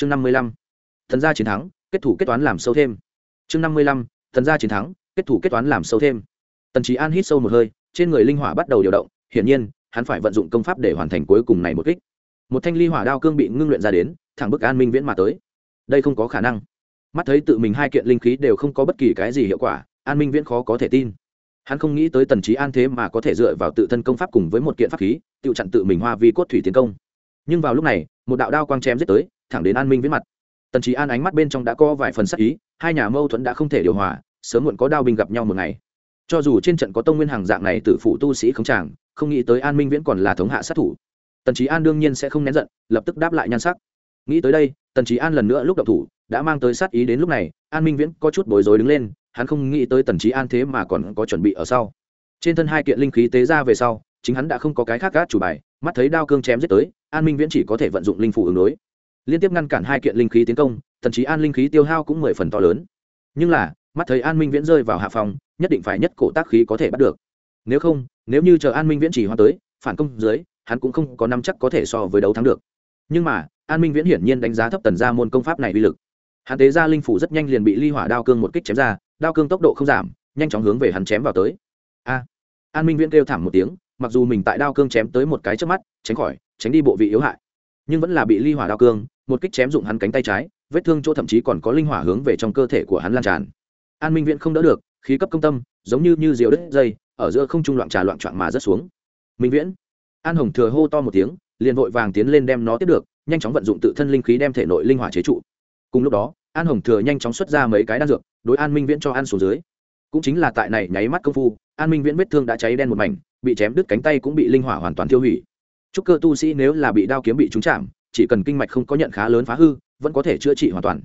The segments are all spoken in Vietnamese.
chương năm mươi lăm, thần gia chiến thắng, kết thủ kết toán làm sâu thêm. Chương năm mươi lăm, thần gia chiến thắng, kết thủ kết toán làm sâu thêm. Tần trí an hít sâu một hơi, trên người linh hỏa bắt đầu điều động, hiển nhiên, hắn phải vận dụng công pháp để hoàn thành cuối cùng này một kích. Một thanh ly hỏa đao cương bị ngưng luyện ra đến, thẳng bức an minh viễn mà tới. Đây không có khả năng. Mắt thấy tự mình hai kiện linh khí đều không có bất kỳ cái gì hiệu quả, an minh viễn khó có thể tin. Hắn không nghĩ tới tần trí an thế mà có thể dựa vào tự thân công pháp cùng với một kiện pháp khí tự chặn tự mình hoa vi cốt thủy tiến công. Nhưng vào lúc này, một đạo đao quang chém giết tới thẳng đến an minh viễn mặt. Tần trí an ánh mắt bên trong đã có vài phần sắc ý hai nhà mâu thuẫn đã không thể điều hòa sớm muộn có đao binh gặp nhau một ngày. Cho dù trên trận có tông nguyên hàng dạng này tử phụ tu sĩ không tràng, không nghĩ tới an minh viễn còn là thống hạ sát thủ. Tần trí an đương nhiên sẽ không nén giận lập tức đáp lại nhan sắc. Nghĩ tới đây tần trí an lần nữa lúc đậu thủ đã mang tới sát ý đến lúc này an minh viễn có chút bối rối đứng lên hắn không nghĩ tới tần trí an thế mà còn có chuẩn bị ở sau. Trên thân hai kiện linh khí tế ra về sau chính hắn đã không có cái khác gác chủ bài mắt thấy đao cương chém giết tới an minh viễn chỉ có thể vận dụng linh phủ ứng đối liên tiếp ngăn cản hai kiện linh khí tiến công tần trí an linh khí tiêu hao cũng mười phần to lớn. Nhưng là, mắt thấy an minh viễn rơi vào hạ phòng, nhất định phải nhất cổ tác khí có thể bắt được. Nếu không, nếu như chờ an minh viễn chỉ hoa tới, phản công dưới, hắn cũng không có năm chắc có thể so với đấu thắng được. Nhưng mà, an minh viễn hiển nhiên đánh giá thấp tần ra môn công pháp này uy lực. Hắn tế ra linh phủ rất nhanh liền bị ly hỏa đao cương một kích chém ra, đao cương tốc độ không giảm, nhanh chóng hướng về hắn chém vào tới. A! An minh viễn kêu thảm một tiếng, mặc dù mình tại đao cương chém tới một cái trước mắt, tránh khỏi, tránh đi bộ vị yếu hại. Nhưng vẫn là bị ly hỏa đao cương một kích chém dụng hắn cánh tay trái, vết thương chỗ thậm chí còn có linh hỏa hướng về trong cơ thể của hắn lan tràn. An minh viễn không đỡ được, khí cấp công tâm, giống như như diều đứt dây, ở giữa không trung loạn trà loạn trọn mà rất xuống. Minh viễn, an hồng thừa hô to một tiếng, liền vội vàng tiến lên đem nó tiếp được, nhanh chóng vận dụng tự thân linh khí đem thể nội linh hỏa chế trụ. Cùng lúc đó, an hồng thừa nhanh chóng xuất ra mấy cái đan dược, đối an minh viễn cho ăn xuống dưới. Cũng chính là tại này nháy mắt công phu, an minh viễn vết thương đã cháy đen một mảnh, bị chém đứt cánh tay cũng bị linh hỏa hoàn toàn tiêu hủy. Chúc cơ tu sĩ nếu là bị đao kiếm bị trúng chạm chỉ cần kinh mạch không có nhận khá lớn phá hư, vẫn có thể chữa trị hoàn toàn.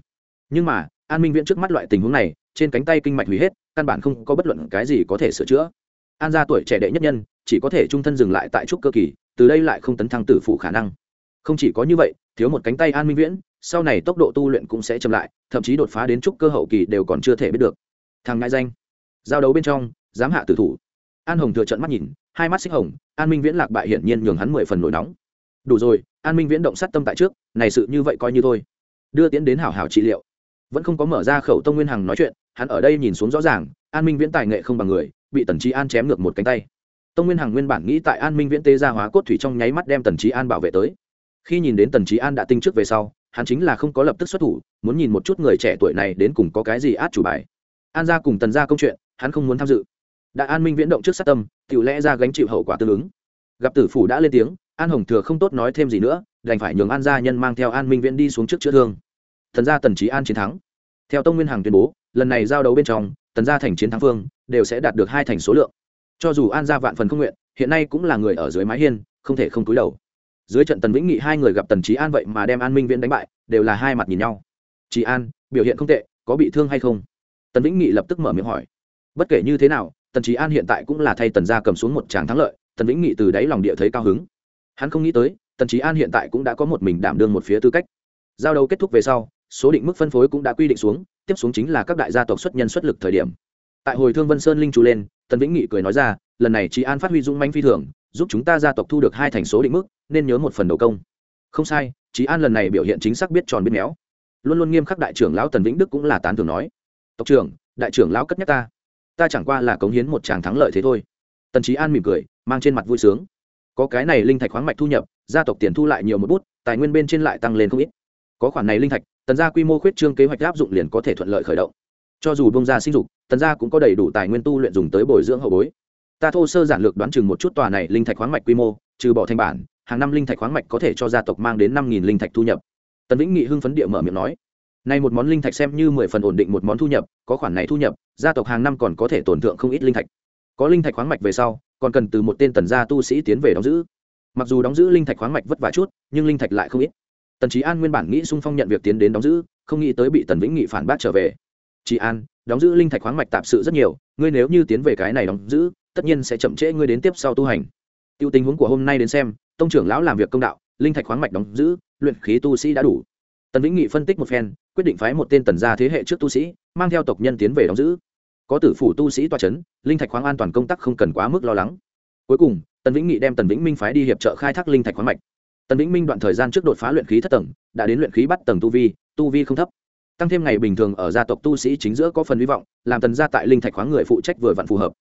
Nhưng mà, an minh viễn trước mắt loại tình huống này, trên cánh tay kinh mạch hủy hết, căn bản không có bất luận cái gì có thể sửa chữa. An gia tuổi trẻ đệ nhất nhân, chỉ có thể trung thân dừng lại tại trúc cơ kỳ, từ đây lại không tấn thăng tử phụ khả năng. Không chỉ có như vậy, thiếu một cánh tay an minh viễn, sau này tốc độ tu luyện cũng sẽ chậm lại, thậm chí đột phá đến trúc cơ hậu kỳ đều còn chưa thể biết được. Thằng ngại danh. Giao đấu bên trong dám hạ tử thủ. An hồng thừa trận mắt nhìn, hai mắt xích hồng, an minh viễn lạc bại hiển nhiên nhường hắn mười phần nổi nóng đủ rồi, an minh viễn động sát tâm tại trước, này sự như vậy coi như thôi. Đưa tiến đến hảo hảo trị liệu. Vẫn không có mở ra khẩu tông nguyên hằng nói chuyện, hắn ở đây nhìn xuống rõ ràng, an minh viễn tài nghệ không bằng người, bị tần trí an chém ngược một cánh tay. Tông nguyên hằng nguyên bản nghĩ tại an minh viễn tê gia hóa cốt thủy trong nháy mắt đem tần trí an bảo vệ tới. Khi nhìn đến tần trí an đã tinh trước về sau, hắn chính là không có lập tức xuất thủ, muốn nhìn một chút người trẻ tuổi này đến cùng có cái gì át chủ bài. An ra cùng tần ra công chuyện, hắn không muốn tham dự. Đã an minh viễn động trước sát tâm tự lẽ ra gánh chịu hậu quả tương ứng gặp tử phủ đã lên tiếng, an hồng thừa không tốt nói thêm gì nữa, đành phải nhường an gia nhân mang theo an minh viễn đi xuống trước chữa thương. Thần gia tần trí an chiến thắng. Theo tông nguyên hằng tuyên bố, lần này giao đấu bên trong, tần gia thành chiến thắng phương, đều sẽ đạt được hai thành số lượng. Cho dù an gia vạn phần không nguyện, hiện nay cũng là người ở dưới mái hiên, không thể không túi đầu. Dưới trận tần vĩnh nghị hai người gặp tần trí an vậy mà đem an minh viễn đánh bại, đều là hai mặt nhìn nhau. Trí an, biểu hiện không tệ, có bị thương hay không? Tần vĩnh nghị lập tức mở miệng hỏi. Bất kể như thế nào, tần trí an hiện tại cũng là thay tần gia cầm xuống một tràng thắng lợi tần vĩnh nghị từ đáy lòng địa thấy cao hứng. Hắn không nghĩ tới, tần trí an hiện tại cũng đã có một mình đảm đương một phía tư cách. Giao đấu kết thúc về sau, số định mức phân phối cũng đã quy định xuống, tiếp xuống chính là các đại gia tộc xuất nhân xuất lực thời điểm. Tại hồi thương vân sơn linh chú lên, tần vĩnh nghị cười nói ra, lần này trí an phát huy dung manh phi thường, giúp chúng ta gia tộc thu được hai thành số định mức, nên nhớ một phần đầu công. Không sai trí an lần này biểu hiện chính xác biết tròn biết méo. Luôn luôn nghiêm khắc đại trưởng lão tần vĩnh đức cũng là tán thường nói, tộc trưởng, đại trưởng lão cất nhắc ta. Ta chẳng qua là cống hiến một tràng thắng lợi thế thôi. Tần trí an mỉm cười mang trên mặt vui sướng. Có cái này linh thạch khoáng mạch thu nhập, gia tộc tiền thu lại nhiều một bút, tài nguyên bên trên lại tăng lên không ít. Có khoản này linh thạch, tần gia quy mô khuyết trương kế hoạch áp dụng liền có thể thuận lợi khởi động. Cho dù bông ra sinh dục, tần gia cũng có đầy đủ tài nguyên tu luyện dùng tới bồi dưỡng hậu bối. Ta thô sơ giản lược đoán chừng một chút tòa này linh thạch khoáng mạch quy mô, trừ bỏ thành bản, hàng năm linh thạch khoáng mạch có thể cho gia tộc mang đến năm nghìn linh thạch thu nhập. Tần vĩnh nghị hưng phấn địa mở miệng nói nay một món linh thạch xem như mười phần ổn định một món thu nhập, có khoản này thu nhập, gia tộc hàng năm còn có thể tổn thượng không ít linh thạch. Có linh thạch khoáng mạch về sau còn cần từ một tên tần gia tu sĩ tiến về đóng giữ. Mặc dù đóng giữ linh thạch khoáng mạch vất vả chút, nhưng linh thạch lại không ít. Tần trí an nguyên bản nghĩ sung phong nhận việc tiến đến đóng giữ, không nghĩ tới bị tần vĩnh nghị phản bác trở về. Chị an, đóng giữ linh thạch khoáng mạch tạp sự rất nhiều, ngươi nếu như tiến về cái này đóng giữ, tất nhiên sẽ chậm trễ ngươi đến tiếp sau tu hành. Tiêu tình huống của hôm nay đến xem, tông trưởng lão làm việc công đạo, linh thạch khoáng mạch đóng giữ, luyện khí tu sĩ đã đủ. Tần vĩnh nghị phân tích một phen, quyết định phái một tên tần gia thế hệ trước tu sĩ, mang theo tộc nhân tiến về đóng giữ có tử phủ tu sĩ toa c h ấ n linh thạch khoáng an toàn công tác không cần quá mức lo lắng. Cuối cùng, tần vĩnh nghị đem tần vĩnh minh phái đi hiệp trợ khai thác linh thạch khoáng mạch. Tần vĩnh minh đoạn thời gian trước đột phá luyện khí thất tầng, đã đến luyện khí bắt tầng tu vi tu vi không thấp. Tăng thêm ngày bình thường ở gia tộc tu sĩ chính giữa có phần hy vọng, làm tần gia tại linh thạch khoáng người phụ trách vừa vặn phù hợp.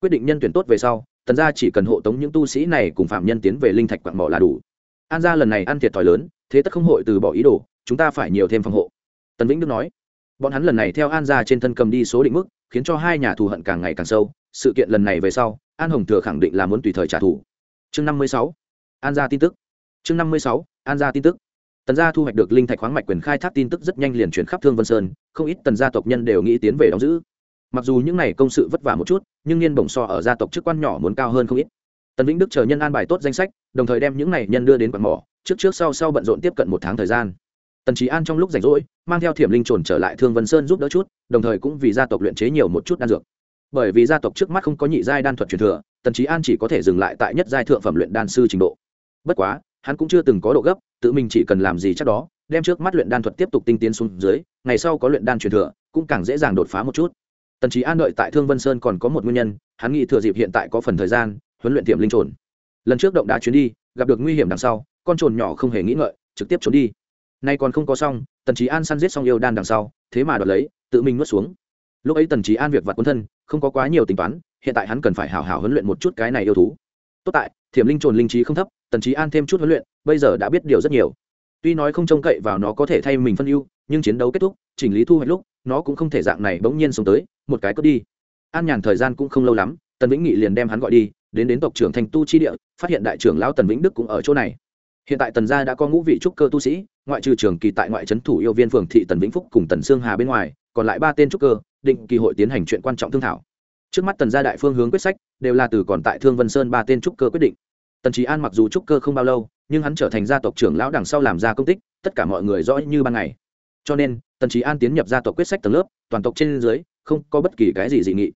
Quyết định nhân tuyển tốt về sau, tần gia chỉ cần hộ tống những tu sĩ này cùng phạm nhân tiến về linh thạch quặng mỏ là đủ. An gia lần này ăn thiệt thòi lớn, thế tất không hội từ bỏ ý đồ, chúng ta phải nhiều thêm phòng hộ. Tần vĩnh đức nói bọn hắn lần này theo an gia trên thân cầm đi số định mức, khiến cho hai nhà thù hận càng ngày càng sâu. Sự kiện lần này về sau, an hồng thừa khẳng định là muốn tùy thời trả thù. Chương năm mươi sáu. An gia tin tức. Chương năm mươi sáu. An gia tin tức. Tần gia thu hoạch được linh thạch khoáng mạch quyền khai thác tin tức rất nhanh liền chuyển khắp thương vân sơn, không ít tần gia tộc nhân đều nghĩ tiến về đóng giữ. Mặc dù những n à y công sự vất vả một chút, nhưng niên bổng so ở gia tộc chức quan nhỏ muốn cao hơn không ít. Tần vĩnh đức chờ nhân an bài tốt danh sách, đồng thời đem những n à y nhân đưa đến quạt mỏ, trước trước sau sau bận rộn tiếp cận một tháng thời gian tần trí an trong lúc rảnh rỗi, mang theo thiểm linh trồn trở lại thương vân sơn giúp đỡ chút, đồng thời cũng vì gia tộc luyện chế nhiều một chút đan dược. Bởi vì gia tộc trước mắt không có nhị giai đan thuật truyền thừa, tần trí an chỉ có thể dừng lại tại nhất giai thượng phẩm luyện đan sư trình độ. Bất quá, hắn cũng chưa từng có độ gấp, tự mình chỉ cần làm gì chắc đó, đem trước mắt luyện đan thuật tiếp tục tinh tiến xuống dưới, ngày sau có luyện đan truyền thừa, cũng càng dễ dàng đột phá một chút. Tần trí an đợi tại thương vân sơn còn có một nguyên nhân, hắn nghĩ thừa dịp hiện tại có phần thời gian, huấn luyện tiệm linh trồn. Lần trước động đá chuyến đi, gặp được nguy hiểm đằng sau, con trồn nhỏ không hề nghĩ ngợi, trực tiếp trốn đi nay còn không có xong, tần trí an săn giết xong yêu đan đằng sau, thế mà đoạt lấy, tự mình nuốt xuống. Lúc ấy tần trí an việc vặt quân thân, không có quá nhiều tính toán, hiện tại hắn cần phải hào hào huấn luyện một chút cái này yêu thú. Tốt tại, thiểm linh trồn linh trí không thấp, tần trí an thêm chút huấn luyện, bây giờ đã biết điều rất nhiều. Tuy nói không trông cậy vào nó có thể thay mình phân ưu, nhưng chiến đấu kết thúc, chỉnh lý thu hoạch lúc, nó cũng không thể dạng này bỗng nhiên sống tới, một cái cướp đi. An nhàn thời gian cũng không lâu lắm, tần vĩnh nghị liền đem hắn gọi đi, đến đến tộc trưởng thành tu chi địa, phát hiện đại trưởng lão tần vĩnh đức cũng ở chỗ này. Hiện tại tần gia đã có ngũ vị trúc cơ tu sĩ ngoại trừ trường kỳ tại ngoại trấn thủ yêu viên phường thị tần vĩnh phúc cùng tần sương hà bên ngoài, còn lại ba tên trúc cơ, định kỳ hội tiến hành chuyện quan trọng thương thảo. Trước mắt tần gia đại phương hướng quyết sách đều là từ còn tại thương vân sơn ba tên trúc cơ quyết định. Tần trí an mặc dù trúc cơ không bao lâu, nhưng hắn trở thành gia tộc trưởng lão đằng sau làm ra công tích, tất cả mọi người rõ như ban ngày. Cho nên, tần trí an tiến nhập gia tộc quyết sách tầng lớp, toàn tộc trên dưới, không có bất kỳ cái gì dị nghị.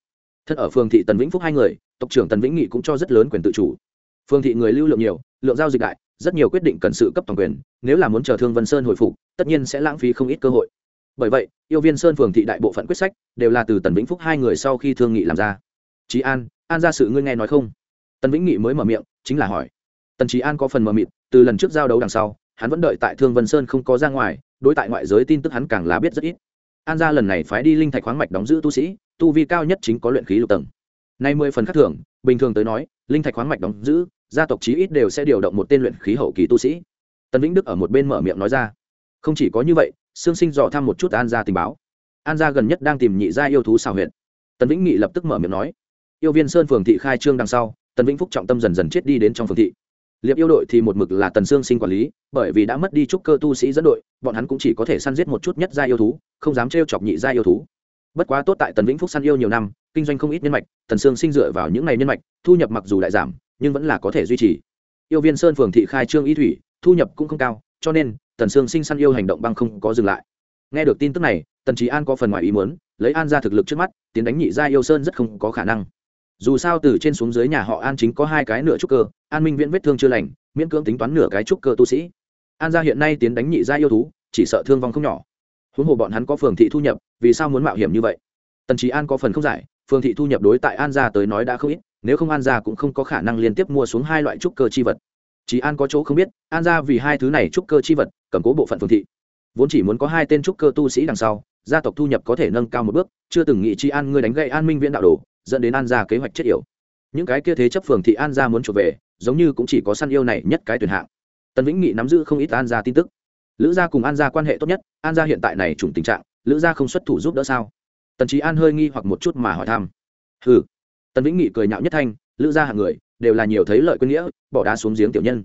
Thân ở phường thị tần vĩnh phúc hai người, tộc trưởng tần vĩnh nghị cũng cho rất lớn quyền tự chủ. Phường thị người lưu lượng nhiều, lượng giao dịch đại rất nhiều quyết định cần sự cấp toàn quyền, nếu là muốn chờ thương vân sơn hồi phục, tất nhiên sẽ lãng phí không ít cơ hội. Bởi vậy, yêu viên sơn phường thị đại bộ phận quyết sách đều là từ tần vĩnh phúc hai người sau khi thương nghị làm ra. Trí an an ra sự ngươi nghe nói không? Tần vĩnh nghị mới mở miệng, chính là hỏi. Tần trí an có phần mờ mịt, từ lần trước giao đấu đằng sau, hắn vẫn đợi tại thương vân sơn không có ra ngoài, đối tại ngoại giới tin tức hắn càng là biết rất ít. An gia lần này phái đi linh thạch khoáng mạch đóng giữ tu sĩ, tu vi cao nhất chính có luyện khí lục tầng. Nay mười phần khác thường, bình thường tới nói, linh thạch khoáng mạch đóng giữ gia tộc chí ít đều sẽ điều động một tên luyện khí hậu kỳ tu sĩ. Tần vĩnh đức ở một bên mở miệng nói ra. Không chỉ có như vậy, sương sinh dò thăm một chút an gia tình báo. An gia gần nhất đang tìm nhị gia yêu thú xào huyện tần vĩnh nghị lập tức mở miệng nói. Yêu viên sơn phường thị khai trương đằng sau, tần vĩnh phúc trọng tâm dần dần chết đi đến trong phường thị. Liệp yêu đội thì một mực là tần sương sinh quản lý, bởi vì đã mất đi trúc cơ tu sĩ dẫn đội, bọn hắn cũng chỉ có thể săn giết một chút nhất gia yêu thú, không dám trêu chọc nhị gia yêu thú. Bất quá tốt tại tần vĩnh phúc săn yêu nhiều năm, kinh doanh không ít nhân mạch, tần sương sinh dựa vào những ngày nhân mạch, thu nhập mặc dù đại giảm nhưng vẫn là có thể duy trì. Yêu viên sơn phường thị khai trương y thủy, thu nhập cũng không cao, cho nên, tần sương sinh săn yêu hành động băng không có dừng lại. Nghe được tin tức này, tần trí an có phần ngoài ý muốn, lấy an ra thực lực trước mắt, tiến đánh nhị gia yêu sơn rất không có khả năng. Dù sao từ trên xuống dưới nhà họ an chính có hai cái nửa trúc cơ, an minh viễn vết thương chưa lành, miễn cưỡng tính toán nửa cái trúc cơ tu sĩ. An gia hiện nay tiến đánh nhị gia yêu thú, chỉ sợ thương vong không nhỏ. Huống hồ bọn hắn có phường thị thu nhập, vì sao muốn mạo hiểm như vậy? Tần trí an có phần không giải, phường thị thu nhập đối tại an gia tới nói đã không ít nếu không an gia cũng không có khả năng liên tiếp mua xuống hai loại trúc cơ chi vật. Chỉ an có chỗ không biết, an gia vì hai thứ này trúc cơ chi vật, cầm cố bộ phận phường thị. Vốn chỉ muốn có hai tên trúc cơ tu sĩ đằng sau, gia tộc thu nhập có thể nâng cao một bước, chưa từng nghĩ chi an ngươi đánh gậy an minh viễn đạo đồ, dẫn đến an gia kế hoạch chết yểu. Những cái kia thế chấp phường thị an gia muốn trở về, giống như cũng chỉ có săn yêu này nhất cái tuyển hạng. Tần vĩnh nghị nắm giữ không ít an gia tin tức. Lữ gia cùng an gia quan hệ tốt nhất, an gia hiện tại này trùng tình trạng, lữ gia không xuất thủ giúp đỡ sao? Tần trí an hơi nghi hoặc một chút mà hỏi thăm. Ừ tần vĩnh nghị cười nhạo nhất thanh, lữ gia hạng người, đều là nhiều thấy lợi quân nghĩa, bỏ đá xuống giếng tiểu nhân.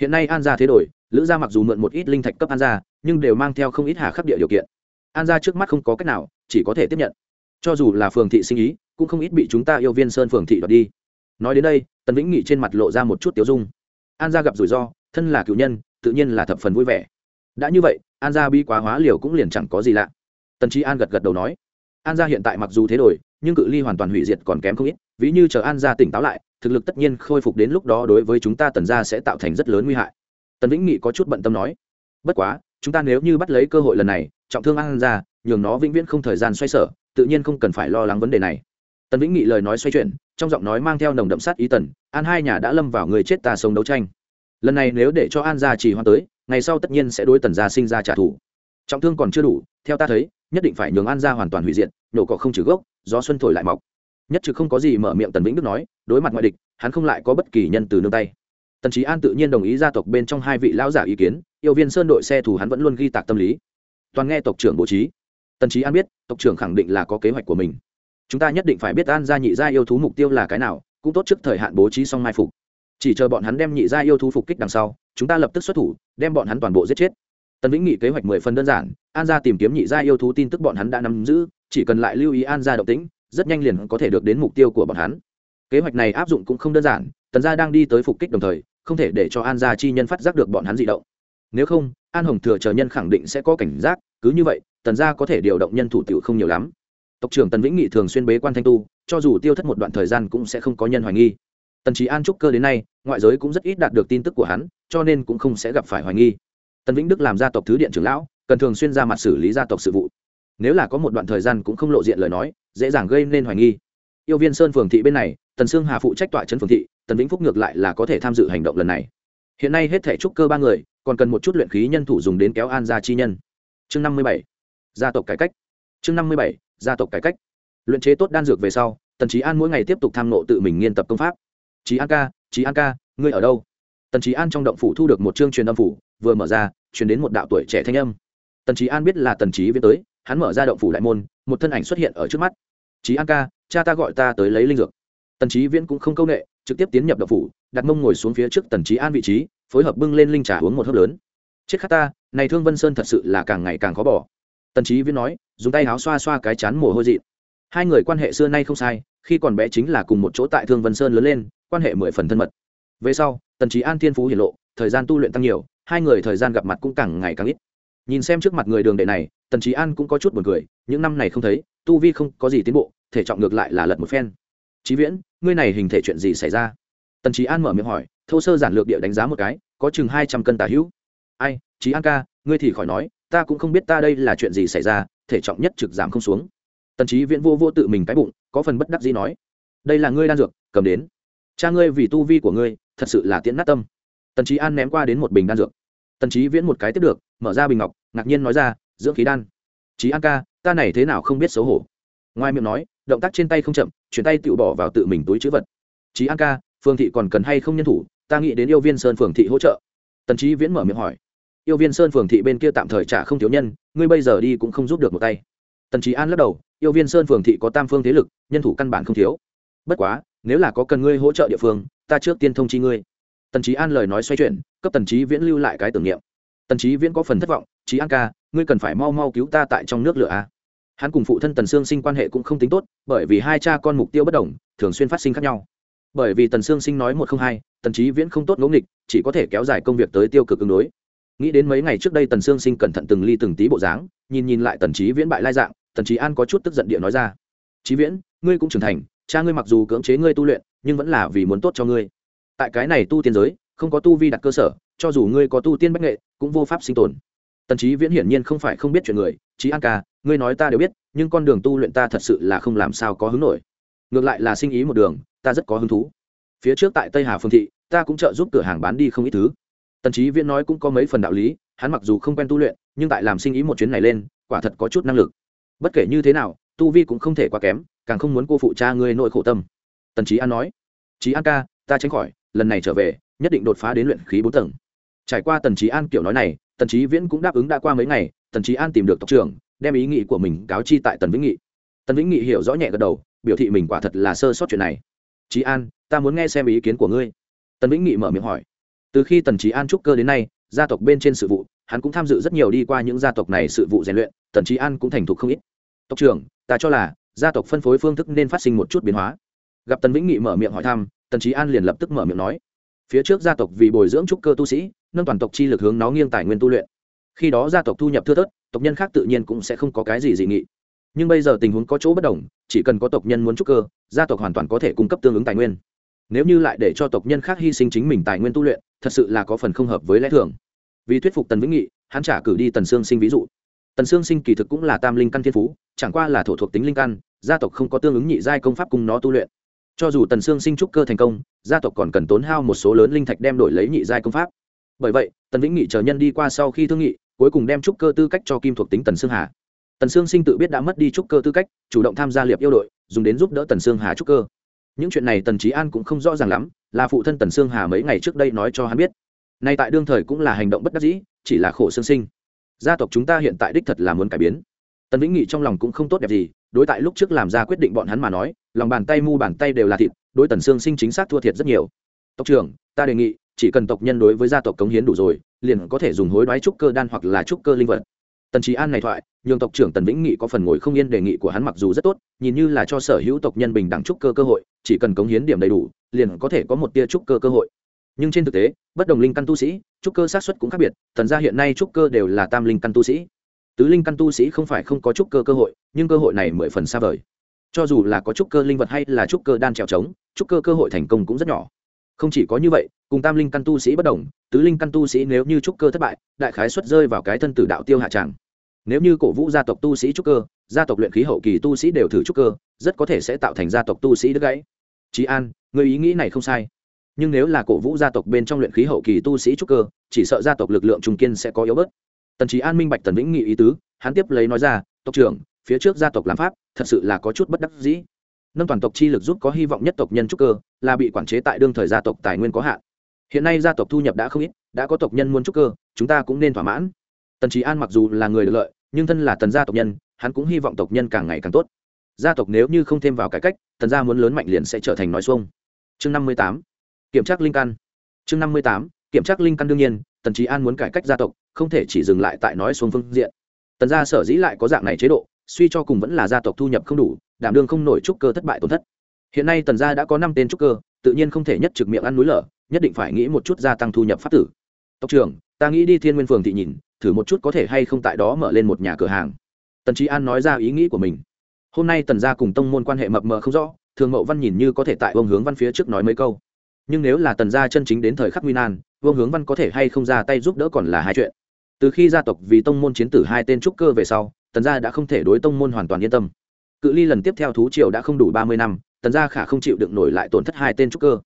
Hiện nay an gia thế đổi, lữ gia mặc dù mượn một ít linh thạch cấp an gia, nhưng đều mang theo không ít hà khắc địa điều kiện. An gia trước mắt không có cách nào, chỉ có thể tiếp nhận. Cho dù là phường thị sinh ý, cũng không ít bị chúng ta yêu viên sơn phường thị đoạt đi. Nói đến đây, tần vĩnh nghị trên mặt lộ ra một chút tiếu dung. An gia gặp rủi ro, thân là cựu nhân, tự nhiên là thập phần vui vẻ. Đã như vậy, an gia bi quá hóa liều cũng liền chẳng có gì lạ. Tần trí an gật gật đầu nói, an gia hiện tại mặc dù thế đổi, nhưng cự ly hoàn toàn hủy diệt còn kém không ít ví như chờ an gia tỉnh táo lại, thực lực tất nhiên khôi phục đến lúc đó đối với chúng ta tần gia sẽ tạo thành rất lớn nguy hại. Tần vĩnh nghị có chút bận tâm nói. Bất quá, chúng ta nếu như bắt lấy cơ hội lần này, trọng thương an gia, nhường nó vĩnh viễn không thời gian xoay sở, tự nhiên không cần phải lo lắng vấn đề này. Tần vĩnh nghị lời nói xoay chuyển, trong giọng nói mang theo nồng đậm sát ý tần, an hai nhà đã lâm vào người chết ta sống đấu tranh. Lần này nếu để cho an gia trì hoãn tới, ngày sau tất nhiên sẽ đối tần gia sinh ra trả thù. Trọng thương còn chưa đủ, theo ta thấy, nhất định phải nhường an gia hoàn toàn hủy diệt nổ cỏ không trừ gốc, gió xuân thổi lại mọc nhất trực không có gì mở miệng tần vĩnh đức nói, đối mặt ngoại địch, hắn không lại có bất kỳ nhân từ nương tay. Tần trí an tự nhiên đồng ý gia tộc bên trong hai vị lão giả ý kiến, yêu viên sơn đội xe thủ hắn vẫn luôn ghi tạc tâm lý. Toàn nghe tộc trưởng bố trí. Tần trí an biết, tộc trưởng khẳng định là có kế hoạch của mình. Chúng ta nhất định phải biết an gia nhị gia yêu thú mục tiêu là cái nào, cũng tốt trước thời hạn bố trí xong mai phục. Chỉ chờ bọn hắn đem nhị gia yêu thú phục kích đằng sau, chúng ta lập tức xuất thủ, đem bọn hắn toàn bộ giết chết. Tần vĩnh nghị kế hoạch mười phần đơn giản, an gia tìm kiếm nhị gia yêu thú tin tức bọn hắn đã nắm giữ, chỉ cần lại lưu ý an gia động tĩnh rất nhanh liền có thể được đến mục tiêu của bọn hắn. Kế hoạch này áp dụng cũng không đơn giản, tần gia đang đi tới phục kích đồng thời, không thể để cho an gia chi nhân phát giác được bọn hắn di động. Nếu không, an hồng thừa chờ nhân khẳng định sẽ có cảnh giác, cứ như vậy, tần gia có thể điều động nhân thủ tiểu không nhiều lắm. Tộc trưởng tần vĩnh nghị thường xuyên bế quan thanh tu, cho dù tiêu thất một đoạn thời gian cũng sẽ không có nhân hoài nghi. Tần trí an trúc cơ đến nay, ngoại giới cũng rất ít đạt được tin tức của hắn, cho nên cũng không sẽ gặp phải hoài nghi. Tần vĩnh đức làm gia tộc thứ điện trưởng lão, cần thường xuyên ra mặt xử lý gia tộc sự vụ nếu là có một đoạn thời gian cũng không lộ diện lời nói, dễ dàng gây nên hoài nghi. Yêu viên sơn phường thị bên này, tần sương hà phụ trách tọa trấn phường thị, tần vĩnh phúc ngược lại là có thể tham dự hành động lần này. Hiện nay hết thể trúc cơ ba người, còn cần một chút luyện khí nhân thủ dùng đến kéo an gia chi nhân. Chương năm mươi bảy, gia tộc cải cách. Chương năm mươi bảy, gia tộc cải cách. Luyện chế tốt đan dược về sau, tần trí an mỗi ngày tiếp tục tham nộ tự mình nghiên tập công pháp. Trí an ca trí an ca, ngươi ở đâu? Tần trí an trong động phủ thu được một chương truyền âm phủ, vừa mở ra, truyền đến một đạo tuổi trẻ thanh âm. Tần trí an biết là tần trí viễn tới hắn mở ra động phủ đại môn, một thân ảnh xuất hiện ở trước mắt. Trí an ca, cha ta gọi ta tới lấy linh dược. Tần trí viễn cũng không công nghệ, trực tiếp tiến nhập động phủ, đặt mông ngồi xuống phía trước tần trí an vị trí, phối hợp bưng lên linh trà uống một hớp lớn. Chết khát ta, này thương vân sơn thật sự là càng ngày càng khó bỏ. Tần trí viễn nói, dùng tay áo xoa xoa cái chán mồ hôi dị. Hai người quan hệ xưa nay không sai, khi còn bé chính là cùng một chỗ tại thương vân sơn lớn lên, quan hệ mười phần thân mật. Về sau, tần trí an thiên phú hiển lộ, thời gian tu luyện tăng nhiều, hai người thời gian gặp mặt cũng càng ngày càng ít. Nhìn xem trước mặt người đường đệ này tần trí an cũng có chút b u ồ n cười, những năm này không thấy, tu vi không có gì tiến bộ, thể trọng ngược lại là lật một phen. Trí viễn, ngươi này hình thể chuyện gì xảy ra? Tần trí an mở miệng hỏi, thô sơ giản lược địa đánh giá một cái, có chừng hai trăm cân tà hữu. Ai trí an ca, ngươi thì khỏi nói, ta cũng không biết ta đây là chuyện gì xảy ra, thể trọng nhất trực giảm không xuống. Tần trí viễn vô vô tự mình cái bụng, có phần bất đắc dĩ nói, đây là ngươi đan dược, cầm đến. Cha ngươi vì tu vi của ngươi, thật sự là tiễn nát tâm. Tần trí an ném qua đến một bình đan dược. Tần trí viễn một cái tiếp được, mở ra bình ngọc, ngạc nhiên nói ra dưỡng khí đan. Chí an ca, ta này thế nào không biết xấu hổ? Ngoài miệng nói, động tác trên tay không chậm, chuyển tay tự bỏ vào tự mình túi chữ vật. Chí an ca, phương thị còn cần hay không nhân thủ? Ta nghĩ đến yêu viên sơn phường thị hỗ trợ. Tần trí viễn mở miệng hỏi. Yêu viên sơn phường thị bên kia tạm thời trả không thiếu nhân, ngươi bây giờ đi cũng không giúp được một tay. Tần trí an lắc đầu, yêu viên sơn phường thị có tam phương thế lực, nhân thủ căn bản không thiếu. Bất quá, nếu là có cần ngươi hỗ trợ địa phương, ta trước tiên thông chi ngươi. Tần trí an lời nói xoay chuyển, cấp tần trí viễn lưu lại cái tưởng niệm tần trí viễn có phần thất vọng, trí an ca, ngươi cần phải mau mau cứu ta tại trong nước lửa a hắn cùng phụ thân tần sương sinh quan hệ cũng không tính tốt, bởi vì hai cha con mục tiêu bất đồng, thường xuyên phát sinh khác nhau. Bởi vì tần sương sinh nói một không hai, tần trí viễn không tốt ngẫu nghịch, chỉ có thể kéo dài công việc tới tiêu cực ứng đối. Nghĩ đến mấy ngày trước đây tần sương sinh cẩn thận từng ly từng tí bộ dáng, nhìn nhìn lại tần trí viễn bại lai dạng, tần trí an có chút tức giận địa nói ra, trí viễn, ngươi cũng trưởng thành, cha ngươi mặc dù cưỡng chế ngươi tu luyện, nhưng vẫn là vì muốn tốt cho ngươi. Tại cái này tu tiên giới, không có tu vi đặt cơ sở cho dù ngươi có tu tiên bách nghệ, cũng vô pháp sinh tồn. Tần trí viễn hiển nhiên không phải không biết chuyện người. Trí an ca, ngươi nói ta đều biết, nhưng con đường tu luyện ta thật sự là không làm sao có hứng nổi. Ngược lại là sinh ý một đường, ta rất có hứng thú. Phía trước tại tây hà phương thị, ta cũng trợ giúp cửa hàng bán đi không ít thứ. Tần trí viễn nói cũng có mấy phần đạo lý, hắn mặc dù không quen tu luyện, nhưng tại làm sinh ý một chuyến này lên, quả thật có chút năng lực. Bất kể như thế nào, tu vi cũng không thể quá kém, càng không muốn cô phụ cha ngươi nội khổ tâm. Tần trí an nói trí an ca, ta tránh khỏi, lần này trở về, nhất định đột phá đến luyện khí bốn tầng trải qua tần trí an kiểu nói này, tần trí viễn cũng đáp ứng đã qua mấy ngày, tần trí an tìm được tộc trưởng, đem ý nghĩ của mình cáo chi tại tần vĩnh nghị. Tần vĩnh nghị hiểu rõ nhẹ gật đầu, biểu thị mình quả thật là sơ sót chuyện này. Trí an, ta muốn nghe xem ý kiến của ngươi. Tần vĩnh nghị mở miệng hỏi. Từ khi tần trí an trúc cơ đến nay, gia tộc bên trên sự vụ, hắn cũng tham dự rất nhiều đi qua những gia tộc này sự vụ rèn luyện, tần trí an cũng thành thục không ít. Tộc trưởng, ta cho là gia tộc phân phối phương thức nên phát sinh một chút biến hóa. Gặp tần vĩnh nghị mở miệng hỏi thăm, tần trí an liền lập tức mở miệng nói phía trước gia tộc vì bồi dưỡng trúc cơ tu sĩ, nâng toàn tộc chi lực hướng nó nghiêng tài nguyên tu luyện. Khi đó gia tộc thu nhập thưa thớt, tộc nhân khác tự nhiên cũng sẽ không có cái gì dị nghị. Nhưng bây giờ tình huống có chỗ bất đồng, chỉ cần có tộc nhân muốn trúc cơ, gia tộc hoàn toàn có thể cung cấp tương ứng tài nguyên. Nếu như lại để cho tộc nhân khác hy sinh chính mình tài nguyên tu luyện, thật sự là có phần không hợp với lẽ thường. Vì thuyết phục tần vĩnh nghị, hắn trả cử đi tần sương sinh ví dụ. Tần sương sinh kỳ thực cũng là tam linh căn thiên phú, chẳng qua là thổ thuộc tính linh căn, gia tộc không có tương ứng nhị giai công pháp cùng nó tu luyện cho dù tần sương sinh trúc cơ thành công, gia tộc còn cần tốn hao một số lớn linh thạch đem đổi lấy nhị giai công pháp. Bởi vậy, tần vĩnh nghị chờ nhân đi qua sau khi thương nghị, cuối cùng đem trúc cơ tư cách cho kim thuộc tính tần sương hà. Tần sương sinh tự biết đã mất đi trúc cơ tư cách, chủ động tham gia liệp yêu đội, dùng đến giúp đỡ tần sương hà trúc cơ. Những chuyện này tần trí an cũng không rõ ràng lắm, là phụ thân tần sương hà mấy ngày trước đây nói cho hắn biết. Nay tại đương thời cũng là hành động bất đắc dĩ, chỉ là khổ sương sinh. Gia tộc chúng ta hiện tại đích thật là muốn cải biến. Tần vĩnh nghị trong lòng cũng không tốt đẹp gì đối tại lúc trước làm ra quyết định bọn hắn mà nói, lòng bàn tay mu bàn tay đều là thịt, đối tần sương sinh chính xác thua thiệt rất nhiều. Tộc trưởng, ta đề nghị, chỉ cần tộc nhân đối với gia tộc cống hiến đủ rồi, liền có thể dùng hối đoái trúc cơ đan hoặc là trúc cơ linh vật. Tần trí an này thoại, nhường tộc trưởng tần vĩnh nghị có phần ngồi không yên đề nghị của hắn mặc dù rất tốt, nhìn như là cho sở hữu tộc nhân bình đẳng trúc cơ cơ hội, chỉ cần cống hiến điểm đầy đủ, liền có thể có một tia trúc cơ cơ hội. Nhưng trên thực tế, bất đồng linh căn tu sĩ, trúc cơ sát xuất cũng khác biệt, tần gia hiện nay trúc cơ đều là tam linh căn tu sĩ tứ linh căn tu sĩ không phải không có trúc cơ cơ hội, nhưng cơ hội này mười phần xa vời. Cho dù là có trúc cơ linh vật hay là trúc cơ đan trèo trống, trúc cơ cơ hội thành công cũng rất nhỏ. Không chỉ có như vậy, cùng tam linh căn tu sĩ bất đồng, tứ linh căn tu sĩ nếu như trúc cơ thất bại, đại khái xuất rơi vào cái thân tử đạo tiêu hạ tràng. Nếu như cổ vũ gia tộc tu sĩ trúc cơ, gia tộc luyện khí hậu kỳ tu sĩ đều thử trúc cơ, rất có thể sẽ tạo thành gia tộc tu sĩ đứt gãy. Trí an, người ý nghĩ này không sai. Nhưng nếu là cổ vũ gia tộc bên trong luyện khí hậu kỳ tu sĩ trúc cơ, chỉ sợ gia tộc lực lượng trung kiên sẽ có yếu bớt tần trí an minh bạch tần vĩnh nghị ý tứ, hắn tiếp lấy nói ra, tộc trưởng, phía trước gia tộc làm pháp, thật sự là có chút bất đắc dĩ. Nâng toàn tộc chi lực giúp có hy vọng nhất tộc nhân trúc cơ, là bị quản chế tại đương thời gia tộc tài nguyên có hạn. Hiện nay gia tộc thu nhập đã không ít, đã có tộc nhân muốn trúc cơ, chúng ta cũng nên thỏa mãn. Tần trí an mặc dù là người lợi, nhưng thân là tần gia tộc nhân, hắn cũng hy vọng tộc nhân càng ngày càng tốt. Gia tộc nếu như không thêm vào cải cách, tần gia muốn lớn mạnh liền sẽ trở thành nói xuông. Chương năm mươi tám, kiểm tra linh căn. Chương năm mươi tám, kiểm tra linh căn đương nhiên, tần trí an muốn cải cách gia tộc không thể chỉ dừng lại tại nói xuống phương diện. Tần gia sở dĩ lại có dạng này chế độ, suy cho cùng vẫn là gia tộc thu nhập không đủ, đảm đương không nổi trúc cơ thất bại tổn thất. Hiện nay tần gia đã có năm tên trúc cơ, tự nhiên không thể nhất trực miệng ăn núi lở, nhất định phải nghĩ một chút gia tăng thu nhập pháp tử. Tộc trưởng, ta nghĩ đi thiên nguyên phường thị nhìn, thử một chút có thể hay không tại đó mở lên một nhà cửa hàng. Tần trí an nói ra ý nghĩ của mình. Hôm nay tần gia cùng tông môn quan hệ mập mờ không rõ, thường mậu văn nhìn như có thể tại ông hướng văn phía trước nói mấy câu. Nhưng nếu là tần gia chân chính đến thời khắc nguy nan, vương hướng văn có thể hay không ra tay giúp đỡ còn là hai chuyện từ khi gia tộc vì tông môn chiến tử hai tên trúc cơ về sau, tần gia đã không thể đối tông môn hoàn toàn yên tâm. Cự ly lần tiếp theo thú triều đã không đủ ba mươi năm, tần gia khả không chịu đựng nổi lại tổn thất hai tên trúc cơ.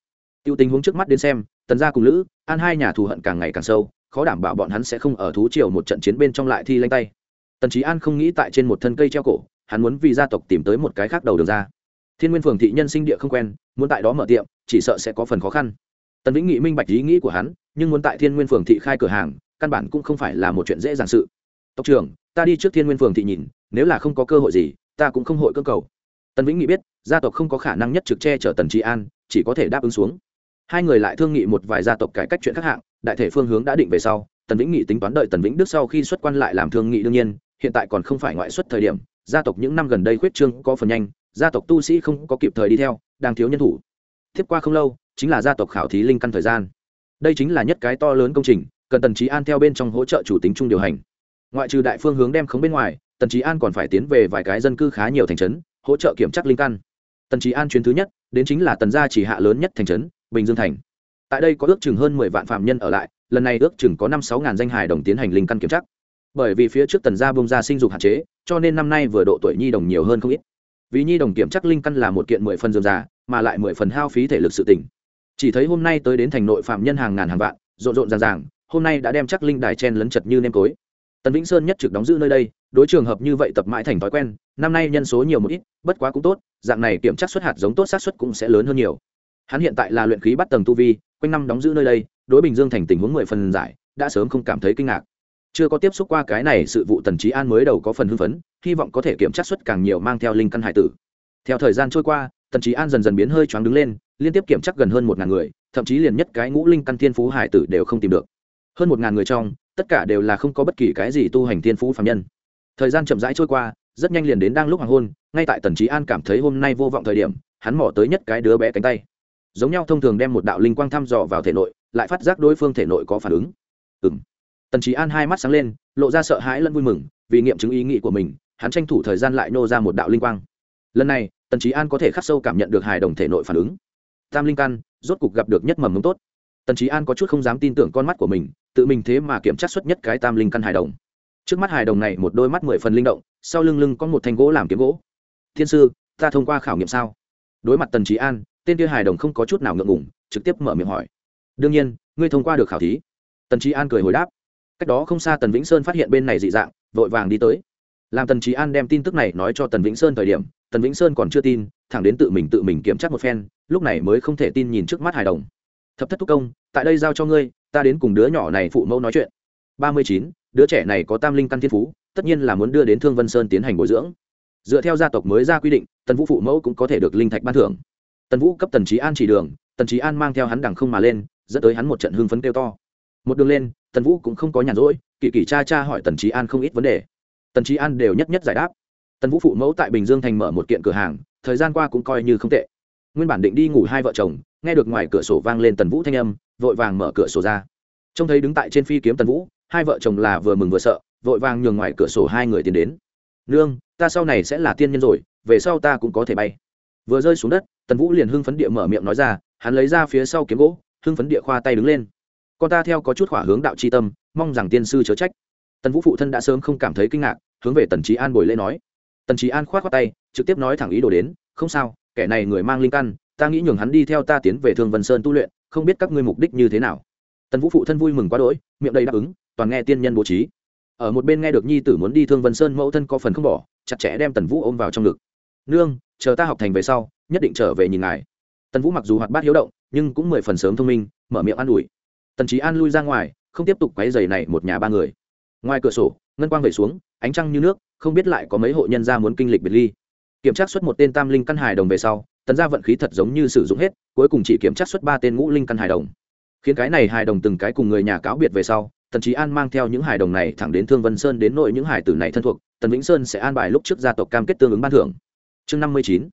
Tiêu tình huống trước mắt đến xem, tần gia cùng lữ, an hai nhà thù hận càng ngày càng sâu, khó đảm bảo bọn hắn sẽ không ở thú triều một trận chiến bên trong lại thi lanh tay. Tần trí an không nghĩ tại trên một thân cây treo cổ, hắn muốn vì gia tộc tìm tới một cái khác đầu đường ra. Thiên nguyên phường thị nhân sinh địa không quen, muốn tại đó mở tiệm, chỉ sợ sẽ có phần khó khăn. Tần vĩnh nghị minh bạch ý nghĩ của hắn, nhưng muốn tại thiên nguyên phường thị khai cửa hàng căn bản cũng không phải là một chuyện dễ dàng sự. Tộc trưởng, ta đi trước thiên nguyên phường thị nhìn, nếu là không có cơ hội gì, ta cũng không hội cơ cầu. Tần vĩnh nghị biết, gia tộc không có khả năng nhất trực che chở tần trí an, chỉ có thể đáp ứng xuống. Hai người lại thương nghị một vài gia tộc cải cách chuyện khác hạng, đại thể phương hướng đã định về sau, tần vĩnh nghị tính toán đợi tần vĩnh đức sau khi xuất quan lại làm thương nghị đương nhiên, hiện tại còn không phải ngoại xuất thời điểm, gia tộc những năm gần đây khuyết trương có phần nhanh, gia tộc tu sĩ không có kịp thời đi theo, đang thiếu nhân thủ. Tiếp qua không lâu, chính là gia tộc khảo thí linh căn thời gian. Đây chính là nhất cái to lớn công trình cần tần trí an theo bên trong hỗ trợ chủ tính chung điều hành. Ngoại trừ đại phương hướng đem khống bên ngoài, tần trí an còn phải tiến về vài cái dân cư khá nhiều thành trấn, hỗ trợ kiểm tra linh căn. Tần trí an chuyến thứ nhất, đến chính là tần gia chỉ hạ lớn nhất thành trấn, bình dương thành. Tại đây có ước chừng hơn mười vạn phạm nhân ở lại, lần này ước chừng có năm sáu ngàn danh hài đồng tiến hành linh căn kiểm tra. Bởi vì phía trước tần gia bông ra sinh dục hạn chế, cho nên năm nay vừa độ tuổi nhi đồng nhiều hơn không ít. Vì nhi đồng kiểm tra linh căn là một kiện mười phần dườm già, mà lại mười phần hao phí thể lực sự tỉnh chỉ thấy hôm nay tới đến thành nội phạm nhân hàng ngàn hàng vạn, rộn rộn ràng ràng hôm nay đã đem chắc linh đài chen lấn chật như nêm cối. Tần vĩnh sơn nhất trực đóng giữ nơi đây, đối trường hợp như vậy tập mãi thành thói quen, năm nay nhân số nhiều một ít, bất quá cũng tốt, dạng này kiểm tra xuất hạt giống tốt sát xuất cũng sẽ lớn hơn nhiều. Hắn hiện tại là luyện khí bắt tầng tu vi, quanh năm đóng giữ nơi đây, đối bình dương thành tình huống mười phần giải, đã sớm không cảm thấy kinh ngạc. Chưa có tiếp xúc qua cái này sự vụ tần trí an mới đầu có phần hưng phấn, hy vọng có thể kiểm tra xuất càng nhiều mang theo linh căn hải tử. Theo thời gian trôi qua, tần trí an dần dần biến hơi choáng đứng lên, liên tiếp kiểm tra gần hơn một ngàn người, thậm chí liền nhất cái ngũ linh căn thiên phú hải tử đều không tìm được hơn một ngàn người trong, tất cả đều là không có bất kỳ cái gì tu hành thiên phú phạm nhân. Thời gian chậm rãi trôi qua, rất nhanh liền đến đang lúc hoàng hôn, ngay tại tần trí an cảm thấy hôm nay vô vọng thời điểm, hắn mỏ tới nhất cái đứa bé cánh tay. Giống nhau thông thường đem một đạo linh quang thăm dò vào thể nội, lại phát giác đối phương thể nội có phản ứng. Ừ m tần trí an hai mắt sáng lên, lộ ra sợ hãi lẫn vui mừng, vì nghiệm chứng ý nghĩ của mình, hắn tranh thủ thời gian lại nô ra một đạo linh quang. Lần này, tần trí an có thể khắc sâu cảm nhận được hài đồng thể nội phản ứng. Tam linh căn, rốt cục gặp được nhất mầm mống tốt. Tần trí an có chút không dám tin tưởng con mắt của mình tự mình thế mà kiểm tra xuất nhất cái tam linh căn hài đồng. Trước mắt hài đồng này một đôi mắt mười phần linh động, sau lưng lưng có một thanh gỗ làm kiếm gỗ. Thiên sư, ta thông qua khảo nghiệm sao? Đối mặt tần trí an, tên kia hài đồng không có chút nào ngượng ngùng, trực tiếp mở miệng hỏi. Đương nhiên, ngươi thông qua được khảo thí. Tần trí an cười hồi đáp. Cách đó không xa tần vĩnh sơn phát hiện bên này dị dạng, vội vàng đi tới. Làm tần trí an đem tin tức này nói cho tần vĩnh sơn thời điểm, tần vĩnh sơn còn chưa tin, thẳng đến tự mình tự mình kiểm tra một phen, lúc này mới không thể tin nhìn trước mắt hài đồng. Thập thất thúc công, tại đây giao cho ngươi ta đến cùng đứa nhỏ này phụ mẫu nói chuyện. Ba mươi chín, đứa trẻ này có tam linh căn thiên phú, tất nhiên là muốn đưa đến thương vân sơn tiến hành bồi dưỡng. Dựa theo gia tộc mới ra quy định, tần vũ phụ mẫu cũng có thể được linh thạch ban thưởng. Tần vũ cấp tần trí an chỉ đường, tần trí an mang theo hắn đằng không mà lên, dẫn tới hắn một trận hưng phấn kêu to. Một đường lên, tần vũ cũng không có nhàn rỗi, kỳ kỳ cha cha hỏi tần trí an không ít vấn đề. Tần trí an đều nhất nhất giải đáp. Tần vũ phụ mẫu tại bình dương thành mở một kiện cửa hàng, thời gian qua cũng coi như không tệ. Nguyên bản định đi ngủ hai vợ chồng nghe được ngoài cửa sổ vang lên tần vũ thanh âm, vội vàng mở cửa sổ ra. Trông thấy đứng tại trên phi kiếm tần vũ, hai vợ chồng là vừa mừng vừa sợ, vội vàng nhường ngoài cửa sổ hai người tiến đến. Nương, ta sau này sẽ là tiên nhân rồi, về sau ta cũng có thể bay. Vừa rơi xuống đất, tần vũ liền hưng phấn địa mở miệng nói ra, hắn lấy ra phía sau kiếm gỗ, hưng phấn địa khoa tay đứng lên. Con ta theo có chút khỏa hướng đạo c h i tâm, mong rằng tiên sư chớ trách. Tần vũ phụ thân đã sớm không cảm thấy kinh ngạc, hướng về tần trí an bồi lễ nói. Tần trí an k h o á t khoác tay, trực tiếp nói thẳng ý đồ đến, không sao, kẻ này người mang linh căn ta nghĩ nhường hắn đi theo ta tiến về thương vân sơn tu luyện, không biết các ngươi mục đích như thế nào. Tần vũ phụ thân vui mừng quá đỗi, miệng đầy đáp ứng, toàn nghe tiên nhân bố trí. Ở một bên nghe được nhi tử muốn đi thương vân sơn, mẫu thân có phần không bỏ, chặt chẽ đem tần vũ ôm vào trong ngực. Nương, chờ ta học thành về sau, nhất định trở về nhìn ngài. Tần vũ mặc dù hoạt bát hiếu động, nhưng cũng mười phần sớm thông minh, mở miệng an ủi. Tần trí an lui ra ngoài, không tiếp tục quấy giày này một nhà ba người. Ngoài cửa sổ, ngân quang về xuống, ánh trăng như nước, không biết lại có mấy hộ nhân gia muốn kinh lịch biệt ly. Kiểm tra xuất một tên tam linh căn hài đồng về sau tần gia vận khí thật giống như sử dụng hết, cuối cùng chỉ kiểm tra xuất ba tên ngũ linh căn hài đồng. Khiến cái này hài đồng từng cái cùng người nhà cáo biệt về sau, tần trí an mang theo những hài đồng này thẳng đến thương vân sơn đến nội những hài tử này thân thuộc, tần vĩnh sơn sẽ an bài lúc trước gia tộc cam kết tương ứng ban thưởng. Chương năm mươi chín,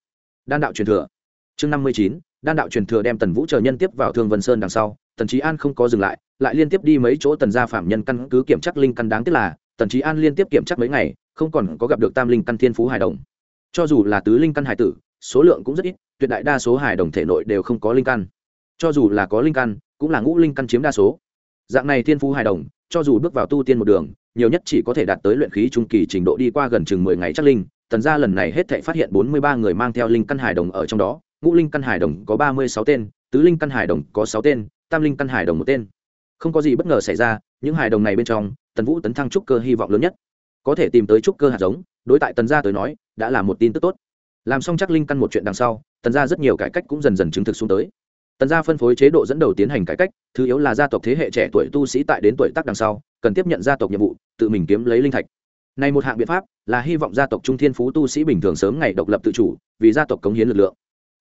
đan đạo truyền thừa. Chương năm mươi chín, đan đạo truyền thừa đem tần vũ chờ nhân tiếp vào thương vân sơn đằng sau, tần trí an không có dừng lại lại liên tiếp đi mấy chỗ tần gia phạm nhân căn cứ kiểm tra linh căn đáng tiếc là, tần trí an liên tiếp kiểm tra mấy ngày, không còn có gặp được tam linh căn thiên phú hài đồng. Cho dù là tứ linh căn hài tử số lượng cũng rất ít, tuyệt đại đa số hài đồng thể nội đều không có linh căn. Cho dù là có linh căn, cũng là ngũ linh căn chiếm đa số. Dạng này thiên phú hài đồng, cho dù bước vào tu tiên một đường, nhiều nhất chỉ có thể đạt tới luyện khí trung kỳ trình độ đi qua gần chừng mười ngày chắc linh, tần gia lần này hết thảy phát hiện bốn mươi ba người mang theo linh căn hài đồng ở trong đó, ngũ linh căn hải đồng có ba mươi sáu tên, tứ linh căn hải đồng có sáu tên, tam linh căn hải đồng một tên. Không có gì bất ngờ xảy ra, những hải đồng này bên trong, tần vũ tấn thăng trúc cơ hy vọng lớn nhất. Có thể tìm tới trúc cơ hạt giống, đối tại tần gia tới nói, đã là một tin tức tốt làm xong chắc linh căn một chuyện đằng sau, tần gia rất nhiều cải cách cũng dần dần chứng thực xuống tới. Tần gia phân phối chế độ dẫn đầu tiến hành cải cách, thứ yếu là gia tộc thế hệ trẻ tuổi tu sĩ tại đến tuổi tác đằng sau, cần tiếp nhận gia tộc nhiệm vụ, tự mình kiếm lấy linh thạch. Này một hạng biện pháp là hy vọng gia tộc trung thiên phú tu sĩ bình thường sớm ngày độc lập tự chủ, vì gia tộc cống hiến lực lượng.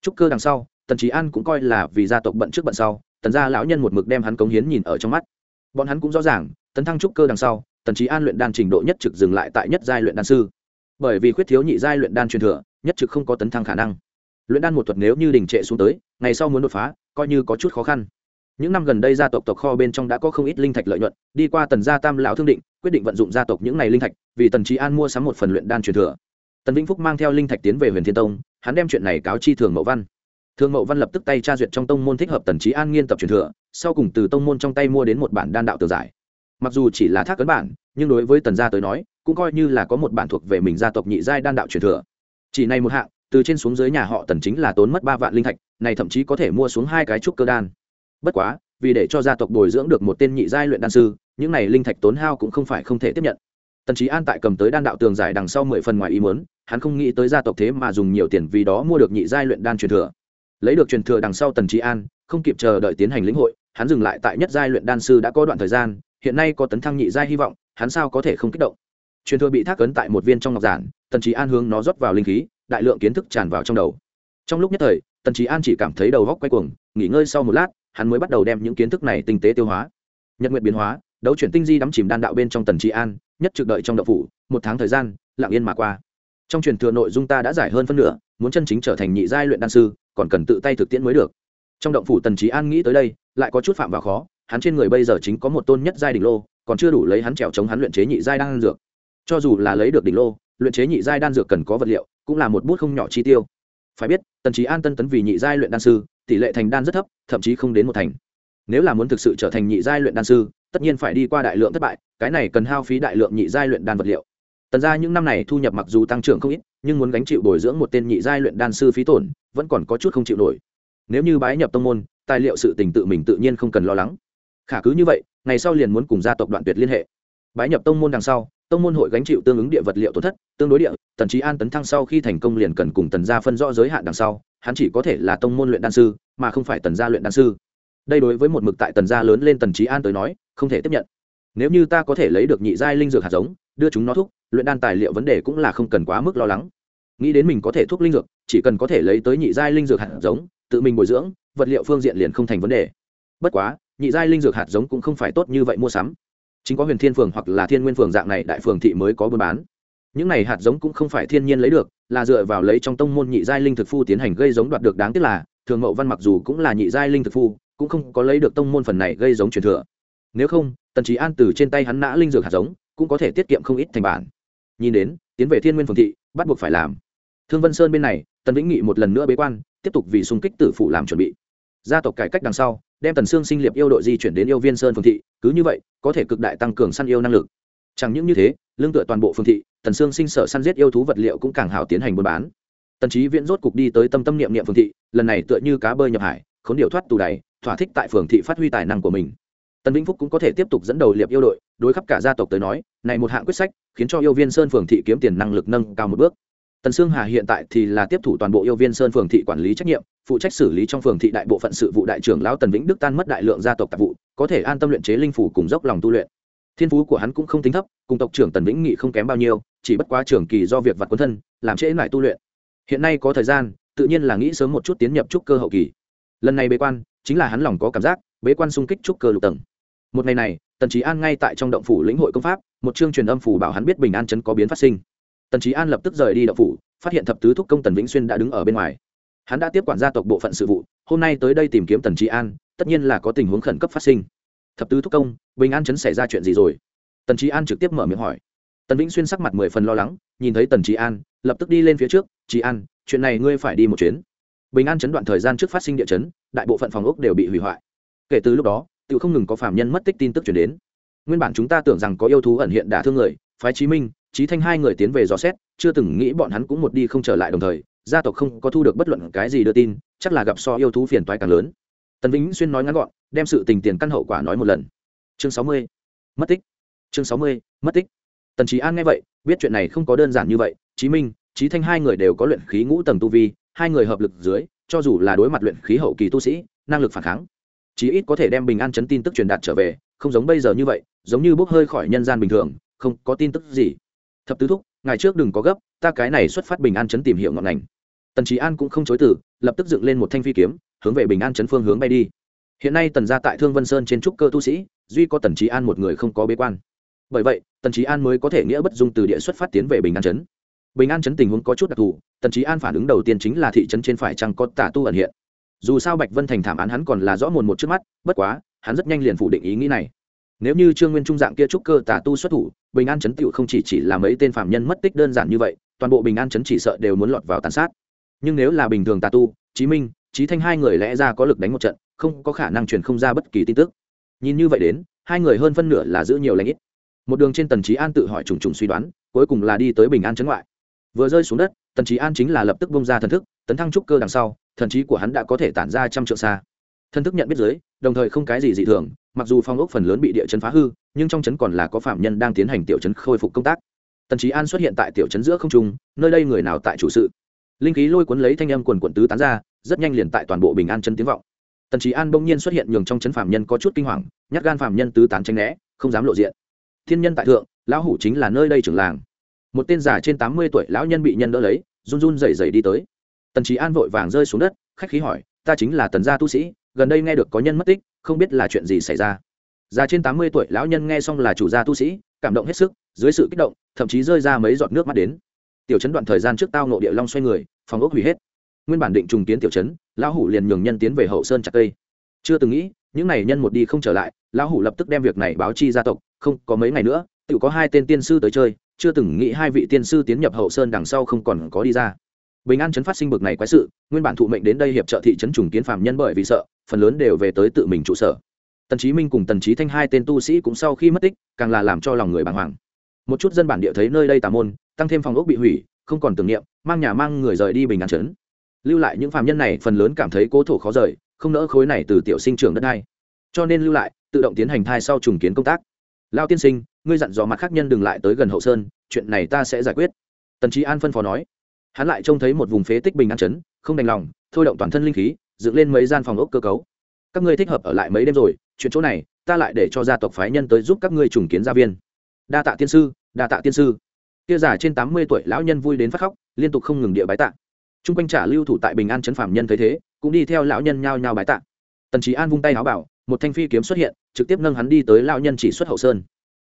Trúc cơ đằng sau, tần trí an cũng coi là vì gia tộc bận trước bận sau, tần gia lão nhân một mực đem hắn cống hiến nhìn ở trong mắt. Bọn hắn cũng rõ ràng, tấn thăng trúc cơ đằng sau, tần trí an luyện đan trình độ nhất trực dừng lại tại nhất giai luyện đan sư bởi vì khuyết thiếu nhị giai luyện đan truyền thừa, nhất trực không có tấn thăng khả năng. Luyện đan một thuật nếu như đình trệ xuống tới, ngày sau muốn đột phá, coi như có chút khó khăn. Những năm gần đây gia tộc tộc kho bên trong đã có không ít linh thạch lợi nhuận, đi qua tần gia tam lão thương định, quyết định vận dụng gia tộc những n à y linh thạch, vì tần trí an mua sắm một phần luyện đan truyền thừa. Tần vĩnh phúc mang theo linh thạch tiến về huyền thiên tông, hắn đem chuyện này cáo chi thường mậu văn. Thường mậu văn lập tức tay tra duyệt trong tông môn thích hợp tần trí an nghiên tập truyền thừa, sau cùng từ tông môn trong tay mua đến một bản đan đạo tờ giải. Mặc dù chỉ là thác cấn bản, nhưng đối với tần gia tới nói cũng coi như là có một bản thuộc về mình gia tộc nhị giai đan đạo truyền thừa. Chỉ này một hạng, từ trên xuống dưới nhà họ tần chính là tốn mất ba vạn linh thạch, này thậm chí có thể mua xuống hai cái trúc cơ đan. Bất quá, vì để cho gia tộc bồi dưỡng được một tên nhị giai luyện đan sư, những này linh thạch tốn hao cũng không phải không thể tiếp nhận. Tần trí an tại cầm tới đan đạo tường giải đằng sau mười phần ngoài ý muốn, hắn không nghĩ tới gia tộc thế mà dùng nhiều tiền vì đó mua được nhị giai luyện đan truyền thừa. Lấy được truyền thừa đằng sau tần trí an, không kịp chờ đợi tiến hành lĩnh hội, hắn dừng lại tại nhất giai luyện đan sư đã có đoạn thời gian, hiện nay có tấn thăng nhị giai hy vọng, hắn sao có thể không kích động? Truyền thừa bị thác cấn tại một viên trong ngọc giản, tần trí an hướng nó rót vào linh khí, đại lượng kiến thức tràn vào trong đầu. Trong lúc nhất thời, tần trí an chỉ cảm thấy đầu góc quay cuồng, nghỉ ngơi sau một lát, hắn mới bắt đầu đem những kiến thức này tinh tế tiêu hóa. Nhật nguyện biến hóa, đấu chuyển tinh di đắm chìm đan đạo bên trong tần trí an, nhất trực đợi trong đậu phủ, một tháng thời gian, lặng yên mà qua. Trong truyền thừa nội dung ta đã giải hơn phân nửa, muốn chân chính trở thành nhị giai luyện đan sư, còn cần tự tay thực tiễn mới được. Trong động phủ tần trí an nghĩ tới đây, lại có chút phạm vào khó, hắn trên người bây giờ chính có một tôn nhất giai đỉnh lô, còn chưa đủ lấy hắn trèo chống hắn luyện chế nhị giai đan dược cho dù là lấy được đỉnh lô, luyện chế nhị giai đan dược cần có vật liệu, cũng là một bút không nhỏ chi tiêu. Phải biết, tần trí an tân tấn vì nhị giai luyện đan sư, tỷ lệ thành đan rất thấp, thậm chí không đến một thành. Nếu là muốn thực sự trở thành nhị giai luyện đan sư, tất nhiên phải đi qua đại lượng thất bại, cái này cần hao phí đại lượng nhị giai luyện đan vật liệu. Tần ra những năm này thu nhập mặc dù tăng trưởng không ít, nhưng muốn gánh chịu bồi dưỡng một tên nhị giai luyện đan sư phí tổn, vẫn còn có chút không chịu nổi. Nếu như bái nhập tông môn, tài liệu sự tình tự mình tự nhiên không cần lo lắng. Khả cứ như vậy, ngày sau liền muốn cùng gia tộc đoạn tuyệt liên hệ. Bái nhập tông môn đằng sau tông môn hội gánh chịu tương ứng địa vật liệu tổn thất, tương đối địa, tần trí an tấn thăng sau khi thành công liền cần cùng tần gia phân rõ giới hạn đằng sau, hắn chỉ có thể là tông môn luyện đan sư, mà không phải tần gia luyện đan sư. Đây đối với một mực tại tần gia lớn lên tần trí an tới nói, không thể tiếp nhận. Nếu như ta có thể lấy được nhị giai linh dược hạt giống, đưa chúng nó thúc, luyện đan tài liệu vấn đề cũng là không cần quá mức lo lắng. Nghĩ đến mình có thể thuốc linh dược, chỉ cần có thể lấy tới nhị giai linh dược hạt giống, tự mình bồi dưỡng, vật liệu phương diện liền không thành vấn đề. Bất quá, nhị giai linh dược hạt giống cũng không phải tốt như vậy mua sắm chính có huyền thiên phường hoặc là thiên nguyên phường dạng này đại phường thị mới có buôn bán. Những này hạt giống cũng không phải thiên nhiên lấy được, là dựa vào lấy trong tông môn nhị giai linh thực phu tiến hành gây giống đoạt được đáng tiếc là, thường mậu văn mặc dù cũng là nhị giai linh thực phu, cũng không có lấy được tông môn phần này gây giống truyền thừa. Nếu không, tần trí an từ trên tay hắn nã linh dược hạt giống, cũng có thể tiết kiệm không ít thành bản. Nhìn đến, tiến về thiên nguyên phường thị, bắt buộc phải làm. Thương vân sơn bên này, tần vĩnh nghị một lần nữa bế quan, tiếp tục vì xung kích tử phụ làm chuẩn bị gia tộc cải cách đằng sau, đem tần sương sinh liệp yêu đội di chuyển đến yêu viên sơn phường thị, cứ như vậy, có thể cực đại tăng cường săn yêu năng lực. Chẳng những như thế, lương tựa toàn bộ phường thị, tần sương sinh sở săn giết yêu thú vật liệu cũng càng hảo tiến hành buôn bán. Tần trí viễn rốt cục đi tới tâm tâm niệm niệm phường thị, lần này tựa như cá bơi nhập hải, khốn điều thoát tù đày thỏa thích tại phường thị phát huy tài năng của mình. Tần vĩnh phúc cũng có thể tiếp tục dẫn đầu liệp yêu đội, đối khắp cả gia tộc tới nói, này một hạng quyết sách, khiến cho yêu viên sơn phường thị kiếm tiền năng lực nâng cao một bước tần sương hà hiện tại thì là tiếp thủ toàn bộ yêu viên sơn phường thị quản lý trách nhiệm, phụ trách xử lý trong phường thị đại bộ phận sự vụ đại trưởng lão tần vĩnh đức tan mất đại lượng gia tộc tạp vụ, có thể an tâm luyện chế linh phủ cùng dốc lòng tu luyện. Thiên phú của hắn cũng không tính thấp, cùng tộc trưởng tần vĩnh nghị không kém bao nhiêu, chỉ bất quá trưởng kỳ do việc vặt quân thân, làm trễ lại tu luyện. Hiện nay có thời gian, tự nhiên là nghĩ sớm một chút tiến nhập trúc cơ hậu kỳ. Lần này bế quan, chính là hắn lòng có cảm giác, bế quan xung kích trúc cơ lục tầng. Một ngày này, tần trí an ngay tại trong động phủ lĩnh hội công pháp, một chương truyền âm phủ bảo hắn biết bình an chấn có biến phát sinh tần trí an lập tức rời đi đậu phủ, phát hiện thập tứ thúc công tần vĩnh xuyên đã đứng ở bên ngoài. Hắn đã tiếp quản gia tộc bộ phận sự vụ, hôm nay tới đây tìm kiếm tần trí an, tất nhiên là có tình huống khẩn cấp phát sinh. Thập tứ thúc công, bình an chấn xảy ra chuyện gì rồi? Tần trí an trực tiếp mở miệng hỏi. Tần vĩnh xuyên sắc mặt mười phần lo lắng, nhìn thấy tần trí an, lập tức đi lên phía trước, trí an, chuyện này ngươi phải đi một chuyến. Bình an chấn đoạn thời gian trước phát sinh địa chấn, đại bộ phận phòng ốc đều bị hủy hoại. Kể từ lúc đó tự không ngừng có phạm nhân mất tích tin tức chuyển đến. Nguyên bản chúng ta tưởng rằng có yêu thú ẩn hiện đả thương người, phái chí minh chí thanh hai người tiến về dò xét, chưa từng nghĩ bọn hắn cũng một đi không trở lại đồng thời, gia tộc không có thu được bất luận cái gì đưa tin, chắc là gặp so yêu thú phiền toái càng lớn. Tần vĩnh xuyên nói ngắn gọn, đem sự tình tiền căn hậu quả nói một lần. Chương sáu mươi, mất tích. Chương sáu mươi, mất tích. Tần trí an nghe vậy, biết chuyện này không có đơn giản như vậy, chí minh, chí thanh hai người đều có luyện khí ngũ tầng tu vi, hai người hợp lực dưới, cho dù là đối mặt luyện khí hậu kỳ tu sĩ, năng lực phản kháng, chí ít có thể đem bình an chấn tin tức truyền đạt trở về, không giống bây giờ như vậy, giống như bốc hơi khỏi nhân gian bình thường, không có tin tức gì thập tứ thúc, ngày trước đừng có gấp, ta cái này xuất phát bình an chấn tìm hiểu ngọn ngành. Tần trí an cũng không chối từ, lập tức dựng lên một thanh phi kiếm, hướng về bình an chấn phương hướng bay đi. Hiện nay tần gia tại thương vân sơn trên trúc cơ tu sĩ, duy có tần trí an một người không có bế quan. Bởi vậy, tần trí an mới có thể nghĩa bất dung từ địa xuất phát tiến về bình an chấn bình an chấn tình huống có chút đặc thù, tần trí an phản ứng đầu tiên chính là thị trấn trên phải chăng có tả tu ẩn hiện. Dù sao bạch vân thành thảm án hắn còn là rõ mồn một trước mắt, bất quá, hắn rất nhanh liền phủ định ý nghĩ này nếu như trương nguyên trung dạng kia trúc cơ tà tu xuất thủ, bình an chấn tựu không chỉ chỉ là mấy tên phạm nhân mất tích đơn giản như vậy, toàn bộ bình an chấn chỉ sợ đều muốn lọt vào tàn sát. Nhưng nếu là bình thường tà tu, chí minh, chí thanh hai người lẽ ra có lực đánh một trận, không có khả năng truyền không ra bất kỳ tin tức. Nhìn như vậy đến, hai người hơn phân nửa là giữ nhiều lãnh ít. Một đường trên tần trí an tự hỏi trùng trùng suy đoán, cuối cùng là đi tới bình an chấn ngoại. Vừa rơi xuống đất, tần trí an chính là lập tức bông ra thần thức, tấn thăng trúc cơ đằng sau, thần trí của hắn đã có thể tản ra trăm trượng xa. Thần thức nhận biết dưới đồng thời không cái gì dị thường, mặc dù phong ốc phần lớn bị địa chấn phá hư, nhưng trong chấn còn là có phạm nhân đang tiến hành tiểu chấn khôi phục công tác. Tần trí an xuất hiện tại tiểu chấn giữa không trung, nơi đây người nào tại chủ sự? Linh khí lôi cuốn lấy thanh âm quần quận tứ tán ra, rất nhanh liền tại toàn bộ bình an chân tiếng vọng. Tần trí an bỗng nhiên xuất hiện nhường trong chấn phạm nhân có chút kinh hoàng, nhát gan phạm nhân tứ tán tranh né, không dám lộ diện. Thiên nhân tại thượng, lão hủ chính là nơi đây trưởng làng. Một tên già trên tám mươi tuổi lão nhân bị nhân đỡ lấy, run run rẩy rẩy đi tới. Tần trí an vội vàng rơi xuống đất, khách khí hỏi, ta chính là tần gia tu sĩ gần đây nghe được có nhân mất tích, không biết là chuyện gì xảy ra. Già trên tám mươi tuổi, lão nhân nghe xong là chủ gia tu sĩ, cảm động hết sức, dưới sự kích động, thậm chí rơi ra mấy giọt nước mắt đến. Tiểu chấn đoạn thời gian trước tao nộ địa long xoay người, phòng ốc hủy hết. Nguyên bản định trùng kiến tiểu chấn lão hủ liền nhường nhân tiến về hậu sơn chặt cây. Chưa từng nghĩ, những này nhân một đi không trở lại, lão hủ lập tức đem việc này báo chi gia tộc, không có mấy ngày nữa, tự có hai tên tiên sư tới chơi, chưa từng nghĩ hai vị tiên sư tiến nhập hậu sơn đằng sau không còn có đi ra bình an chấn phát sinh bực này quái sự, nguyên bản thụ mệnh đến đây hiệp trợ thị trấn trùng kiến phạm nhân bởi vì sợ, phần lớn đều về tới tự mình trụ sở. Tần trí minh cùng tần trí thanh hai tên tu sĩ cũng sau khi mất tích, càng là làm cho lòng người bàng hoàng. Một chút dân bản địa thấy nơi đây tà môn, tăng thêm phòng ốc bị hủy, không còn tưởng niệm, mang nhà mang người rời đi bình an chấn. Lưu lại những phạm nhân này, phần lớn cảm thấy cố thổ khó rời, không nỡ khối này từ tiểu sinh trưởng đất này cho nên lưu lại, tự động tiến hành thai sau trùng kiến công tác. Lao tiên sinh, ngươi dặn dò mặt khác nhân đừng lại tới gần hậu sơn, chuyện này ta sẽ giải quyết. Tần trí an phân phó nói hắn lại trông thấy một vùng phế tích bình an chấn, không đành lòng, thôi động toàn thân linh khí, dựng lên mấy gian phòng ốc cơ cấu. Các ngươi thích hợp ở lại mấy đêm rồi, chuyện chỗ này, ta lại để cho gia tộc phái nhân tới giúp các ngươi trùng kiến gia viên. Đa tạ tiên sư, đa tạ tiên sư. Kia giả trên tám mươi tuổi lão nhân vui đến phát khóc, liên tục không ngừng địa bái tạ. T r u n g quanh trả lưu thủ tại bình an chấn phạm nhân thấy thế, cũng đi theo lão nhân nhao nhao bái tạ. Tần trí an vung tay áo bảo, một thanh phi kiếm xuất hiện, trực tiếp nâng hắn đi tới lão nhân chỉ xuất hậu sơn.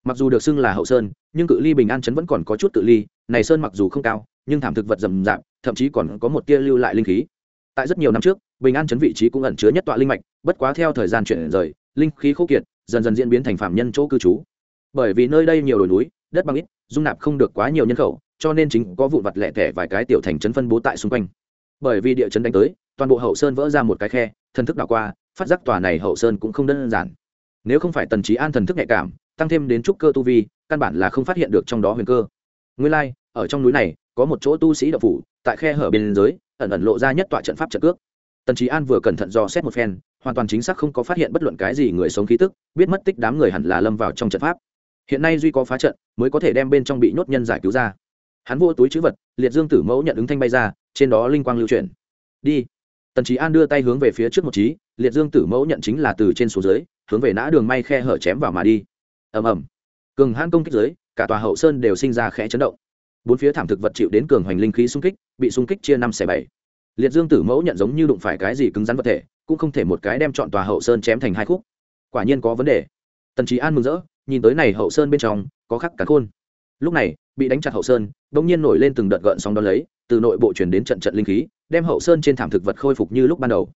Mặc dù được xưng là hậu sơn, nhưng cự ly bình an chấn vẫn còn có chút tự ly, này sơn mặc dù không cao nhưng thảm thực vật rầm rạp thậm chí còn có một tia lưu lại linh khí. Tại rất nhiều năm trước bình an chấn vị trí cũng ẩn chứa nhất tọa linh mạch bất quá theo thời gian chuyển rời linh khí khô kiệt dần dần diễn biến thành phạm nhân chỗ cư trú. Bởi vì nơi đây nhiều đồi núi đất bằng ít dung nạp không được quá nhiều nhân khẩu cho nên chính có vụn vặt lẻ tẻ vài cái tiểu thành trấn phân bố tại xung quanh. Bởi vì địa chấn đánh tới toàn bộ hậu sơn vỡ ra một cái khe thần thức đảo qua phát giác tòa này hậu sơn cũng không đơn giản. Nếu không phải tần trí an thần thức nhạy cảm tăng thêm đến trúc cơ tu vi căn bản là không phát hiện được trong đó huyền cơ. Nguyên lai、like, ở trong núi này có một chỗ tu sĩ đạo phủ, tại khe hở bên dưới, ẩn ẩn lộ ra nhất tọa trận pháp trận cước. Tần trí an vừa cẩn thận dò xét một phen, hoàn toàn chính xác không có phát hiện bất luận cái gì người sống khí tức, biết mất tích đám người hẳn là lâm vào trong trận pháp. Hiện nay duy có phá trận, mới có thể đem bên trong bị nhốt nhân giải cứu ra. Hắn vô túi chữ vật, liệt dương tử mẫu nhận ứng thanh bay ra, trên đó linh quang lưu chuyển. Đi. Tần trí an đưa tay hướng về phía trước một trí liệt dương tử mẫu nhận chính là từ trên xuống dưới, hướng về nã đường may khe hở chém vào mà đi. Ầm ầm. Cường hãn công kích dưới, cả tòa hậu sơn đều sinh ra khẽ chấn động bốn phía thảm thực vật chịu đến cường hoành linh khí xung kích, bị xung kích chia năm xẻ bảy. Liệt dương tử mẫu nhận giống như đụng phải cái gì cứng rắn vật thể, cũng không thể một cái đem chọn tòa hậu sơn chém thành hai khúc. Quả nhiên có vấn đề. Tần trí an mừng rỡ, nhìn tới này hậu sơn bên trong, có khắc cả khôn. Lúc này, bị đánh chặt hậu sơn đ ỗ n g nhiên nổi lên từng đợt gợn sóng đón lấy, từ nội bộ chuyển đến trận trận linh khí, đem hậu sơn trên thảm thực vật khôi phục như lúc ban đầu.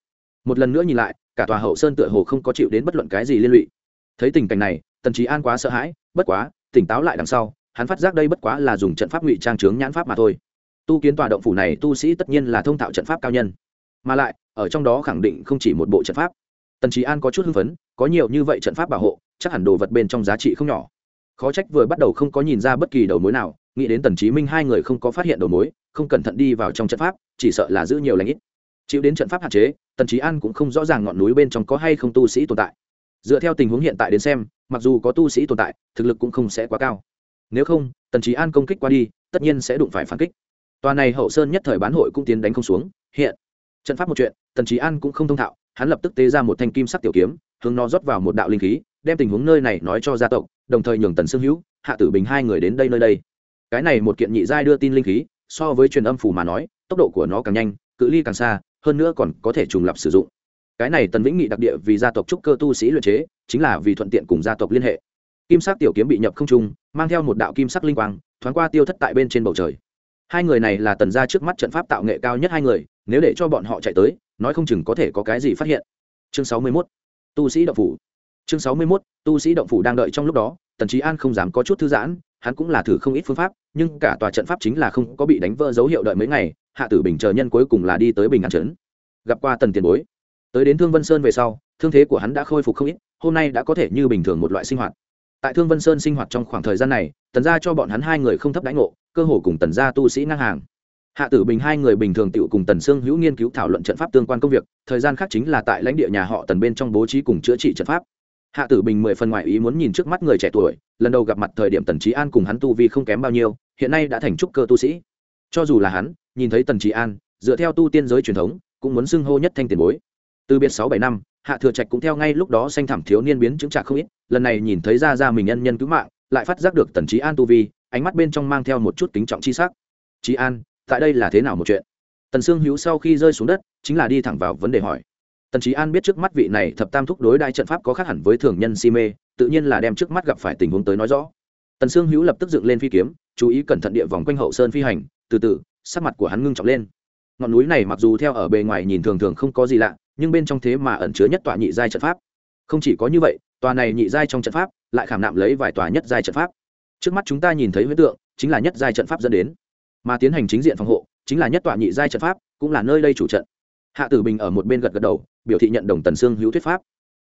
Một lần nữa nhìn lại, cả tòa hậu sơn tựa hồ không có chịu đến bất luận cái gì liên lụy. Thấy tình cảnh này, tần trí an quá sợ hãi, bất quá, tỉnh táo lại đằng sau hắn phát giác đây bất quá là dùng trận pháp ngụy trang trướng nhãn pháp mà thôi. Tu kiến tòa động phủ này tu sĩ tất nhiên là thông thạo trận pháp cao nhân. Mà lại, ở trong đó khẳng định không chỉ một bộ trận pháp. Tần trí an có chút hưng phấn, có nhiều như vậy trận pháp bảo hộ, chắc hẳn đồ vật bên trong giá trị không nhỏ. Khó trách vừa bắt đầu không có nhìn ra bất kỳ đầu mối nào, nghĩ đến tần trí minh hai người không có phát hiện đầu mối, không cẩn thận đi vào trong trận pháp, chỉ sợ là giữ nhiều lãnh ít. Chịu đến trận pháp hạn chế, tần trí an cũng không rõ ràng ngọn núi bên trong có hay không tu sĩ tồn tại. Dựa theo tình huống hiện tại đến xem, mặc dù có tu sĩ tồn tại, thực lực cũng không sẽ quá cao nếu không, tần trí an công kích qua đi, tất nhiên sẽ đụng phải phản kích. Tòa này hậu sơn nhất thời bán hội cũng tiến đánh không xuống, hiện. Trận pháp một chuyện, tần trí an cũng không thông thạo, hắn lập tức tế ra một thanh kim sắc tiểu kiếm, hướng nó rót vào một đạo linh khí, đem tình huống nơi này nói cho gia tộc, đồng thời nhường tần sương hữu, hạ tử bình hai người đến đây nơi đây. Cái này một kiện nhị giai đưa tin linh khí, so với truyền âm phủ mà nói, tốc độ của nó càng nhanh, cự ly càng xa, hơn nữa còn có thể trùng lập sử dụng. Cái này tần vĩnh nghị đặc địa vì gia tộc trúc cơ tu sĩ luyện chế, chính là vì thuận tiện cùng gia tộc liên hệ kim sắc tiểu kiếm bị nhập không trung mang theo một đạo kim sắc linh quang thoáng qua tiêu thất tại bên trên bầu trời. Hai người này là tần gia trước mắt trận pháp tạo nghệ cao nhất hai người nếu để cho bọn họ chạy tới nói không chừng có thể có cái gì phát hiện. Chương sáu mươi 61. tu sĩ động phủ. Chương sáu mươi 61, tu sĩ động phủ đang đợi trong lúc đó tần trí an không dám có chút thư giãn hắn cũng là thử không ít phương pháp nhưng cả tòa trận pháp chính là không có bị đánh vỡ dấu hiệu đợi mấy ngày hạ tử bình chờ nhân cuối cùng là đi tới bình an trấn. Gặp qua tần tiền bối. Tới đến thương vân sơn về sau thương thế của hắn đã khôi phục không ít hôm nay đã có thể như bình thường một loại sinh hoạt tại thương vân sơn sinh hoạt trong khoảng thời gian này, tần gia cho bọn hắn hai người không thấp đãi ngộ, cơ hồ cùng tần gia tu sĩ ngang hàng. Hạ tử bình hai người bình thường tựu cùng tần sương hữu nghiên cứu thảo luận trận pháp tương quan công việc, thời gian khác chính là tại lãnh địa nhà họ tần bên trong bố trí cùng chữa trị trận pháp. Hạ tử bình mười phần ngoại ý muốn nhìn trước mắt người trẻ tuổi, lần đầu gặp mặt thời điểm tần trí an cùng hắn tu vi không kém bao nhiêu, hiện nay đã thành trúc cơ tu sĩ. Cho dù là hắn, nhìn thấy tần trí an, dựa theo tu tiên giới truyền thống, cũng muốn xưng hô nhất thanh tiền bối. Từ biệt sáu bảy năm hạ thừa trạch cũng theo ngay lúc đó xanh thảm thiếu niên biến chứng trạc không ít, lần này nhìn thấy ra ra mình nhân nhân cứu mạng, lại phát giác được tần trí an tu vi, ánh mắt bên trong mang theo một chút kính trọng chi sắc. Trí an, tại đây là thế nào một chuyện? Tần sương hữu sau khi rơi xuống đất, chính là đi thẳng vào vấn đề hỏi. Tần trí an biết trước mắt vị này thập tam thúc đối đại trận pháp có khác hẳn với thường nhân si mê, tự nhiên là đem trước mắt gặp phải tình huống tới nói rõ. Tần sương hữu lập tức dựng lên phi kiếm, chú ý cẩn thận địa vòng quanh hậu sơn phi hành, từ từ, sắc mặt của hắn ngưng trọng lên. Ngọn núi này mặc dù theo ở bề ngoài nhìn thường thường không có gì lạ nhưng bên trong thế mà ẩn chứa nhất tọa nhị giai trận pháp. Không chỉ có như vậy, tòa này nhị giai trong trận pháp lại khảm nạm lấy vài tòa nhất giai trận pháp. Trước mắt chúng ta nhìn thấy huyết tượng, chính là nhất giai trận pháp dẫn đến. Mà tiến hành chính diện phòng hộ, chính là nhất tọa nhị giai trận pháp, cũng là nơi đây chủ trận. Hạ tử bình ở một bên gật gật đầu, biểu thị nhận đồng tần sương hữu thuyết pháp.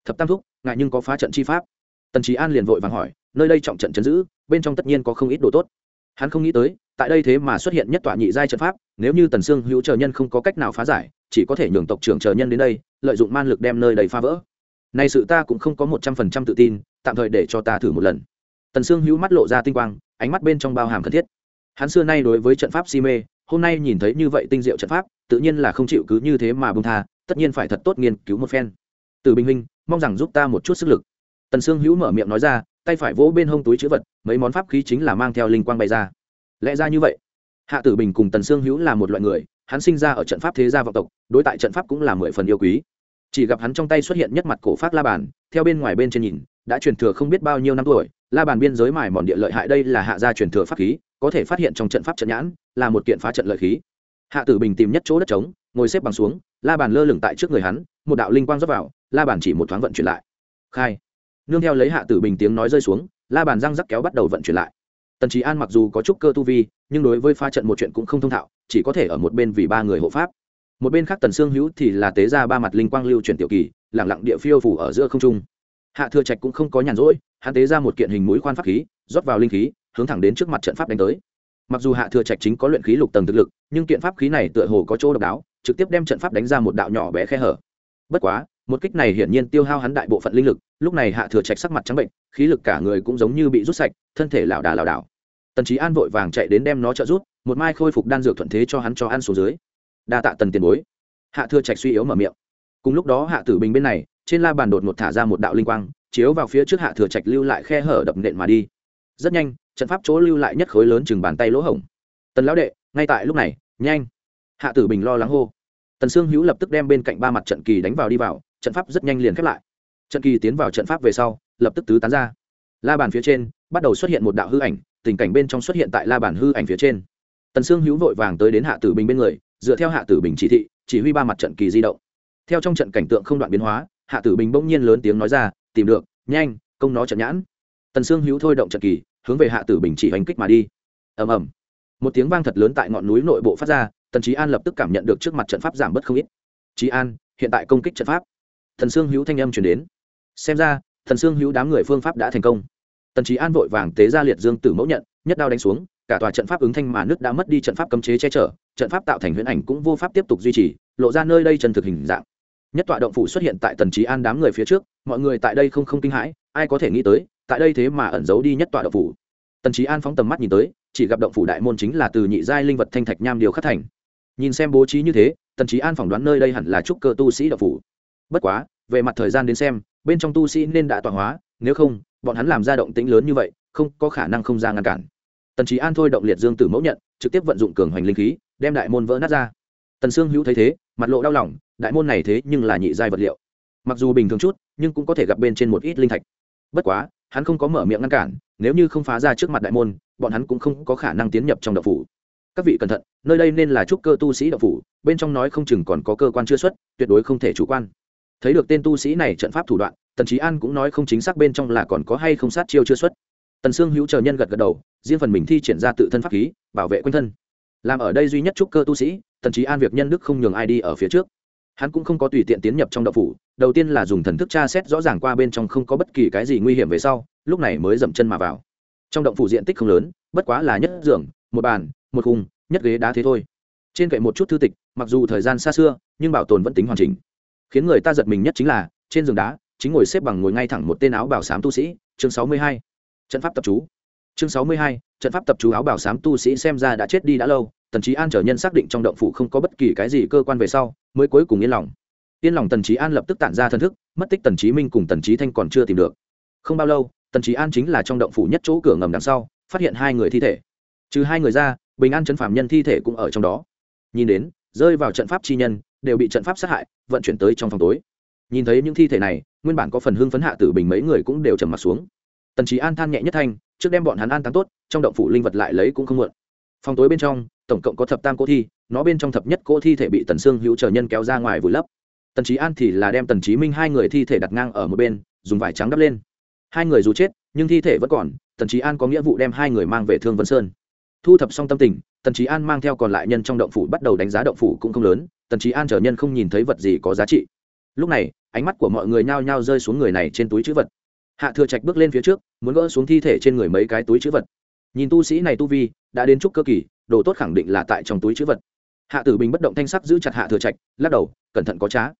Thập tam thúc ngại nhưng có phá trận chi pháp? Tần trí an liền vội vàng hỏi, nơi đây trọng trận chấn giữ, bên trong tất nhiên có không ít đồ tốt. Hắn không nghĩ tới tại đây thế mà xuất hiện nhất tọa nhị giai trận pháp, nếu như tần sương hữu chờ nhân không có cách nào phá giải, chỉ có thể nhường tộc trưởng chờ nhân đến đây, lợi dụng man lực đem nơi đầy phá vỡ. Nay sự ta cũng không có một trăm phần trăm tự tin, tạm thời để cho ta thử một lần. Tần sương hữu mắt lộ ra tinh quang, ánh mắt bên trong bao hàm cần thiết. Hắn xưa nay đối với trận pháp si mê, hôm nay nhìn thấy như vậy tinh diệu trận pháp, tự nhiên là không chịu cứ như thế mà bông tha, tất nhiên phải thật tốt nghiên cứu một phen. Từ bình huynh, mong rằng giúp ta một chút sức lực. Tần sương hữu mở miệng nói ra, tay phải vỗ bên hông túi chữ vật, mấy món pháp khí chính là mang theo linh quang bày ra lẽ ra như vậy, hạ tử bình cùng tần sương hữu là một loại người, hắn sinh ra ở trận pháp thế gia vọng tộc, đối tại trận pháp cũng là mười phần yêu quý. Chỉ gặp hắn trong tay xuất hiện nhất mặt cổ phát la bàn, theo bên ngoài bên trên nhìn, đã truyền thừa không biết bao nhiêu năm tuổi. La bàn biên giới mài mòn địa lợi hại đây là hạ gia truyền thừa pháp khí, có thể phát hiện trong trận pháp trận nhãn, là một kiện phá trận lợi khí. Hạ tử bình tìm nhất chỗ đất trống, ngồi xếp bằng xuống, la bàn lơ lửng tại trước người hắn, một đạo linh quang rót vào, la bàn chỉ một thoáng vận chuyển lại. Khai. Nương theo lấy hạ tử bình tiếng nói rơi xuống, la bàn răng rắc kéo bắt đầu vận chuyển lại tần trí an mặc dù có chút cơ tu vi, nhưng đối với pha trận một chuyện cũng không thông thạo, chỉ có thể ở một bên vì ba người hộ pháp. Một bên khác tần sương hữu thì là tế ra ba mặt linh quang lưu chuyển tiểu kỳ lẳng lặng địa phiêu phủ ở giữa không trung. Hạ thừa trạch cũng không có nhàn rỗi, hắn tế ra một kiện hình mũi khoan pháp khí, rót vào linh khí, hướng thẳng đến trước mặt trận pháp đánh tới. Mặc dù hạ thừa trạch chính có luyện khí lục tầng thực lực, nhưng kiện pháp khí này tựa hồ có chỗ độc đáo, trực tiếp đem trận pháp đánh ra một đạo nhỏ bé khe hở. Bất quá, một kích này hiển nhiên tiêu hao hắn đại bộ phận linh lực, lúc này hạ thừa trạch sắc mặt trắng bệnh, khí lực cả người cũng giống như bị rút sạch, thân thể lảo đà lảo đảo tần trí an vội vàng chạy đến đem nó trợ giúp, một mai khôi phục đan dược thuận thế cho hắn cho ăn xuống dưới. Đa tạ tần tiền bối. Hạ thừa trạch suy yếu mở miệng. Cùng lúc đó hạ tử bình bên này trên la bàn đột một thả ra một đạo linh quang chiếu vào phía trước hạ thừa trạch lưu lại khe hở đập nện mà đi. Rất nhanh trận pháp chỗ lưu lại nhất khối lớn chừng bàn tay lỗ hổng. Tần lão đệ ngay tại lúc này nhanh. Hạ tử bình lo lắng hô. Tần sương hữu lập tức đem bên cạnh ba mặt trận kỳ đánh vào đi vào trận pháp rất nhanh liền khép lại. Trận kỳ tiến vào trận pháp về sau lập tức tứ tán ra. La bàn phía trên bắt đầu xuất hiện một đạo hư ảnh tình cảnh bên trong xuất hiện tại la bàn hư ảnh phía trên. Tần sương hữu vội vàng tới đến hạ tử bình bên người, dựa theo hạ tử bình chỉ thị, chỉ huy ba mặt trận kỳ di động. Theo trong trận cảnh tượng không đoạn biến hóa, hạ tử bình bỗng nhiên lớn tiếng nói ra, tìm được, nhanh, công nó trận nhãn. Tần sương hữu thôi động trận kỳ, hướng về hạ tử bình chỉ hành kích mà đi. Ầm ầm. Một tiếng vang thật lớn tại ngọn núi nội bộ phát ra, tần trí an lập tức cảm nhận được trước mặt trận pháp giảm bớt không ít. Trí an, hiện tại công kích trận pháp. Thần sương hữu thanh âm chuyển đến. Xem ra thần sương hữu đám người phương pháp đã thành công tần trí an vội vàng tế ra liệt dương tử mẫu nhận, nhất đao đánh xuống, cả tòa trận pháp ứng thanh mà nước đã mất đi trận pháp cấm chế che chở, trận pháp tạo thành huyễn ảnh cũng vô pháp tiếp tục duy trì, lộ ra nơi đây chân thực hình dạng. Nhất tọa động phủ xuất hiện tại tần trí an đám người phía trước, mọi người tại đây không không kinh hãi, ai có thể nghĩ tới, tại đây thế mà ẩn giấu đi nhất tọa động phủ. Tần trí an phóng tầm mắt nhìn tới, chỉ gặp động phủ đại môn chính là từ nhị giai linh vật thanh thạch nham điều khắc thành. Nhìn xem bố trí như thế, tần trí an phỏng đoán nơi đây hẳn là trúc cơ tu sĩ động phủ. Bất quá, về mặt thời gian đến xem, bên trong tu sĩ nên đã tọa hóa, nếu không bọn hắn làm ra động tĩnh lớn như vậy, không có khả năng không ra ngăn cản. Tần trí an thôi động liệt dương tử mẫu nhận, trực tiếp vận dụng cường hoành linh khí, đem đại môn vỡ nát ra. Tần sương hữu thấy thế, mặt lộ đau lòng, đại môn này thế nhưng là nhị giai vật liệu. Mặc dù bình thường chút, nhưng cũng có thể gặp bên trên một ít linh thạch. Bất quá, hắn không có mở miệng ngăn cản, nếu như không phá ra trước mặt đại môn, bọn hắn cũng không có khả năng tiến nhập trong đậu phủ. Các vị cẩn thận, nơi đây nên là trúc cơ tu sĩ đậu phủ, bên trong nói không chừng còn có cơ quan chưa xuất, tuyệt đối không thể chủ quan. Thấy được tên tu sĩ này trận pháp thủ đoạn tần trí an cũng nói không chính xác bên trong là còn có hay không sát chiêu chưa xuất. tần sương hữu chờ nhân gật gật đầu, riêng phần mình thi triển ra tự thân pháp khí, bảo vệ quanh thân. làm ở đây duy nhất trúc cơ tu sĩ, tần trí an việc nhân đức không nhường ai đi ở phía trước. hắn cũng không có tùy tiện tiến nhập trong đậu phủ, đầu tiên là dùng thần thức tra xét rõ ràng qua bên trong không có bất kỳ cái gì nguy hiểm về sau, lúc này mới dậm chân mà vào. trong động phủ diện tích không lớn, bất quá là nhất giường, một bàn, một khung, nhất ghế đá thế thôi. trên kệ một chút thư tịch, mặc dù thời gian xa xưa, nhưng bảo tồn vẫn tính hoàn chỉnh. khiến người ta giật mình nhất chính là, trên giường đá chính ngồi xếp bằng ngồi ngay thẳng một tên áo bảo sám tu sĩ, chương sáu mươi hai, trận pháp tập chú. Chương sáu mươi hai, trận pháp tập chú áo bảo sám tu sĩ xem ra đã chết đi đã lâu, tần trí an trở nhân xác định trong động phủ không có bất kỳ cái gì cơ quan về sau, mới cuối cùng yên lòng. Yên lòng tần trí an lập tức tản ra thân thức, mất tích tần trí minh cùng tần trí thanh còn chưa tìm được. Không bao lâu, tần trí an chính là trong động phủ nhất chỗ cửa ngầm đằng sau, phát hiện hai người thi thể. Trừ hai người ra, bình an chấn phạm nhân thi thể cũng ở trong đó. Nhìn đến, rơi vào trận pháp chi nhân, đều bị trận pháp sát hại, vận chuyển tới trong phòng tối. Nhìn thấy những thi thể này nguyên bản có phần hưng phấn hạ tử bình mấy người cũng đều trầm mặt xuống. Tần trí an than nhẹ nhất thanh, trước đem bọn hắn an táng tốt, trong động phủ linh vật lại lấy cũng không muộn phòng tối bên trong, tổng cộng có thập tam cỗ thi, nó bên trong thập nhất cỗ thi thể bị tần sương hữu chờ nhân kéo ra ngoài vùi lấp. Tần trí an thì là đem tần trí minh hai người thi thể đặt ngang ở một bên, dùng vải trắng đắp lên. Hai người dù chết, nhưng thi thể vẫn còn, tần trí an có nghĩa vụ đem hai người mang về thương vân sơn. Thu thập xong tâm tình, tần trí an mang theo còn lại nhân trong động phủ bắt đầu đánh giá động phủ cũng không lớn, tần trí an chờ nhân không nhìn thấy vật gì có giá trị lúc này, ánh mắt của mọi người nhao nhao rơi xuống người này trên túi chữ vật. Hạ thừa trạch bước lên phía trước, muốn gỡ xuống thi thể trên người mấy cái túi chữ vật. Nhìn tu sĩ này tu vi, đã đến chúc cơ kỳ, đồ tốt khẳng định là tại trong túi chữ vật. Hạ tử bình bất động thanh sắc giữ chặt hạ thừa trạch, lắc đầu, cẩn thận có trá.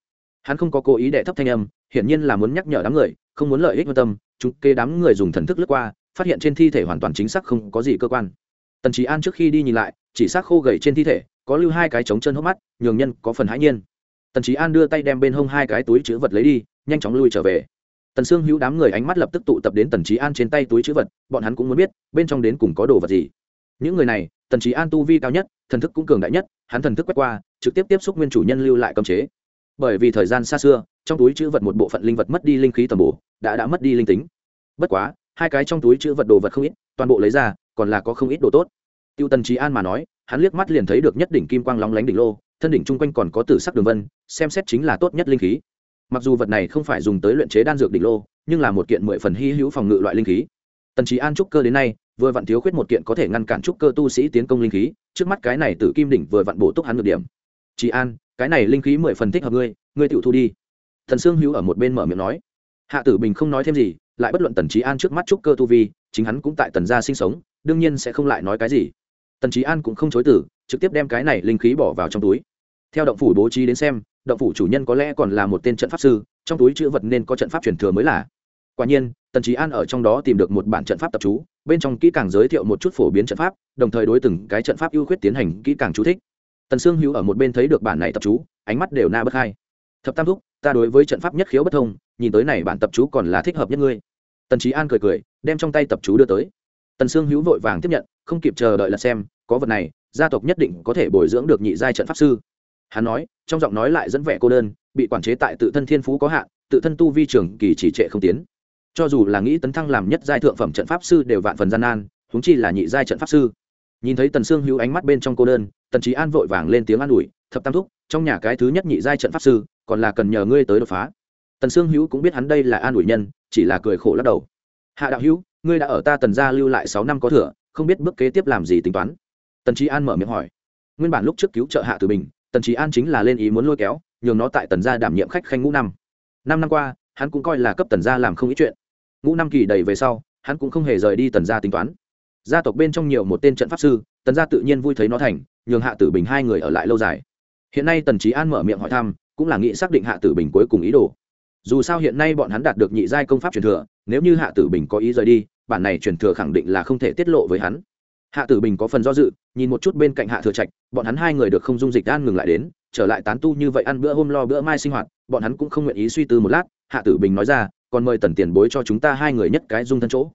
Hắn không có cố ý đệ thấp thanh âm, hiển nhiên là muốn nhắc nhở đám người, không muốn lợi ích quan tâm, chúng kê đám người dùng thần thức lướt qua, phát hiện trên thi thể hoàn toàn chính xác không có gì cơ quan. Tần trí an trước khi đi nhìn lại, chỉ xác khô gầy trên thi thể, có lưu hai cái trống chân hốc mắt, nhường nhân có phần hãi nhiên tần trí an đưa tay đem bên hông hai cái túi chữ vật lấy đi, nhanh chóng lui trở về. tần sương hữu đám người ánh mắt lập tức tụ tập đến tần trí an trên tay túi chữ vật, bọn hắn cũng muốn biết, bên trong đến cùng có đồ vật gì. những người này, tần trí an tu vi cao nhất, thần thức cũng cường đại nhất, hắn thần thức quét qua, trực tiếp tiếp xúc nguyên chủ nhân lưu lại cơm chế. bởi vì thời gian xa xưa, trong túi chữ vật một bộ phận linh vật mất đi linh khí tầm bổ, đã đã mất đi linh tính. bất quá, hai cái trong túi chữ vật đồ vật không ít, toàn bộ lấy ra, còn là có không ít đồ tốt. tiêu tần trí an mà nói, hắn liếc mắt liền thấy được nhất đỉnh kim quang lóng lánh đỉnh lô thân đỉnh chung quanh còn có tử sắc đường vân, xem xét chính là tốt nhất linh khí. Mặc dù vật này không phải dùng tới luyện chế đan dược đỉnh lô, nhưng là một kiện mười phần hy hữu phòng ngự loại linh khí. Tần trí an trúc cơ đến nay, vừa vặn thiếu khuyết một kiện có thể ngăn cản trúc cơ tu sĩ tiến công linh khí, trước mắt cái này tử kim đỉnh vừa vặn bổ túc hắn được điểm. Chị an, cái này linh khí mười phần thích hợp ngươi ngươi tự thu đi. Thần sương hữu ở một bên mở miệng nói. Hạ tử bình không nói thêm gì, lại bất luận tần trí an trước mắt trúc cơ tu vi, chính hắn cũng tại tần gia sinh sống, đương nhiên sẽ không lại nói cái gì. Tần trí an cũng không chối từ, trực tiếp đem cái này linh khí bỏ vào trong túi theo động phủ bố trí đến xem, động phủ chủ nhân có lẽ còn là một tên trận pháp sư, trong túi chữ vật nên có trận pháp truyền thừa mới là. Quả nhiên, tần trí an ở trong đó tìm được một bản trận pháp tập chú, bên trong kỹ càng giới thiệu một chút phổ biến trận pháp, đồng thời đối từng cái trận pháp ưu khuyết tiến hành kỹ càng chú thích. Tần sương hữu ở một bên thấy được bản này tập chú, ánh mắt đều na bất hai. Thập tam thúc, ta đối với trận pháp nhất khiếu bất thông, nhìn tới này bản tập chú còn là thích hợp nhất ngươi. Tần trí an cười cười, đem trong tay tập chú đưa tới. Tần sương hữu vội vàng tiếp nhận, không kịp chờ đợi là xem, có vật này, gia tộc nhất định có thể bồi dưỡng được nhị giai trận pháp sư hắn nói, trong giọng nói lại dẫn vẻ cô đơn, bị quản chế tại tự thân thiên phú có hạn, tự thân tu vi trường kỳ chỉ trệ không tiến. Cho dù là nghĩ tấn thăng làm nhất giai thượng phẩm trận pháp sư đều vạn phần gian nan húng chi là nhị giai trận pháp sư. Nhìn thấy tần sương hữu ánh mắt bên trong cô đơn, tần trí an vội vàng lên tiếng an ủi, thập tam thúc, trong nhà cái thứ nhất nhị giai trận pháp sư, còn là cần nhờ ngươi tới đột phá. Tần sương hữu cũng biết hắn đây là an ủi nhân, chỉ là cười khổ lắc đầu. Hạ đạo hữu, ngươi đã ở ta tần gia lưu lại sáu năm có thừa, không biết bước kế tiếp làm gì tính toán? Tần trí an mở miệng hỏi. Nguyên bản lúc trước cứu trợ hạ từ mình tần trí an chính là lên ý muốn lôi kéo, nhường nó tại tần gia đảm nhiệm khách khanh ngũ năm. Năm năm qua, hắn cũng coi là cấp tần gia làm không ít chuyện. Ngũ năm kỳ đầy về sau, hắn cũng không hề rời đi tần gia tính toán. Gia tộc bên trong nhiều một tên trận pháp sư, tần gia tự nhiên vui thấy nó thành, nhường hạ tử bình hai người ở lại lâu dài. Hiện nay tần trí an mở miệng hỏi thăm, cũng là nghĩ xác định hạ tử bình cuối cùng ý đồ. Dù sao hiện nay bọn hắn đạt được nhị giai công pháp truyền thừa, nếu như hạ tử bình có ý rời đi, bản này truyền thừa khẳng định là không thể tiết lộ với hắn hạ tử bình có phần do dự, nhìn một chút bên cạnh hạ thừa trạch, bọn hắn hai người được không dung dịch đan ngừng lại đến, trở lại tán tu như vậy ăn bữa hôm lo bữa mai sinh hoạt, bọn hắn cũng không nguyện ý suy tư một lát, hạ tử bình nói ra, còn mời tần tiền bối cho chúng ta hai người nhất cái dung thân chỗ.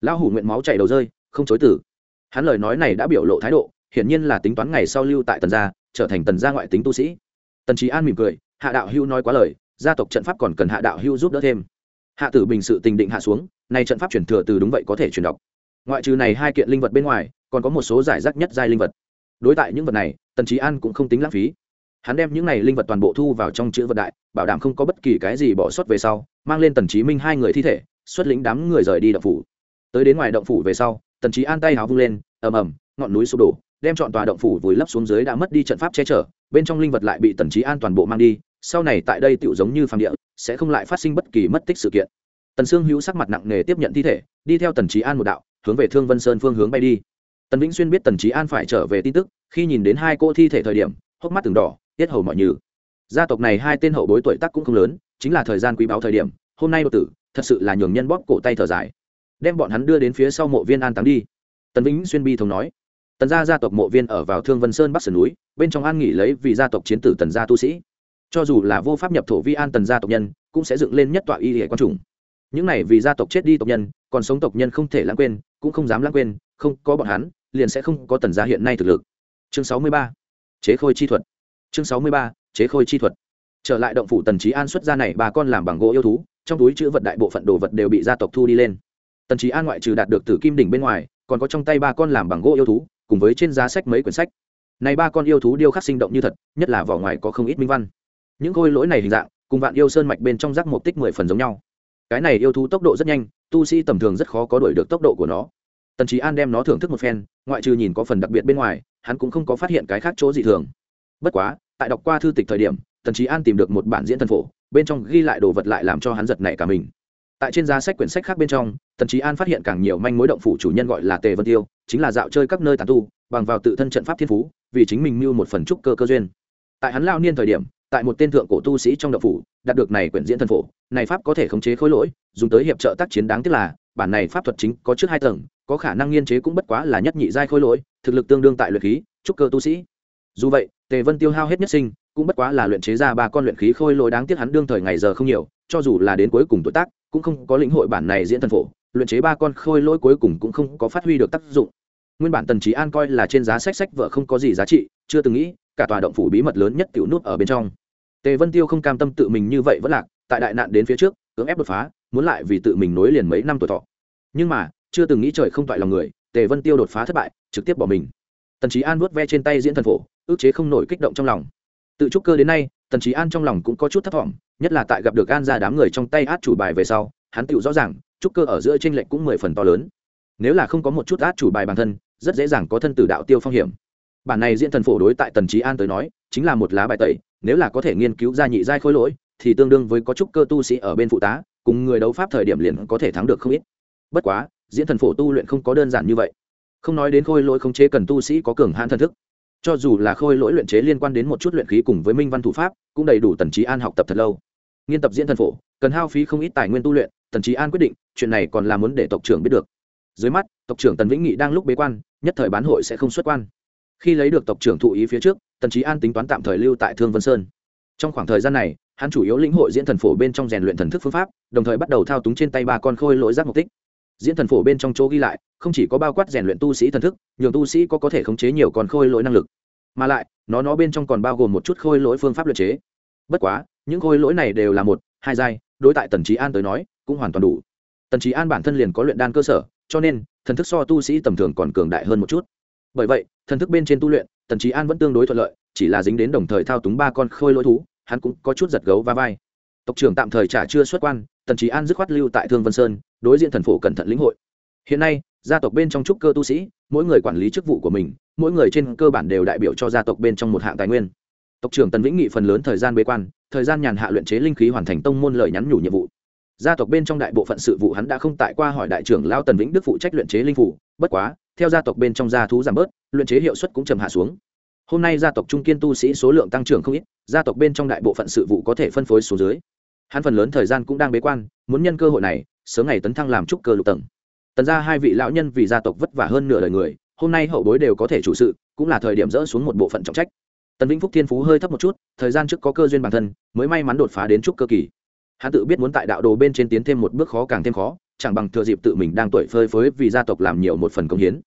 Lão hủ nguyện máu chảy đầu rơi, không chối tử hắn lời nói này đã biểu lộ thái độ, hiển nhiên là tính toán ngày sau lưu tại tần gia, trở thành tần gia ngoại tính tu sĩ. Tần trí an mỉm cười, hạ đạo hưu nói quá lời, gia tộc trận pháp còn cần hạ đạo hưu giúp đỡ thêm. Hạ tử bình sự tình định hạ xuống, nay trận pháp chuyển thừa từ đúng vậy có thể truyền đọc ngoại trừ này hai kiện linh vật bên ngoài, còn có một số giải rác nhất giai linh vật. Đối tại những vật này, tần trí an cũng không tính lãng phí. Hắn đem những này linh vật toàn bộ thu vào trong chữ vật đại, bảo đảm không có bất kỳ cái gì bỏ sót về sau, mang lên tần trí minh hai người thi thể, xuất lĩnh đám người rời đi động phủ. Tới đến ngoài động phủ về sau, tần trí an tay háo vung lên, ầm ầm, ngọn núi sụp đổ, đem chọn tòa động phủ vùi lấp xuống dưới đã mất đi trận pháp che chở, bên trong linh vật lại bị tần trí an toàn bộ mang đi, sau này tại đây tựu giống như phàm địa, sẽ không lại phát sinh bất kỳ mất tích sự kiện. Tần sương hữu sắc mặt nặng nề tiếp nhận thi thể, đi theo tần trí an một đạo hướng về thương vân sơn phương hướng bay đi. Tần vĩnh xuyên biết tần trí an phải trở về tin tức, khi nhìn đến hai cô thi thể thời điểm, hốc mắt từng đỏ, tiết hầu mọi như gia tộc này hai tên hậu bối tuổi tác cũng không lớn, chính là thời gian quý báu thời điểm, hôm nay đột tử, thật sự là nhường nhân bóp cổ tay thở dài. Đem bọn hắn đưa đến phía sau mộ viên an táng đi. Tần vĩnh xuyên bi thống nói. Tần gia gia tộc mộ viên ở vào thương vân sơn bắc sườn núi, bên trong an nghỉ lấy vì gia tộc chiến tử tần gia tu sĩ. Cho dù là vô pháp nhập thổ vi an tần gia tộc nhân, cũng sẽ dựng lên nhất tọa y hệ quan trùng những này vì gia tộc chết đi tộc nhân, còn sống tộc nhân không thể lãng quên, cũng không dám lãng quên, không có bọn hắn, liền sẽ không có tần gia hiện nay thực lực. Chương sáu mươi ba, chế khôi chi thuật. Chương sáu mươi ba, chế khôi chi thuật. Trở lại động phủ tần trí an xuất ra này, bà con làm bằng gỗ yêu thú, trong túi chữ vật đại bộ phận đồ vật đều bị gia tộc thu đi lên. Tần trí an ngoại trừ đạt được từ kim đỉnh bên ngoài, còn có trong tay ba con làm bằng gỗ yêu thú, cùng với trên giá sách mấy quyển sách. Này ba con yêu thú điêu khắc sinh động như thật, nhất là vỏ ngoài có không ít minh văn. Những khôi lỗi này hình dạng, cùng vạn yêu sơn mạch bên trong rác một tích mười phần giống nhau cái này yêu thú tốc độ rất nhanh, tu sĩ tầm thường rất khó có đuổi được tốc độ của nó. Tần trí an đem nó thưởng thức một phen, ngoại trừ nhìn có phần đặc biệt bên ngoài, hắn cũng không có phát hiện cái khác chỗ gì thường. Bất quá, tại đọc qua thư tịch thời điểm, tần trí an tìm được một bản diễn thần phổ, bên trong ghi lại đồ vật lại làm cho hắn giật nảy cả mình. Tại trên giá sách quyển sách khác bên trong, tần trí an phát hiện càng nhiều manh mối động phủ chủ nhân gọi là tề vân tiêu, chính là dạo chơi các nơi tàn tu, bằng vào tự thân trận pháp thiên phú, vì chính mình mưu một phần trúc cơ cơ duyên. Tại hắn lao niên thời điểm tại một tên thượng cổ tu sĩ trong động phủ, đạt được này quyển diễn thần phổ, này pháp có thể khống chế khối lỗi, dùng tới hiệp trợ tác chiến đáng tiếc là, bản này pháp thuật chính có trước hai tầng, có khả năng nghiên chế cũng bất quá là nhất nhị giai khối lỗi, thực lực tương đương tại luyện khí, trúc cơ tu sĩ. Dù vậy, tề vân tiêu hao hết nhất sinh, cũng bất quá là luyện chế ra ba con luyện khí khôi lỗi đáng tiếc hắn đương thời ngày giờ không nhiều, cho dù là đến cuối cùng tuổi tác, cũng không có lĩnh hội bản này diễn thần phổ, luyện chế ba con khôi lỗi cuối cùng cũng không có phát huy được tác dụng. Nguyên bản tần trí an coi là trên giá sách sách vợ không có gì giá trị, chưa từng nghĩ, cả tòa động phủ bí mật lớn nhất tiểu nút ở bên trong tề vân tiêu không cam tâm tự mình như vậy vẫn lạc, tại đại nạn đến phía trước, cưỡng ép đột phá, muốn lại vì tự mình nối liền mấy năm tuổi thọ. Nhưng mà, chưa từng nghĩ trời không toại lòng người, tề vân tiêu đột phá thất bại, trực tiếp bỏ mình. Tần trí an vuốt ve trên tay diễn thần phổ ước chế không nổi kích động trong lòng. Tự trúc cơ đến nay, tần trí an trong lòng cũng có chút thất vọng nhất là tại gặp được an ra đám người trong tay át chủ bài về sau, hắn tựu rõ ràng, trúc cơ ở giữa tranh lệch cũng mười phần to lớn. Nếu là không có một chút át chủ bài bản thân, rất dễ dàng có thân tử đạo tiêu phong hiểm. Bản này diễn thần phổ đối tại tần trí an tới nói, chính là một lá bài tẩy nếu là có thể nghiên cứu ra nhị giai khối lỗi, thì tương đương với có trúc cơ tu sĩ ở bên phụ tá, cùng người đấu pháp thời điểm liền có thể thắng được không ít. Bất quá, diễn thần phổ tu luyện không có đơn giản như vậy. Không nói đến khôi lỗi không chế cần tu sĩ có cường hãn thần thức. Cho dù là khôi lỗi luyện chế liên quan đến một chút luyện khí cùng với minh văn thủ pháp, cũng đầy đủ tần trí an học tập thật lâu. Nghiên tập diễn thần phổ, cần hao phí không ít tài nguyên tu luyện, tần trí an quyết định, chuyện này còn là muốn để tộc trưởng biết được. Dưới mắt, tộc trưởng tần vĩnh nghị đang lúc bế quan, nhất thời bán hội sẽ không xuất quan. Khi lấy được tộc trưởng thụ ý phía trước tần trí an tính toán tạm thời lưu tại thương vân sơn trong khoảng thời gian này hắn chủ yếu lĩnh hội diễn thần phổ bên trong rèn luyện thần thức phương pháp đồng thời bắt đầu thao túng trên tay ba con khôi lỗi giác mục tích diễn thần phổ bên trong chỗ ghi lại không chỉ có bao quát rèn luyện tu sĩ thần thức nhiều tu sĩ có có thể khống chế nhiều con khôi lỗi năng lực mà lại nó nó bên trong còn bao gồm một chút khôi lỗi phương pháp luyện chế bất quá những khôi lỗi này đều là một hai giai đối tại tần trí an tới nói cũng hoàn toàn đủ tần trí an bản thân liền có luyện đan cơ sở cho nên thần thức so tu sĩ tầm thường còn cường đại hơn một chút bởi vậy thần thức bên trên tu luyện tần trí an vẫn tương đối thuận lợi, chỉ là dính đến đồng thời thao túng ba con khôi lỗi thú, hắn cũng có chút giật gấu và vai. Tộc trưởng tạm thời trả chưa xuất quan, tần trí an dứt khoát lưu tại thương vân sơn, đối diện thần phổ cẩn thận lĩnh hội. Hiện nay, gia tộc bên trong trúc cơ tu sĩ, mỗi người quản lý chức vụ của mình, mỗi người trên cơ bản đều đại biểu cho gia tộc bên trong một hạng tài nguyên. Tộc trưởng tần vĩnh nghị phần lớn thời gian bế quan, thời gian nhàn hạ luyện chế linh khí hoàn thành tông môn lời nhắn nhủ nhiệm vụ gia tộc bên trong đại bộ phận sự vụ hắn đã không tại qua hỏi đại trưởng lao tần vĩnh đức phụ trách luyện chế linh phủ, bất quá, theo gia tộc bên trong gia thú giảm bớt, luyện chế hiệu suất cũng trầm hạ xuống. Hôm nay gia tộc trung kiên tu sĩ số lượng tăng trưởng không ít, gia tộc bên trong đại bộ phận sự vụ có thể phân phối số dưới. Hắn phần lớn thời gian cũng đang bế quan, muốn nhân cơ hội này, sớm ngày tấn thăng làm trúc cơ lục tầng. Tần ra hai vị lão nhân vì gia tộc vất vả hơn nửa đời người, hôm nay hậu bối đều có thể chủ sự, cũng là thời điểm dỡ xuống một bộ phận trọng trách. Tần vĩnh phúc thiên phú hơi thấp một chút, thời gian trước có cơ duyên bản thân, mới may mắn đột phá đến trúc cơ kỳ hắn tự biết muốn tại đạo đồ bên trên tiến thêm một bước khó càng thêm khó, chẳng bằng thừa dịp tự mình đang tuổi phơi phới vì gia tộc làm nhiều một phần công hiến.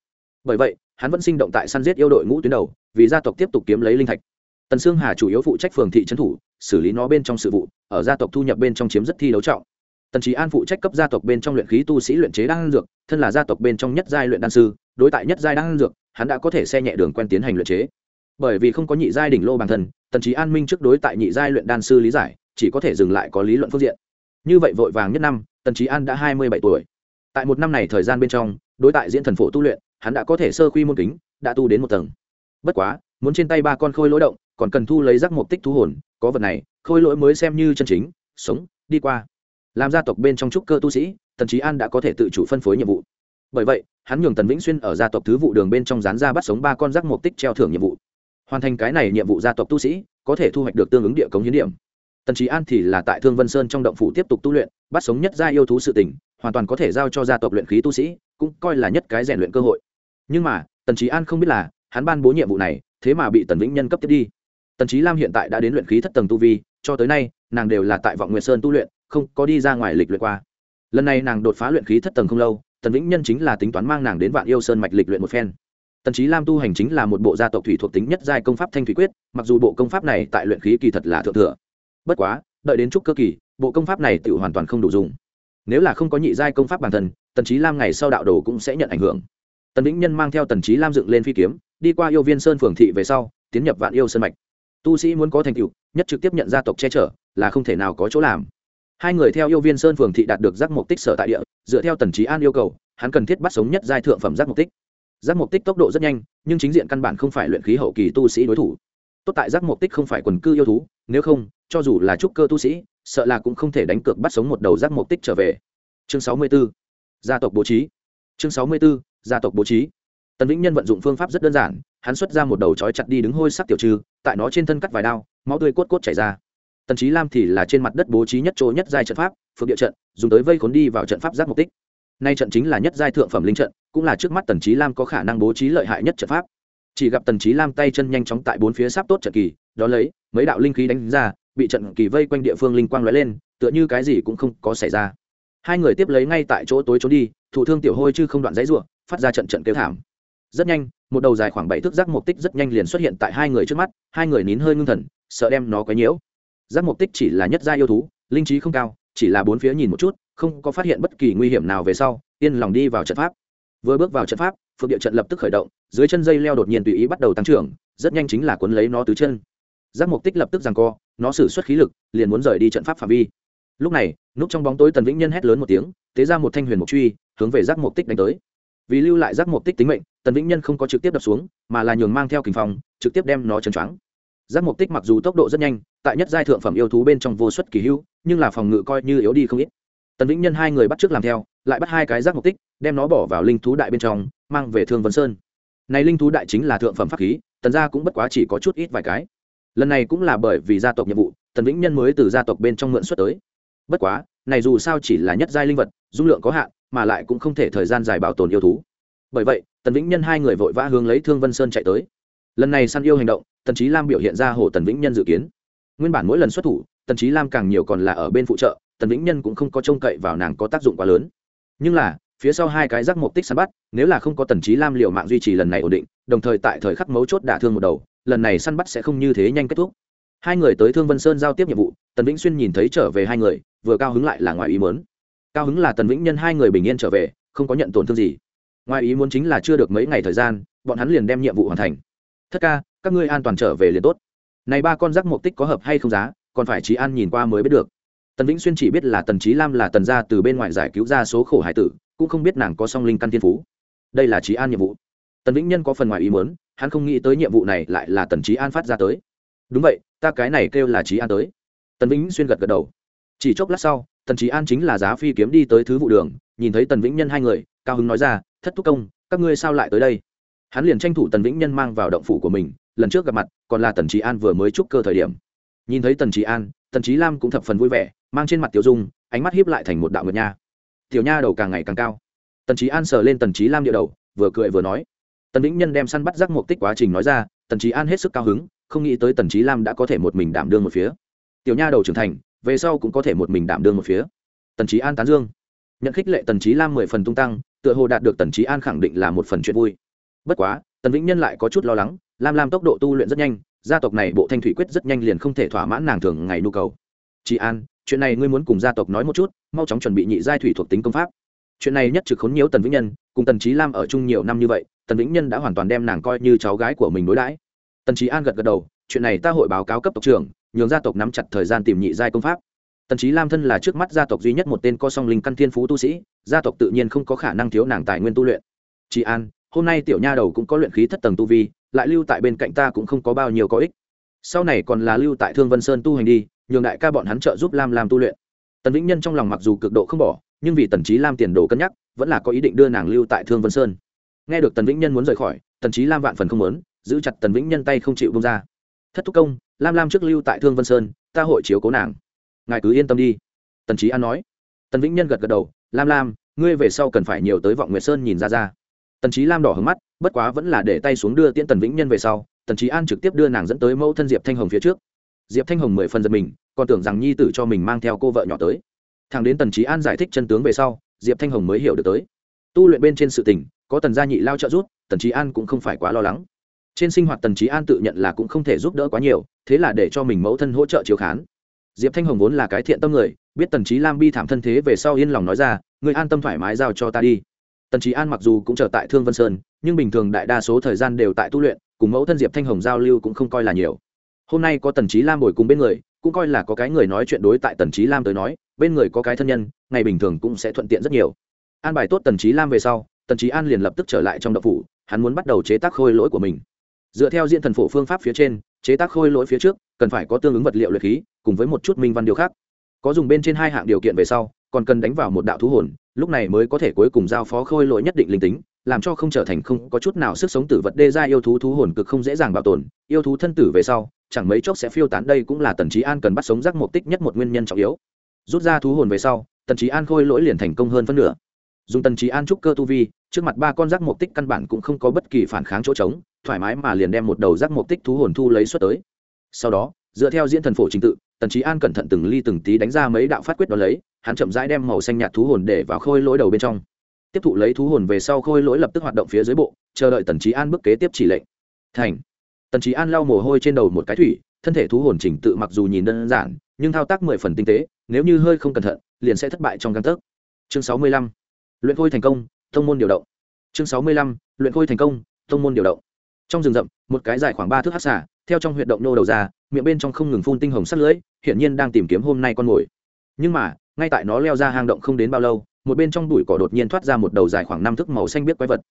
Bởi vậy, hắn vẫn sinh động tại săn giết yêu đội ngũ tuyến đầu, vì gia tộc tiếp tục kiếm lấy linh thạch. Tần sương hà chủ yếu phụ trách phường thị trấn thủ, xử lý nó bên trong sự vụ, ở gia tộc thu nhập bên trong chiếm rất thi đấu trọng. Tần trí an phụ trách cấp gia tộc bên trong luyện khí tu sĩ luyện chế đan dược, thân là gia tộc bên trong nhất giai luyện đan sư, đối tại nhất giai đan dược, hắn đã có thể xe nhẹ đường quen tiến hành luyện chế. Bởi vì không có nhị giai đỉnh lô bản thân, tần trí an minh trước đối tại nhị giai luyện đan sư lý giải chỉ có thể dừng lại có lý luận phương diện. Như vậy vội vàng nhất năm, tần trí an đã hai mươi bảy tuổi. Tại một năm này thời gian bên trong, đối tại diễn thần phổ tu luyện, hắn đã có thể sơ quy môn kính, đã tu đến một tầng. Bất quá, muốn trên tay ba con khôi lỗi động, còn cần thu lấy rắc mục tích thú hồn, có vật này, khôi lỗi mới xem như chân chính, sống, đi qua. Làm gia tộc bên trong trúc cơ tu sĩ, tần trí an đã có thể tự chủ phân phối nhiệm vụ. Bởi vậy, hắn nhường tần vĩnh xuyên ở gia tộc thứ vụ đường bên trong dán ra bắt sống ba con rắc mục tích treo thưởng nhiệm vụ. Hoàn thành cái này nhiệm vụ gia tộc tu sĩ, có thể thu hoạch được tương ứng địa cống hiến điểm tần trí an thì là tại thương vân sơn trong động phủ tiếp tục tu luyện, bắt sống nhất gia yêu thú sự tỉnh hoàn toàn có thể giao cho gia tộc luyện khí tu sĩ, cũng coi là nhất cái rèn luyện cơ hội. Nhưng mà, tần trí an không biết là, hắn ban bố nhiệm vụ này, thế mà bị tần vĩnh nhân cấp tiếp đi. Tần trí lam hiện tại đã đến luyện khí thất tầng tu vi, cho tới nay, nàng đều là tại vọng nguyệt sơn tu luyện, không có đi ra ngoài lịch luyện qua. Lần này nàng đột phá luyện khí thất tầng không lâu, tần vĩnh nhân chính là tính toán mang nàng đến vạn yêu sơn mạch lịch luyện một phen. Tần trí lam tu hành chính là một bộ gia tộc thủy thuộc tính nhất giai công pháp thanh thủy quyết, mặc dù bộ công pháp này tại luyện khí kỳ thật là thượng thừa bất quá, đợi đến trúc cơ kỳ, bộ công pháp này tự hoàn toàn không đủ dùng. Nếu là không có nhị giai công pháp bản thân, tần trí lam ngày sau đạo đồ cũng sẽ nhận ảnh hưởng. Tần vĩnh nhân mang theo tần trí lam dựng lên phi kiếm, đi qua yêu viên sơn phường thị về sau, tiến nhập vạn yêu sơn mạch. Tu sĩ muốn có thành tựu, nhất trực tiếp nhận gia tộc che chở, là không thể nào có chỗ làm. Hai người theo yêu viên sơn phường thị đạt được giác mục tích sở tại địa, dựa theo tần trí an yêu cầu, hắn cần thiết bắt sống nhất giai thượng phẩm giác mục tích. Giác mục tích tốc độ rất nhanh, nhưng chính diện căn bản không phải luyện khí hậu kỳ tu sĩ đối thủ. Tốt tại giác mục tích không phải quần cư yêu thú, nếu không cho dù là trúc cơ tu sĩ, sợ là cũng không thể đánh cược bắt sống một đầu giác mục tích trở về chương sáu mươi 64. gia tộc bố trí chương sáu mươi 64. gia tộc bố trí tần vĩnh nhân vận dụng phương pháp rất đơn giản, hắn xuất ra một đầu chói chặt đi đứng hôi sắc tiểu trừ tại nó trên thân cắt vài đao, máu tươi cốt cốt chảy ra tần trí lam thì là trên mặt đất bố trí nhất chỗ nhất giai trận pháp, phượng địa trận, dùng tới vây khốn đi vào trận pháp giác mục tích nay trận chính là nhất giai thượng phẩm linh trận, cũng là trước mắt tần trí lam có khả năng bố trí lợi hại nhất trận pháp chỉ gặp tần trí lam tay chân nhanh chóng tại bốn phía sáp tốt trận kỳ đó lấy, mấy đạo linh khí đánh ra bị trận kỳ vây quanh địa phương linh quang lóe lên, tựa như cái gì cũng không có xảy ra. Hai người tiếp lấy ngay tại chỗ tối trốn đi thủ thương tiểu hôi chứ không đoạn dãy ruộng phát ra trận trận kêu thảm. Rất nhanh, một đầu dài khoảng bảy thước giác mục tích rất nhanh liền xuất hiện tại hai người trước mắt, hai người nín hơi ngưng thần, sợ đem nó quấy nhiễu. Giác mục tích chỉ là nhất gia yêu thú, linh trí không cao, chỉ là bốn phía nhìn một chút, không có phát hiện bất kỳ nguy hiểm nào về sau, yên lòng đi vào trận pháp. Vừa bước vào trận pháp, phượng địa trận lập tức khởi động, dưới chân dây leo đột nhiên tùy ý bắt đầu tăng trưởng, rất nhanh chính là cuốn lấy nó tứ chân giác mục tích lập tức rằng co, nó xử suất khí lực, liền muốn rời đi trận pháp phạm vi. Lúc này, núp trong bóng tối tần vĩnh nhân hét lớn một tiếng, tế ra một thanh huyền mục truy, hướng về giác mục tích đánh tới. Vì lưu lại giác mục tích tính mệnh, tần vĩnh nhân không có trực tiếp đập xuống, mà là nhường mang theo kình phong, trực tiếp đem nó chân choáng. Giác mục tích mặc dù tốc độ rất nhanh, tại nhất giai thượng phẩm yêu thú bên trong vô suất kỳ hữu, nhưng là phòng ngự coi như yếu đi không ít. Tần vĩnh nhân hai người bắt trước làm theo, lại bắt hai cái giác mục tích, đem nó bỏ vào linh thú đại bên trong, mang về thương vân sơn. Này linh thú đại chính là thượng phẩm pháp khí, tần gia cũng bất quá chỉ có chút ít vài cái lần này cũng là bởi vì gia tộc nhiệm vụ, tần vĩnh nhân mới từ gia tộc bên trong mượn xuất tới. Bất quá, này dù sao chỉ là nhất giai linh vật, dung lượng có hạn, mà lại cũng không thể thời gian dài bảo tồn yêu thú. Bởi vậy, tần vĩnh nhân hai người vội vã hướng lấy thương vân sơn chạy tới. Lần này săn yêu hành động, tần trí lam biểu hiện ra hồ tần vĩnh nhân dự kiến. Nguyên bản mỗi lần xuất thủ, tần trí lam càng nhiều còn là ở bên phụ trợ, tần vĩnh nhân cũng không có trông cậy vào nàng có tác dụng quá lớn. Nhưng là, phía sau hai cái rác mục tích săn bắt, nếu là không có tần trí lam liệu mạng duy trì lần này ổn định, đồng thời tại thời khắc mấu chốt đả thương một đầu lần này săn bắt sẽ không như thế nhanh kết thúc. Hai người tới thương vân sơn giao tiếp nhiệm vụ, tần vĩnh xuyên nhìn thấy trở về hai người, vừa cao hứng lại là ngoài ý mớn cao hứng là tần vĩnh nhân hai người bình yên trở về, không có nhận tổn thương gì. Ngoài ý muốn chính là chưa được mấy ngày thời gian, bọn hắn liền đem nhiệm vụ hoàn thành. Thất ca, các ngươi an toàn trở về liền tốt. Này ba con rắc mục tích có hợp hay không giá, còn phải trí an nhìn qua mới biết được. Tần vĩnh xuyên chỉ biết là tần trí lam là tần gia từ bên ngoài giải cứu ra số khổ hải tử, cũng không biết nàng có song linh căn thiên phú. Đây là trí an nhiệm vụ. Tần vĩnh nhân có phần ngoài ý muốn hắn không nghĩ tới nhiệm vụ này lại là tần trí an phát ra tới. Đúng vậy, ta cái này kêu là trí an tới. Tần vĩnh xuyên gật gật đầu. Chỉ chốc lát sau, tần trí an chính là giá phi kiếm đi tới thứ vụ đường, nhìn thấy tần vĩnh nhân hai người, cao hứng nói ra, thất thúc công, các ngươi sao lại tới đây? Hắn liền tranh thủ tần vĩnh nhân mang vào động phủ của mình, lần trước gặp mặt, còn là tần trí an vừa mới chúc cơ thời điểm. Nhìn thấy tần trí an, tần trí lam cũng thập phần vui vẻ, mang trên mặt tiểu dung, ánh mắt hiếp lại thành một đạo ngược nha. Tiểu nha đầu càng ngày càng cao. Tần trí an sờ lên tần trí lam địa đầu, vừa cười vừa nói tần vĩnh nhân đem săn bắt giác mục tích quá trình nói ra, tần trí an hết sức cao hứng, không nghĩ tới tần trí lam đã có thể một mình đảm đương một phía. Tiểu nha đầu trưởng thành, về sau cũng có thể một mình đảm đương một phía. Tần trí an tán dương. Nhận khích lệ tần trí lam mười phần tung tăng, tựa hồ đạt được tần trí an khẳng định là một phần chuyện vui. Bất quá, tần vĩnh nhân lại có chút lo lắng, lam lam tốc độ tu luyện rất nhanh, gia tộc này bộ thanh thủy quyết rất nhanh liền không thể thỏa mãn nàng thường ngày nhu cầu. Chị an, chuyện này ngươi muốn cùng gia tộc nói một chút, mau chóng chuẩn bị nhị giai thủy thuộc tính công pháp. Chuyện này nhất trực khốn nhiều tần vĩnh nhân, cùng tần trí lam ở chung nhiều năm như vậy tần vĩnh nhân đã hoàn toàn đem nàng coi như cháu gái của mình đối đãi. Tần trí an gật gật đầu, chuyện này ta hội báo cáo cấp tộc trưởng, nhường gia tộc nắm chặt thời gian tìm nhị giai công pháp. Tần trí lam thân là trước mắt gia tộc duy nhất một tên co song linh căn thiên phú tu sĩ, gia tộc tự nhiên không có khả năng thiếu nàng tài nguyên tu luyện. Chị an, hôm nay tiểu nha đầu cũng có luyện khí thất tầng tu vi, lại lưu tại bên cạnh ta cũng không có bao nhiêu có ích. Sau này còn là lưu tại thương vân sơn tu hành đi, nhường đại ca bọn hắn trợ giúp lam làm tu luyện. Tần vĩnh nhân trong lòng mặc dù cực độ không bỏ, nhưng vì tần trí lam tiền đồ cân nhắc, vẫn là có ý định đưa nàng lưu tại thương vân sơn nghe được tần vĩnh nhân muốn rời khỏi, tần trí lam vạn phần không muốn, giữ chặt tần vĩnh nhân tay không chịu bông ra. Thất thúc công, lam lam trước lưu tại thương vân sơn, ta hội chiếu cố nàng. Ngài cứ yên tâm đi. Tần trí an nói. Tần vĩnh nhân gật gật đầu, lam lam, ngươi về sau cần phải nhiều tới vọng nguyệt sơn nhìn ra ra. Tần trí lam đỏ hứng mắt, bất quá vẫn là để tay xuống đưa tiễn tần vĩnh nhân về sau, tần trí an trực tiếp đưa nàng dẫn tới mẫu thân diệp thanh hồng phía trước. Diệp thanh hồng mười phần giật mình, còn tưởng rằng nhi tử cho mình mang theo cô vợ nhỏ tới. Thằng đến tần trí an giải thích chân tướng về sau, diệp thanh hồng mới hiểu được tới tu luyện bên trên sự tình, có tần gia nhị lao trợ giúp, tần trí an cũng không phải quá lo lắng. Trên sinh hoạt tần trí an tự nhận là cũng không thể giúp đỡ quá nhiều, thế là để cho mình mẫu thân hỗ trợ chiếu khán. Diệp thanh hồng vốn là cái thiện tâm người, biết tần trí lam bi thảm thân thế về sau yên lòng nói ra người an tâm thoải mái giao cho ta đi. Tần trí an mặc dù cũng trở tại thương vân sơn, nhưng bình thường đại đa số thời gian đều tại tu luyện, cùng mẫu thân diệp thanh hồng giao lưu cũng không coi là nhiều. Hôm nay có tần trí lam ngồi cùng bên người, cũng coi là có cái người nói chuyện đối tại tần trí lam tới nói, bên người có cái thân nhân, ngày bình thường cũng sẽ thuận tiện rất nhiều an bài tốt tần trí lam về sau, tần trí an liền lập tức trở lại trong đậu phủ, hắn muốn bắt đầu chế tác khôi lỗi của mình. Dựa theo diện thần phổ phương pháp phía trên, chế tác khôi lỗi phía trước, cần phải có tương ứng vật liệu luyện khí, cùng với một chút minh văn điều khác. Có dùng bên trên hai hạng điều kiện về sau, còn cần đánh vào một đạo thú hồn, lúc này mới có thể cuối cùng giao phó khôi lỗi nhất định linh tính, làm cho không trở thành không có chút nào sức sống tử vật đê ra yêu thú thú hồn cực không dễ dàng bảo tồn. Yêu thú thân tử về sau, chẳng mấy chốc sẽ phiêu tán, đây cũng là tần trí an cần bắt sống rác mục tích nhất một nguyên nhân trọng yếu. Rút ra thú hồn về sau, tần trí an khôi lỗi liền thành công hơn phân nửa dùng tần trí an trúc cơ tu vi, trước mặt ba con rác mục tích căn bản cũng không có bất kỳ phản kháng chỗ trống, thoải mái mà liền đem một đầu rác mục tích thú hồn thu lấy xuất tới. Sau đó, dựa theo diễn thần phổ trình tự, tần trí an cẩn thận từng ly từng tí đánh ra mấy đạo phát quyết đó lấy, hắn chậm rãi đem màu xanh nhạt thú hồn để vào khôi lỗi đầu bên trong. Tiếp thụ lấy thú hồn về sau khôi lỗi lập tức hoạt động phía dưới bộ, chờ đợi tần trí an bước kế tiếp chỉ lệnh. Thành. Tần trí an lau mồ hôi trên đầu một cái thủy, thân thể thú hồn trình tự mặc dù nhìn đơn giản, nhưng thao tác mười phần tinh tế, nếu như hơi không cẩn thận, liền sẽ thất bại trong găng tấc. Chương sáu mươi lăm luyện khôi thành công thông môn điều động. Chương sáu mươi lăm, luyện khôi thành công thông môn điều động. Trong rừng rậm, một cái dài khoảng ba thước hát xả theo trong huyệt động nô đầu ra, miệng bên trong không ngừng phun tinh hồng sắt lưỡi hiển nhiên đang tìm kiếm hôm nay con mồi. Nhưng mà, ngay tại nó leo ra hang động không đến bao lâu, một bên trong bụi cỏ đột nhiên thoát ra một đầu dài khoảng năm thước màu xanh biết quái vật.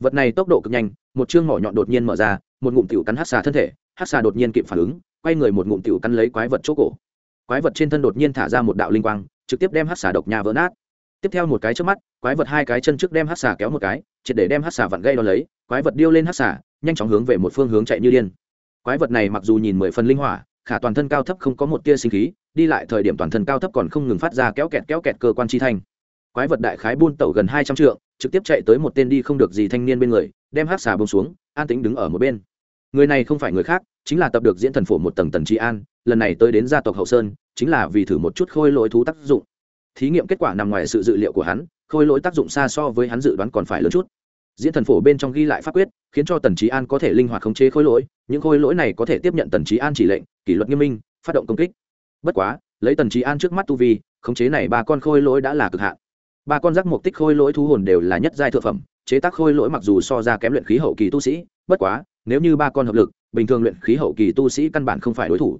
Vật này tốc độ cực nhanh, một chương mỏ nhọn đột nhiên mở ra, một ngụm tiểu cắn hát xà thân thể hát xà đột nhiên kịp phản ứng, quay người một ngụm tiểu cắn lấy quái vật chỗ cổ. Quái vật trên thân đột nhiên thả ra một đạo linh quang, trực tiếp đem hát xà độc nhà vỡ nát tiếp theo một cái trước mắt, quái vật hai cái chân trước đem hát xà kéo một cái, triệt để đem hát xà vặn gây đo lấy, quái vật điêu lên hát xà, nhanh chóng hướng về một phương hướng chạy như điên. Quái vật này mặc dù nhìn mười phần linh hỏa, khả toàn thân cao thấp không có một tia sinh khí, đi lại thời điểm toàn thân cao thấp còn không ngừng phát ra kéo kẹt kéo kẹt cơ quan chi thanh. Quái vật đại khái buôn tẩu gần hai trăm trượng, trực tiếp chạy tới một tên đi không được gì thanh niên bên người, đem hát xà bông xuống, an tính đứng ở một bên. Người này không phải người khác, chính là tập được diễn thần phổ một tầng tần tri an, lần này tới đến gia tộc hậu sơn, chính là vì thử một chút khôi lỗi thú tác dụng thí nghiệm kết quả nằm ngoài sự dự liệu của hắn, khôi lỗi tác dụng xa so với hắn dự đoán còn phải lớn chút. Diễn thần phổ bên trong ghi lại pháp quyết, khiến cho tần trí an có thể linh hoạt khống chế khôi lỗi, những khôi lỗi này có thể tiếp nhận tần trí an chỉ lệnh, kỷ luật nghiêm minh, phát động công kích. Bất quá, lấy tần trí an trước mắt tu vi, khống chế này ba con khôi lỗi đã là cực hạn. Ba con rắc mục tích khôi lỗi thu hồn đều là nhất giai thượng phẩm, chế tác khôi lỗi mặc dù so ra kém luyện khí hậu kỳ tu sĩ, bất quá, nếu như ba con hợp lực, bình thường luyện khí hậu kỳ tu sĩ căn bản không phải đối thủ.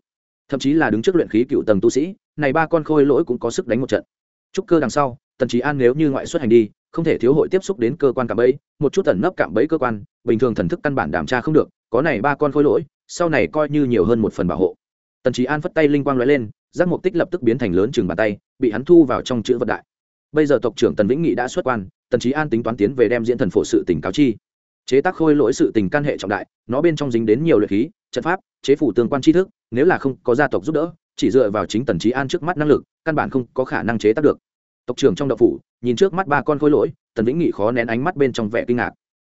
Thậm chí là đứng trước luyện khí cựu tầng tu sĩ, này ba con khôi lỗi cũng có sức đánh một trận trúc cơ đằng sau, tần trí an nếu như ngoại xuất hành đi, không thể thiếu hội tiếp xúc đến cơ quan cạm bẫy, một chút tẩn nấp cạm bẫy cơ quan, bình thường thần thức căn bản đảm tra không được, có này ba con khôi lỗi, sau này coi như nhiều hơn một phần bảo hộ. Tần trí an phất tay linh quang lóe lên, giác mục tích lập tức biến thành lớn chừng bàn tay, bị hắn thu vào trong chữ vật đại. Bây giờ tộc trưởng tần vĩnh nghị đã xuất quan, tần trí an tính toán tiến về đem diễn thần phổ sự tỉnh cáo chi. Chế tác khôi lỗi sự tình can hệ trọng đại, nó bên trong dính đến nhiều luyện khí, trận pháp, chế phủ tương quan tri thức, nếu là không có gia tộc giúp đỡ chỉ dựa vào chính tần trí an trước mắt năng lực, căn bản không có khả năng chế tác được. Tộc trưởng trong đậu phủ, nhìn trước mắt ba con khôi lỗi, tần vĩnh nghị khó nén ánh mắt bên trong vẻ kinh ngạc.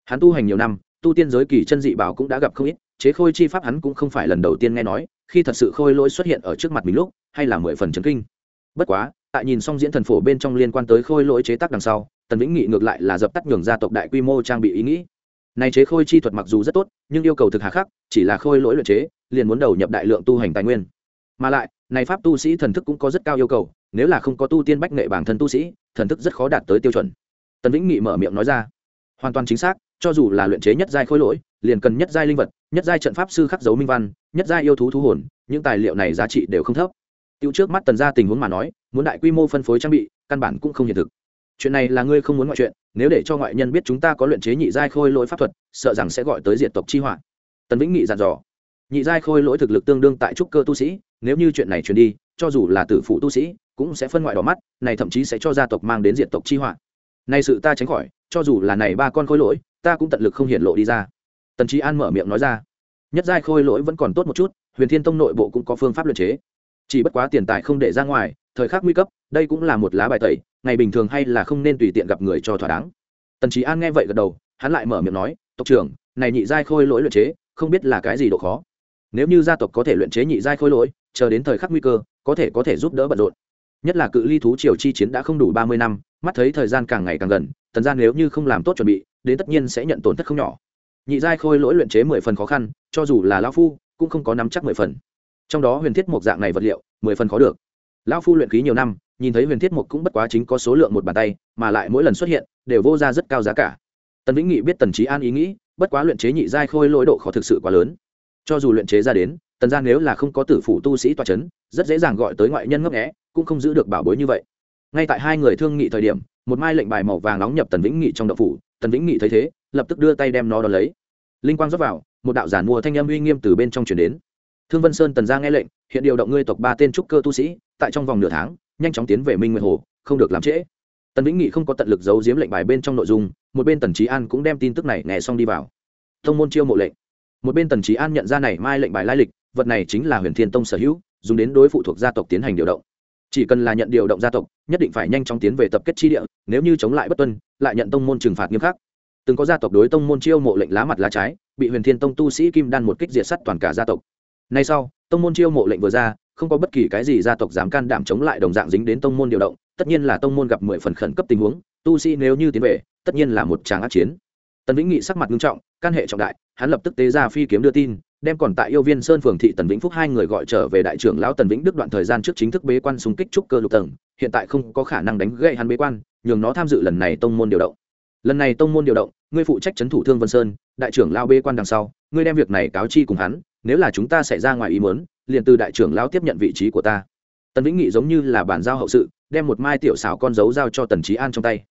Hắn tu hành nhiều năm, tu tiên giới kỳ chân dị bảo cũng đã gặp không ít, chế khôi chi pháp hắn cũng không phải lần đầu tiên nghe nói, khi thật sự khôi lỗi xuất hiện ở trước mặt mình lúc, hay là mười phần chấn kinh. Bất quá, tại nhìn xong diễn thần phổ bên trong liên quan tới khôi lỗi chế tác đằng sau, tần vĩnh nghị ngược lại là dập tắt nhường gia tộc đại quy mô trang bị ý nghĩ. Này chế khôi chi thuật mặc dù rất tốt, nhưng yêu cầu thực hà khắc, chỉ là khôi lỗi luyện chế, liền muốn đầu nhập đại lượng tu hành tài nguyên. Mà lại này pháp tu sĩ thần thức cũng có rất cao yêu cầu, nếu là không có tu tiên bách nghệ bản thân tu sĩ, thần thức rất khó đạt tới tiêu chuẩn. Tần vĩnh nghị mở miệng nói ra. Hoàn toàn chính xác, cho dù là luyện chế nhất giai khôi lỗi, liền cần nhất giai linh vật, nhất giai trận pháp sư khắc dấu minh văn, nhất giai yêu thú thú hồn, những tài liệu này giá trị đều không thấp. Tiêu trước mắt tần ra tình huống mà nói, muốn đại quy mô phân phối trang bị, căn bản cũng không hiện thực. Chuyện này là ngươi không muốn ngoại chuyện, nếu để cho ngoại nhân biết chúng ta có luyện chế nhị giai khôi lỗi pháp thuật, sợ rằng sẽ gọi tới diện tộc chi họa. Tần vĩnh nghị dặn dò nhị giai khôi lỗi thực lực tương đương tại trúc cơ tu sĩ, nếu như chuyện này truyền đi, cho dù là tử phụ tu sĩ, cũng sẽ phân ngoại đỏ mắt, này thậm chí sẽ cho gia tộc mang đến diện tộc chi họa. Này sự ta tránh khỏi, cho dù là này ba con khôi lỗi, ta cũng tận lực không hiện lộ đi ra. Tần trí an mở miệng nói ra. Nhất giai khôi lỗi vẫn còn tốt một chút, huyền thiên tông nội bộ cũng có phương pháp luyện chế. Chỉ bất quá tiền tài không để ra ngoài, thời khắc nguy cấp, đây cũng là một lá bài tẩy, ngày bình thường hay là không nên tùy tiện gặp người cho thỏa đáng. Tần trí an nghe vậy gật đầu, hắn lại mở miệng nói, tộc trưởng, này nhị giai khôi lỗi luyện chế, không biết là cái gì độ khó nếu như gia tộc có thể luyện chế nhị giai khôi lỗi, chờ đến thời khắc nguy cơ, có thể có thể giúp đỡ bận rộn. Nhất là cự ly thú triều chi chiến đã không đủ ba mươi năm, mắt thấy thời gian càng ngày càng gần, tần gian nếu như không làm tốt chuẩn bị, đến tất nhiên sẽ nhận tổn thất không nhỏ. Nhị giai khôi lỗi luyện chế mười phần khó khăn, cho dù là lão phu, cũng không có nắm chắc mười phần. Trong đó huyền thiết một dạng này vật liệu, mười phần khó được. Lão phu luyện khí nhiều năm, nhìn thấy huyền thiết mục cũng bất quá chính có số lượng một bàn tay, mà lại mỗi lần xuất hiện, đều vô ra rất cao giá cả. Tần vĩnh nghị biết tần trí an ý nghĩ, bất quá luyện chế nhị giai khôi lỗi độ khó thực sự quá lớn cho dù luyện chế ra đến, tần gia nếu là không có tử phủ tu sĩ toa c h ấ n rất dễ dàng gọi tới ngoại nhân ngấp nghẽ cũng không giữ được bảo bối như vậy. Ngay tại hai người thương nghị thời điểm, một mai lệnh bài màu vàng nóng nhập tần vĩnh nghị trong đậu phủ, tần vĩnh nghị thấy thế, lập tức đưa tay đem nó đ ó lấy. Linh quang rót vào, một đạo giản mùa thanh âm uy nghiêm từ bên trong chuyển đến. Thương vân sơn, tần gia nghe lệnh, hiện điều động ngươi tộc ba tên trúc cơ tu sĩ, tại trong vòng nửa tháng, nhanh chóng tiến về minh nguyệt hồ, không được làm trễ. Tần vĩnh nghị không có tận lực giấu giếm lệnh bài bên trong nội dung, một bên tần trí an cũng đem tin tức này nghe xong đi vào. Thông môn chiêu mộ lệnh một bên tần trí an nhận ra này mai lệnh bài lai lịch, vật này chính là huyền thiên tông sở hữu, dùng đến đối phụ thuộc gia tộc tiến hành điều động. Chỉ cần là nhận điều động gia tộc, nhất định phải nhanh chóng tiến về tập kết chi địa, nếu như chống lại bất tuân, lại nhận tông môn trừng phạt nghiêm khắc. Từng có gia tộc đối tông môn chiêu mộ lệnh lá mặt lá trái, bị huyền thiên tông tu sĩ kim đan một kích diệt sắt toàn cả gia tộc. Nay sau, tông môn chiêu mộ lệnh vừa ra, không có bất kỳ cái gì gia tộc dám can đảm chống lại đồng dạng dính đến tông môn điều động, tất nhiên là tông môn gặp mười phần khẩn cấp tình huống, tu sĩ nếu như tiến về, tất nhiên là một tràng ác chiến. Tần vĩnh nghị sắc mặt nghiêm trọng căn hệ trọng đại, hắn lập tức tế ra phi kiếm đưa tin, đem còn tại yêu viên sơn phường thị tần vĩnh phúc hai người gọi trở về đại trưởng lão tần vĩnh đức đoạn thời gian trước chính thức bế quan xung kích trúc cơ lục tầng, hiện tại không có khả năng đánh gậy hắn bế quan, nhường nó tham dự lần này tông môn điều động. Lần này tông môn điều động, ngươi phụ trách trấn thủ thương vân sơn, đại trưởng lao bế quan đằng sau, ngươi đem việc này cáo chi cùng hắn, nếu là chúng ta xảy ra ngoài ý muốn, liền từ đại trưởng lao tiếp nhận vị trí của ta. Tần vĩnh nghị giống như là bản giao hậu sự, đem một mai tiểu xảo con dấu giao cho tần trí an trong tay.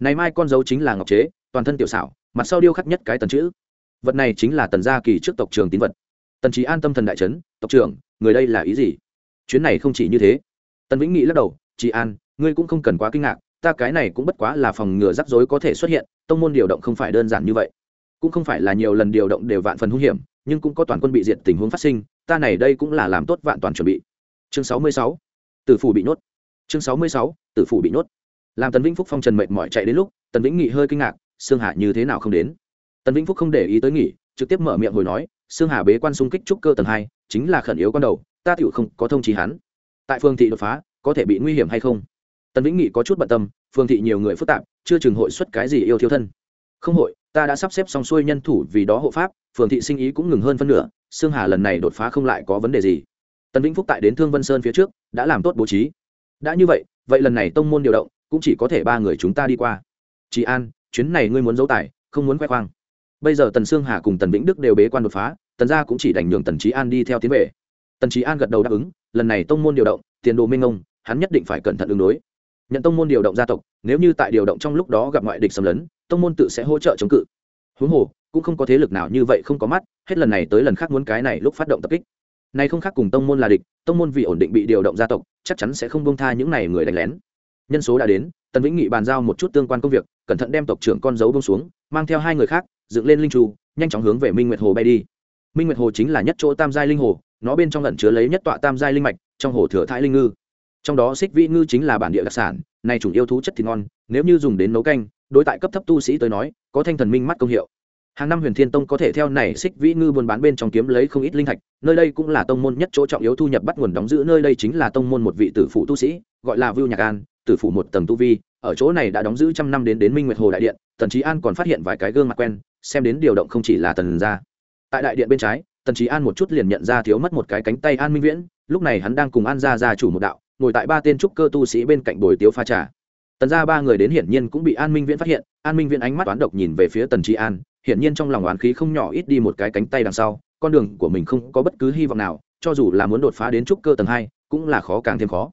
Này mai con dấu chính là ngọc chế, toàn thân tiểu xảo, mặt sau điêu khắc nhất cái tần chữ vật này chính là tần gia kỳ trước tộc trường tín vật. Tần trí an tâm thần đại trấn tộc trưởng, người đây là ý gì? Chuyến này không chỉ như thế. Tần vĩnh nghị lắc đầu chị an, ngươi cũng không cần quá kinh ngạc, ta cái này cũng bất quá là phòng ngừa rắc rối có thể xuất hiện, tông môn điều động không phải đơn giản như vậy. Cũng không phải là nhiều lần điều động đều vạn phần hung hiểm, nhưng cũng có toàn quân bị diệt tình huống phát sinh, ta này đây cũng là làm tốt vạn toàn chuẩn bị. Chương sáu mươi sáu, tử phủ bị nhốt chương sáu mươi sáu, tử phủ bị nhốt làm tần vĩnh phúc phong trần mệt mỏi chạy đến lúc, tần vĩnh nghị hơi kinh ngạc xương hạ như thế nào không đến? Tần vĩnh phúc không để ý tới nghỉ, trực tiếp mở miệng hồi nói xương hà bế quan xung kích trúc cơ tầng hai, chính là khẩn yếu con đầu, ta tựu không có thông trí hắn. Tại phương thị đột phá, có thể bị nguy hiểm hay không? Tần vĩnh nghị có chút bận tâm, phương thị nhiều người phức tạp, chưa chừng hội xuất cái gì yêu thiếu thân. Không hội, ta đã sắp xếp xong xuôi nhân thủ vì đó hộ pháp phường thị sinh ý cũng ngừng hơn phân nửa xương hà lần này đột phá không lại có vấn đề gì. Tần vĩnh phúc tại đến thương vân sơn phía trước, đã làm tốt bố trí. Đã như vậy vậy lần này tông môn điều động, cũng chỉ có thể ba người chúng ta đi qua. Chị an, chuyến này ngươi muốn giấu tài, không muốn khoe khoang bây giờ tần sương hà cùng tần vĩnh đức đều bế quan đột phá, tần gia cũng chỉ đành nhường tần trí an đi theo tiến về. Tần trí an gật đầu đáp ứng, lần này tông môn điều động, tiền đồ minh ông hắn nhất định phải cẩn thận ứng đối. Nhận tông môn điều động gia tộc, nếu như tại điều động trong lúc đó gặp ngoại địch xâm lấn, tông môn tự sẽ hỗ trợ chống cự. Huống hồ, cũng không có thế lực nào như vậy không có mắt, hết lần này tới lần khác muốn cái này lúc phát động tập kích. Nay không khác cùng tông môn là địch, tông môn vì ổn định bị điều động gia tộc, chắc chắn sẽ không bông tha những này người đánh lén. Nhân số đã đến, tần vĩnh nghị bàn giao một chút tương quan công việc, cẩn thận đem tộc trưởng con dấu bông xuống, mang theo hai người khác dựng lên linh tru, nhanh chóng hướng về minh nguyệt hồ bay đi. Minh nguyệt hồ chính là nhất chỗ tam giai linh hồ, nó bên trong lẩn chứa lấy nhất tọa tam giai linh mạch, trong hồ thừa thái linh ngư. Trong đó xích vĩ ngư chính là bản địa đặc sản, này chủng yêu thú chất thì ngon, nếu như dùng đến nấu canh, đối tại cấp thấp tu sĩ tới nói, có thanh thần minh mắt công hiệu. Hàng năm huyền thiên tông có thể theo này xích vĩ ngư buôn bán bên trong kiếm lấy không ít linh thạch, nơi đây cũng là tông môn nhất chỗ trọng yếu thu nhập bắt nguồn đóng giữ, nơi đây chính là tông môn một vị tử phụ tu sĩ, gọi là vưu nhạc an, tử phụ một tầng tu vi, ở chỗ này đã đóng giữ trăm năm đến đến minh nguyệt hồ đại điện, tần trí an còn phát hiện vài cái gương mặt quen xem đến điều động không chỉ là tần gia. Tại đại điện bên trái, tần trí an một chút liền nhận ra thiếu mất một cái cánh tay an minh viễn, lúc này hắn đang cùng an gia gia chủ một đạo, ngồi tại ba tên trúc cơ tu sĩ bên cạnh bồi tiếu pha trà. Tần gia ba người đến hiển nhiên cũng bị an minh viễn phát hiện, an minh viễn ánh mắt toán độc nhìn về phía tần trí an, hiển nhiên trong lòng oán khí không nhỏ ít đi một cái cánh tay đằng sau, con đường của mình không có bất cứ hy vọng nào, cho dù là muốn đột phá đến trúc cơ tầng hai, cũng là khó càng thêm khó.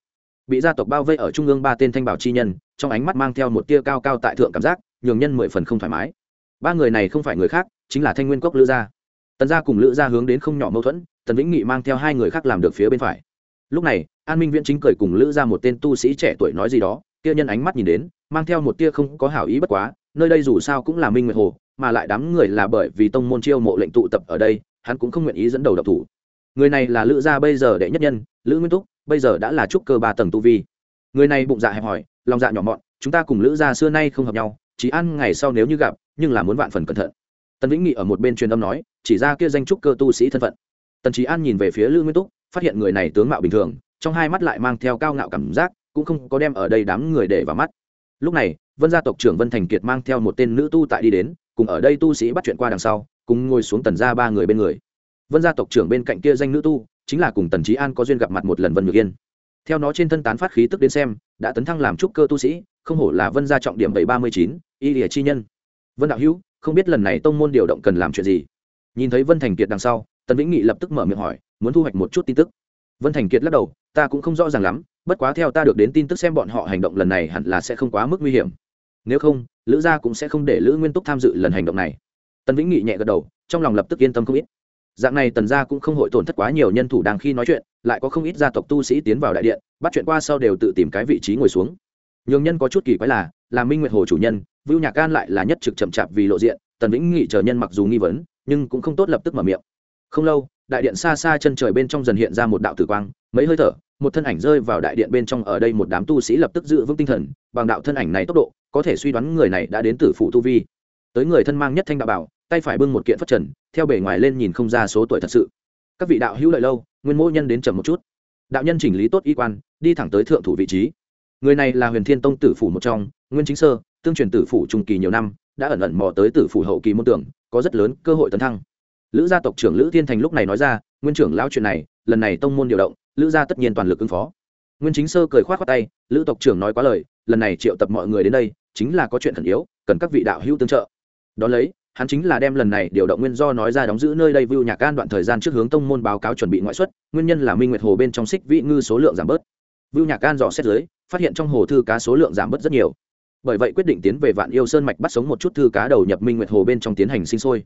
Bị gia tộc bao vây ở trung ương ba tên thanh bảo chi nhân, trong ánh mắt mang theo một tia cao cao tại thượng cảm giác, nhường nhân mười phần không thoải mái ba người này không phải người khác, chính là thanh nguyên cốc lữ gia. Tần gia cùng lữ gia hướng đến không nhỏ mâu thuẫn, tần vĩnh nghị mang theo hai người khác làm được phía bên phải. Lúc này, an minh viễn chính cười cùng lữ gia một tên tu sĩ trẻ tuổi nói gì đó tia nhân ánh mắt nhìn đến, mang theo một tia không có hảo ý bất quá, nơi đây dù sao cũng là minh nguyệt hồ, mà lại đám người là bởi vì tông môn chiêu mộ lệnh tụ tập ở đây, hắn cũng không nguyện ý dẫn đầu độc thủ. Người này là lữ gia bây giờ đệ nhất nhân, lữ nguyên túc, bây giờ đã là trúc cơ ba tầng tu vi. Người này bụng dạ hẹp hòi lòng dạ nhỏ mọn, chúng ta cùng lữ gia xưa nay không hợp nhau, chỉ ăn ngày sau nếu như gặp nhưng là muốn vạn phần cẩn thận. Tần vĩnh nghị ở một bên truyền âm nói, chỉ ra kia danh trúc cơ tu sĩ thân phận. Tần trí an nhìn về phía lữ nguyên túc, phát hiện người này tướng mạo bình thường, trong hai mắt lại mang theo cao ngạo cảm giác, cũng không có đem ở đây đám người để vào mắt. Lúc này, vân gia tộc trưởng vân thành kiệt mang theo một tên nữ tu tại đi đến, cùng ở đây tu sĩ bắt chuyện qua đằng sau, cùng ngồi xuống tần ra ba người bên người. Vân gia tộc trưởng bên cạnh kia danh nữ tu, chính là cùng tần trí an có duyên gặp mặt một lần vân ngược yên. Theo nó trên thân tán phát khí tức đến xem, đã tấn thăng làm trúc cơ tu sĩ, không hổ là vân gia trọng điểm bảy ba mươi chín, y lìa chi nhân vân đạo hữu, không biết lần này tông môn điều động cần làm chuyện gì? Nhìn thấy vân thành kiệt đằng sau, tần vĩnh nghị lập tức mở miệng hỏi, muốn thu hoạch một chút tin tức. Vân thành kiệt lắc đầu, ta cũng không rõ ràng lắm, bất quá theo ta được đến tin tức xem bọn họ hành động lần này hẳn là sẽ không quá mức nguy hiểm. Nếu không, lữ gia cũng sẽ không để lữ nguyên túc tham dự lần hành động này. Tần vĩnh nghị nhẹ gật đầu, trong lòng lập tức yên tâm không ít. Dạng này tần gia cũng không hội tổn thất quá nhiều nhân thủ đang khi nói chuyện, lại có không ít gia tộc tu sĩ tiến vào đại điện, bắt chuyện qua sau đều tự tìm cái vị trí ngồi xuống. Nhường nhân có chút kỳ quái là là minh nguyệt hồ chủ nhân vưu nhạc Can lại là nhất trực chậm chạp vì lộ diện, tần vĩnh nghị chờ nhân mặc dù nghi vấn, nhưng cũng không tốt lập tức mở miệng. Không lâu, đại điện xa xa chân trời bên trong dần hiện ra một đạo tử quang, mấy hơi thở, một thân ảnh rơi vào đại điện bên trong ở đây một đám tu sĩ lập tức giữ vững tinh thần, bằng đạo thân ảnh này tốc độ, có thể suy đoán người này đã đến tử phụ tu vi. Tới người thân mang nhất thanh đạo bảo, tay phải bưng một kiện phất trần, theo bề ngoài lên nhìn không ra số tuổi thật sự. Các vị đạo hữu lợi lâu, nguyên mô nhân đến chậm một chút. Đạo nhân chỉnh lý tốt y quan, đi thẳng tới thượng thủ vị trí. Người này là huyền thiên tông tử phủ một trong, nguyên chính sơ tương truyền tử phủ trung kỳ nhiều năm, đã ẩn ẩn mò tới tử phủ hậu kỳ môn tưởng, có rất lớn cơ hội tấn thăng. Lữ gia tộc trưởng lữ thiên thành lúc này nói ra, nguyên trưởng lão chuyện này, lần này tông môn điều động, lữ gia tất nhiên toàn lực ứng phó. Nguyên chính sơ cười khoát khoát tay, lữ tộc trưởng nói quá lời, lần này triệu tập mọi người đến đây, chính là có chuyện thần yếu, cần các vị đạo hữu tương trợ. Đón lấy, hắn chính là đem lần này điều động nguyên do nói ra đóng giữ nơi đây vưu nhạc an đoạn thời gian trước hướng tông môn báo cáo chuẩn bị ngoại xuất, nguyên nhân là minh nguyệt hồ bên trong xích vị ngư số lượng giảm bớt. Vưu nhạc an dò xét giới phát hiện trong hồ thư cá số lượng giảm bớt rất nhiều bởi vậy quyết định tiến về vạn yêu sơn mạch bắt sống một chút thư cá đầu nhập minh nguyệt hồ bên trong tiến hành sinh sôi.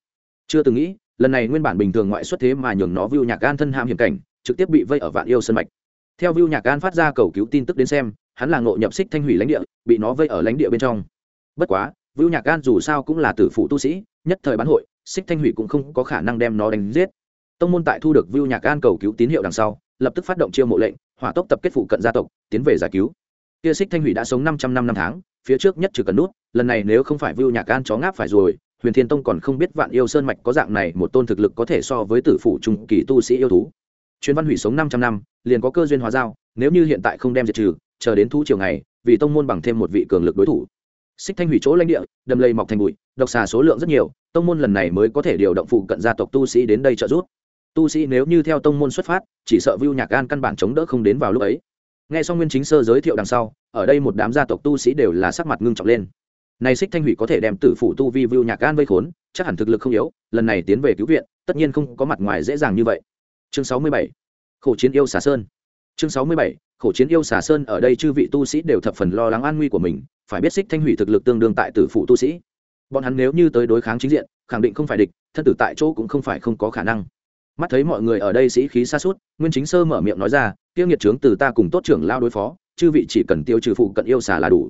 Chưa từng nghĩ, lần này nguyên bản bình thường ngoại xuất thế mà nhường nó vưu nhạc an thân ham hiểm cảnh, trực tiếp bị vây ở vạn yêu sơn mạch. Theo vưu nhạc an phát ra cầu cứu tin tức đến xem, hắn là ngộ nhập xích thanh hủy lãnh địa, bị nó vây ở lãnh địa bên trong. Bất quá, vưu nhạc an dù sao cũng là tử phụ tu sĩ, nhất thời bán hội xích thanh hủy cũng không có khả năng đem nó đánh giết. Tông môn tại thu được vưu nhạc an cầu cứu tín hiệu đằng sau, lập tức phát động chiêu mộ lệnh, hỏa tốc tập kết phụ cận gia tộc, tiến về giải cứu. Kia xích thanh hủy đã sống năm trăm năm năm tháng phía trước nhất trừ cần nút, lần này nếu không phải vưu nhạc an chó ngáp phải rồi, huyền thiên tông còn không biết vạn yêu sơn mạch có dạng này một tôn thực lực có thể so với tử phủ trung kỳ tu sĩ yêu thú. Chuyên văn hủy sống năm trăm năm, liền có cơ duyên hóa giao, nếu như hiện tại không đem diệt trừ, chờ đến thu chiều ngày, vì tông môn bằng thêm một vị cường lực đối thủ. Xích thanh hủy chỗ lãnh địa, đầm lầy mọc thành bụi, độc xà số lượng rất nhiều, tông môn lần này mới có thể điều động phụ cận gia tộc tu sĩ đến đây trợ giúp. Tu sĩ nếu như theo tông môn xuất phát, chỉ sợ vưu nhạc an căn bản chống đỡ không đến vào lúc ấy nghe xong nguyên chính sơ giới thiệu đằng sau, ở đây một đám gia tộc tu sĩ đều là sắc mặt ngưng trọng lên. Này xích thanh hủy có thể đem tử phủ tu vi vưu nhạc an vây khốn, chắc hẳn thực lực không yếu, lần này tiến về cứu viện, tất nhiên không có mặt ngoài dễ dàng như vậy. Chương sáu mươi bảy. Khổ chiến yêu xà sơn. Chương sáu mươi bảy. Khổ chiến yêu xà sơn ở đây chư vị tu sĩ đều thập phần lo lắng an nguy của mình, phải biết xích thanh hủy thực lực tương đương tại tử phụ tu sĩ. Bọn hắn nếu như tới đối kháng chính diện, khẳng định không phải địch, thân tử tại chỗ cũng không phải không có khả năng. Mắt thấy mọi người ở đây sĩ khí xa suốt nguyên chính sơ mở miệng nói ra tiêu nghiệt trướng từ ta cùng tốt trưởng lao đối phó, chư vị chỉ cần tiêu trừ phụ cận yêu xà là đủ.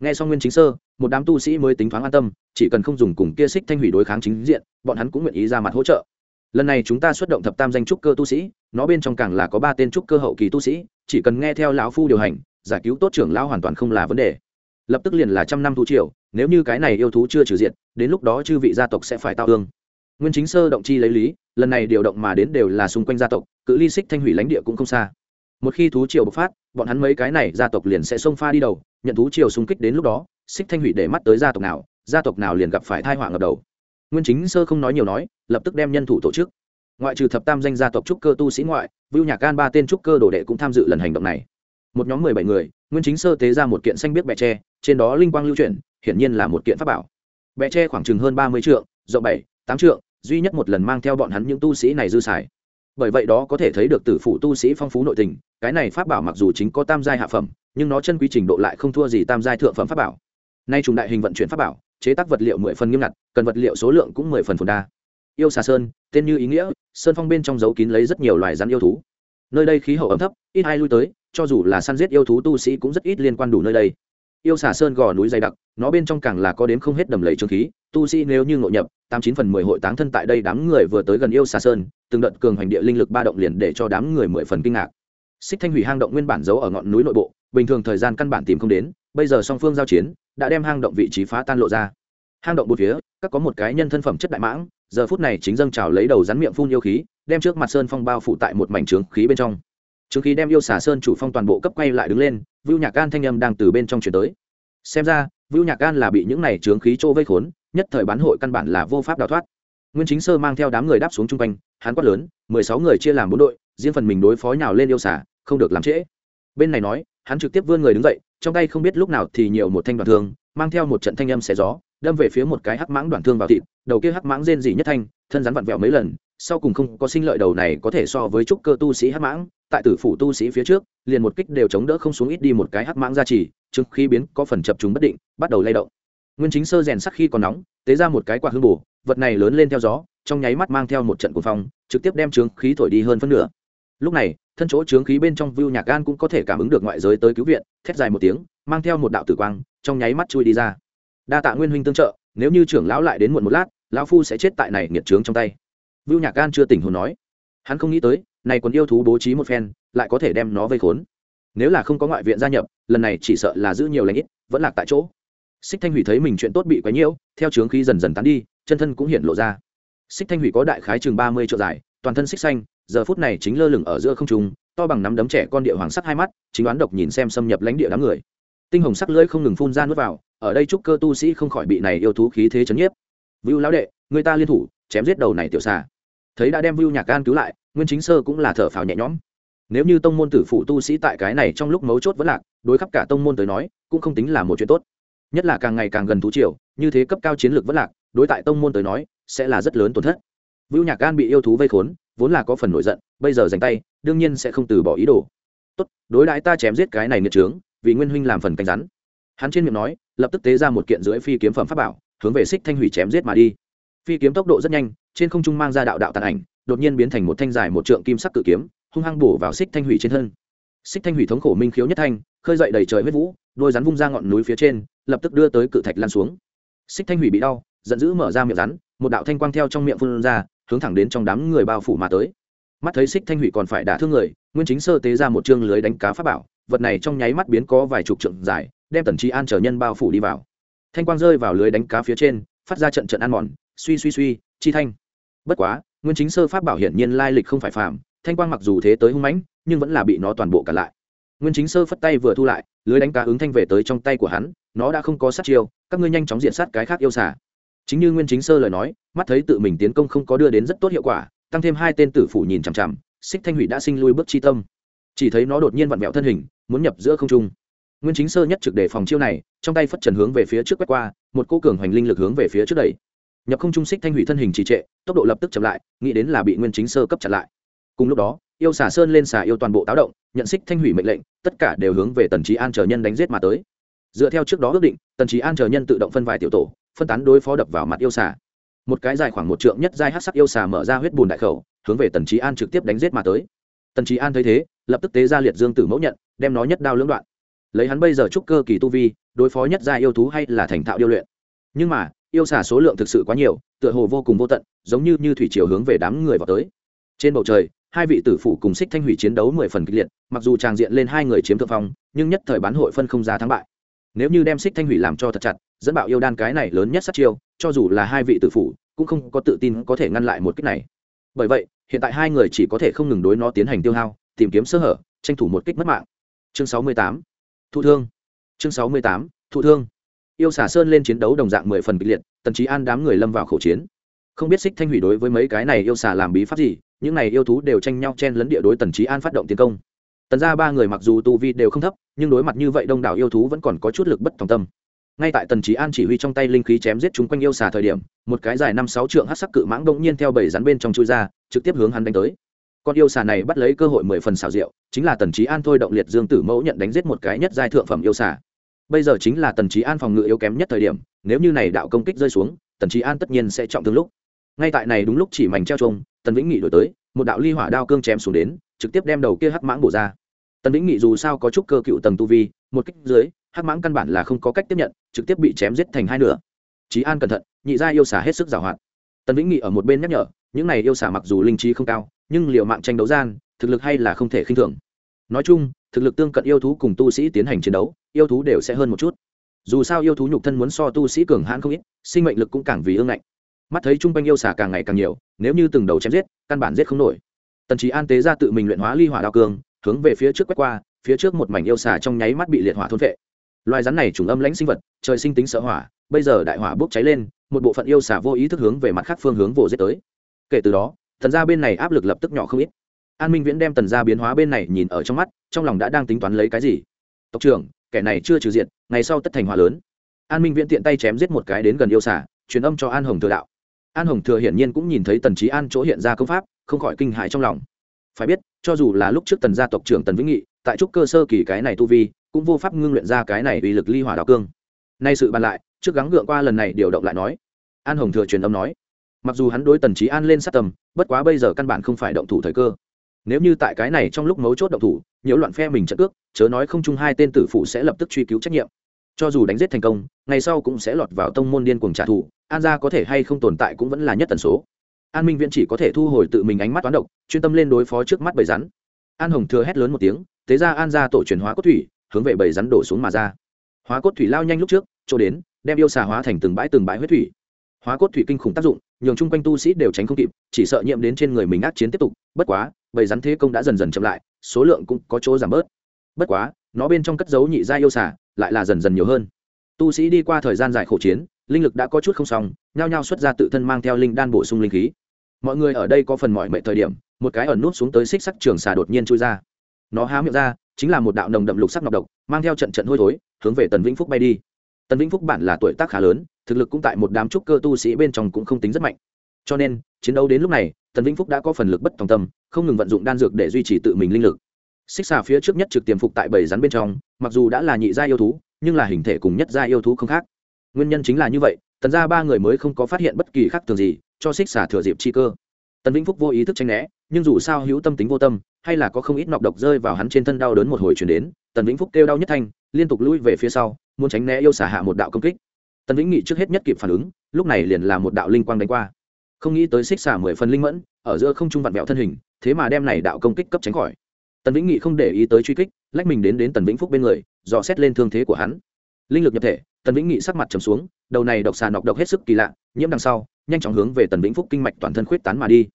Nghe xong nguyên chính sơ, một đám tu sĩ mới tính thoáng an tâm, chỉ cần không dùng cùng kia xích thanh hủy đối kháng chính diện, bọn hắn cũng nguyện ý ra mặt hỗ trợ. Lần này chúng ta xuất động thập tam danh trúc cơ tu sĩ, nó bên trong càng là có ba tên trúc cơ hậu kỳ tu sĩ, chỉ cần nghe theo lão phu điều hành, giải cứu tốt trưởng lão hoàn toàn không là vấn đề. Lập tức liền là trăm năm thu triều, nếu như cái này yêu thú chưa trừ diện, đến lúc đó chư vị gia tộc sẽ phải tao thương. Nguyên chính sơ động chi lấy lý, lần này điều động mà đến đều là xung quanh gia tộc, cự ly xích thanh hủy lãnh địa cũng không xa một khi thú triều bộc phát, bọn hắn mấy cái này gia tộc liền sẽ xông pha đi đầu, nhận thú triều xung kích đến lúc đó, xích thanh hủy để mắt tới gia tộc nào, gia tộc nào liền gặp phải thai họa ngập đầu. Nguyên chính sơ không nói nhiều nói, lập tức đem nhân thủ tổ chức. Ngoại trừ thập tam danh gia tộc trúc cơ tu sĩ ngoại, vưu nhạc can ba tên trúc cơ đồ đệ cũng tham dự lần hành động này. Một nhóm mười bảy người, nguyên chính sơ tế ra một kiện xanh biết bẹ tre, trên đó linh quang lưu chuyển, hiển nhiên là một kiện pháp bảo. Bẹ tre khoảng chừng hơn ba mươi trượng, rộng bảy, tám trượng, duy nhất một lần mang theo bọn hắn những tu sĩ này dư xài bởi vậy đó có thể thấy được tử phụ tu sĩ phong phú nội tình, cái này pháp bảo mặc dù chính có tam giai hạ phẩm, nhưng nó chân quy trình độ lại không thua gì tam giai thượng phẩm pháp bảo. Nay trùng đại hình vận chuyển pháp bảo, chế tác vật liệu mười phần nghiêm ngặt, cần vật liệu số lượng cũng mười phần phồn đa. Yêu xà sơn, tên như ý nghĩa, sơn phong bên trong giấu kín lấy rất nhiều loài rắn yêu thú. Nơi đây khí hậu ấm thấp, ít ai lui tới, cho dù là săn giết yêu thú tu sĩ cũng rất ít liên quan đủ nơi đây yêu xà sơn gò núi dày đặc, nó bên trong càng là có đến không hết đầm lầy trương khí, tu sĩ nếu như ngộ nhập, tám chín phần mười hội táng thân tại đây đám người vừa tới gần yêu xà sơn, từng đợt cường hành địa linh lực ba động liền để cho đám người mười phần kinh ngạc. Xích thanh hủy hang động nguyên bản giấu ở ngọn núi nội bộ, bình thường thời gian căn bản tìm không đến, bây giờ song phương giao chiến, đã đem hang động vị trí phá tan lộ ra. Hang động một phía, các có một cái nhân thân phẩm chất đại mãng, giờ phút này chính dâng trào lấy đầu rắn miệng phun yêu khí, đem trước mặt sơn phong bao phủ tại một mảnh trướng khí bên trong trướng khí đem yêu xà sơn chủ phong toàn bộ cấp quay lại đứng lên, vưu nhạc gan thanh âm đang từ bên trong chuyển tới. Xem ra, vưu nhạc gan là bị những này trướng khí trô vây khốn, nhất thời bán hội căn bản là vô pháp đào thoát. Nguyên chính sơ mang theo đám người đáp xuống chung quanh, hắn quát lớn, mười sáu người chia làm bốn đội, riêng phần mình đối phó nhào lên yêu xà, không được làm trễ. Bên này nói, hắn trực tiếp vươn người đứng dậy, trong tay không biết lúc nào thì nhiều một thanh đoạn thương, mang theo một trận thanh âm xé gió, đâm về phía một cái hắc mãng đoạn thương vào thịt, đầu kia hắc mãng rên dỉ nhất thanh, thân rắn vặn vẹo mấy lần sau cùng không có sinh lợi đầu này có thể so với trúc cơ tu sĩ hắc mãng, tại tử phủ tu sĩ phía trước, liền một kích đều chống đỡ không xuống ít đi một cái hắc mãng ra chỉ trước khi biến có phần chập chúng bất định, bắt đầu lay động. Nguyên chính sơ rèn sắc khi còn nóng, tế ra một cái quạt hương bù vật này lớn lên theo gió, trong nháy mắt mang theo một trận cuồng phong, trực tiếp đem trướng khí thổi đi hơn phân nửa. Lúc này, thân chỗ trướng khí bên trong view nhạc gan cũng có thể cảm ứng được ngoại giới tới cứu viện, thét dài một tiếng, mang theo một đạo tử quang, trong nháy mắt chui đi ra. Đa tạ nguyên huynh tương trợ, nếu như trưởng lão lại đến muộn một lát, lão phu sẽ chết tại này nghiệt trướng trong tay vưu nhạc gan chưa tỉnh hồn nói. Hắn không nghĩ tới, này còn yêu thú bố trí một phen, lại có thể đem nó vây khốn. Nếu là không có ngoại viện gia nhập, lần này chỉ sợ là giữ nhiều lãnh ít, vẫn lạc tại chỗ. Xích thanh hủy thấy mình chuyện tốt bị quấy nhiễu, theo trướng khí dần dần tán đi, chân thân cũng hiện lộ ra. Xích thanh hủy có đại khái chừng ba mươi triệu dài, toàn thân xích xanh, giờ phút này chính lơ lửng ở giữa không trung, to bằng nắm đấm trẻ con địa hoàng sắc hai mắt, chính đoán độc nhìn xem xâm nhập lãnh địa đám người. Tinh hồng sắc lưỡi không ngừng phun ra nuốt vào, ở đây trúc cơ tu sĩ không khỏi bị này yêu thú khí thế chấn nhiếp. Vưu lão đệ, người ta liên thủ, chém giết đầu này tiểu xà thấy đã đem vưu nhạc can cứu lại, nguyên chính sơ cũng là thở phào nhẹ nhõm. Nếu như tông môn tử phụ tu sĩ tại cái này trong lúc mấu chốt vẫn lạc, đối khắp cả tông môn tới nói, cũng không tính là một chuyện tốt. Nhất là càng ngày càng gần thú triều, như thế cấp cao chiến lược vẫn lạc, đối tại tông môn tới nói, sẽ là rất lớn tổn thất. Vưu nhạc gan bị yêu thú vây khốn, vốn là có phần nổi giận, bây giờ dành tay, đương nhiên sẽ không từ bỏ ý đồ. Tốt, đối đãi ta chém giết cái này nghiệt trướng, vì nguyên huynh làm phần canh rắn. Hắn trên miệng nói, lập tức tế ra một kiện rưỡi phi kiếm phẩm pháp bảo, hướng về xích thanh hủy chém giết mà đi. Phi kiếm tốc độ rất nhanh trên không trung mang ra đạo đạo tàn ảnh, đột nhiên biến thành một thanh dài một trượng kim sắc cự kiếm, hung hăng bổ vào xích thanh hủy trên thân. Xích thanh hủy thống khổ minh khiếu nhất thanh, khơi dậy đầy trời huyết vũ, đôi rắn vung ra ngọn núi phía trên, lập tức đưa tới cự thạch lan xuống. Xích thanh hủy bị đau, giận dữ mở ra miệng rắn, một đạo thanh quang theo trong miệng phun ra, hướng thẳng đến trong đám người bao phủ mà tới. Mắt thấy xích thanh hủy còn phải đả thương người, nguyên chính sơ tế ra một chương lưới đánh cá pháp bảo, vật này trong nháy mắt biến có vài chục trượng dài, đem tần trí an trở nhân bao phủ đi vào. Thanh quang rơi vào lưới đánh cá phía trên, phát ra trận trận ăn mòn, suy suy suy, chi thanh bất quá, nguyên chính sơ pháp bảo hiển nhiên lai lịch không phải phàm, thanh quang mặc dù thế tới hung mãnh, nhưng vẫn là bị nó toàn bộ cả lại. Nguyên chính sơ phất tay vừa thu lại, lưới đánh cá ứng thanh về tới trong tay của hắn, nó đã không có sát chiêu, các ngươi nhanh chóng diện sát cái khác yêu xả chính như nguyên chính sơ lời nói, mắt thấy tự mình tiến công không có đưa đến rất tốt hiệu quả, tăng thêm hai tên tử phủ nhìn chằm chằm, xích thanh hủy đã sinh lui bước chi tâm. Chỉ thấy nó đột nhiên vặn vẹo thân hình, muốn nhập giữa không trung. Nguyên chính sơ nhất trực để phòng chiêu này, trong tay phất trần hướng về phía trước quét qua, một cô cường hoành linh lực hướng về phía trước đẩy nhập không trung xích thanh hủy thân hình trì trệ, tốc độ lập tức chậm lại, nghĩ đến là bị nguyên chính sơ cấp chặn lại. Cùng lúc đó, yêu xà sơn lên xà yêu toàn bộ táo động, nhận xích thanh hủy mệnh lệnh, tất cả đều hướng về tần trí an chờ nhân đánh giết mà tới. Dựa theo trước đó ước định, tần trí an chờ nhân tự động phân vài tiểu tổ, phân tán đối phó đập vào mặt yêu xà. Một cái dài khoảng một trượng nhất giai hát sắc yêu xà mở ra huyết bùn đại khẩu, hướng về tần trí an trực tiếp đánh giết mà tới. Tần trí an thấy thế, lập tức tế ra liệt dương tử mẫu nhận, đem nó nhất đao lưỡng đoạn. Lấy hắn bây giờ trúc cơ kỳ tu vi, đối phó nhất giai yêu thú hay là thành thạo điêu luyện. Nhưng mà yêu xà số lượng thực sự quá nhiều, tựa hồ vô cùng vô tận, giống như như thủy chiều hướng về đám người vào tới. Trên bầu trời, hai vị tử phụ cùng xích thanh hủy chiến đấu mười phần kịch liệt, mặc dù tràng diện lên hai người chiếm thượng phong, nhưng nhất thời bán hội phân không ra thắng bại. Nếu như đem xích thanh hủy làm cho thật chặt, dẫn bạo yêu đan cái này lớn nhất sát chiêu, cho dù là hai vị tử phụ cũng không có tự tin có thể ngăn lại một kích này. Bởi vậy, hiện tại hai người chỉ có thể không ngừng đối nó tiến hành tiêu hao, tìm kiếm sơ hở, tranh thủ một kích mất mạng. Chương sáu mươi tám, thụ thương. Chương sáu mươi tám, thụ thương yêu xả sơn lên chiến đấu đồng dạng mười phần kịch liệt, tần trí an đám người lâm vào khẩu chiến. Không biết xích thanh hủy đối với mấy cái này yêu xả làm bí pháp gì, những này yêu thú đều tranh nhau chen lấn địa đối tần trí an phát động tiến công. Tần ra ba người mặc dù tu vi đều không thấp, nhưng đối mặt như vậy đông đảo yêu thú vẫn còn có chút lực bất tòng tâm. Ngay tại tần trí an chỉ huy trong tay linh khí chém giết chúng quanh yêu xà thời điểm, một cái dài năm sáu trượng hát sắc cự mãng đông nhiên theo bảy rắn bên trong chui ra, trực tiếp hướng hắn đánh tới. Con yêu xà này bắt lấy cơ hội mười phần xào rượu chính là tần trí an thôi động liệt dương tử mẫu nhận đánh giết một cái nhất giai thượng phẩm yêu xà bây giờ chính là tần trí an phòng ngự yếu kém nhất thời điểm, nếu như này đạo công kích rơi xuống, tần trí an tất nhiên sẽ trọng thương lúc. Ngay tại này đúng lúc chỉ mảnh treo trông tần vĩnh nghị đổi tới, một đạo ly hỏa đao cương chém xuống đến, trực tiếp đem đầu kia hắc mãng bổ ra. Tần vĩnh nghị dù sao có chút cơ cựu tầng tu vi, một kích dưới, hắc mãng căn bản là không có cách tiếp nhận, trực tiếp bị chém giết thành hai nửa. Trí an cẩn thận, nhị gia yêu xả hết sức giảo hoạt. Tần vĩnh nghị ở một bên nhắc nhở, những này yêu xả mặc dù linh trí không cao, nhưng liều mạng tranh đấu gian, thực lực hay là không thể khinh thường. Nói chung, thực lực tương cận yêu thú cùng tu sĩ tiến hành chiến đấu yêu thú đều sẽ hơn một chút. Dù sao yêu thú nhục thân muốn so tu sĩ cường hãn không ít, sinh mệnh lực cũng càng vì ương ngạnh. Mắt thấy chung quanh yêu xà càng ngày càng nhiều, nếu như từng đầu chém giết, căn bản giết không nổi. Tần trí an tế ra tự mình luyện hóa ly hỏa đao cường hướng về phía trước quét qua, phía trước một mảnh yêu xà trong nháy mắt bị liệt hỏa thôn vệ loài rắn này trùng âm lãnh sinh vật, trời sinh tính sợ hỏa, bây giờ đại hỏa bốc cháy lên, một bộ phận yêu xà vô ý thức hướng về mặt khác phương hướng vồ giết tới. Kể từ đó tần gia bên này áp lực lập tức nhỏ không ít. An minh viễn đem tần gia biến hóa bên này nhìn ở trong mắt, trong lòng đã đang tính toán lấy cái gì? Tộc trưởng kẻ này chưa trừ diện ngày sau tất thành hỏa lớn. An minh viễn tiện tay chém giết một cái đến gần yêu xả truyền âm cho an hồng thừa đạo. An hồng thừa hiển nhiên cũng nhìn thấy tần trí an chỗ hiện ra công pháp, không khỏi kinh hại trong lòng. Phải biết, cho dù là lúc trước tần gia tộc trưởng tần vĩnh nghị, tại trúc cơ sơ kỳ cái này tu vi, cũng vô pháp ngưng luyện ra cái này uy lực ly hỏa đạo cương. Nay sự bàn lại, trước gắng gượng qua lần này điều động lại nói. An hồng thừa truyền âm nói. Mặc dù hắn đối tần trí an lên sát tầm bất quá bây giờ căn bản không phải động thủ thời cơ nếu như tại cái này trong lúc mấu chốt động thủ, nhiễu loạn phe mình trận cước, chớ nói không chung hai tên tử phụ sẽ lập tức truy cứu trách nhiệm. Cho dù đánh giết thành công, ngày sau cũng sẽ lọt vào tông môn điên cuồng trả thù, an gia có thể hay không tồn tại cũng vẫn là nhất tần số. An minh viễn chỉ có thể thu hồi tự mình ánh mắt toán độc, chuyên tâm lên đối phó trước mắt bầy rắn. An hồng thừa hét lớn một tiếng, thế ra an gia tổ truyền hóa cốt thủy, hướng về bầy rắn đổ xuống mà ra. Hóa cốt thủy lao nhanh lúc trước, chỗ đến, đem yêu xà hóa thành từng bãi từng bãi huyết thủy. Hóa cốt thủy kinh khủng tác dụng nhường chung quanh tu sĩ đều tránh không kịp, chỉ sợ nhiễm đến trên người mình ác chiến tiếp tục. Bất quá, bầy rắn thế công đã dần dần chậm lại, số lượng cũng có chỗ giảm bớt. Bất quá, nó bên trong cất dấu nhị gia yêu xà lại là dần dần nhiều hơn. Tu sĩ đi qua thời gian dài khổ chiến, linh lực đã có chút không xong, nhao nhao xuất ra tự thân mang theo linh đan bổ sung linh khí. Mọi người ở đây có phần mỏi mệt thời điểm, một cái ẩn nút xuống tới xích sắc trường xà đột nhiên chui ra. Nó há miệng ra, chính là một đạo nồng đậm lục sắc ngọc độc, mang theo trận trận hôi thối, hướng về tần vĩnh phúc bay đi. Tần vĩnh phúc bản là tuổi tác khá lớn thực lực cũng tại một đám trúc cơ tu sĩ bên trong cũng không tính rất mạnh. Cho nên, chiến đấu đến lúc này, tần vĩnh phúc đã có phần lực bất tòng tâm, không ngừng vận dụng đan dược để duy trì tự mình linh lực. Xích xà phía trước nhất trực tiềm phục tại bảy rắn bên trong, mặc dù đã là nhị gia yêu thú, nhưng là hình thể cùng nhất gia yêu thú không khác. Nguyên nhân chính là như vậy, tần ra ba người mới không có phát hiện bất kỳ khác thường gì, cho xích xà thừa dịp chi cơ. Tần vĩnh phúc vô ý thức tranh né, nhưng dù sao hữu tâm tính vô tâm, hay là có không ít nọc độc rơi vào hắn trên thân đau đớn một hồi chuyển đến, tần vĩnh phúc kêu đau nhất thanh, liên tục lui về phía sau, muốn tránh né yêu xả hạ một đạo công kích tần vĩnh nghị trước hết nhất kịp phản ứng, lúc này liền là một đạo linh quang đánh qua. Không nghĩ tới xích xả mười phần linh mẫn, ở giữa không trung vặn vẹo thân hình, thế mà đem này đạo công kích cấp tránh khỏi. Tần vĩnh nghị không để ý tới truy kích, lách mình đến đến tần vĩnh phúc bên người, dò xét lên thương thế của hắn. Linh lực nhập thể, tần vĩnh nghị sắc mặt trầm xuống, đầu này độc xà nọc độc hết sức kỳ lạ, nhiễm đằng sau, nhanh chóng hướng về tần vĩnh phúc kinh mạch toàn thân khuyết tán mà đi.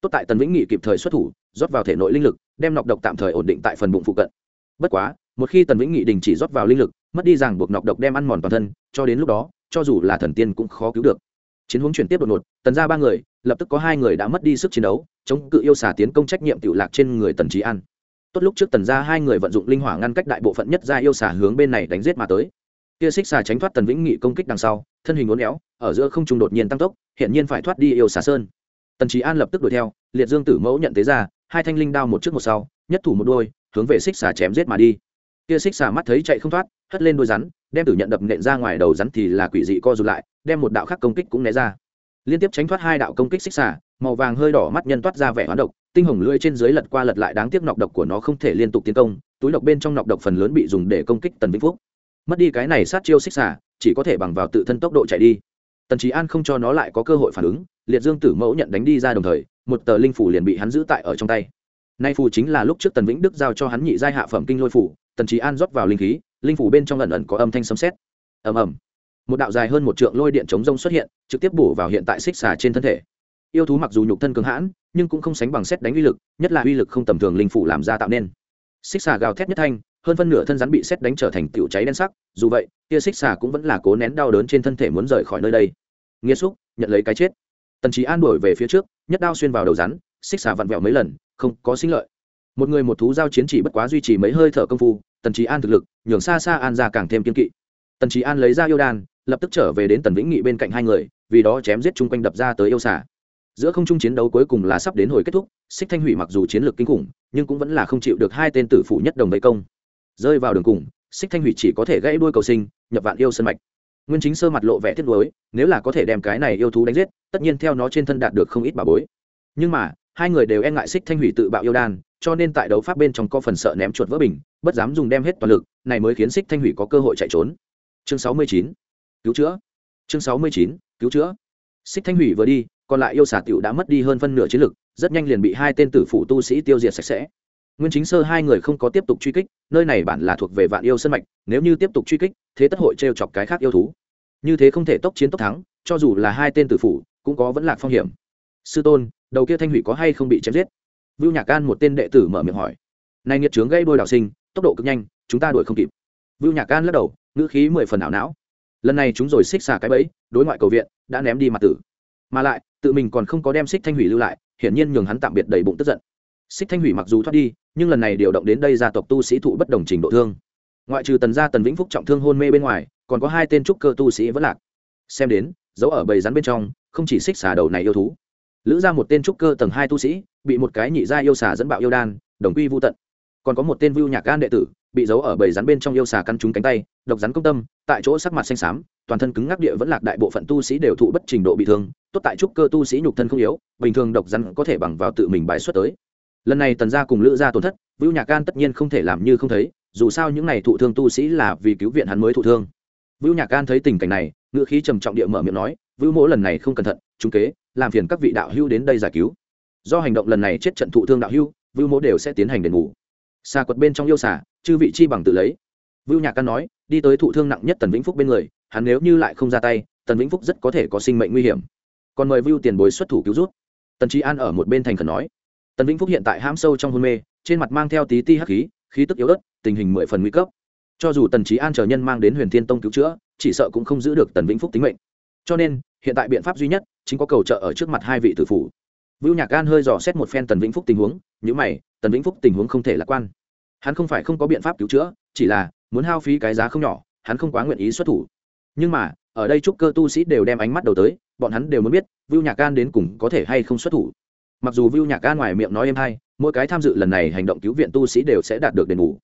Tốt tại tần vĩnh nghị kịp thời xuất thủ, rót vào thể nội linh lực, đem nọc độc tạm thời ổn định tại phần bụng phụ cận. Bất quá, một khi tần vĩnh nghị đình chỉ rót vào linh lực, mất đi ràng buộc nọc độc đem ăn mòn toàn thân, cho đến lúc đó cho dù là thần tiên cũng khó cứu được. Chiến hướng chuyển tiếp đột ngột, tần ra ba người, lập tức có hai người đã mất đi sức chiến đấu, chống cự yêu xà tiến công trách nhiệm tiểu lạc trên người tần trí an. Tốt lúc trước tần ra hai người vận dụng linh hỏa ngăn cách đại bộ phận nhất ra yêu xà hướng bên này đánh giết mà tới. Kia xích xà tránh thoát tần vĩnh nghị công kích đằng sau, thân hình uốn éo, ở giữa không trung đột nhiên tăng tốc hiện nhiên phải thoát đi yêu xà sơn. Tần trí an lập tức đuổi theo, liệt dương tử mẫu nhận thế ra, hai thanh linh đao một trước một sau, nhất thủ một đôi, hướng về xích xà chém giết mà đi kia xích xà mắt thấy chạy không thoát, hất lên đôi rắn, đem tử nhận đập nện ra ngoài đầu rắn thì là quỷ dị co rụt lại, đem một đạo khác công kích cũng né ra. Liên tiếp tránh thoát hai đạo công kích xích xà, màu vàng hơi đỏ mắt nhân toát ra vẻ hoán độc, tinh hồng lưỡi trên dưới lật qua lật lại đáng tiếc nọc độc của nó không thể liên tục tiến công, túi độc bên trong nọc độc phần lớn bị dùng để công kích tần vĩnh phúc. Mất đi cái này sát chiêu xích xà, chỉ có thể bằng vào tự thân tốc độ chạy đi. Tần trí an không cho nó lại có cơ hội phản ứng, liệt dương tử mẫu nhận đánh đi ra đồng thời, một tờ linh phủ liền bị hắn giữ tại ở trong tay. Nay phù chính là lúc trước tần vĩnh đức giao cho hắn nhị giai hạ phẩm kinh lôi phủ tần trí an rót vào linh khí linh phủ bên trong lần ẩn có âm thanh sấm xét, ầm ầm. Một đạo dài hơn một trượng lôi điện chống rông xuất hiện trực tiếp bổ vào hiện tại xích xà trên thân thể. Yêu thú mặc dù nhục thân cường hãn nhưng cũng không sánh bằng xét đánh uy lực nhất là uy lực không tầm thường linh phủ làm ra tạo nên. Xích xà gào thét nhất thanh hơn phân nửa thân rắn bị xét đánh trở thành tiểu cháy đen sắc dù vậy kia xích xà cũng vẫn là cố nén đau đớn trên thân thể muốn rời khỏi nơi đây. Nghĩa xúc nhận lấy cái chết. Tần trí an đổi về phía trước nhất đao xuyên vào đầu rắn xích xà vặn vẹo mấy lần không có sinh lợi một người một thú giao chiến chỉ bất quá duy trì mấy hơi thở công phu, tần trí an thực lực, nhường xa xa an ra càng thêm kiên kỵ. Tần trí an lấy ra yêu đan, lập tức trở về đến tần vĩnh nghị bên cạnh hai người, vì đó chém giết chung quanh đập ra tới yêu xà. Giữa không trung chiến đấu cuối cùng là sắp đến hồi kết thúc, xích thanh hủy mặc dù chiến lược kinh khủng, nhưng cũng vẫn là không chịu được hai tên tử phủ nhất đồng vây công. Rơi vào đường cùng, xích thanh hủy chỉ có thể gãy đuôi cầu sinh, nhập vạn yêu sân mạch. Nguyên chính sơ mặt lộ vẻ thiết nuối, nếu là có thể đem cái này yêu thú đánh giết, tất nhiên theo nó trên thân đạt được không ít bà bối. Nhưng mà, hai người đều e ngại xích thanh hủy tự bạo yêu đan cho nên tại đấu pháp bên trong có phần sợ ném chuột vỡ bình, bất dám dùng đem hết toàn lực, này mới khiến xích thanh hủy có cơ hội chạy trốn. Chương sáu mươi chín. Cứu chữa. Chương sáu mươi chín. Cứu chữa. Xích thanh hủy vừa đi, còn lại yêu xà tiểu đã mất đi hơn phân nửa chiến lực, rất nhanh liền bị hai tên tử phụ tu sĩ tiêu diệt sạch sẽ. Nguyên chính sơ hai người không có tiếp tục truy kích, nơi này bản là thuộc về vạn yêu sân mạch, nếu như tiếp tục truy kích, thế tất hội t r e o chọc cái khác yêu thú. Như thế không thể tốc chiến tốc thắng, cho dù là hai tên tử phủ, cũng có vẫn lạc phong hiểm. Sư tôn, đầu kia thanh hủy có hay không bị chém giết? Vưu nhạc can một tên đệ tử mở miệng hỏi. Này nghiệt trướng gây đôi đạo sinh, tốc độ cực nhanh, chúng ta đuổi không kịp. Vưu nhạc can lắc đầu, ngữ khí mười phần ảo não. Lần này chúng rồi xích xà cái bẫy, đối ngoại cầu viện, đã ném đi mặt tử. Mà lại, tự mình còn không có đem xích thanh hủy lưu lại, hiển nhiên nhường hắn tạm biệt đầy bụng tức giận. Xích thanh hủy mặc dù thoát đi, nhưng lần này điều động đến đây gia tộc tu sĩ thụ bất đồng trình độ thương. Ngoại trừ tần gia tần vĩnh phúc trọng thương hôn mê bên ngoài, còn có hai tên trúc cơ tu sĩ vẫn lạc. Xem đến giấu ở bầy rắn bên trong, không chỉ xích xà đầu này yêu thú lữ ra một tên trúc cơ tầng hai tu sĩ, bị một cái nhị gia yêu xà dẫn bạo yêu đan, đồng quy vô tận. Còn có một tên vưu nhạc gan đệ tử, bị giấu ở bầy rắn bên trong yêu xà căn trúng cánh tay, độc rắn công tâm, tại chỗ sắc mặt xanh xám, toàn thân cứng ngắc địa vẫn lạc đại bộ phận tu sĩ đều thụ bất trình độ bị thương, tốt tại trúc cơ tu sĩ nhục thân không yếu, bình thường độc rắn có thể bằng vào tự mình bài xuất tới. Lần này tần gia cùng lữ gia tổn thất, vưu nhạc can tất nhiên không thể làm như không thấy, dù sao những này thụ thương tu sĩ là vì cứu viện hắn mới thụ thương. Vưu nhạc can thấy tình cảnh này ngựa khí trầm trọng địa mở miệng nói, vưu mỗ lần này không cẩn thận chúng kế làm phiền các vị đạo hưu đến đây giải cứu. Do hành động lần này chết trận thụ thương đạo hưu vưu mỗ đều sẽ tiến hành đền bù. Xà quật bên trong yêu xà, chư vị chi bằng tự lấy. Vưu nhạc căn nói đi tới thụ thương nặng nhất tần vĩnh phúc bên người hắn nếu như lại không ra tay tần vĩnh phúc rất có thể có sinh mệnh nguy hiểm. Còn mời vưu tiền bối xuất thủ cứu rút tần trí an ở một bên thành khẩn nói. Tần vĩnh phúc hiện tại ham sâu trong hôn mê trên mặt mang theo tí ti hắc khí khí tức yếu ớt tình hình mười phần nguy cấp. Cho dù tần trí an chờ nhân mang đến huyền thiên tông cứu chữa chỉ sợ cũng không giữ được tần vĩnh phúc tính mệnh cho nên, hiện tại biện pháp duy nhất chính có cầu trợ ở trước mặt hai vị tử phủ. Vưu nhạc gan hơi dò xét một phen tần vĩnh phúc tình huống nhữ mày, tần vĩnh phúc tình huống không thể lạc quan. Hắn không phải không có biện pháp cứu chữa, chỉ là muốn hao phí cái giá không nhỏ, hắn không quá nguyện ý xuất thủ. Nhưng mà, ở đây chúc cơ tu sĩ đều đem ánh mắt đầu tới, bọn hắn đều muốn biết vưu nhạc gan đến cùng có thể hay không xuất thủ. Mặc dù vưu nhạc gan ngoài miệng nói em hay, mỗi cái tham dự lần này hành động cứu viện tu sĩ đều sẽ đạt được đền bù.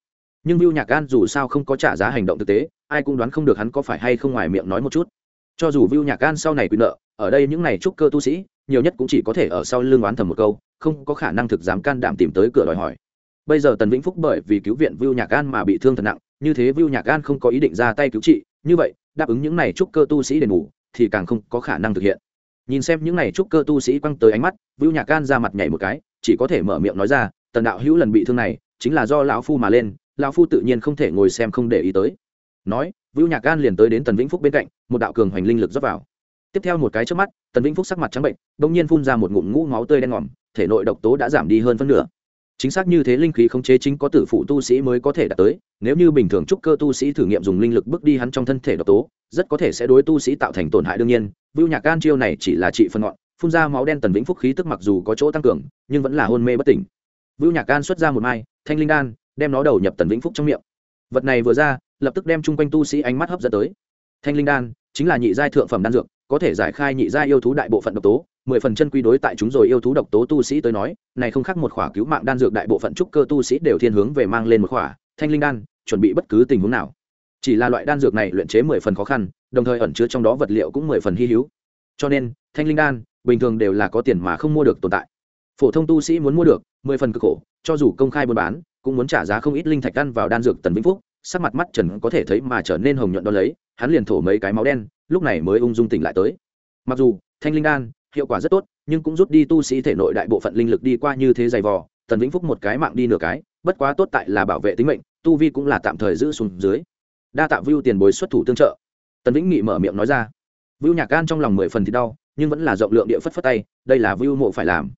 Nhưng vưu nhạc gan dù sao không có trả giá hành động thực tế, ai cũng đoán không được hắn có phải hay không ngoài miệng nói một chút cho dù vưu nhạc Gan sau này quyền nợ, ở đây những này trúc cơ tu sĩ, nhiều nhất cũng chỉ có thể ở sau lưng oán thầm một câu, không có khả năng thực dám can đảm tìm tới cửa đòi hỏi. Bây giờ tần vĩnh phúc bởi vì cứu viện vưu nhạc Gan mà bị thương thật nặng, như thế vưu nhạc Gan không có ý định ra tay cứu trị, như vậy, đáp ứng những này trúc cơ tu sĩ đền bù, thì càng không có khả năng thực hiện. Nhìn xem những này trúc cơ tu sĩ quăng tới ánh mắt, vưu nhạc Gan ra mặt nhảy một cái, chỉ có thể mở miệng nói ra, tần đạo hữu lần bị thương này, chính là do lão phu mà lên, lão phu tự nhiên không thể ngồi xem không để ý tới. Nói vưu nhạc Gan liền tới đến tần vĩnh phúc bên cạnh, một đạo cường hoành linh lực dốc vào. Tiếp theo một cái trước mắt, tần vĩnh phúc sắc mặt trắng bệnh đ ỗ n g nhiên phun ra một ngụm ngũ máu tươi đen ngòm, thể nội độc tố đã giảm đi hơn phân nửa. Chính xác như thế linh khí khống chế chính có tử phụ tu sĩ mới có thể đạt tới, nếu như bình thường trúc cơ tu sĩ thử nghiệm dùng linh lực bước đi hắn trong thân thể độc tố, rất có thể sẽ đối tu sĩ tạo thành tổn hại đương nhiên. Vưu nhạc gan chiêu này chỉ là trị phân ngọn, phun ra máu đen tần vĩnh phúc khí tức mặc dù có chỗ tăng cường, nhưng vẫn là hôn mê bất tỉnh. Vưu nhạc gan xuất ra một mai, thanh linh đan, đem nó đầu nhập tần vĩnh phúc trong miệng. Vật này vừa ra lập tức đem chung quanh tu sĩ ánh mắt hấp dẫn tới. Thanh linh đan chính là nhị giai thượng phẩm đan dược, có thể giải khai nhị giai yêu thú đại bộ phận độc tố, mười phần chân quy đối tại chúng rồi yêu thú độc tố tu sĩ tới nói, này không khác một khỏa cứu mạng đan dược đại bộ phận trúc cơ tu sĩ đều thiên hướng về mang lên một khỏa, thanh linh đan chuẩn bị bất cứ tình huống nào. Chỉ là loại đan dược này luyện chế mười phần khó khăn, đồng thời ẩn chứa trong đó vật liệu cũng mười phần hy hữu. Cho nên, thanh linh đan bình thường đều là có tiền mà không mua được tồn tại. Phổ thông tu sĩ muốn mua được, mười phần cực khổ, cho dù công khai buôn bán, cũng muốn trả giá không ít linh thạch ăn vào đan dược tần vĩnh phúc sắc mặt mắt trần có thể thấy mà trở nên hồng nhuận đo lấy, hắn liền thổ mấy cái máu đen, lúc này mới ung dung tỉnh lại tới. Mặc dù, thanh linh đan, hiệu quả rất tốt, nhưng cũng rút đi tu sĩ thể nội đại bộ phận linh lực đi qua như thế dày vò, tần vĩnh phúc một cái mạng đi nửa cái, bất quá tốt tại là bảo vệ tính mệnh, tu vi cũng là tạm thời giữ xuống dưới. Đa tạ vưu tiền bối xuất thủ tương trợ. Tần vĩnh nghị mở miệng nói ra. Vưu nhạc gan trong lòng mười phần thì đau, nhưng vẫn là rộng lượng địa phất phất tay, đây là vưu mộ phải làm.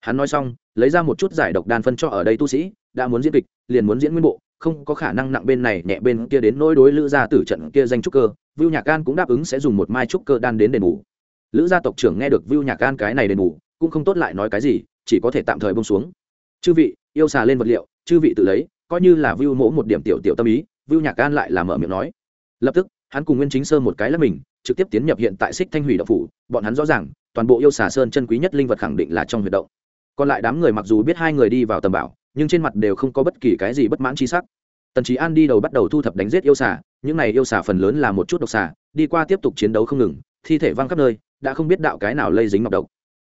Hắn nói xong, lấy ra một chút giải độc đan phân cho ở đây tu sĩ, đã muốn diễn kịch, liền muốn diễn nguyên bộ không có khả năng nặng bên này, nhẹ bên kia đến nỗi đối lữ gia tử trận kia danh trúc cơ, vưu nhạc Can cũng đáp ứng sẽ dùng một mai trúc cơ đan đến đền bù. Lữ gia tộc trưởng nghe được vưu nhạc Can cái này đền bù, cũng không tốt lại nói cái gì, chỉ có thể tạm thời bông xuống. Chư vị, yêu xà lên vật liệu, chư vị tự lấy, coi như là vưu mỗ một điểm tiểu tiểu tâm ý. Vưu nhạc Can lại là mở miệng nói. Lập tức, hắn cùng nguyên chính sơ một cái là mình, trực tiếp tiến nhập hiện tại xích thanh hủy động phủ, bọn hắn rõ ràng, toàn bộ yêu xà sơn chân quý nhất linh vật khẳng định là trong huy động. Còn lại đám người mặc dù biết hai người đi vào tầm bảo nhưng trên mặt đều không có bất kỳ cái gì bất mãn chi sắc. Tần trí an đi đầu bắt đầu thu thập đánh giết yêu xà, những này yêu xà phần lớn là một chút độc xà, đi qua tiếp tục chiến đấu không ngừng, thi thể văng khắp nơi, đã không biết đạo cái nào lây dính ngọc độc.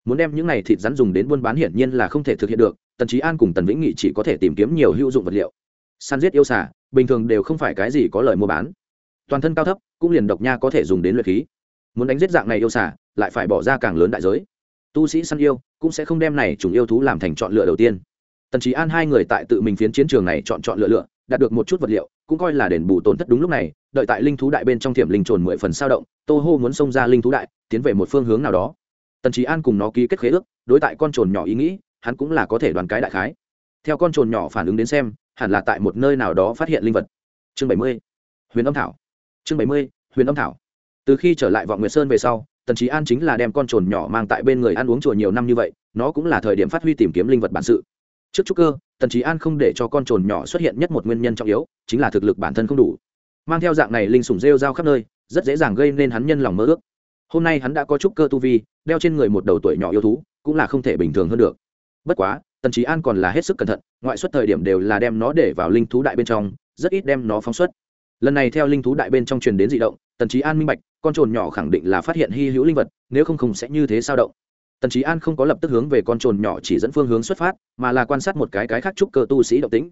Muốn đem những này thịt rắn dùng đến buôn bán hiển nhiên là không thể thực hiện được, tần trí an cùng tần vĩnh nghị chỉ có thể tìm kiếm nhiều hữu dụng vật liệu. Săn giết yêu xà, bình thường đều không phải cái gì có lời mua bán. Toàn thân cao thấp, cũng liền độc nha có thể dùng đến luyện khí. Muốn đánh giết dạng này yêu xà, lại phải bỏ ra càng lớn đại giới. Tu sĩ săn yêu, cũng sẽ không đem này chủng yêu thú làm thành chọn lựa đầu tiên tần trí an hai người tại tự mình phiến chiến trường này chọn chọn lựa lựa, đạt được một chút vật liệu, cũng coi là đền bù tổn thất đúng lúc này, đợi tại linh thú đại bên trong thiểm linh trồn mười phần sao động, tô hô muốn xông ra linh thú đại, tiến về một phương hướng nào đó. Tần trí an cùng nó ký kết khế ước, đối tại con trồn nhỏ ý nghĩ, hắn cũng là có thể đoàn cái đại khái. Theo con trồn nhỏ phản ứng đến xem, hẳn là tại một nơi nào đó phát hiện linh vật. Chương bảy mươi, huyền âm thảo. Chương bảy mươi, huyền âm thảo. Từ khi trở lại vọng nguyệt sơn về sau, tần trí an chính là đem con trồn nhỏ mang tại bên người ăn uống chùa nhiều năm như vậy, nó cũng là thời điểm phát huy tìm kiếm linh vật bản sự trước trúc cơ, tần trí an không để cho con trồn nhỏ xuất hiện nhất một nguyên nhân trọng yếu, chính là thực lực bản thân không đủ. Mang theo dạng này linh sủng rêu rao khắp nơi, rất dễ dàng gây nên hắn nhân lòng mơ ước. Hôm nay hắn đã có trúc cơ tu vi, đeo trên người một đầu tuổi nhỏ yêu thú, cũng là không thể bình thường hơn được. Bất quá, tần trí an còn là hết sức cẩn thận, ngoại xuất thời điểm đều là đem nó để vào linh thú đại bên trong, rất ít đem nó phóng xuất. Lần này theo linh thú đại bên trong truyền đến d ị động, tần trí an minh bạch, con trồn nhỏ khẳng định là phát hiện hy hữu linh vật, nếu không không sẽ như thế sao động tần trí an không có lập tức hướng về con trồn nhỏ chỉ dẫn phương hướng xuất phát, mà là quan sát một cái cái khác trúc cơ tu sĩ động tĩnh.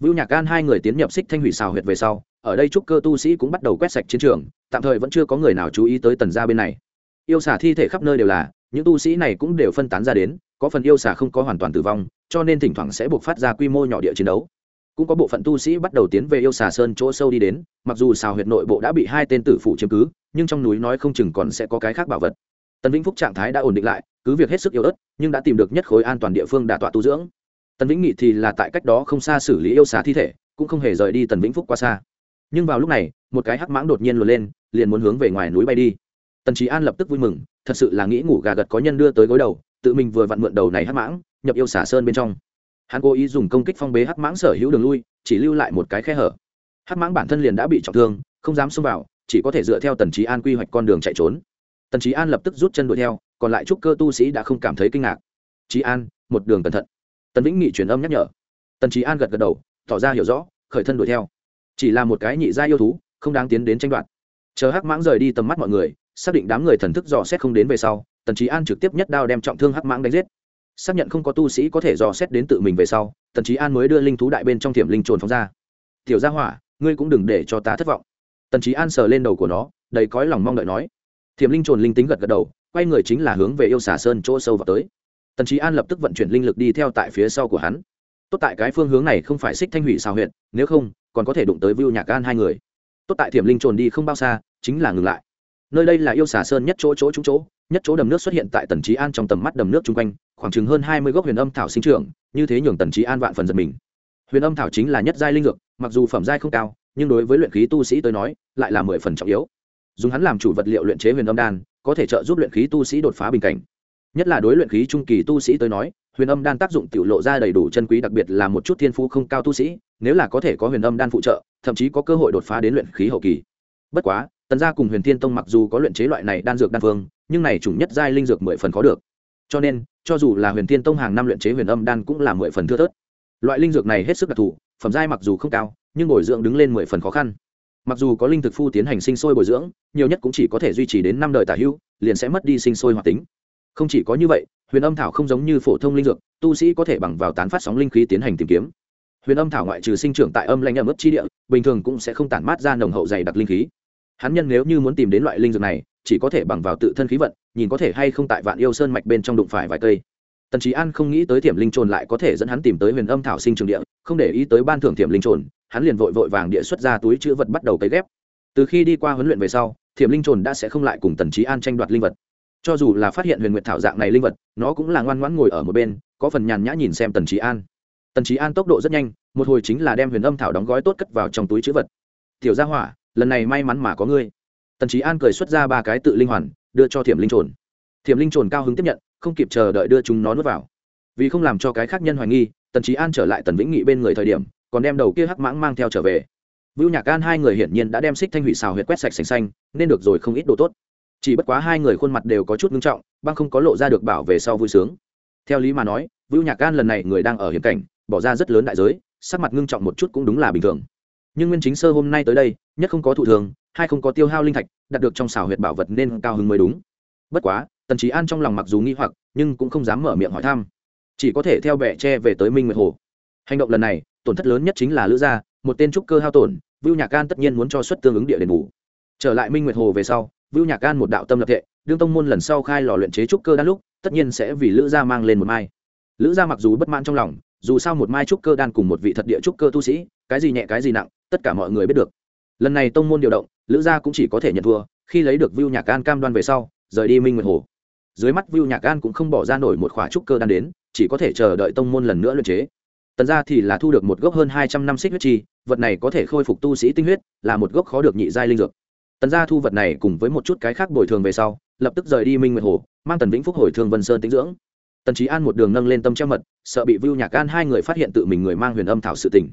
Vưu nhạc an hai người tiến nhập xích thanh hủy xào huyệt về sau, ở đây trúc cơ tu sĩ cũng bắt đầu quét sạch chiến trường, tạm thời vẫn chưa có người nào chú ý tới tần gia bên này. Yêu xả thi thể khắp nơi đều là, những tu sĩ này cũng đều phân tán ra đến, có phần yêu xả không có hoàn toàn tử vong, cho nên thỉnh thoảng sẽ buộc phát ra quy mô nhỏ địa chiến đấu. Cũng có bộ phận tu sĩ bắt đầu tiến về yêu xà sơn chỗ sâu đi đến, mặc dù xào huyệt nội bộ đã bị hai tên tử phủ chiếm cứ, nhưng trong núi nói không chừng còn sẽ có cái khác bảo vật tần vĩnh phúc trạng thái đã ổn định lại, cứ việc hết sức yếu ớt, nhưng đã tìm được nhất khối an toàn địa phương đả tọa tu dưỡng. Tần vĩnh nghị thì là tại cách đó không xa xử lý yêu xá thi thể, cũng không hề rời đi tần vĩnh phúc quá xa. Nhưng vào lúc này, một cái hắc mãng đột nhiên luồn lên, liền muốn hướng về ngoài núi bay đi. Tần trí an lập tức vui mừng, thật sự là nghĩ ngủ gà gật có nhân đưa tới gối đầu, tự mình vừa vặn mượn đầu này hắc mãng, nhập yêu xả sơn bên trong. Hắn cố ý dùng công kích phong bế hắc mãng sở hữu đường lui, chỉ lưu lại một cái khe hở. Hắc mãng bản thân liền đã bị trọng thương, không dám xông vào, chỉ có thể dựa theo tần trí an quy hoạch con đường chạy trốn tần trí an lập tức rút chân đuổi theo, còn lại trúc cơ tu sĩ đã không cảm thấy kinh ngạc. Trí an, một đường cẩn thận. Tần vĩnh nghị truyền âm nhắc nhở. Tần trí an gật gật đầu, tỏ ra hiểu rõ, khởi thân đuổi theo. Chỉ là một cái nhị gia yêu thú, không đáng tiến đến tranh đoạt. Chờ hắc mãng rời đi tầm mắt mọi người, xác định đám người thần thức dò xét không đến về sau, tần trí an trực tiếp nhất đao đem trọng thương hắc mãng đánh giết. Xác nhận không có tu sĩ có thể dò xét đến tự mình về sau, tần trí an mới đưa linh thú đại bên trong thiểm linh trồn phóng ra. Tiểu gia hỏa, ngươi cũng đừng để cho ta thất vọng. Tần trí an sờ lên đầu của nó, đầy cõi lòng mong đợi nói thiểm linh trồn linh tính gật gật đầu, quay người chính là hướng về yêu xà sơn chỗ sâu vào tới. Tần trí an lập tức vận chuyển linh lực đi theo tại phía sau của hắn. Tốt tại cái phương hướng này không phải xích thanh hủy xào huyện nếu không, còn có thể đụng tới vưu nhạc gan hai người. Tốt tại thiểm linh trồn đi không bao xa, chính là ngừng lại. Nơi đây là yêu xà sơn nhất chỗ chỗ trúng chỗ, nhất chỗ đầm nước xuất hiện tại tần trí an trong tầm mắt đầm nước chung quanh, khoảng chừng hơn hai mươi gốc huyền âm thảo sinh trưởng, như thế nhường tần trí an vạn phần giật mình. Huyền âm thảo chính là nhất giai linh dược, mặc dù phẩm giai không cao, nhưng đối với luyện khí tu sĩ tới nói, lại là mười phần trọng yếu dùng hắn làm chủ vật liệu luyện chế huyền âm đan, có thể trợ giúp luyện khí tu sĩ đột phá bình cảnh. Nhất là đối luyện khí trung kỳ tu sĩ tới nói, huyền âm đan tác dụng tiểu lộ ra đầy đủ chân quý, đặc biệt là một chút thiên phú không cao tu sĩ, nếu là có thể có huyền âm đan phụ trợ, thậm chí có cơ hội đột phá đến luyện khí hậu kỳ. Bất quá, tần gia cùng huyền thiên tông mặc dù có luyện chế loại này đan dược đan phương, nhưng này chủng nhất giai linh dược mười phần khó được. Cho nên, cho dù là huyền thiên tông hàng năm luyện chế huyền âm đan cũng là mười phần thưa thớt. Loại linh dược này hết sức đặc thù, phẩm giai mặc dù không cao, nhưng bồi dưỡng đứng lên mười phần khó khăn mặc dù có linh thực phu tiến hành sinh sôi bồi dưỡng, nhiều nhất cũng chỉ có thể duy trì đến năm đời tả hữu liền sẽ mất đi sinh sôi hoạt tính. Không chỉ có như vậy, huyền âm thảo không giống như phổ thông linh dược, tu sĩ có thể bằng vào tán phát sóng linh khí tiến hành tìm kiếm. Huyền âm thảo ngoại trừ sinh trưởng tại âm lãnh ẩm ướt chi địa, bình thường cũng sẽ không tản mát ra nồng hậu dày đặc linh khí. Hắn nhân nếu như muốn tìm đến loại linh dược này, chỉ có thể bằng vào tự thân khí vận, nhìn có thể hay không tại vạn yêu sơn mạch bên trong đụng phải vài cây. Tần trí an không nghĩ tới thiểm linh trồn lại có thể dẫn hắn tìm tới huyền âm thảo sinh trường địa, không để ý tới ban thưởng thiểm linh trồn hắn liền vội vội vàng địa xuất ra túi chữ vật bắt đầu cấy ghép. Từ khi đi qua huấn luyện về sau, thiểm linh trồn đã sẽ không lại cùng tần trí an tranh đoạt linh vật. Cho dù là phát hiện huyền nguyệt thảo dạng này linh vật, nó cũng là ngoan ngoãn ngồi ở một bên, có phần nhàn nhã nhìn xem tần trí an. Tần trí an tốc độ rất nhanh, một hồi chính là đem huyền âm thảo đóng gói tốt cất vào trong túi chữ vật. Tiểu gia hỏa, lần này may mắn mà có ngươi. Tần trí an cười xuất ra ba cái tự linh hoàn, đưa cho thiểm linh trồn. Thiểm linh trồn cao hứng tiếp nhận, không kịp chờ đợi đưa chúng nó nuốt vào. Vì không làm cho cái khác nhân hoài nghi, tần trí an trở lại tần vĩnh nghị bên người thời điểm còn đem đầu kia hắc mãng mang theo trở về. Vưu nhạc gan hai người hiển nhiên đã đem xích thanh hủy xào huyệt quét sạch xanh xanh, nên được rồi không ít đồ tốt. Chỉ bất quá hai người khuôn mặt đều có chút ngưng trọng, băng không có lộ ra được bảo về sau vui sướng. Theo lý mà nói, vưu nhạc gan lần này người đang ở hiểm cảnh, bỏ ra rất lớn đại giới, sắc mặt ngưng trọng một chút cũng đúng là bình thường. Nhưng nguyên chính sơ hôm nay tới đây, nhất không có thụ thường, hai không có tiêu hao linh thạch, đạt được trong xào huyệt bảo vật nên cao hứng mới đúng. Bất quá, tần trí an trong lòng mặc dù nghi hoặc, nhưng cũng không dám mở miệng hỏi thăm. Chỉ có thể theo bệ tre về tới minh nguyệt hồ hành động lần này, tổn thất lớn nhất chính là lữ gia, một tên trúc cơ hao tổn, vưu nhạc Can tất nhiên muốn cho xuất tương ứng địa đền bù. Trở lại minh nguyệt hồ về sau, vưu nhạc Can một đạo tâm lập thệ, đương tông môn lần sau khai lò luyện chế trúc cơ đan lúc, tất nhiên sẽ vì lữ gia mang lên một mai. Lữ gia mặc dù bất mãn trong lòng, dù sao một mai trúc cơ đan cùng một vị thật địa trúc cơ tu sĩ, cái gì nhẹ cái gì nặng, tất cả mọi người biết được. Lần này tông môn điều động, lữ gia cũng chỉ có thể nhận thua, khi lấy được vưu nhạc Can cam đoan về sau, rời đi minh nguyệt hồ. Dưới mắt vưu nhạc an cũng không bỏ ra nổi một khỏa trúc cơ đan đến, chỉ có thể chờ đợi tông môn lần nữa luyện chế tần gia thì là thu được một gốc hơn hai trăm năm xích huyết chi, vật này có thể khôi phục tu sĩ tinh huyết, là một gốc khó được nhị giai linh dược. Tần gia thu vật này cùng với một chút cái khác bồi thường về sau, lập tức rời đi minh nguyệt hồ, mang tần vĩnh phúc hồi thương vân sơn tĩnh dưỡng. Tần trí an một đường nâng lên tâm treo mật, sợ bị vưu nhạc an hai người phát hiện tự mình người mang huyền âm thảo sự tỉnh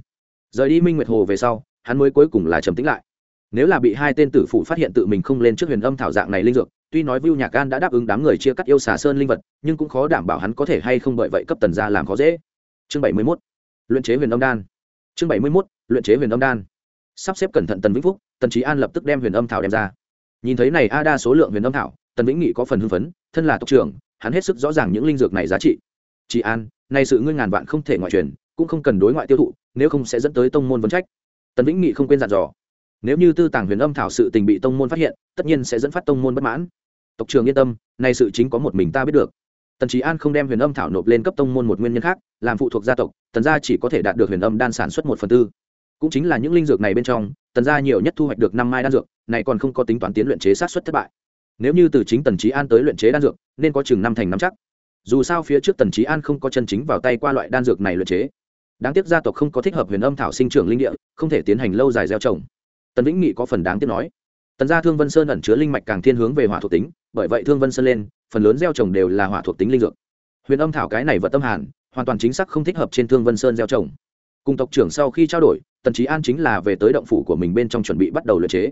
rời đi minh nguyệt hồ về sau, hắn mới cuối cùng là trầm tĩnh lại. Nếu là bị hai tên tử phụ phát hiện tự mình không lên trước huyền âm thảo dạng này linh dược, tuy nói vưu nhạc an đã đáp ứng đám người chia cắt yêu xà sơn linh vật, nhưng cũng khó đảm bảo hắn có thể hay không bởi vậy cấp tần gia làm khó dễ. Chương bảy mươi mốt luyện chế huyền âm đan. Chương bảy mươi mốt, luyện chế huyền âm đan. Sắp xếp cẩn thận tần vĩnh phúc, tần trí an lập tức đem huyền âm thảo đem ra. Nhìn thấy này a đa số lượng huyền âm thảo, tần vĩnh nghị có phần hưng phấn, thân là tộc trưởng, hắn hết sức rõ ràng những linh dược này giá trị. Chị an nay sự ngươi ngàn vạn không thể ngoại truyền, cũng không cần đối ngoại tiêu thụ, nếu không sẽ dẫn tới tông môn vấn trách. Tần vĩnh nghị không quên dặn dò. Nếu như tư tàng huyền âm thảo sự tình bị tông môn phát hiện, tất nhiên sẽ dẫn phát tông môn bất mãn. Tộc trường yên tâm nay sự chính có một mình ta biết được tần trí an không đem huyền âm thảo nộp lên cấp tông môn một nguyên nhân khác, làm phụ thuộc gia tộc, tần gia chỉ có thể đạt được huyền âm đan sản xuất một phần tư. Cũng chính là những linh dược này bên trong, tần gia nhiều nhất thu hoạch được năm mai đan dược, này còn không có tính toán tiến luyện chế sát xuất thất bại. Nếu như từ chính tần trí an tới luyện chế đan dược, nên có chừng năm thành năm chắc. Dù sao phía trước tần trí an không có chân chính vào tay qua loại đan dược này luyện chế. Đáng tiếc gia tộc không có thích hợp huyền âm thảo sinh trưởng linh địa, không thể tiến hành lâu dài gieo trồng. Tần vĩnh nghị có phần đáng tiếc nói, tần gia thương vân sơn ẩn chứa linh mạch càng thiên hướng về hỏa thuộc tính, bởi vậy thương vân sơn lên phần lớn gieo trồng đều là hỏa thuộc tính linh dược. Huyền âm thảo cái này vật tâm hàn, hoàn toàn chính xác không thích hợp trên thương vân sơn gieo trồng. Cùng tộc trưởng sau khi trao đổi, tần trí an chính là về tới động phủ của mình bên trong chuẩn bị bắt đầu luyện chế.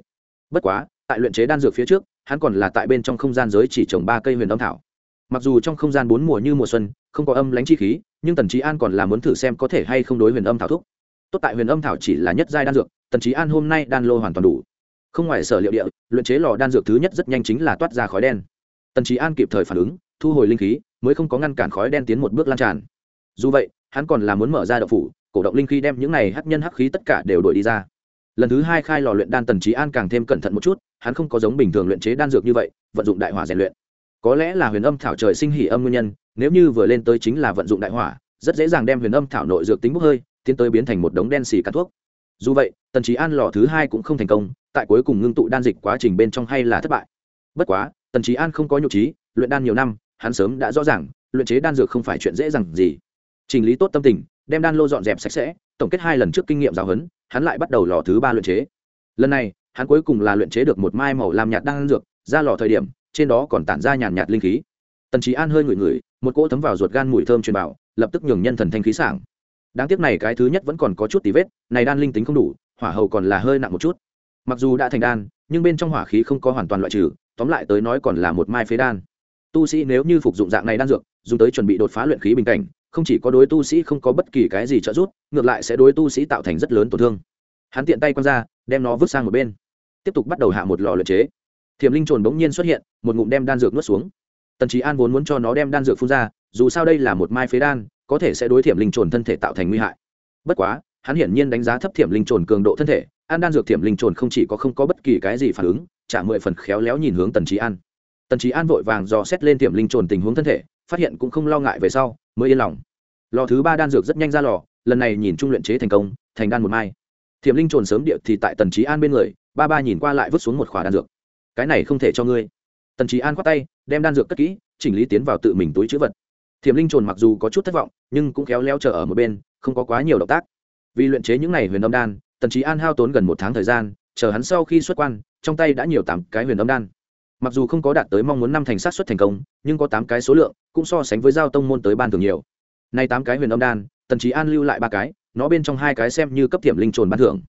Bất quá, tại luyện chế đan dược phía trước, hắn còn là tại bên trong không gian giới chỉ trồng ba cây huyền âm thảo. Mặc dù trong không gian bốn mùa như mùa xuân, không có âm lãnh chi khí, nhưng tần trí an còn là muốn thử xem có thể hay không đối huyền âm thảo thúc. Tốt tại huyền âm thảo chỉ là nhất giai đan dược, tần trí an hôm nay đan lô hoàn toàn đủ. Không ngoài sở liệu địa, luyện chế lò đan dược thứ nhất rất nhanh chính là toát ra khói đen tần trí an kịp thời phản ứng, thu hồi linh khí, mới không có ngăn cản khói đen tiến một bước lan tràn. Dù vậy, hắn còn là muốn mở ra đậu phủ, cổ động linh khí đem những này hắc nhân hắc khí tất cả đều đổi đi ra. Lần thứ hai khai lò luyện đan tần trí an càng thêm cẩn thận một chút, hắn không có giống bình thường luyện chế đan dược như vậy, vận dụng đại hỏa rèn luyện. Có lẽ là huyền âm thảo trời sinh hỉ âm nguyên nhân, nếu như vừa lên tới chính là vận dụng đại hỏa, rất dễ dàng đem huyền âm thảo nội dược tính bốc hơi, tiến tới biến thành một đống đen xì cắn thuốc. Dù vậy, tần trí an lò thứ hai cũng không thành công, tại cuối cùng ngưng tụ đan dịch quá trình bên trong hay là thất bại. Bất quá tần trí an không có nhục trí, luyện đan nhiều năm, hắn sớm đã rõ ràng, luyện chế đan dược không phải chuyện dễ dàng gì. Chỉnh lý tốt tâm tình, đem đan lô dọn dẹp sạch sẽ, tổng kết hai lần trước kinh nghiệm giáo huấn, hắn lại bắt đầu lò thứ ba luyện chế. Lần này, hắn cuối cùng là luyện chế được một mai màu làm nhạt đan dược, ra lò thời điểm, trên đó còn tản ra nhàn nhạt linh khí. Tần trí an hơi ngửi ngửi, một cỗ thấm vào ruột gan mùi thơm truyền bảo lập tức nhường nhân thần thanh khí sảng. Đáng tiếc này cái thứ nhất vẫn còn có chút tí vết, này đan linh tính không đủ, hỏa hầu còn là hơi nặng một chút. Mặc dù đã thành đan nhưng bên trong hỏa khí không có hoàn toàn loại trừ, tóm lại tới nói còn là một mai phế đan. Tu sĩ nếu như phục dụng dạng này đan dược, dùng tới chuẩn bị đột phá luyện khí bình cảnh, không chỉ có đối tu sĩ không có bất kỳ cái gì trợ giúp, ngược lại sẽ đối tu sĩ tạo thành rất lớn tổn thương. Hắn tiện tay quăng ra, đem nó vứt sang một bên. Tiếp tục bắt đầu hạ một lò luyện chế. Thiểm linh trồn bỗng nhiên xuất hiện, một ngụm đem đan dược nuốt xuống. Tần trí an vốn muốn cho nó đem đan dược phun ra, dù sao đây là một mai phế đan, có thể sẽ đối thiểm linh trồn thân thể tạo thành nguy hại. Bất quá, hắn hiển nhiên đánh giá thấp thiểm linh trồn cường độ thân thể an đan dược thiểm linh trồn không chỉ có không có bất kỳ cái gì phản ứng, chả mười phần khéo léo nhìn hướng tần trí an. Tần trí an vội vàng dò xét lên thiểm linh trồn tình huống thân thể, phát hiện cũng không lo ngại về sau, mới yên lòng. Lò thứ ba đan dược rất nhanh ra lò, lần này nhìn trung luyện chế thành công, thành đan một mai. Thiểm linh trồn sớm địa thì tại tần trí an bên người, ba ba nhìn qua lại vứt xuống một khỏa đan dược. Cái này không thể cho ngươi. Tần trí an khoát tay, đem đan dược cất kỹ, chỉnh lý tiến vào tự mình túi chữ vật. Thiểm linh trồn mặc dù có chút thất vọng, nhưng cũng khéo leo chờ ở một bên, không có quá nhiều động tác. Vì luyện chế những n à y huyền âm đan tần trí an hao tốn gần một tháng thời gian, chờ hắn sau khi xuất quan, trong tay đã nhiều tám cái huyền âm đan. Mặc dù không có đạt tới mong muốn năm thành sát xuất thành công, nhưng có tám cái số lượng, cũng so sánh với giao tông môn tới ban thường nhiều. Nay tám cái huyền âm đan, tần trí an lưu lại ba cái, nó bên trong hai cái xem như cấp thiểm linh trồn ban thưởng.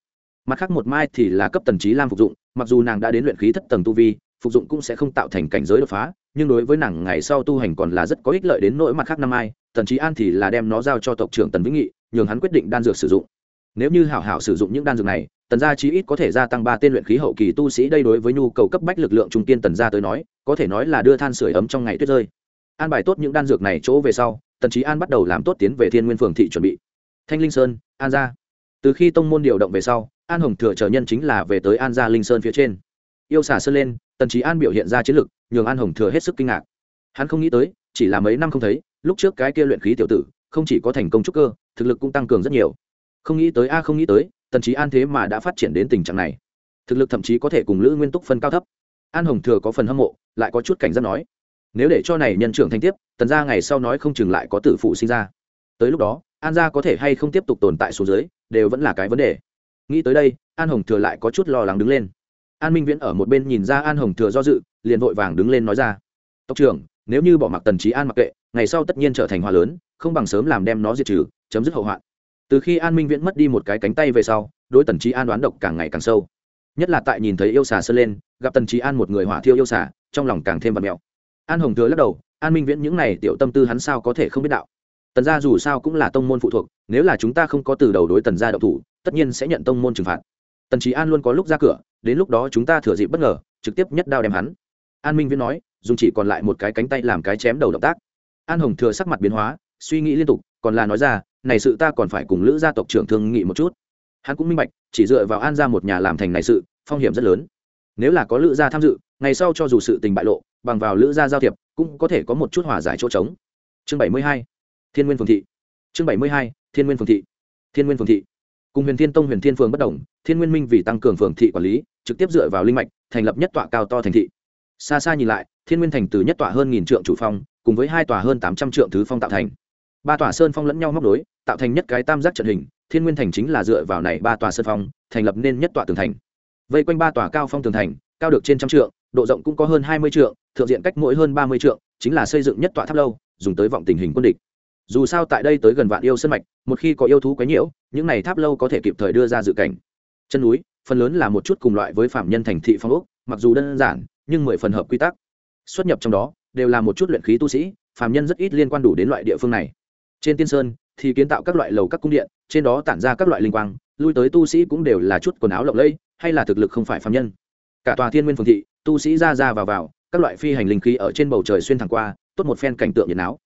Mặt khác một mai thì là cấp tần trí lam phục dụng, mặc dù nàng đã đến luyện khí thất tầng tu vi, phục dụng cũng sẽ không tạo thành cảnh giới đột phá, nhưng đối với nàng ngày sau tu hành còn là rất có ích lợi đến nỗi mặt khác năm mai, tần trí an thì là đem nó giao cho tộc trưởng tần vĩnh nghị, nhường hắn quyết định đan dược sử dụng nếu như hảo hảo sử dụng những đan dược này, tần gia chí ít có thể gia tăng ba tên luyện khí hậu kỳ tu sĩ đây đối với nhu cầu cấp bách lực lượng trung tiên tần gia tới nói, có thể nói là đưa than sửa ấm trong ngày tuyết rơi. An bài tốt những đan dược này chỗ về sau, tần trí an bắt đầu làm tốt tiến về thiên nguyên phường thị chuẩn bị. Thanh linh sơn, an gia. Từ khi tông môn điều động về sau, an hồng thừa chờ nhân chính là về tới an gia linh sơn phía trên. Yêu xả sơn lên, tần trí an biểu hiện ra chiến lực, nhường an hồng thừa hết sức kinh ngạc. Hắn không nghĩ tới, chỉ là mấy năm không thấy, lúc trước cái kia luyện khí tiểu tử, không chỉ có thành công trúc cơ, thực lực cũng tăng cường rất nhiều không nghĩ tới a, không nghĩ tới, tần trí an thế mà đã phát triển đến tình trạng này. Thực lực thậm chí có thể cùng lữ nguyên túc phân cao thấp. An hồng thừa có phần hâm mộ, lại có chút cảnh giác nói, nếu để cho này nhân trưởng thanh tiếp, tần gia ngày sau nói không chừng lại có tử phụ sinh ra. Tới lúc đó, an gia có thể hay không tiếp tục tồn tại xuống dưới, đều vẫn là cái vấn đề. Nghĩ tới đây, an hồng thừa lại có chút lo lắng đứng lên. An minh viễn ở một bên nhìn ra an hồng thừa do dự, liền vội vàng đứng lên nói ra, tộc trưởng, nếu như bỏ mặc tần trí an mặc kệ, ngày sau tất nhiên trở thành hoa lớn, không bằng sớm làm đem nó diệt trừ, chấm dứt hậu hoạn từ khi an minh viễn mất đi một cái cánh tay về sau, đối tần trí an đoán độc càng ngày càng sâu. Nhất là tại nhìn thấy yêu xà sơn lên, gặp tần trí an một người hỏa thiêu yêu xà, trong lòng càng thêm vật mẹo. An hồng thừa lắc đầu, an minh viễn những này tiểu tâm tư hắn sao có thể không biết đạo? Tần gia dù sao cũng là tông môn phụ thuộc, nếu là chúng ta không có từ đầu đối tần gia đậu thủ, tất nhiên sẽ nhận tông môn trừng phạt. Tần trí an luôn có lúc ra cửa, đến lúc đó chúng ta thừa dịp bất ngờ, trực tiếp nhất đao đem hắn. An minh viễn nói, dùng chỉ còn lại một cái cánh tay làm cái chém đầu động tác. An hồng thừa sắc mặt biến hóa, suy nghĩ liên tục, còn là nói ra này sự ta còn phải cùng lữ gia tộc trưởng thương nghị một chút. Hắn cũng minh bạch, chỉ dựa vào an ra một nhà làm thành này sự, phong hiểm rất lớn. Nếu là có lữ gia tham dự, ngày sau cho dù sự tình bại lộ, bằng vào lữ gia giao thiệp, cũng có thể có một chút hòa giải chỗ trống. Chương bảy mươi hai, thiên nguyên phường thị. Chương bảy mươi hai, thiên nguyên phường thị. Thiên nguyên phường thị. Cùng huyền thiên tông, huyền thiên phường bất đồng, thiên nguyên minh vì tăng cường phường thị quản lý, trực tiếp dựa vào linh mạch, thành lập nhất tọa cao to thành thị. Xa xa nhìn lại, thiên nguyên thành từ nhất tọa hơn nghìn trượng chủ phong, cùng với hai tòa hơn tám trăm trượng thứ phong tạo thành. Ba tòa sơn phong lẫn nhau móc đối tạo thành nhất cái tam giác trận hình, thiên nguyên thành chính là dựa vào này ba tòa sân phong, thành lập nên nhất tòa tường thành. Vây quanh ba tòa cao phong tường thành, cao được trên trăm trượng, độ rộng cũng có hơn hai mươi trượng, thượng diện cách mỗi hơn ba mươi trượng, chính là xây dựng nhất tòa tháp lâu, dùng tới vọng tình hình quân địch. Dù sao tại đây tới gần vạn yêu sân mạch, một khi có yêu thú quấy nhiễu, những này tháp lâu có thể kịp thời đưa ra dự cảnh. Chân núi, phần lớn là một chút cùng loại với phạm nhân thành thị phong ốc, mặc dù đơn giản, nhưng mười phần hợp quy tắc. Xuất nhập trong đó, đều là một chút luyện khí tu sĩ, phạm nhân rất ít liên quan đủ đến loại địa phương này. Trên tiên sơn thì kiến tạo các loại lầu các cung điện, trên đó tản ra các loại linh quang, lui tới tu sĩ cũng đều là chút quần áo lộng lẫy, hay là thực lực không phải phạm nhân. Cả tòa thiên nguyên phường thị, tu sĩ ra ra vào vào, các loại phi hành linh khí ở trên bầu trời xuyên thẳng qua, tốt một phen cảnh tượng nhiệt áo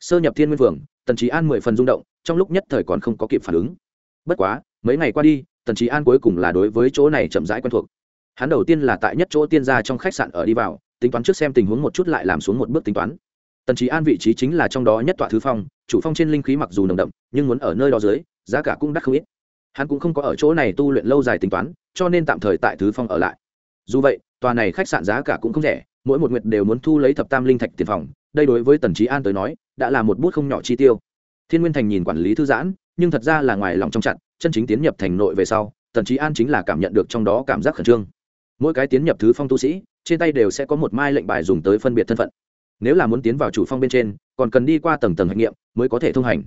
sơ nhập thiên nguyên phường, tần trí an mười phần rung động, trong lúc nhất thời còn không có kịp phản ứng. Bất quá, mấy ngày qua đi, tần trí an cuối cùng là đối với chỗ này chậm rãi quen thuộc. Hắn đầu tiên là tại nhất chỗ tiên gia trong khách sạn ở đi vào, tính toán trước xem tình huống một chút lại làm xuống một bước tính toán. Tần trí an vị trí chính là trong đó nhất tọa thứ phong chủ phong trên linh khí mặc dù nồng đậm, nhưng muốn ở nơi đó dưới, giá cả cũng đắt không ít. Hắn cũng không có ở chỗ này tu luyện lâu dài tính toán, cho nên tạm thời tại thứ phong ở lại. Dù vậy, tòa này khách sạn giá cả cũng không rẻ, mỗi một nguyệt đều muốn thu lấy thập tam linh thạch tiền phòng, đây đối với tần trí an tới nói, đã là một bút không nhỏ chi tiêu. Thiên nguyên thành nhìn quản lý thư giãn, nhưng thật ra là ngoài lòng trong chặn chân chính tiến nhập thành nội về sau, tần trí an chính là cảm nhận được trong đó cảm giác khẩn trương. Mỗi cái tiến nhập thứ phong tu sĩ, trên tay đều sẽ có một mai lệnh bài dùng tới phân biệt thân phận nếu là muốn tiến vào chủ phong bên trên, còn cần đi qua tầng tầng hạch nghiệm mới có thể thông hành.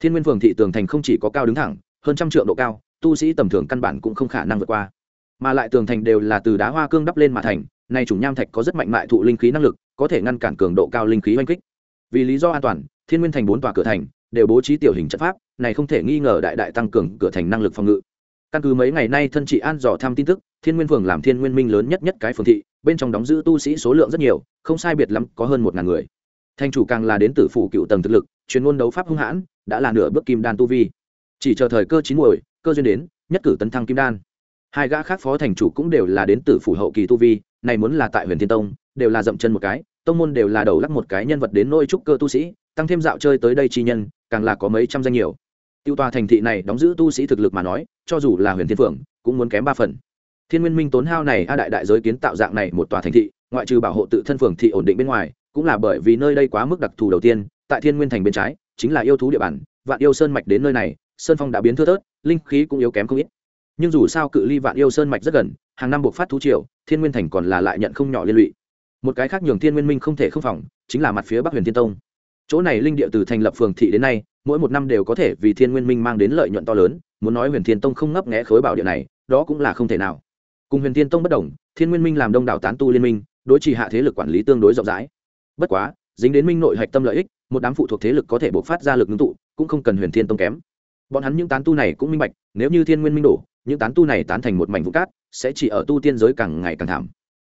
Thiên nguyên phường thị tường thành không chỉ có cao đứng thẳng, hơn trăm triệu độ cao, tu sĩ tầm thường căn bản cũng không khả năng vượt qua. Mà lại tường thành đều là từ đá hoa cương đắp lên mà thành, nay chủ nham thạch có rất mạnh mại thụ linh khí năng lực, có thể ngăn cản cường độ cao linh khí oanh kích. Vì lý do an toàn, thiên nguyên thành bốn tòa cửa thành đều bố trí tiểu hình trận pháp, này không thể nghi ngờ đại đại tăng cường cửa thành năng lực phòng ngự. Căn cứ mấy ngày nay thân chị an dò thăm tin tức thiên nguyên phường làm thiên nguyên minh lớn nhất nhất cái phường thị, bên trong đóng giữ tu sĩ số lượng rất nhiều, không sai biệt lắm có hơn một ngàn người. Thành chủ càng là đến từ phủ cựu tầng thực lực, chuyên môn đấu pháp hung hãn, đã là nửa bước kim đan tu vi. Chỉ chờ thời cơ chín muồi, cơ duyên đến, nhất cử tấn thăng kim đan. Hai gã khác phó thành chủ cũng đều là đến từ phủ hậu kỳ tu vi, này muốn là tại huyền thiên tông, đều là dậm chân một cái, tông môn đều là đầu lắc một cái nhân vật đến nôi trúc cơ tu sĩ, tăng thêm dạo chơi tới đây chi nhân, càng là có mấy trăm danh nhiều. Tiêu tòa thành thị này đóng giữ tu sĩ thực lực mà nói, cho dù là huyền thiên phượng, cũng muốn kém ba phần thiên nguyên minh tốn hao này, a đại đại giới kiến tạo dạng này một tòa thành thị, ngoại trừ bảo hộ tự thân phường thị ổn định bên ngoài, cũng là bởi vì nơi đây quá mức đặc thù đầu tiên, tại thiên nguyên thành bên trái, chính là yêu thú địa bàn, vạn yêu sơn mạch đến nơi này, sơn phong đã biến thưa thớt, linh khí cũng yếu kém không ít. Nhưng dù sao cự ly vạn yêu sơn mạch rất gần, hàng năm buộc phát thú triều, thiên nguyên thành còn là lại nhận không nhỏ liên lụy. Một cái khác nhường thiên nguyên minh không thể không phòng, chính là mặt phía bắc huyền thiên tông. Chỗ này linh địa từ thành lập phường thị đến nay, mỗi một năm đều có thể vì thiên nguyên minh mang đến lợi nhuận to lớn, muốn nói huyền thiên tông không ngấp nghẽ khối bảo địa này, đó cũng là không thể nào cùng huyền thiên tông bất đồng, thiên nguyên minh làm đông đảo tán tu liên minh, đối trì hạ thế lực quản lý tương đối rộng rãi. Bất quá, dính đến minh nội hạch tâm lợi ích, một đám phụ thuộc thế lực có thể bộc phát ra lực ngưng tụ, cũng không cần huyền thiên tông kém. Bọn hắn những tán tu này cũng minh bạch, nếu như thiên nguyên minh đổ, những tán tu này tán thành một mảnh vụ cát, sẽ chỉ ở tu tiên giới càng ngày càng thảm.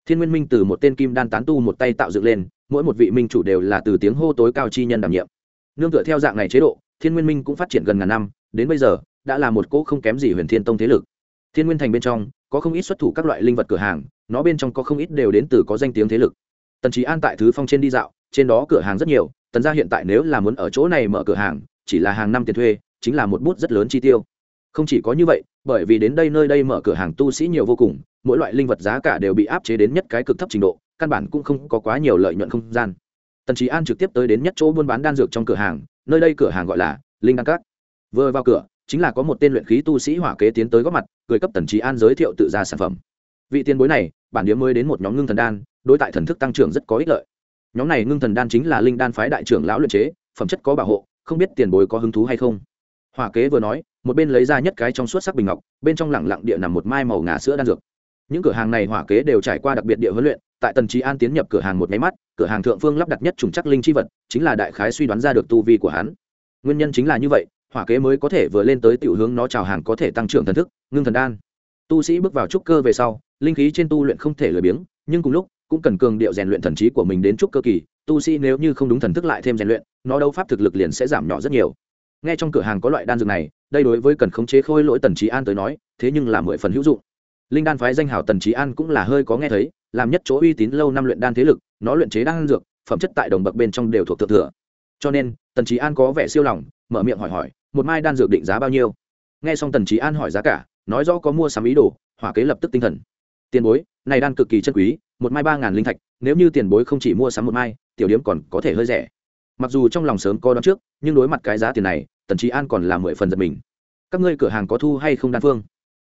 Thiên nguyên minh từ một tên kim đan tán tu một tay tạo dựng lên, mỗi một vị minh chủ đều là từ tiếng hô tối cao chi nhân đảm nhiệm. Nương tựa theo dạng này chế độ, thiên nguyên minh cũng phát triển gần ngàn năm, đến bây giờ, đã là một cỗ không kém gì huyền thiên tông thế lực thiên nguyên thành bên trong, có không ít xuất thủ các loại linh vật cửa hàng, nó bên trong có không ít đều đến từ có danh tiếng thế lực. Tần trí an tại thứ phong trên đi dạo, trên đó cửa hàng rất nhiều, tần gia hiện tại nếu là muốn ở chỗ này mở cửa hàng, chỉ là hàng năm tiền thuê, chính là một bút rất lớn chi tiêu. Không chỉ có như vậy, bởi vì đến đây nơi đây mở cửa hàng tu sĩ nhiều vô cùng, mỗi loại linh vật giá cả đều bị áp chế đến nhất cái cực thấp trình độ, căn bản cũng không có quá nhiều lợi nhuận không gian. Tần trí an trực tiếp tới đến nhất chỗ buôn bán đan dược trong cửa hàng, nơi đây cửa hàng gọi là linh đan cát vừa vào cửa chính là có một tên luyện khí tu sĩ hỏa kế tiến tới góp mặt, cười cấp tần trí an giới thiệu tự ra sản phẩm. Vị tiền bối này, bản điếm mới đến một nhóm ngưng thần đan, đối tại thần thức tăng trưởng rất có ích lợi. Nhóm này ngưng thần đan chính là linh đan phái đại trưởng lão luyện chế, phẩm chất có bảo hộ, không biết tiền bối có hứng thú hay không. Hỏa kế vừa nói, một bên lấy ra nhất cái trong suốt sắc bình ngọc, bên trong lẳng lặng địa nằm một mai màu ngà sữa đan dược. Những cửa hàng này hỏa kế đều trải qua đặc biệt địa huấn luyện, tại tần trí an tiến nhập cửa hàng một máy mắt, cửa hàng thượng phương lắp đặt nhất trùng chắc linh chi vật, chính là đại khái suy đoán ra được tu vi của hắn. Nguyên nhân chính là như vậy hỏa kế mới có thể vừa lên tới tiểu hướng nó chào hàng có thể tăng trưởng thần thức, ngưng thần đan. Tu sĩ bước vào trúc cơ về sau, linh khí trên tu luyện không thể lười biếng, nhưng cùng lúc, cũng cần cường điệu rèn luyện thần trí của mình đến trúc cơ kỳ, tu sĩ nếu như không đúng thần thức lại thêm rèn luyện, nó đấu pháp thực lực liền sẽ giảm nhỏ rất nhiều. Nghe trong cửa hàng có loại đan dược này, đây đối với cần khống chế khôi lỗi tần trí an tới nói, thế nhưng là mười phần hữu dụng. Linh đan phái danh hào tần trí an cũng là hơi có nghe thấy, làm nhất chỗ uy tín lâu năm luyện đan thế lực, nó luyện chế đan dược, phẩm chất tại đồng bậc bên trong đều thuộc thượng thừa. Cho nên, tần trí an có vẻ siêu lòng, mở miệng hỏi hỏi một mai đan dược định giá bao nhiêu? Nghe xong tần trí an hỏi giá cả, nói rõ có mua sắm ý đồ, hỏa kế lập tức tinh thần. Tiền bối, này đan cực kỳ chân quý, một mai ba ngàn linh thạch, nếu như tiền bối không chỉ mua sắm một mai, tiểu điếm còn có thể hơi rẻ. Mặc dù trong lòng sớm có đón trước, nhưng đối mặt cái giá tiền này, tần trí an còn là mười phần giật mình. Các ngươi cửa hàng có thu hay không đan phương?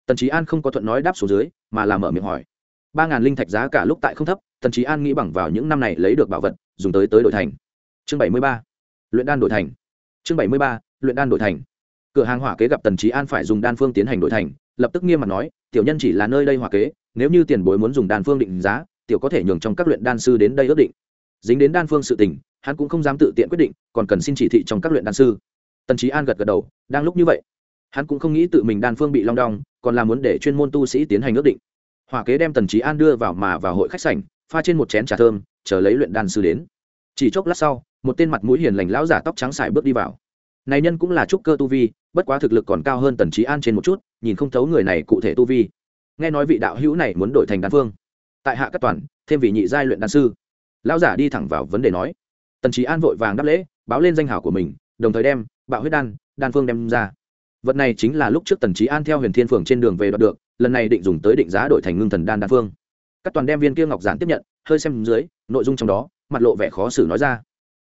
Tần trí an không có thuận nói đáp số dưới, mà làm mở miệng hỏi. Ba ngàn linh thạch giá cả lúc tại không thấp, tần trí an nghĩ bằng vào những năm này lấy được bảo vật, dùng tới tới đổi thành. Chương bảy mươi ba. Luyện đan đổi thành. Chương bảy mươi ba luyện đan đổi thành. Cửa hàng hỏa kế gặp tần trí an phải dùng đan phương tiến hành đổi thành, lập tức nghiêm mặt nói, tiểu nhân chỉ là nơi đây hỏa kế, nếu như tiền bối muốn dùng đan phương định giá, tiểu có thể nhường trong các luyện đan sư đến đây ước định. Dính đến đan phương sự tình, hắn cũng không dám tự tiện quyết định, còn cần xin chỉ thị trong các luyện đan sư. Tần trí an gật gật đầu, đang lúc như vậy, hắn cũng không nghĩ tự mình đan phương bị long đong, còn là muốn để chuyên môn tu sĩ tiến hành ước định. Hỏa kế đem tần trí an đưa vào mà vào hội khách sảnh, pha trên một chén trà thơm, chờ lấy luyện đan sư đến. Chỉ chốc lát sau, một tên mặt mũi hiền lành lão giả tóc trắng xài bước đi vào này nhân cũng là trúc cơ tu vi, bất quá thực lực còn cao hơn tần trí an trên một chút, nhìn không thấu người này cụ thể tu vi. Nghe nói vị đạo hữu này muốn đổi thành đan phương. Tại hạ các toàn, thêm vị nhị giai luyện đan sư. Lão giả đi thẳng vào vấn đề nói. Tần trí an vội vàng đáp lễ, báo lên danh hảo của mình, đồng thời đem bạo huyết đan đan phương đem ra. Vật này chính là lúc trước tần trí an theo huyền thiên phường trên đường về đoạt được, lần này định dùng tới định giá đổi thành ngưng thần đan đan phương. Các toàn đem viên kia ngọc giản tiếp nhận, hơi xem dưới, nội dung trong đó, mặt lộ vẻ khó xử nói ra.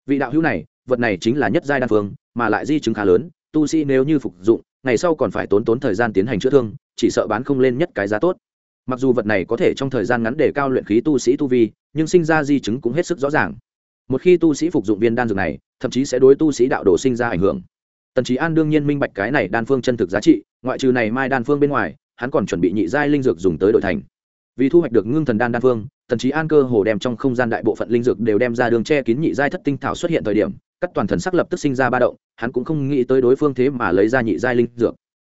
Vị đạo hữu này vật này chính là nhất giai đan phương, mà lại di chứng khá lớn, tu sĩ nếu như phục dụng, ngày sau còn phải tốn tốn thời gian tiến hành chữa thương, chỉ sợ bán không lên nhất cái giá tốt. Mặc dù vật này có thể trong thời gian ngắn để cao luyện khí tu sĩ tu vi, nhưng sinh ra di chứng cũng hết sức rõ ràng. Một khi tu sĩ phục dụng viên đan dược này, thậm chí sẽ đối tu sĩ đạo đồ sinh ra ảnh hưởng. Tần trí an đương nhiên minh bạch cái này đan phương chân thực giá trị, ngoại trừ này mai đan phương bên ngoài, hắn còn chuẩn bị nhị giai linh dược dùng tới đổi thành. Vì thu hoạch được ngưng thần đan đan phương, tần trí an cơ hồ đem trong không gian đại bộ phận linh dược đều đem ra đường che kín nhị giai thất tinh thảo xuất hiện thời điểm các toàn thần sắc lập tức sinh ra ba động hắn cũng không nghĩ tới đối phương thế mà lấy ra nhị giai linh dược.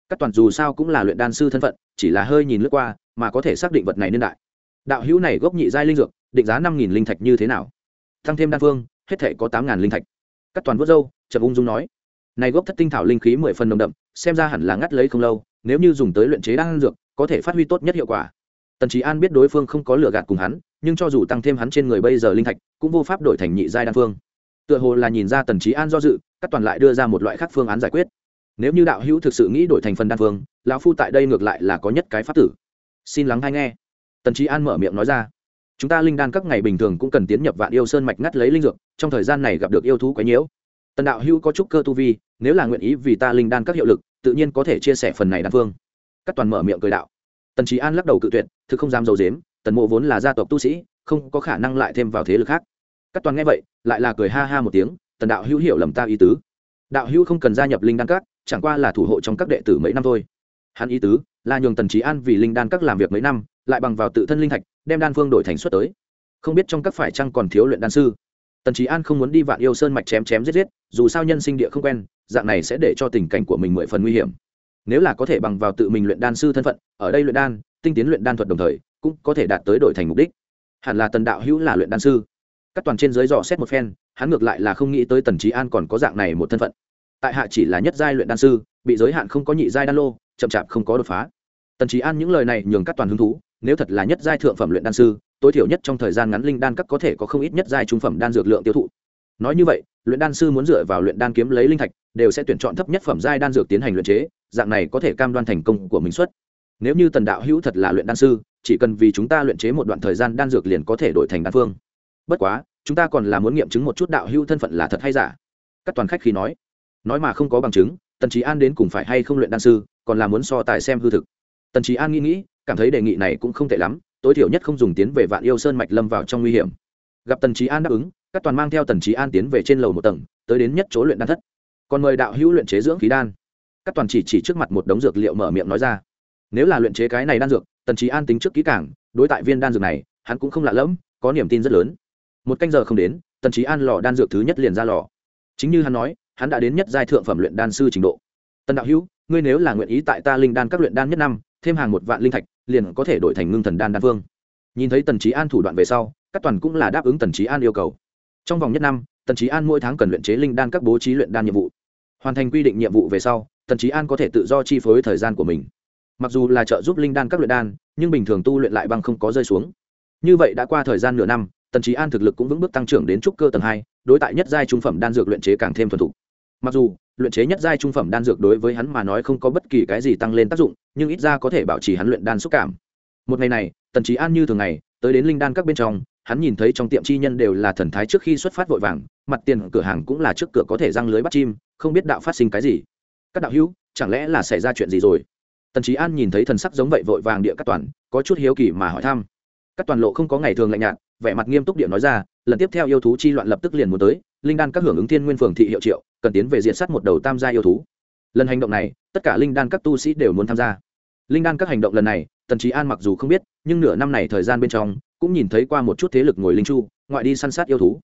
Các toàn dù sao cũng là luyện đan sư thân phận chỉ là hơi nhìn lướt qua mà có thể xác định vật này niên đại. Đạo hữu này gốc nhị giai linh dược định giá năm nghìn linh thạch như thế nào? Thăng thêm đan phương hết thể có tám ngàn linh thạch. Các toàn vớt râu, trầm ung dung nói. Này gốc thất tinh thảo linh khí mười phần nồng đậm xem ra hẳn là ngắt lấy không lâu nếu như dùng tới luyện chế đan dược có thể phát huy tốt nhất hiệu quả. Tần trí an biết đối phương không có lừa gạt cùng hắn nhưng cho dù tăng thêm hắn trên người bây giờ linh thạch cũng vô pháp đổi thành nhị giai đan phương tựa hồ là nhìn ra tần trí an do dự các toàn lại đưa ra một loại khác phương án giải quyết. Nếu như đạo hữu thực sự nghĩ đổi thành phần đan phương, lão phu tại đây ngược lại là có nhất cái pháp tử. Xin lắng hay nghe. Tần trí an mở miệng nói ra. Chúng ta linh đan các ngày bình thường cũng cần tiến nhập vạn yêu sơn mạch ngắt lấy linh dược, trong thời gian này gặp được yêu thú quấy nhiễu. Tần đạo hữu có chút cơ tu vi, nếu là nguyện ý vì ta linh đan các hiệu lực, tự nhiên có thể chia sẻ phần này đan phương. Các toàn mở miệng cười đạo. Tần trí an lắc đầu cự tuyệt, thực không dám dầu dếm tần mộ vốn là gia tộc tu sĩ, không có khả năng lại thêm vào thế lực khác các toàn nghe vậy, lại là cười ha ha một tiếng, tần đạo hữu hiểu lầm ta ý tứ. Đạo hữu không cần gia nhập linh đan các, chẳng qua là thủ hộ trong các đệ tử mấy năm thôi. Hắn ý tứ là nhường tần trí an vì linh đan các làm việc mấy năm, lại bằng vào tự thân linh thạch, đem đan phương đổi thành xuất tới. Không biết trong các phải chăng còn thiếu luyện đan sư. Tần trí an không muốn đi vạn yêu sơn mạch chém chém giết giết, dù sao nhân sinh địa không quen, dạng này sẽ để cho tình cảnh của mình mười phần nguy hiểm. Nếu là có thể bằng vào tự mình luyện đan sư thân phận, ở đây luyện đan, tinh tiến luyện đan thuật đồng thời, cũng có thể đạt tới đổi thành mục đích. Hẳn là tần đạo hữu là luyện đan sư các toàn trên giới dò xét một phen, hắn ngược lại là không nghĩ tới tần trí an còn có dạng này một thân phận. Tại hạ chỉ là nhất giai luyện đan sư, bị giới hạn không có nhị giai đan lô, chậm chạp không có đột phá. Tần trí an những lời này nhường các toàn hứng thú, nếu thật là nhất giai thượng phẩm luyện đan sư, tối thiểu nhất trong thời gian ngắn linh đan các có thể có không ít nhất giai trung phẩm đan dược lượng tiêu thụ. Nói như vậy, luyện đan sư muốn dựa vào luyện đan kiếm lấy linh thạch, đều sẽ tuyển chọn thấp nhất phẩm giai đan dược tiến hành luyện chế, dạng này có thể cam đoan thành công của mình xuất nếu như tần đạo hữu thật là luyện đan sư, chỉ cần vì chúng ta luyện chế một đoạn thời gian đan dược liền có thể đổi thành đan phương bất quá, chúng ta còn là muốn nghiệm chứng một chút đạo hữu thân phận là thật hay giả. Các toàn khách khi nói. Nói mà không có bằng chứng, tần trí an đến cùng phải hay không luyện đan sư, còn là muốn so tài xem hư thực. Tần trí an nghĩ nghĩ, cảm thấy đề nghị này cũng không tệ lắm, tối thiểu nhất không dùng tiến về vạn yêu sơn mạch lâm vào trong nguy hiểm. Gặp tần trí an đáp ứng, các toàn mang theo tần trí an tiến về trên lầu một tầng, tới đến nhất chỗ luyện đan thất. Còn mời đạo hữu luyện chế dưỡng khí đan. Các toàn chỉ chỉ trước mặt một đống dược liệu mở miệng nói ra. Nếu là luyện chế cái này đan dược, tần trí an tính trước kỹ cảng đối tại viên đan dược này, hắn cũng không lạ lẫm, có niềm tin rất lớn một canh giờ không đến, tần trí an lò đan dược thứ nhất liền ra lò. Chính như hắn nói, hắn đã đến nhất giai thượng phẩm luyện đan sư trình độ. Tần đạo hữu, ngươi nếu là nguyện ý tại ta linh đan các luyện đan nhất năm, thêm hàng một vạn linh thạch, liền có thể đổi thành ngưng thần đan đan vương. Nhìn thấy tần trí an thủ đoạn về sau, các toàn cũng là đáp ứng tần trí an yêu cầu. Trong vòng nhất năm, tần trí an mỗi tháng cần luyện chế linh đan các bố trí luyện đan nhiệm vụ. Hoàn thành quy định nhiệm vụ về sau, tần trí an có thể tự do chi phối thời gian của mình. Mặc dù là trợ giúp linh đan các luyện đan, nhưng bình thường tu luyện lại băng không có rơi xuống. Như vậy đã qua thời gian nửa năm tần trí an thực lực cũng vững bước tăng trưởng đến trúc cơ tầng hai, đối tại nhất giai trung phẩm đan dược luyện chế càng thêm thuần thục. Mặc dù, luyện chế nhất giai trung phẩm đan dược đối với hắn mà nói không có bất kỳ cái gì tăng lên tác dụng, nhưng ít ra có thể bảo trì hắn luyện đan xúc cảm. Một ngày này, tần trí an như thường ngày, tới đến linh đan các bên trong, hắn nhìn thấy trong tiệm chi nhân đều là thần thái trước khi xuất phát vội vàng, mặt tiền cửa hàng cũng là trước cửa có thể răng lưới bắt chim, không biết đạo phát sinh cái gì. Các đạo hữu, chẳng lẽ là xảy ra chuyện gì rồi? Tần trí an nhìn thấy thần sắc giống vậy vội vàng địa các toàn, có chút hiếu kỳ mà hỏi thăm. Các toàn lộ không có ngày thường lạnh nhạt vẻ mặt nghiêm túc địa nói ra, lần tiếp theo yêu thú chi loạn lập tức liền muốn tới, linh đan các hưởng ứng thiên nguyên phường thị hiệu triệu, cần tiến về diện sát một đầu tam gia yêu thú. Lần hành động này, tất cả linh đan các tu sĩ đều muốn tham gia. Linh đan các hành động lần này, tần trí an mặc dù không biết, nhưng nửa năm này thời gian bên trong, cũng nhìn thấy qua một chút thế lực ngồi linh chu, ngoại đi săn sát yêu thú.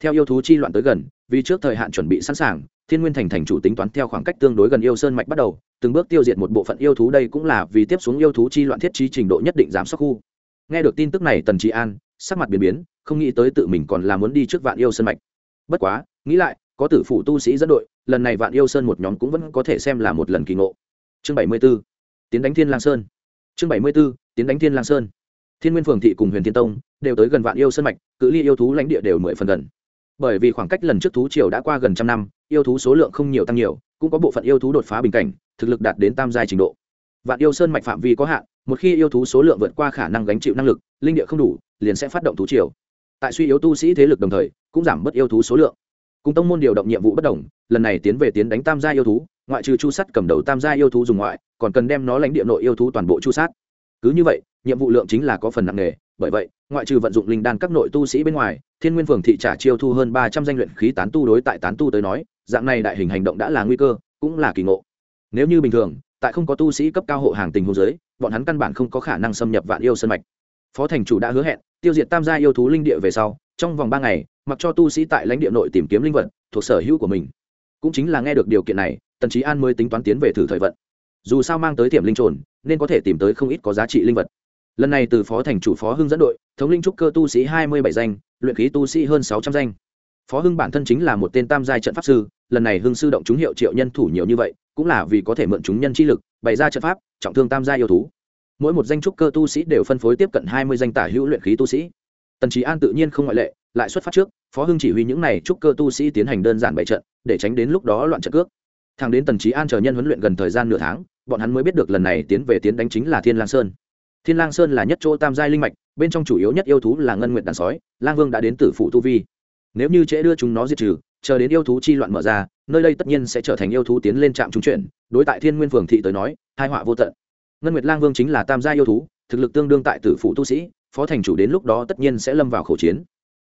Theo yêu thú chi loạn tới gần, vì trước thời hạn chuẩn bị sẵn sàng, thiên nguyên thành thành chủ tính toán theo khoảng cách tương đối gần yêu sơn mạch bắt đầu, từng bước tiêu diệt một bộ phận yêu thú đây cũng là vì tiếp xuống yêu thú chi loạn thiết trí trình độ nhất định giám sát khu. Nghe được tin tức này, tần trí an sắc mặt biến biến, không nghĩ tới tự mình còn là muốn đi trước vạn yêu sơn mạch. Bất quá, nghĩ lại, có tử phụ tu sĩ dẫn đội, lần này vạn yêu sơn một nhóm cũng vẫn có thể xem là một lần kỳ ngộ. Chương bảy mươi b ố tiến đánh thiên lang sơn. Chương bảy mươi b ố tiến đánh thiên lang sơn. Thiên nguyên phường thị cùng huyền thiên tông đều tới gần vạn yêu sơn mạch, cự ly yêu thú lãnh địa đều mười phần gần. Bởi vì khoảng cách lần trước thú triều đã qua gần trăm năm, yêu thú số lượng không nhiều tăng nhiều, cũng có bộ phận yêu thú đột phá bình cảnh, thực lực đạt đến tam giai trình độ. Vạn yêu sơn mạch phạm vi có hạn một khi yêu thú số lượng vượt qua khả năng gánh chịu năng lực, linh địa không đủ, liền sẽ phát động thú triều. Tại suy yếu tu sĩ thế lực đồng thời, cũng giảm bớt yêu thú số lượng. Cùng tông môn điều động nhiệm vụ bất đồng, lần này tiến về tiến đánh tam gia yêu thú, ngoại trừ chu sắt cầm đầu tam gia yêu thú dùng ngoại, còn cần đem nó lãnh địa nội yêu thú toàn bộ chu sát. Cứ như vậy, nhiệm vụ lượng chính là có phần nặng nề, bởi vậy, ngoại trừ vận dụng linh đan các nội tu sĩ bên ngoài, thiên nguyên phường thị trả chiêu thu hơn ba trăm danh luyện khí tán tu đối tại tán tu tới nói, dạng này đại hình hành động đã là nguy cơ, cũng là kỳ ngộ. Nếu như bình thường, tại không có tu sĩ cấp cao hộ hàng tình hồ giới bọn hắn căn bản không có khả năng xâm nhập vạn yêu sân mạch. Phó thành chủ đã hứa hẹn, tiêu diệt tam gia yêu thú linh địa về sau, trong vòng ba ngày, mặc cho tu sĩ tại lãnh địa nội tìm kiếm linh vật, thuộc sở hữu của mình. Cũng chính là nghe được điều kiện này, tần trí an mới tính toán tiến về thử thời vận. Dù sao mang tới tiềm linh trồn, nên có thể tìm tới không ít có giá trị linh vật. Lần này từ phó thành chủ phó hưng dẫn đội, thống linh trúc cơ tu sĩ hai mươi bảy danh, luyện khí tu sĩ hơn sáu trăm danh. Phó hưng bản thân chính là một tên tam giai trận pháp sư, lần này hưng sư động chúng hiệu triệu nhân thủ nhiều như vậy, cũng là vì có thể mượn chúng nhân chi lực bày ra trận pháp, trọng thương tam gia yêu thú. Mỗi một danh trúc cơ tu sĩ đều phân phối tiếp cận hai mươi danh tả hữu luyện khí tu sĩ. Tần trí an tự nhiên không ngoại lệ, lại xuất phát trước, phó hưng chỉ huy những này trúc cơ tu sĩ tiến hành đơn giản bày trận, để tránh đến lúc đó loạn trận cước. Thằng đến tần trí an chờ nhân huấn luyện gần thời gian nửa tháng, bọn hắn mới biết được lần này tiến về tiến đánh chính là thiên lang sơn. Thiên lang sơn là nhất chỗ tam giai linh mạch, bên trong chủ yếu nhất yêu thú là ngân nguyện đàn sói, lang vương đã đến tử phụ tu vi. Nếu như trễ đưa chúng nó diệt trừ, chờ đến yêu thú chi loạn mở ra nơi đây tất nhiên sẽ trở thành yêu thú tiến lên trạm trung chuyển, đối tại thiên nguyên phường thị tới nói hai họa vô tận. Ngân nguyệt lang vương chính là tam gia yêu thú, thực lực tương đương tại tử phụ tu sĩ, phó thành chủ đến lúc đó tất nhiên sẽ lâm vào khẩu chiến.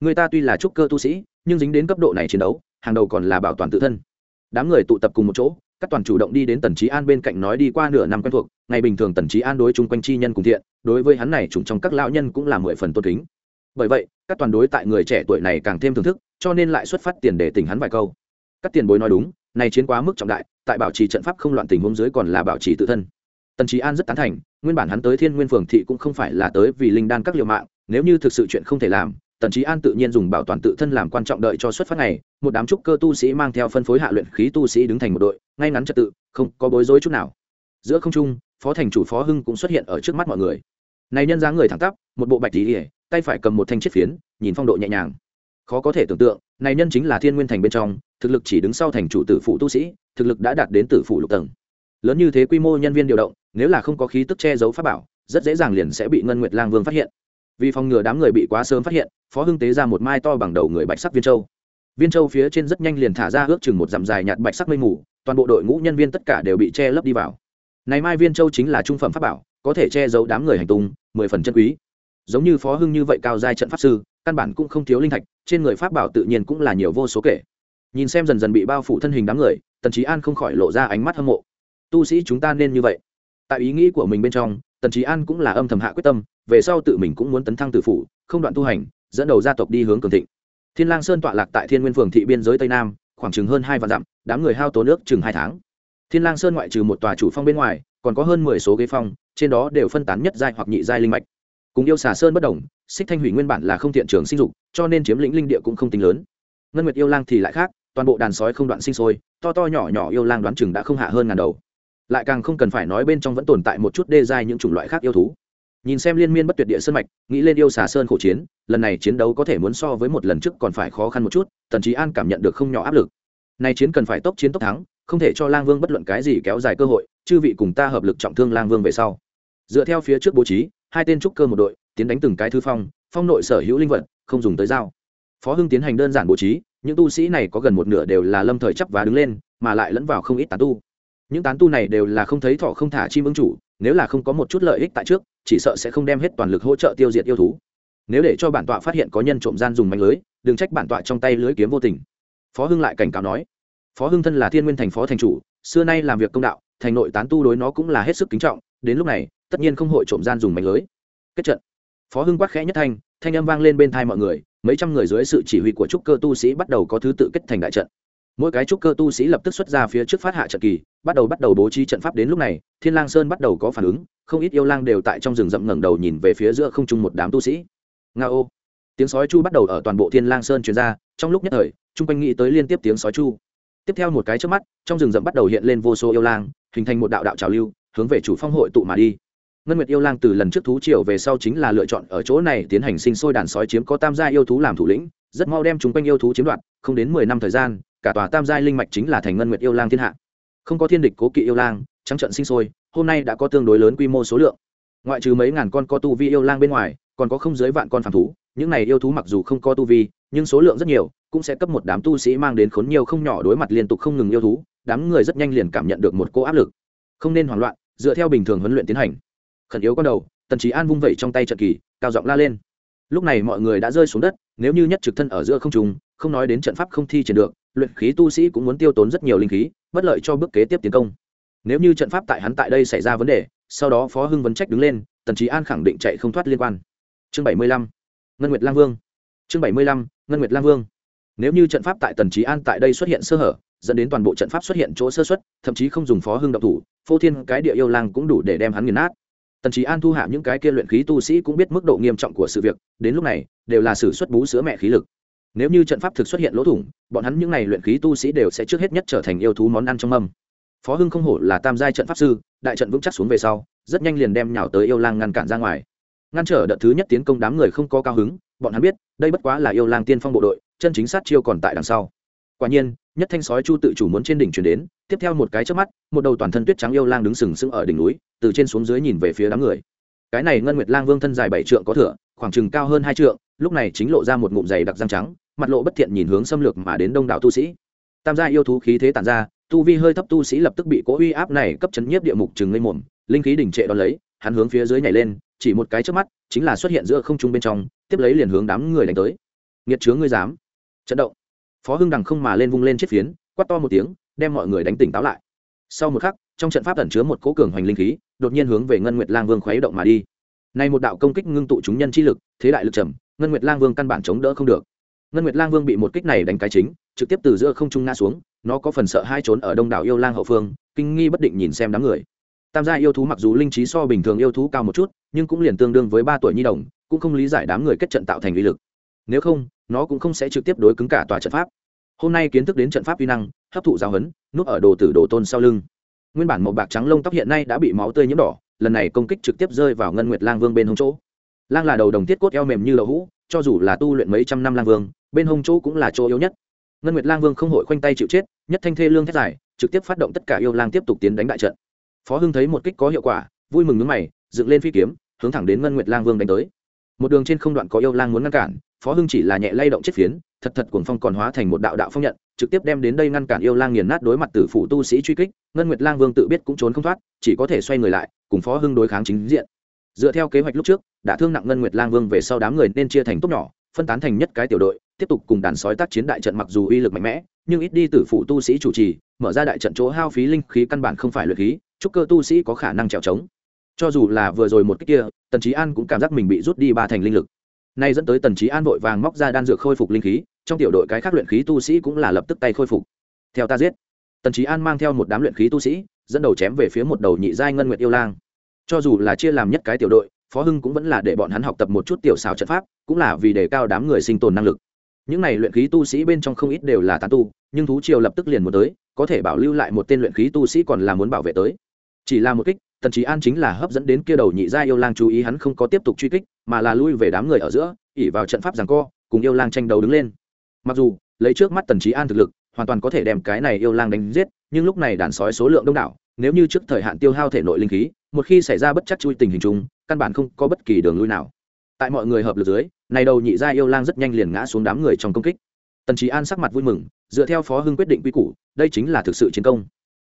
Người ta tuy là trúc cơ tu sĩ, nhưng dính đến cấp độ này chiến đấu, hàng đầu còn là bảo toàn tự thân. Đám người tụ tập cùng một chỗ, các toàn chủ động đi đến tần trí an bên cạnh nói đi qua nửa năm quen thuộc, ngày bình thường tần trí an đối chung quanh chi nhân cùng thiện, đối với hắn này chủng trong các lão nhân cũng là mười phần tôn kính. Bởi vậy, các toàn đối tại người trẻ tuổi này càng thêm thưởng thức, cho nên lại xuất phát tiền để tỉnh hắn vài câu các tiền bối nói đúng này chiến quá mức trọng đại, tại bảo trì trận pháp không loạn tình huống dưới còn là bảo trì tự thân. Tần trí an rất tán thành, nguyên bản hắn tới thiên nguyên phường thị cũng không phải là tới vì linh đan các liệu mạng, nếu như thực sự chuyện không thể làm, tần trí an tự nhiên dùng bảo toàn tự thân làm quan trọng đợi cho xuất phát này một đám trúc cơ tu sĩ mang theo phân phối hạ luyện khí tu sĩ đứng thành một đội, ngay ngắn trật tự, không có bối rối chút nào. Giữa không trung, phó thành chủ phó hưng cũng xuất hiện ở trước mắt mọi người. Này nhân dáng người thẳng tắp, một bộ bạch tỉ tay phải cầm một thanh chiết phiến, nhìn phong độ nhẹ nhàng khó có thể tưởng tượng, này nhân chính là thiên nguyên thành bên trong, thực lực chỉ đứng sau thành chủ tử phụ tu sĩ, thực lực đã đạt đến tử phụ lục tầng. Lớn như thế quy mô nhân viên điều động, nếu là không có khí tức che giấu pháp bảo, rất dễ dàng liền sẽ bị ngân nguyệt lang vương phát hiện. Vì phòng ngừa đám người bị quá sớm phát hiện, phó hưng tế ra một mai to bằng đầu người bạch sắc viên châu. Viên châu phía trên rất nhanh liền thả ra ước chừng một dặm dài nhạt bạch sắc mây mù, toàn bộ đội ngũ nhân viên tất cả đều bị che lấp đi vào. Này mai viên châu chính là trung phẩm pháp bảo, có thể che giấu đám người hành tung, mười phần chân quý. Giống như phó hưng như vậy cao giai trận pháp sư căn bản cũng không thiếu linh thạch, trên người pháp bảo tự nhiên cũng là nhiều vô số kể. Nhìn xem dần dần bị bao phủ thân hình đám người, tần trí an không khỏi lộ ra ánh mắt hâm mộ. Tu sĩ chúng ta nên như vậy. Tại ý nghĩ của mình bên trong, tần trí an cũng là âm thầm hạ quyết tâm, về sau tự mình cũng muốn tấn thăng tự phủ, không đoạn tu hành, dẫn đầu gia tộc đi hướng cường thịnh. Thiên lang sơn tọa lạc tại thiên nguyên phường thị biên giới tây nam, khoảng chừng hơn hai vạn dặm, đám người hao tố nước chừng hai tháng. Thiên lang sơn ngoại trừ một tòa chủ phong bên ngoài, còn có hơn mười số ghế phong, trên đó đều phân tán nhất giai hoặc nhị giai linh mạch cùng yêu xà sơn bất đồng, xích thanh hủy nguyên bản là không thiện trường sinh dục, cho nên chiếm lĩnh linh địa cũng không tính lớn. Ngân nguyệt yêu lang thì lại khác, toàn bộ đàn sói không đoạn sinh sôi, to to nhỏ nhỏ yêu lang đoán chừng đã không hạ hơn ngàn đầu. Lại càng không cần phải nói bên trong vẫn tồn tại một chút đê dài những chủng loại khác yêu thú. Nhìn xem liên miên bất tuyệt địa sơn mạch, nghĩ lên yêu xà sơn khổ chiến, lần này chiến đấu có thể muốn so với một lần trước còn phải khó khăn một chút, tần trí an cảm nhận được không nhỏ áp lực. Nay chiến cần phải tốc chiến tốc thắng, không thể cho lang vương bất luận cái gì kéo dài cơ hội, chư vị cùng ta hợp lực trọng thương lang vương về sau. Dựa theo phía trước bố trí hai tên trúc cơ một đội, tiến đánh từng cái thư phong phong nội sở hữu linh vật, không dùng tới dao. Phó hưng tiến hành đơn giản bố trí, những tu sĩ này có gần một nửa đều là lâm thời chấp và đứng lên, mà lại lẫn vào không ít tán tu. Những tán tu này đều là không thấy thọ không thả chim ứng chủ, nếu là không có một chút lợi ích tại trước, chỉ sợ sẽ không đem hết toàn lực hỗ trợ tiêu diệt yêu thú. Nếu để cho bản tọa phát hiện có nhân trộm gian dùng mạnh lưới, đừng trách bản tọa trong tay lưới kiếm vô tình. Phó hưng lại cảnh cáo nói, phó hưng thân là thiên nguyên thành phó thành chủ, xưa nay làm việc công đạo thành nội tán tu đối nó cũng là hết sức kính trọng, đến lúc này, tất nhiên không hội trộm gian dùng mạch lưới. Kết trận. Phó hưng quát khẽ nhất thanh thanh âm vang lên bên thai mọi người, mấy trăm người dưới sự chỉ huy của trúc cơ tu sĩ bắt đầu có thứ tự kết thành đại trận. Mỗi cái trúc cơ tu sĩ lập tức xuất ra phía trước phát hạ trận kỳ, bắt đầu bắt đầu bố trí trận pháp đến lúc này, thiên lang sơn bắt đầu có phản ứng, không ít yêu lang đều tại trong rừng rậm ngẩng đầu nhìn về phía giữa không trung một đám tu sĩ. Nga ô tiếng sói chu bắt đầu ở toàn bộ thiên lang sơn truyền ra, trong lúc nhất thời, chung quanh nghĩ tới liên tiếp tiếng sói chu tiếp theo một cái trước mắt, trong rừng rậm bắt đầu hiện lên vô số yêu lang, hình thành một đạo đạo trào lưu, hướng về chủ phong hội tụ mà đi. Ngân nguyệt yêu lang từ lần trước thú triều về sau chính là lựa chọn ở chỗ này tiến hành sinh sôi đàn sói chiếm có tam gia yêu thú làm thủ lĩnh, rất mau đem chúng quanh yêu thú chiếm đoạt, không đến mười năm thời gian, cả tòa tam giai linh mạch chính là thành ngân nguyệt yêu lang thiên hạ. Không có thiên địch cố kỵ yêu lang, trắng trận sinh sôi, hôm nay đã có tương đối lớn quy mô số lượng. Ngoại trừ mấy ngàn con có tu vi yêu lang bên ngoài, còn có không dưới vạn con phản thú, những này yêu thú mặc dù không có tu vi, nhưng số lượng rất nhiều cũng sẽ cấp một đám tu sĩ mang đến khốn nhiều không nhỏ đối mặt liên tục không ngừng yêu thú, đám người rất nhanh liền cảm nhận được một cô áp lực. Không nên hoảng loạn, dựa theo bình thường huấn luyện tiến hành. Khẩn yếu con đầu, tần trí an vung vẩy trong tay trận kỳ, cao giọng la lên. Lúc này mọi người đã rơi xuống đất, nếu như nhất trực thân ở giữa không trùng không nói đến trận pháp không thi triển được, luyện khí tu sĩ cũng muốn tiêu tốn rất nhiều linh khí, bất lợi cho bước kế tiếp tiến công. Nếu như trận pháp tại hắn tại đây xảy ra vấn đề, sau đó phó hưng vấn trách đứng lên, tần trí an khẳng định chạy không thoát liên quan. Chương bảy mươi lăm, ngân nguyệt lang vương. Chương bảy mươi lăm, ngân nguyệt lang vương nếu như trận pháp tại tần trí an tại đây xuất hiện sơ hở, dẫn đến toàn bộ trận pháp xuất hiện chỗ sơ xuất, thậm chí không dùng phó hưng độc thủ, phô thiên cái địa yêu lang cũng đủ để đem hắn nghiền nát. Tần trí an thu hạ những cái kia luyện khí tu sĩ cũng biết mức độ nghiêm trọng của sự việc, đến lúc này, đều là xử xuất bú sữa mẹ khí lực. Nếu như trận pháp thực xuất hiện lỗ thủng, bọn hắn những n à y luyện khí tu sĩ đều sẽ trước hết nhất trở thành yêu thú món ăn trong mâm. Phó hưng không hổ là tam giai trận pháp sư, đại trận vững chắc xuống về sau, rất nhanh liền đem nhào tới yêu lang ngăn cản ra ngoài. Ngăn trở đợt thứ nhất tiến công đám người không có cao hứng bọn hắn biết, đây bất quá là yêu lang tiên phong bộ đội, chân chính sát chiêu còn tại đằng sau. Quả nhiên, nhất thanh sói chu tự chủ muốn trên đỉnh chuyển đến, tiếp theo một cái trước mắt, một đầu toàn thân tuyết trắng yêu lang đứng sừng sững ở đỉnh núi, từ trên xuống dưới nhìn về phía đám người. Cái này ngân nguyệt lang vương thân dài bảy trượng có thửa, khoảng chừng cao hơn hai trượng, lúc này chính lộ ra một ngụm dày đặc răng trắng, mặt lộ bất thiện nhìn hướng xâm lược mà đến đông đảo tu sĩ. Tam gia yêu thú khí thế tản ra, tu vi hơi thấp tu sĩ lập tức bị cố uy áp này cấp chấn nhiếp địa mục chừng lên mồm, linh khí đỉnh trệ đón lấy, hắn hướng phía dưới nhảy lên chỉ một cái trước mắt, chính là xuất hiện giữa không trung bên trong, tiếp lấy liền hướng đám người đánh tới. Nghiệt chướng ngươi dám. Trận động. Phó hưng đằng không mà lên vung lên chiếc phiến, quát to một tiếng, đem mọi người đánh tỉnh táo lại. Sau một khắc, trong trận pháp ẩn chứa một cố cường hoành linh khí, đột nhiên hướng về ngân nguyệt lang vương khuấy động mà đi. Nay một đạo công kích ngưng tụ chúng nhân chi lực, thế đại lực trầm, ngân nguyệt lang vương căn bản chống đỡ không được. Ngân nguyệt lang vương bị một kích này đánh cái chính, trực tiếp từ giữa không trung ngã xuống, nó có phần sợ hai trốn ở đông đảo yêu lang hậu phương, kinh nghi bất định nhìn xem đám người tam gia yêu thú mặc dù linh trí so bình thường yêu thú cao một chút, nhưng cũng liền tương đương với ba tuổi nhi đồng, cũng không lý giải đám người kết trận tạo thành uy lực. Nếu không, nó cũng không sẽ trực tiếp đối cứng cả tòa trận pháp. Hôm nay kiến thức đến trận pháp uy năng, hấp thụ giáo huấn núp ở đồ tử đồ tôn sau lưng. Nguyên bản màu bạc trắng lông tóc hiện nay đã bị máu tươi nhiễm đỏ, lần này công kích trực tiếp rơi vào ngân nguyệt lang vương bên hông chỗ. Lang là đầu đồng tiết cốt eo mềm như đậu hũ, cho dù là tu luyện mấy trăm năm lang vương, bên hông chỗ cũng là chỗ yếu nhất. Ngân nguyệt lang vương không hội khoanh tay chịu chết, nhất thanh thê lương thét dài, trực tiếp phát động tất cả yêu lang tiếp tục tiến đánh đại trận phó hưng thấy một kích có hiệu quả, vui mừng nước mày, dựng lên phi kiếm, hướng thẳng đến ngân nguyệt lang vương đánh tới. Một đường trên không đoạn có yêu lang muốn ngăn cản, phó hưng chỉ là nhẹ lay động chết phiến, thật thật cuồng phong còn hóa thành một đạo đạo phong nhận, trực tiếp đem đến đây ngăn cản yêu lang nghiền nát đối mặt tử phủ tu sĩ truy kích, ngân nguyệt lang vương tự biết cũng trốn không thoát, chỉ có thể xoay người lại, cùng phó hưng đối kháng chính diện. Dựa theo kế hoạch lúc trước, đã thương nặng ngân nguyệt lang vương về sau đám người nên chia thành tốt nhỏ, phân tán thành nhất cái tiểu đội, tiếp tục cùng đàn sói tác chiến đại trận mặc dù uy lực mạnh mẽ, nhưng ít đi tử phủ tu sĩ chủ trì, mở ra đại trận chỗ hao phí linh khí căn bản không phải luyện khí chúc cơ tu sĩ có khả năng trèo trống. Cho dù là vừa rồi một cách kia, tần trí an cũng cảm giác mình bị rút đi ba thành linh lực. Nay dẫn tới tần trí an vội vàng móc ra đan dược khôi phục linh khí, trong tiểu đội cái khác luyện khí tu sĩ cũng là lập tức tay khôi phục. Theo ta giết, tần trí an mang theo một đám luyện khí tu sĩ, dẫn đầu chém về phía một đầu nhị giai ngân nguyệt yêu lang. Cho dù là chia làm nhất cái tiểu đội, phó hưng cũng vẫn là để bọn hắn học tập một chút tiểu xảo trận pháp, cũng là vì đề cao đám người sinh tồn năng lực. Những này luyện khí tu sĩ bên trong không ít đều là tán tu, nhưng thú triều lập tức liền muốn tới, có thể bảo lưu lại một tên luyện khí tu sĩ còn là muốn bảo vệ tới chỉ là một kích, tần trí an chính là hấp dẫn đến kia đầu nhị gia yêu lang chú ý hắn không có tiếp tục truy kích, mà là lui về đám người ở giữa ỉ vào trận pháp rằng co, cùng yêu lang tranh đấu đứng lên. Mặc dù, lấy trước mắt tần trí an thực lực, hoàn toàn có thể đem cái này yêu lang đánh giết, nhưng lúc này đàn sói số lượng đông đảo, nếu như trước thời hạn tiêu hao thể nội linh khí, một khi xảy ra bất chắc chui tình hình chung, căn bản không có bất kỳ đường lui nào. Tại mọi người hợp lực dưới, này đầu nhị gia yêu lang rất nhanh liền ngã xuống đám người trong công kích. Tần trí an sắc mặt vui mừng, dựa theo phó hưng quyết định quy củ, đây chính là thực sự chiến công.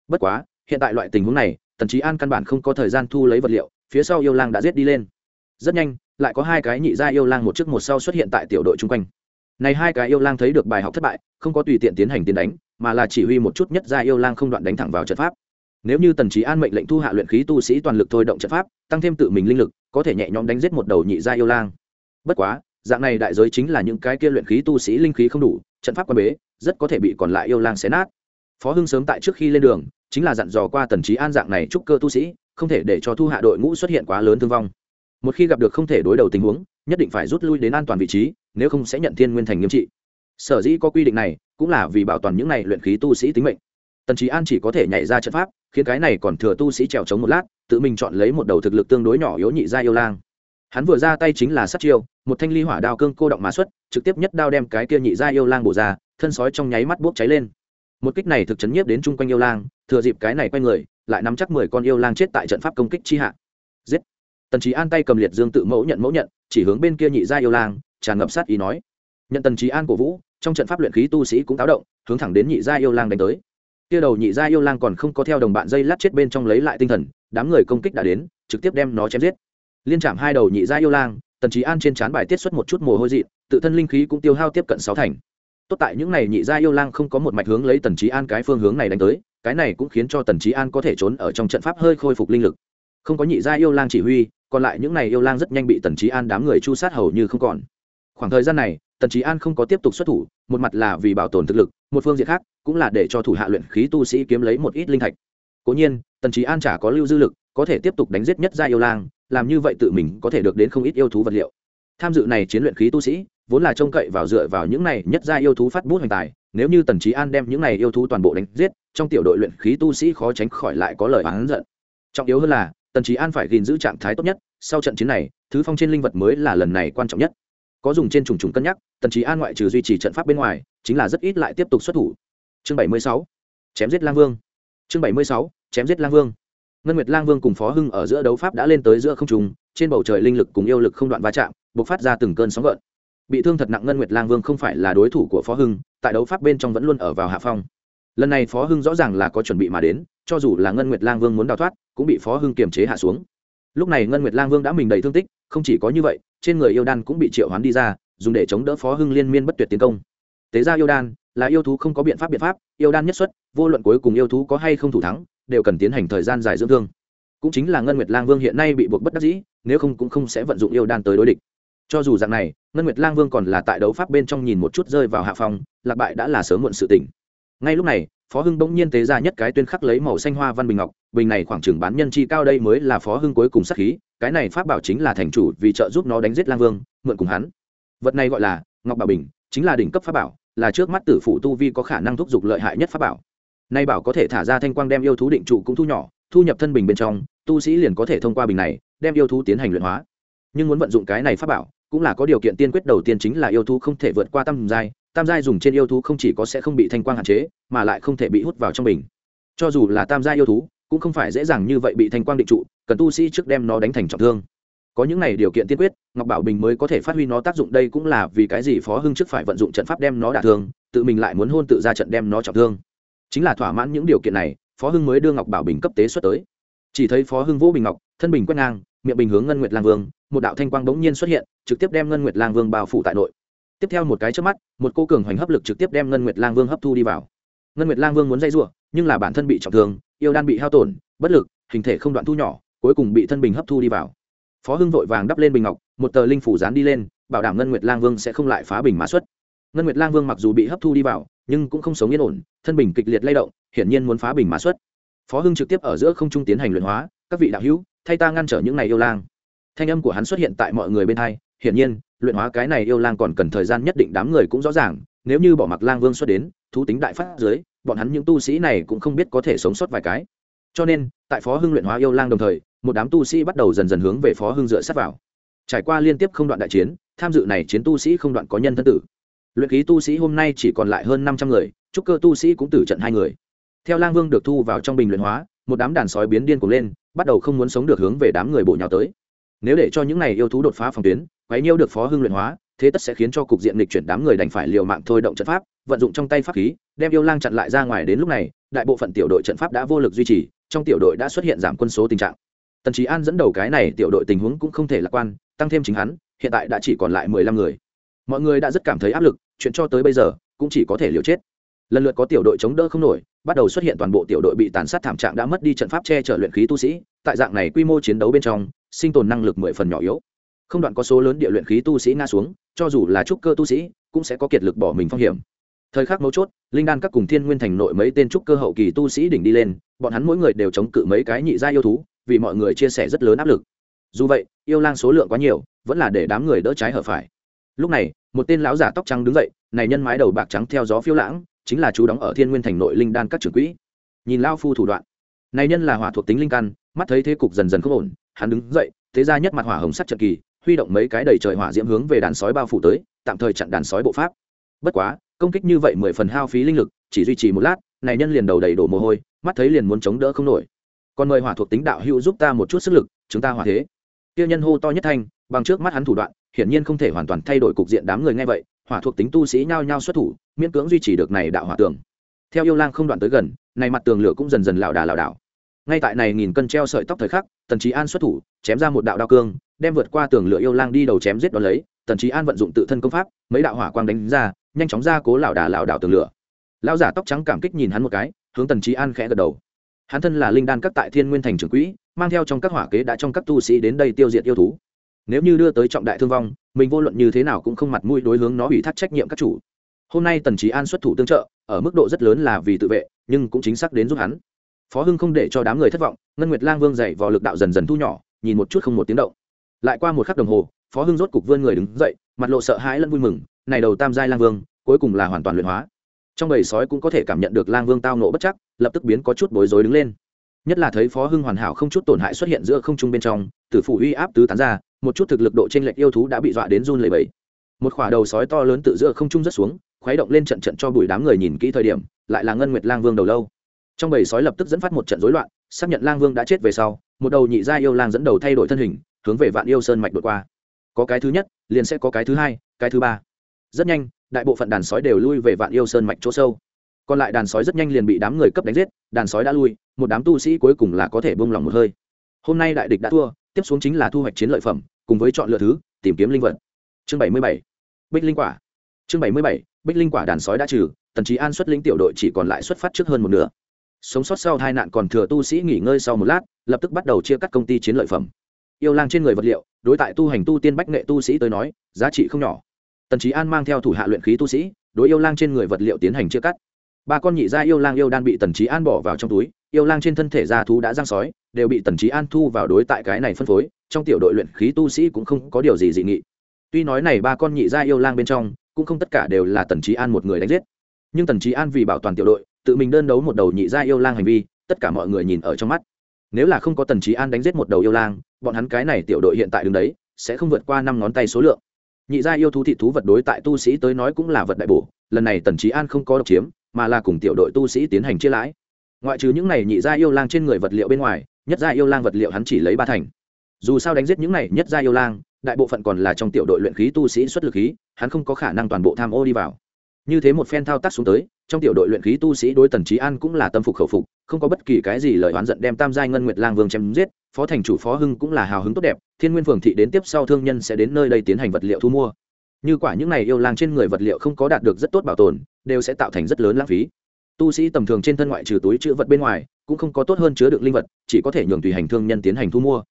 Bất quá, hiện tại loại tình huống này tần trí an căn bản không có thời gian thu lấy vật liệu, phía sau yêu lang đã giết đi lên. Rất nhanh, lại có hai cái nhị gia yêu lang một trước một sau xuất hiện tại tiểu đội chung quanh. Này hai cái yêu lang thấy được bài học thất bại, không có tùy tiện tiến hành tiến đánh, mà là chỉ huy một chút nhất gia yêu lang không đoạn đánh thẳng vào trận pháp. Nếu như tần trí an mệnh lệnh thu hạ luyện khí tu sĩ toàn lực thôi động trận pháp, tăng thêm tự mình linh lực, có thể nhẹ nhõm đánh giết một đầu nhị gia yêu lang. Bất quá, dạng này đại giới chính là những cái kia luyện khí tu sĩ linh khí không đủ, trận pháp quan bế, rất có thể bị còn lại yêu lang xé nát. Phó hưng sớm tại trước khi lên đường chính là dặn dò qua tần trí an dạng này trúc cơ tu sĩ, không thể để cho thu hạ đội ngũ xuất hiện quá lớn thương vong. Một khi gặp được không thể đối đầu tình huống, nhất định phải rút lui đến an toàn vị trí, nếu không sẽ nhận thiên nguyên thành nghiêm trị. Sở dĩ có quy định này, cũng là vì bảo toàn những này luyện khí tu sĩ tính mệnh. Tần trí an chỉ có thể nhảy ra trận pháp, khiến cái này còn thừa tu sĩ trèo trống một lát, tự mình chọn lấy một đầu thực lực tương đối nhỏ yếu nhị gia yêu lang. Hắn vừa ra tay chính là sát chiêu, một thanh ly hỏa đao cương cô động mã xuất, trực tiếp nhất đao đem cái kia nhị gia yêu lang bổ ra, thân sói trong nháy mắt bốc cháy lên một kích này thực chấn nhiếp đến chung quanh yêu lang, thừa dịp cái này quay người, lại nắm chắc mười con yêu lang chết tại trận pháp công kích chi hạ. Giết! Tần trí an tay cầm liệt dương tự mẫu nhận mẫu nhận, chỉ hướng bên kia nhị gia yêu lang, tràn ngập sát ý nói. Nhận tần trí an cổ vũ, trong trận pháp luyện khí tu sĩ cũng táo động, hướng thẳng đến nhị gia yêu lang đánh tới. Kia đầu nhị gia yêu lang còn không có theo đồng bạn dây lát chết bên trong lấy lại tinh thần, đám người công kích đã đến, trực tiếp đem nó chém giết. Liên chạm hai đầu nhị gia yêu lang, tần trí an trên trán bài tiết xuất một chút mồ hôi dị, tự thân linh khí cũng tiêu hao tiếp cận sáu thành tốt tại những này nhị gia yêu lang không có một mạch hướng lấy tần trí an cái phương hướng này đánh tới, cái này cũng khiến cho tần trí an có thể trốn ở trong trận pháp hơi khôi phục linh lực. Không có nhị gia yêu lang chỉ huy, còn lại những này yêu lang rất nhanh bị tần trí an đám người chu sát hầu như không còn. Khoảng thời gian này, tần trí an không có tiếp tục xuất thủ, một mặt là vì bảo tồn thực lực, một phương diện khác cũng là để cho thủ hạ luyện khí tu sĩ kiếm lấy một ít linh thạch. Cố nhiên, tần trí an chả có lưu dư lực, có thể tiếp tục đánh giết nhất gia yêu lang, làm như vậy tự mình có thể được đến không ít yêu thú vật liệu tham dự này chiến luyện khí tu sĩ, vốn là trông cậy vào dựa vào những này nhất gia yêu thú phát bút hoành tài, nếu như tần trí an đem những này yêu thú toàn bộ đánh giết, trong tiểu đội luyện khí tu sĩ khó tránh khỏi lại có lời oán giận. Trọng yếu hơn là, tần trí an phải gìn giữ trạng thái tốt nhất, sau trận chiến này, thứ phong trên linh vật mới là lần này quan trọng nhất. Có dùng trên trùng trùng cân nhắc, tần trí an ngoại trừ duy trì trận pháp bên ngoài, chính là rất ít lại tiếp tục xuất thủ. Chương bảy mươi sáu, chém giết lang vương. Chương bảy mươi sáu, chém giết lang vương. Ngân nguyệt lang vương cùng phó hưng ở giữa đấu pháp đã lên tới giữa không trùng trên bầu trời linh lực cùng yêu lực không đoạn va chạm bộc phát ra từng cơn sóng gợn. Bị thương thật nặng ngân nguyệt lang vương không phải là đối thủ của phó hưng, tại đấu pháp bên trong vẫn luôn ở vào hạ phong. Lần này phó hưng rõ ràng là có chuẩn bị mà đến, cho dù là ngân nguyệt lang vương muốn đào thoát, cũng bị phó hưng kiềm chế hạ xuống. Lúc này ngân nguyệt lang vương đã mình đầy thương tích, không chỉ có như vậy, trên người yêu đan cũng bị triệu hoán đi ra, dùng để chống đỡ phó hưng liên miên bất tuyệt tiến công. Tế ra yêu đan là yêu thú không có biện pháp biện pháp, yêu đan nhất xuất, vô luận cuối cùng yêu thú có hay không thủ thắng, đều cần tiến hành thời gian dài dưỡng thương. Cũng chính là ngân nguyệt lang vương hiện nay bị buộc bất đắc dĩ, nếu không cũng không sẽ vận dụng yêu đan tới đối địch cho dù dạng này, ngân nguyệt lang vương còn là tại đấu pháp bên trong nhìn một chút rơi vào hạ phòng lạc bại đã là sớm muộn sự tỉnh ngay lúc này, phó hưng bỗng nhiên tế ra nhất cái tuyên khắc lấy màu xanh hoa văn bình ngọc, bình này khoảng chừng bán nhân chi cao đây mới là phó hưng cuối cùng sắc khí, cái này pháp bảo chính là thành chủ vì trợ giúp nó đánh giết lang vương, mượn cùng hắn. Vật này gọi là ngọc bảo bình, chính là đỉnh cấp pháp bảo, là trước mắt tử phụ tu vi có khả năng thúc giục lợi hại nhất pháp bảo. Nay bảo có thể thả ra thanh quang đem yêu thú định trụ cũng thu nhỏ, thu nhập thân bình bên trong, tu sĩ liền có thể thông qua bình này, đem yêu thú tiến hành luyện hóa. Nhưng muốn vận dụng cái này pháp bảo cũng là có điều kiện tiên quyết đầu tiên chính là yêu thú không thể vượt qua tam giai tam giai dùng trên yêu thú không chỉ có sẽ không bị thanh quang hạn chế, mà lại không thể bị hút vào trong bình cho dù là tam giai yêu thú, cũng không phải dễ dàng như vậy bị thanh quang định trụ, cần tu sĩ trước đem nó đánh thành trọng thương. Có những này điều kiện tiên quyết, ngọc bảo bình mới có thể phát huy nó tác dụng đây cũng là vì cái gì phó hưng trước phải vận dụng trận pháp đem nó đả thương, tự mình lại muốn hôn tự ra trận đem nó trọng thương. Chính là thỏa mãn những điều kiện này, phó hưng mới đưa ngọc bảo bình cấp tế xuất tới. Chỉ thấy phó hưng vũ bình ngọc, thân bình quét ngang miệng bình hướng ngân nguyệt lang vương, một đạo thanh quang bỗng nhiên xuất hiện, trực tiếp đem ngân nguyệt lang vương bao phủ tại nội. Tiếp theo một cái trước mắt, một cô cường hoành hấp lực trực tiếp đem ngân nguyệt lang vương hấp thu đi vào. Ngân nguyệt lang vương muốn dây r nhưng là bản thân bị trọng thương, yêu đan bị hao tổn, bất lực, hình thể không đoạn thu nhỏ, cuối cùng bị thân bình hấp thu đi vào. Phó hưng vội vàng đắp lên bình ngọc, một tờ linh phủ dán đi lên, bảo đảm ngân nguyệt lang vương sẽ không lại phá bình mã xuất. Ngân nguyệt lang vương mặc dù bị hấp thu đi vào, nhưng cũng không sống yên ổn, thân bình kịch liệt lay động, hiển nhiên muốn phá bình mã xuất. Phó hưng trực tiếp ở giữa không trung tiến hành luyện hóa, các vị đạo hữu thay ta ngăn trở những này yêu lang. Thanh âm của hắn xuất hiện tại mọi người bên hai, hiển nhiên, luyện hóa cái này yêu lang còn cần thời gian nhất định đám người cũng rõ ràng, nếu như bỏ mặc lang vương xuất đến, thú tính đại phát dưới, bọn hắn những tu sĩ này cũng không biết có thể sống sót vài cái. Cho nên, tại phó hưng luyện hóa yêu lang đồng thời, một đám tu sĩ bắt đầu dần dần hướng về phó hưng dựa sát vào. Trải qua liên tiếp không đoạn đại chiến, tham dự này chiến tu sĩ không đoạn có nhân thân tử. Luyện khí tu sĩ hôm nay chỉ còn lại hơn năm trăm người, trúc cơ tu sĩ cũng tử trận hai người. Theo lang vương được thu vào trong bình luyện hóa một đám đàn sói biến điên cuồng lên, bắt đầu không muốn sống được hướng về đám người bộ nhào tới. Nếu để cho những này yêu thú đột phá phòng tuyến, quấy nhiêu được phó hưng luyện hóa, thế tất sẽ khiến cho cục diện lịch chuyển đám người đành phải liều mạng thôi động trận pháp, vận dụng trong tay pháp khí, đem yêu lang chặn lại ra ngoài đến lúc này, đại bộ phận tiểu đội trận pháp đã vô lực duy trì, trong tiểu đội đã xuất hiện giảm quân số tình trạng. Tần trí an dẫn đầu cái này tiểu đội tình huống cũng không thể lạc quan, tăng thêm chính hắn, hiện tại đã chỉ còn lại mười lăm người. Mọi người đã rất cảm thấy áp lực, chuyện cho tới bây giờ cũng chỉ có thể liều chết. Lần lượt có tiểu đội chống đỡ không nổi bắt đầu xuất hiện toàn bộ tiểu đội bị tàn sát thảm trạng đã mất đi trận pháp che chở luyện khí tu sĩ, tại dạng này quy mô chiến đấu bên trong, sinh tồn năng lực mười phần nhỏ yếu. Không đoạn có số lớn địa luyện khí tu sĩ nga xuống, cho dù là trúc cơ tu sĩ, cũng sẽ có kiệt lực bỏ mình phong hiểm. Thời khắc mấu chốt, linh đan các cùng thiên nguyên thành nội mấy tên trúc cơ hậu kỳ tu sĩ đỉnh đi lên, bọn hắn mỗi người đều chống cự mấy cái nhị gia yêu thú, vì mọi người chia sẻ rất lớn áp lực. Dù vậy, yêu lang số lượng quá nhiều, vẫn là để đám người đỡ trái hở phải. Lúc này, một tên lão giả tóc trắng đứng dậy, này nhân mái đầu bạc trắng theo gió phiêu lãng chính là chú đóng ở thiên nguyên thành nội linh đan các trưởng quỹ. Nhìn lao phu thủ đoạn, này nhân là hỏa thuộc tính linh căn, mắt thấy thế cục dần dần không ổn, hắn đứng dậy, thế ra nhất mặt hỏa hồng sắc trận kỳ, huy động mấy cái đầy trời hỏa diễm hướng về đàn sói bao phủ tới, tạm thời chặn đàn sói bộ pháp. Bất quá, công kích như vậy mười phần hao phí linh lực, chỉ duy trì một lát, này nhân liền đầu đầy đổ mồ hôi, mắt thấy liền muốn chống đỡ không nổi. Còn mời hỏa thuộc tính đạo hữu giúp ta một chút sức lực, chúng ta hỏa thế. Tiêu nhân hô to nhất thanh, bằng trước mắt hắn thủ đoạn, hiển nhiên không thể hoàn toàn thay đổi cục diện đám người nghe vậy hỏa thuộc tính tu sĩ nhao nhao xuất thủ, miễn cưỡng duy trì được này đạo hỏa tường. Theo yêu lang không đoạn tới gần, này mặt tường lửa cũng dần dần lảo đà lảo đảo. Ngay tại này nghìn cân treo sợi tóc thời khắc, tần trí an xuất thủ, chém ra một đạo đao cương, đem vượt qua tường lửa yêu lang đi đầu chém giết đón lấy. Tần trí an vận dụng tự thân công pháp, mấy đạo hỏa quang đánh ra, nhanh chóng ra cố lảo đà lảo đảo tường lửa. Lão giả tóc trắng cảm kích nhìn hắn một cái, hướng tần trí an khẽ gật đầu. Hắn thân là linh đan các tại thiên nguyên thành trưởng quỹ, mang theo trong các hỏa kế đã trong các tu sĩ đến đây tiêu diệt yêu thú nếu như đưa tới trọng đại thương vong, mình vô luận như thế nào cũng không mặt mũi đối hướng nó ủy thác trách nhiệm các chủ. Hôm nay tần trí an xuất thủ tương trợ, ở mức độ rất lớn là vì tự vệ, nhưng cũng chính xác đến giúp hắn. Phó hưng không để cho đám người thất vọng, ngân nguyệt lang vương dậy vào lực đạo dần dần thu nhỏ, nhìn một chút không một tiếng động. Lại qua một khắc đồng hồ, phó hưng rốt cục vươn người đứng dậy, mặt lộ sợ hãi lẫn vui mừng, này đầu tam giai lang vương, cuối cùng là hoàn toàn luyện hóa. Trong bầy sói cũng có thể cảm nhận được lang vương tao nộ bất chắc, lập tức biến có chút bối rối đứng lên. Nhất là thấy phó hưng hoàn hảo không chút tổn hại xuất hiện giữa không trung bên trong, tử phủ uy áp tứ tán ra một chút thực lực độ trên lệch yêu thú đã bị dọa đến run lẩy bẩy. Một khỏa đầu sói to lớn tự giữa không trung rất xuống, khuấy động lên trận trận cho bụi đám người nhìn kỹ thời điểm, lại là ngân nguyệt lang vương đầu lâu. Trong bầy sói lập tức dẫn phát một trận rối loạn, xác nhận lang vương đã chết về sau, một đầu nhị gia yêu lang dẫn đầu thay đổi thân hình, hướng về vạn yêu sơn mạch đột qua. Có cái thứ nhất, liền sẽ có cái thứ hai, cái thứ ba. Rất nhanh, đại bộ phận đàn sói đều lui về vạn yêu sơn mạch chỗ sâu. Còn lại đàn sói rất nhanh liền bị đám người cấp đánh giết, đàn sói đã lui, một đám tu sĩ cuối cùng là có thể buông lòng một hơi. Hôm nay đại địch đã thua tiếp xuống chính là thu hoạch chiến lợi phẩm, cùng với chọn lựa thứ, tìm kiếm linh vật. Chương bảy mươi bảy, bích linh quả. Chương bảy mươi bảy, bích linh quả đàn sói đã trừ, tần trí an xuất lĩnh tiểu đội chỉ còn lại xuất phát trước hơn một nửa. Sống sót sau hai nạn còn thừa tu sĩ nghỉ ngơi sau một lát, lập tức bắt đầu chia cắt công ty chiến lợi phẩm. Yêu lang trên người vật liệu, đối tại tu hành tu tiên bách nghệ tu sĩ tới nói, giá trị không nhỏ. Tần trí an mang theo thủ hạ luyện khí tu sĩ, đối yêu lang trên người vật liệu tiến hành chia cắt ba con nhị gia yêu lang yêu đan bị tần trí an bỏ vào trong túi, yêu lang trên thân thể gia thú đã giang sói, đều bị tần trí an thu vào đối tại cái này phân phối, trong tiểu đội luyện khí tu sĩ cũng không có điều gì dị nghị. Tuy nói này ba con nhị gia yêu lang bên trong, cũng không tất cả đều là tần trí an một người đánh giết. Nhưng tần trí an vì bảo toàn tiểu đội, tự mình đơn đấu một đầu nhị gia yêu lang hành vi, tất cả mọi người nhìn ở trong mắt. Nếu là không có tần trí an đánh giết một đầu yêu lang, bọn hắn cái này tiểu đội hiện tại đứng đấy, sẽ không vượt qua năm ngón tay số lượng. Nhị gia yêu thú thị thú vật đối tại tu sĩ tới nói cũng là vật đại bổ, lần này tần trí an không có độc chiếm mà là cùng tiểu đội tu sĩ tiến hành chia lãi. Ngoại trừ những này nhị gia yêu lang trên người vật liệu bên ngoài, nhất gia yêu lang vật liệu hắn chỉ lấy ba thành. Dù sao đánh giết những này nhất gia yêu lang, đại bộ phận còn là trong tiểu đội luyện khí tu sĩ xuất lực khí, hắn không có khả năng toàn bộ tham ô đi vào. Như thế một phen thao tác xuống tới, trong tiểu đội luyện khí tu sĩ đối tần trí an cũng là tâm phục khẩu phục, không có bất kỳ cái gì lời oán giận đem tam giai ngân nguyệt lang vương chém giết, phó thành chủ phó hưng cũng là hào hứng tốt đẹp, thiên nguyên phường thị đến tiếp sau thương nhân sẽ đến nơi đây tiến hành vật liệu thu mua như quả những này yêu lang trên người vật liệu không có đạt được rất tốt bảo tồn, đều sẽ tạo thành rất lớn lãng phí. Tu sĩ tầm thường trên thân ngoại trừ túi chữ vật bên ngoài, cũng không có tốt hơn chứa đựng linh vật, chỉ có thể nhường tùy hành thương nhân tiến hành thu mua.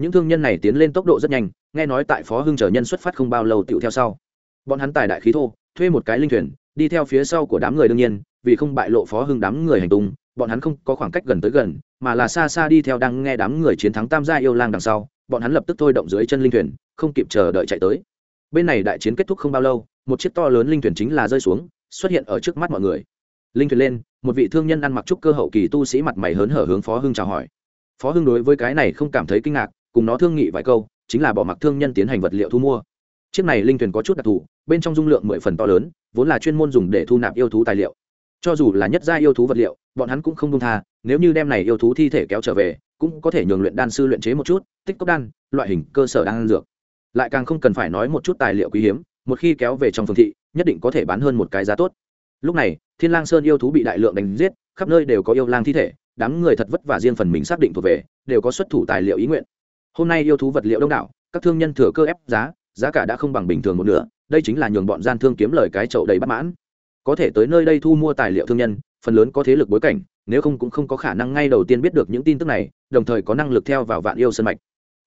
Những thương nhân này tiến lên tốc độ rất nhanh, nghe nói tại phó hưng chờ nhân xuất phát không bao lâu tựu theo sau. Bọn hắn tài đại khí thô, thuê một cái linh thuyền, đi theo phía sau của đám người đương nhiên, vì không bại lộ phó hưng đám người hành tung, bọn hắn không có khoảng cách gần tới gần, mà là xa xa đi theo đang nghe đám người chiến thắng tam gia yêu lang đằng sau, bọn hắn lập tức thôi động dưới chân linh thuyền, không kịp chờ đợi chạy tới bên này đại chiến kết thúc không bao lâu, một chiếc to lớn linh thuyền chính là rơi xuống, xuất hiện ở trước mắt mọi người. Linh thuyền lên, một vị thương nhân ăn mặc trúc cơ hậu kỳ tu sĩ mặt mày hớn hở hướng phó hưng chào hỏi. Phó hưng đối với cái này không cảm thấy kinh ngạc, cùng nó thương nghị vài câu, chính là bỏ mặc thương nhân tiến hành vật liệu thu mua. Chiếc này linh thuyền có chút đặc thù, bên trong dung lượng mười phần to lớn, vốn là chuyên môn dùng để thu nạp yêu thú tài liệu. Cho dù là nhất gia yêu thú vật liệu, bọn hắn cũng không đông tha, nếu như đem này yêu thú thi thể kéo trở về, cũng có thể nhường luyện đan sư luyện chế một chút, tích cốc đan, loại hình cơ sở đan dược lại càng không cần phải nói một chút tài liệu quý hiếm, một khi kéo về trong phương thị, nhất định có thể bán hơn một cái giá tốt. Lúc này, thiên lang sơn yêu thú bị đại lượng đánh giết, khắp nơi đều có yêu lang thi thể, đám người thật vất vả riêng phần mình xác định thuộc về, đều có xuất thủ tài liệu ý nguyện. Hôm nay yêu thú vật liệu đông đảo, các thương nhân thừa cơ ép giá giá cả đã không bằng bình thường một nửa, đây chính là nhường bọn gian thương kiếm lời cái chậu đầy bất mãn. Có thể tới nơi đây thu mua tài liệu thương nhân, phần lớn có thế lực bối cảnh, nếu không cũng không có khả năng ngay đầu tiên biết được những tin tức này, đồng thời có năng lực theo vào vạn yêu sân mạch.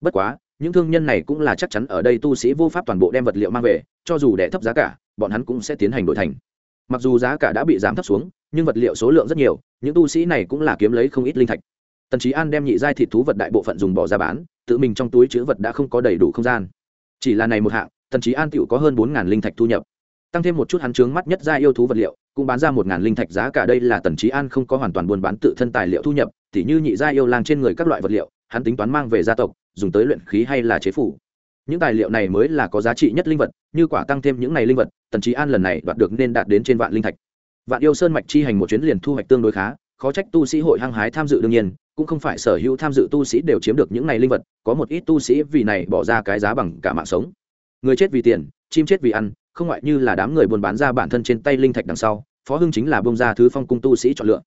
Bất quá những thương nhân này cũng là chắc chắn ở đây tu sĩ vô pháp toàn bộ đem vật liệu mang về, cho dù đẻ thấp giá cả, bọn hắn cũng sẽ tiến hành đổi thành. Mặc dù giá cả đã bị giảm thấp xuống, nhưng vật liệu số lượng rất nhiều, những tu sĩ này cũng là kiếm lấy không ít linh thạch. Tần trí an đem nhị giai thịt thú vật đại bộ phận dùng bỏ ra bán, tự mình trong túi chữ vật đã không có đầy đủ không gian. Chỉ là này một hạng, tần trí an tựu có hơn bốn linh thạch thu nhập. Tăng thêm một chút hắn trướng mắt nhất ra yêu thú vật liệu, cũng bán ra một ngàn linh thạch giá cả đây là tần trí an không có hoàn toàn buôn bán tự thân tài liệu thu nhập t h như nhị gia yêu lang trên người các loại vật liệu hắn tính toán mang về gia tộc, dùng tới luyện khí hay là chế phủ. Những tài liệu này mới là có giá trị nhất linh vật, như quả tăng thêm những này linh vật, tần trí an lần này đoạt được nên đạt đến trên vạn linh thạch. Vạn yêu sơn mạch chi hành một chuyến liền thu hoạch tương đối khá, khó trách tu sĩ hội hăng hái tham dự đương nhiên, cũng không phải sở hữu tham dự tu sĩ đều chiếm được những này linh vật, có một ít tu sĩ vì này bỏ ra cái giá bằng cả mạng sống. Người chết vì tiền, chim chết vì ăn, không ngoại như là đám người buôn bán ra bản thân trên tay linh thạch đằng sau, phó hưng chính là bông ra thứ phong cung tu sĩ chọn lựa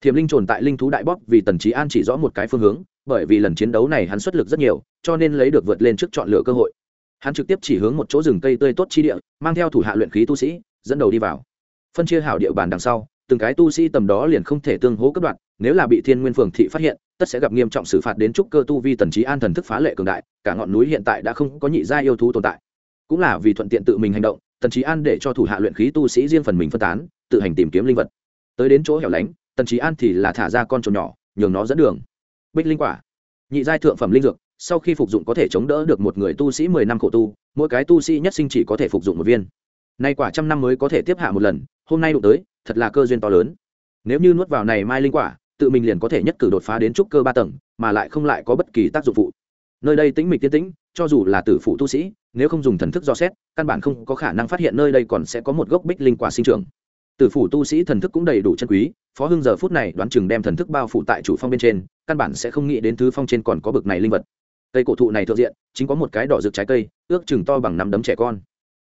thiềm linh tồn tại linh thú đại bóp vì tần trí an chỉ rõ một cái phương hướng, bởi vì lần chiến đấu này hắn xuất lực rất nhiều, cho nên lấy được vượt lên trước chọn lựa cơ hội. Hắn trực tiếp chỉ hướng một chỗ rừng cây tươi tốt chi địa, mang theo thủ hạ luyện khí tu sĩ, dẫn đầu đi vào. Phân chia hảo địa bàn đằng sau, từng cái tu sĩ tầm đó liền không thể tương hỗ cấp đoạn, nếu là bị thiên nguyên phường thị phát hiện, tất sẽ gặp nghiêm trọng xử phạt đến trúc cơ tu vi tần trí an thần thức phá lệ cường đại, cả ngọn núi hiện tại đã không có nhị gia yêu thú tồn tại. Cũng là vì thuận tiện tự mình hành động, tần trí an để cho thủ hạ luyện khí tu sĩ riêng phần mình phân tán, tự hành tìm kiếm linh vật. Tới đến chỗ hẻo lánh tần trí an thì là thả ra con trồn nhỏ, nhường nó dẫn đường. Bích linh quả. Nhị giai thượng phẩm linh dược, sau khi phục dụng có thể chống đỡ được một người tu sĩ mười năm khổ tu, mỗi cái tu sĩ nhất sinh chỉ có thể phục dụng một viên. Nay quả trăm năm mới có thể tiếp hạ một lần, hôm nay đụng tới, thật là cơ duyên to lớn. Nếu như nuốt vào này mai linh quả, tự mình liền có thể nhất cử đột phá đến trúc cơ ba tầng, mà lại không lại có bất kỳ tác dụng phụ. Nơi đây tĩnh mịch tiên tĩnh, cho dù là tử phụ tu sĩ, nếu không dùng thần thức do xét, căn bản không có khả năng phát hiện nơi đây còn sẽ có một gốc bích linh quả sinh trưởng tử phủ tu sĩ thần thức cũng đầy đủ chân quý, phó hưng giờ phút này đoán chừng đem thần thức bao phủ tại chủ phong bên trên, căn bản sẽ không nghĩ đến thứ phong trên còn có bực này linh vật. Cây cổ thụ này thượng diện, chính có một cái đỏ rực trái cây, ước chừng to bằng nắm đấm trẻ con.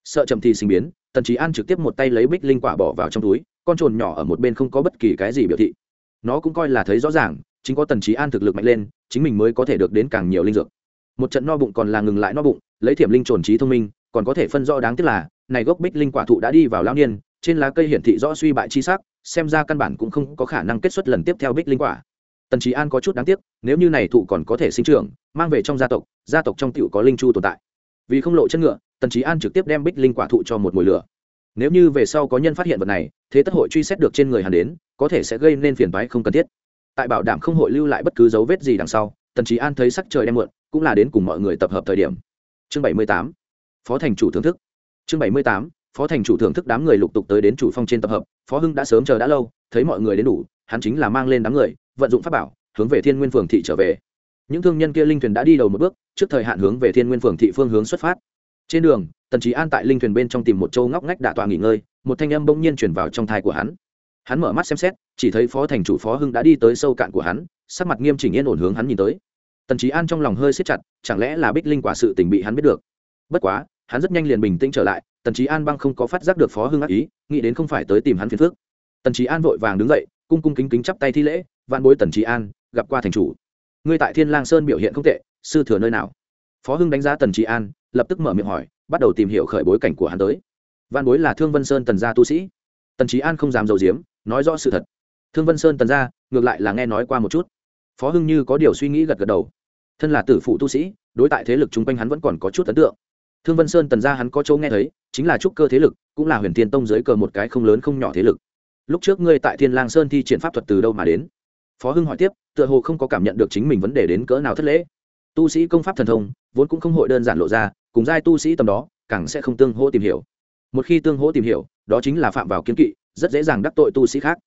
Sợ chậm thì sinh biến, tần trí an trực tiếp một tay lấy bích linh quả bỏ vào trong túi, con trồn nhỏ ở một bên không có bất kỳ cái gì biểu thị. Nó cũng coi là thấy rõ ràng, chính có tần trí an thực lực mạnh lên, chính mình mới có thể được đến càng nhiều linh dược. Một trận no bụng còn là ngừng lại no bụng, lấy thiểm linh trồn trí thông minh, còn có thể phân rõ đáng tiếc là, này gốc bích linh quả thụ đã đi vào lao niên trên lá cây hiển thị rõ suy bại chi sắc, xem ra căn bản cũng không có khả năng kết xuất lần tiếp theo bích linh quả. Tần Chí an có chút đáng tiếc, nếu như này thụ còn có thể sinh trưởng, mang về trong gia tộc gia tộc trong tiểu có linh chu tồn tại. Vì không lộ chân ngựa, tần Chí an trực tiếp đem bích linh quả thụ cho một mùi lửa. Nếu như về sau có nhân phát hiện vật này, thế tất hội truy xét được trên người hắn đến, có thể sẽ gây nên phiền toái không cần thiết. Tại bảo đảm không hội lưu lại bất cứ dấu vết gì đằng sau, tần Chí an thấy sắc trời đem muộn, cũng là đến cùng mọi người tập hợp thời điểm. Chương bảy mươi tám, phó thành chủ thưởng thức. Chương bảy mươi tám phó thành chủ thưởng thức đám người lục tục tới đến chủ phong trên tập hợp, phó hưng đã sớm chờ đã lâu, thấy mọi người đến đủ, hắn chính là mang lên đám người, vận dụng pháp bảo, hướng về thiên nguyên phường thị trở về. Những thương nhân kia linh thuyền đã đi đầu một bước, trước thời hạn hướng về thiên nguyên phường thị phương hướng xuất phát. Trên đường, tần trí an tại linh thuyền bên trong tìm một châu ngóc ngách đạ tọa nghỉ ngơi, một thanh âm bỗng nhiên chuyển vào trong thai của hắn. Hắn mở mắt xem xét, chỉ thấy phó thành chủ phó hưng đã đi tới sâu cạn của hắn, sắc mặt nghiêm chỉnh yên ổn hướng hắn nhìn tới. Tần trí an trong lòng hơi siết chặt, chẳng lẽ là bích linh quả sự tình bị hắn biết được? Bất quá, hắn rất nhanh liền bình tĩnh trở lại tần trí an băng không có phát giác được phó hưng ác ý, nghĩ đến không phải tới tìm hắn phiền phước tần trí an vội vàng đứng dậy, cung cung kính kính chắp tay thi lễ vạn bối tần trí an, gặp qua thành chủ. Ngươi tại thiên lang sơn biểu hiện không tệ, sư thừa nơi nào? Phó hưng đánh giá tần trí an, lập tức mở miệng hỏi, bắt đầu tìm hiểu khởi bối cảnh của hắn tới. Vạn bối là thương vân sơn tần gia tu sĩ. Tần trí an không dám dầu diếm nói rõ sự thật. Thương vân sơn tần gia, ngược lại là nghe nói qua một chút. Phó hưng như có điều suy nghĩ gật gật đầu. Thân là tử phụ tu sĩ, đối tại thế lực chung quanh hắn vẫn còn có chút ấn tượng thương vân sơn tần gia hắn có chỗ nghe thấy, chính là trúc cơ thế lực, cũng là huyền tiên tông dưới cờ một cái không lớn không nhỏ thế lực. Lúc trước ngươi tại thiên lang sơn thi triển pháp thuật từ đâu mà đến? Phó hưng hỏi tiếp, tựa hồ không có cảm nhận được chính mình vấn đề đến cỡ nào thất lễ. Tu sĩ công pháp thần thông, vốn cũng không hội đơn giản lộ ra, cùng giai tu sĩ tầm đó, càng sẽ không tương hỗ tìm hiểu. Một khi tương hỗ tìm hiểu, đó chính là phạm vào kiến kỵ, rất dễ dàng đắc tội tu sĩ khác.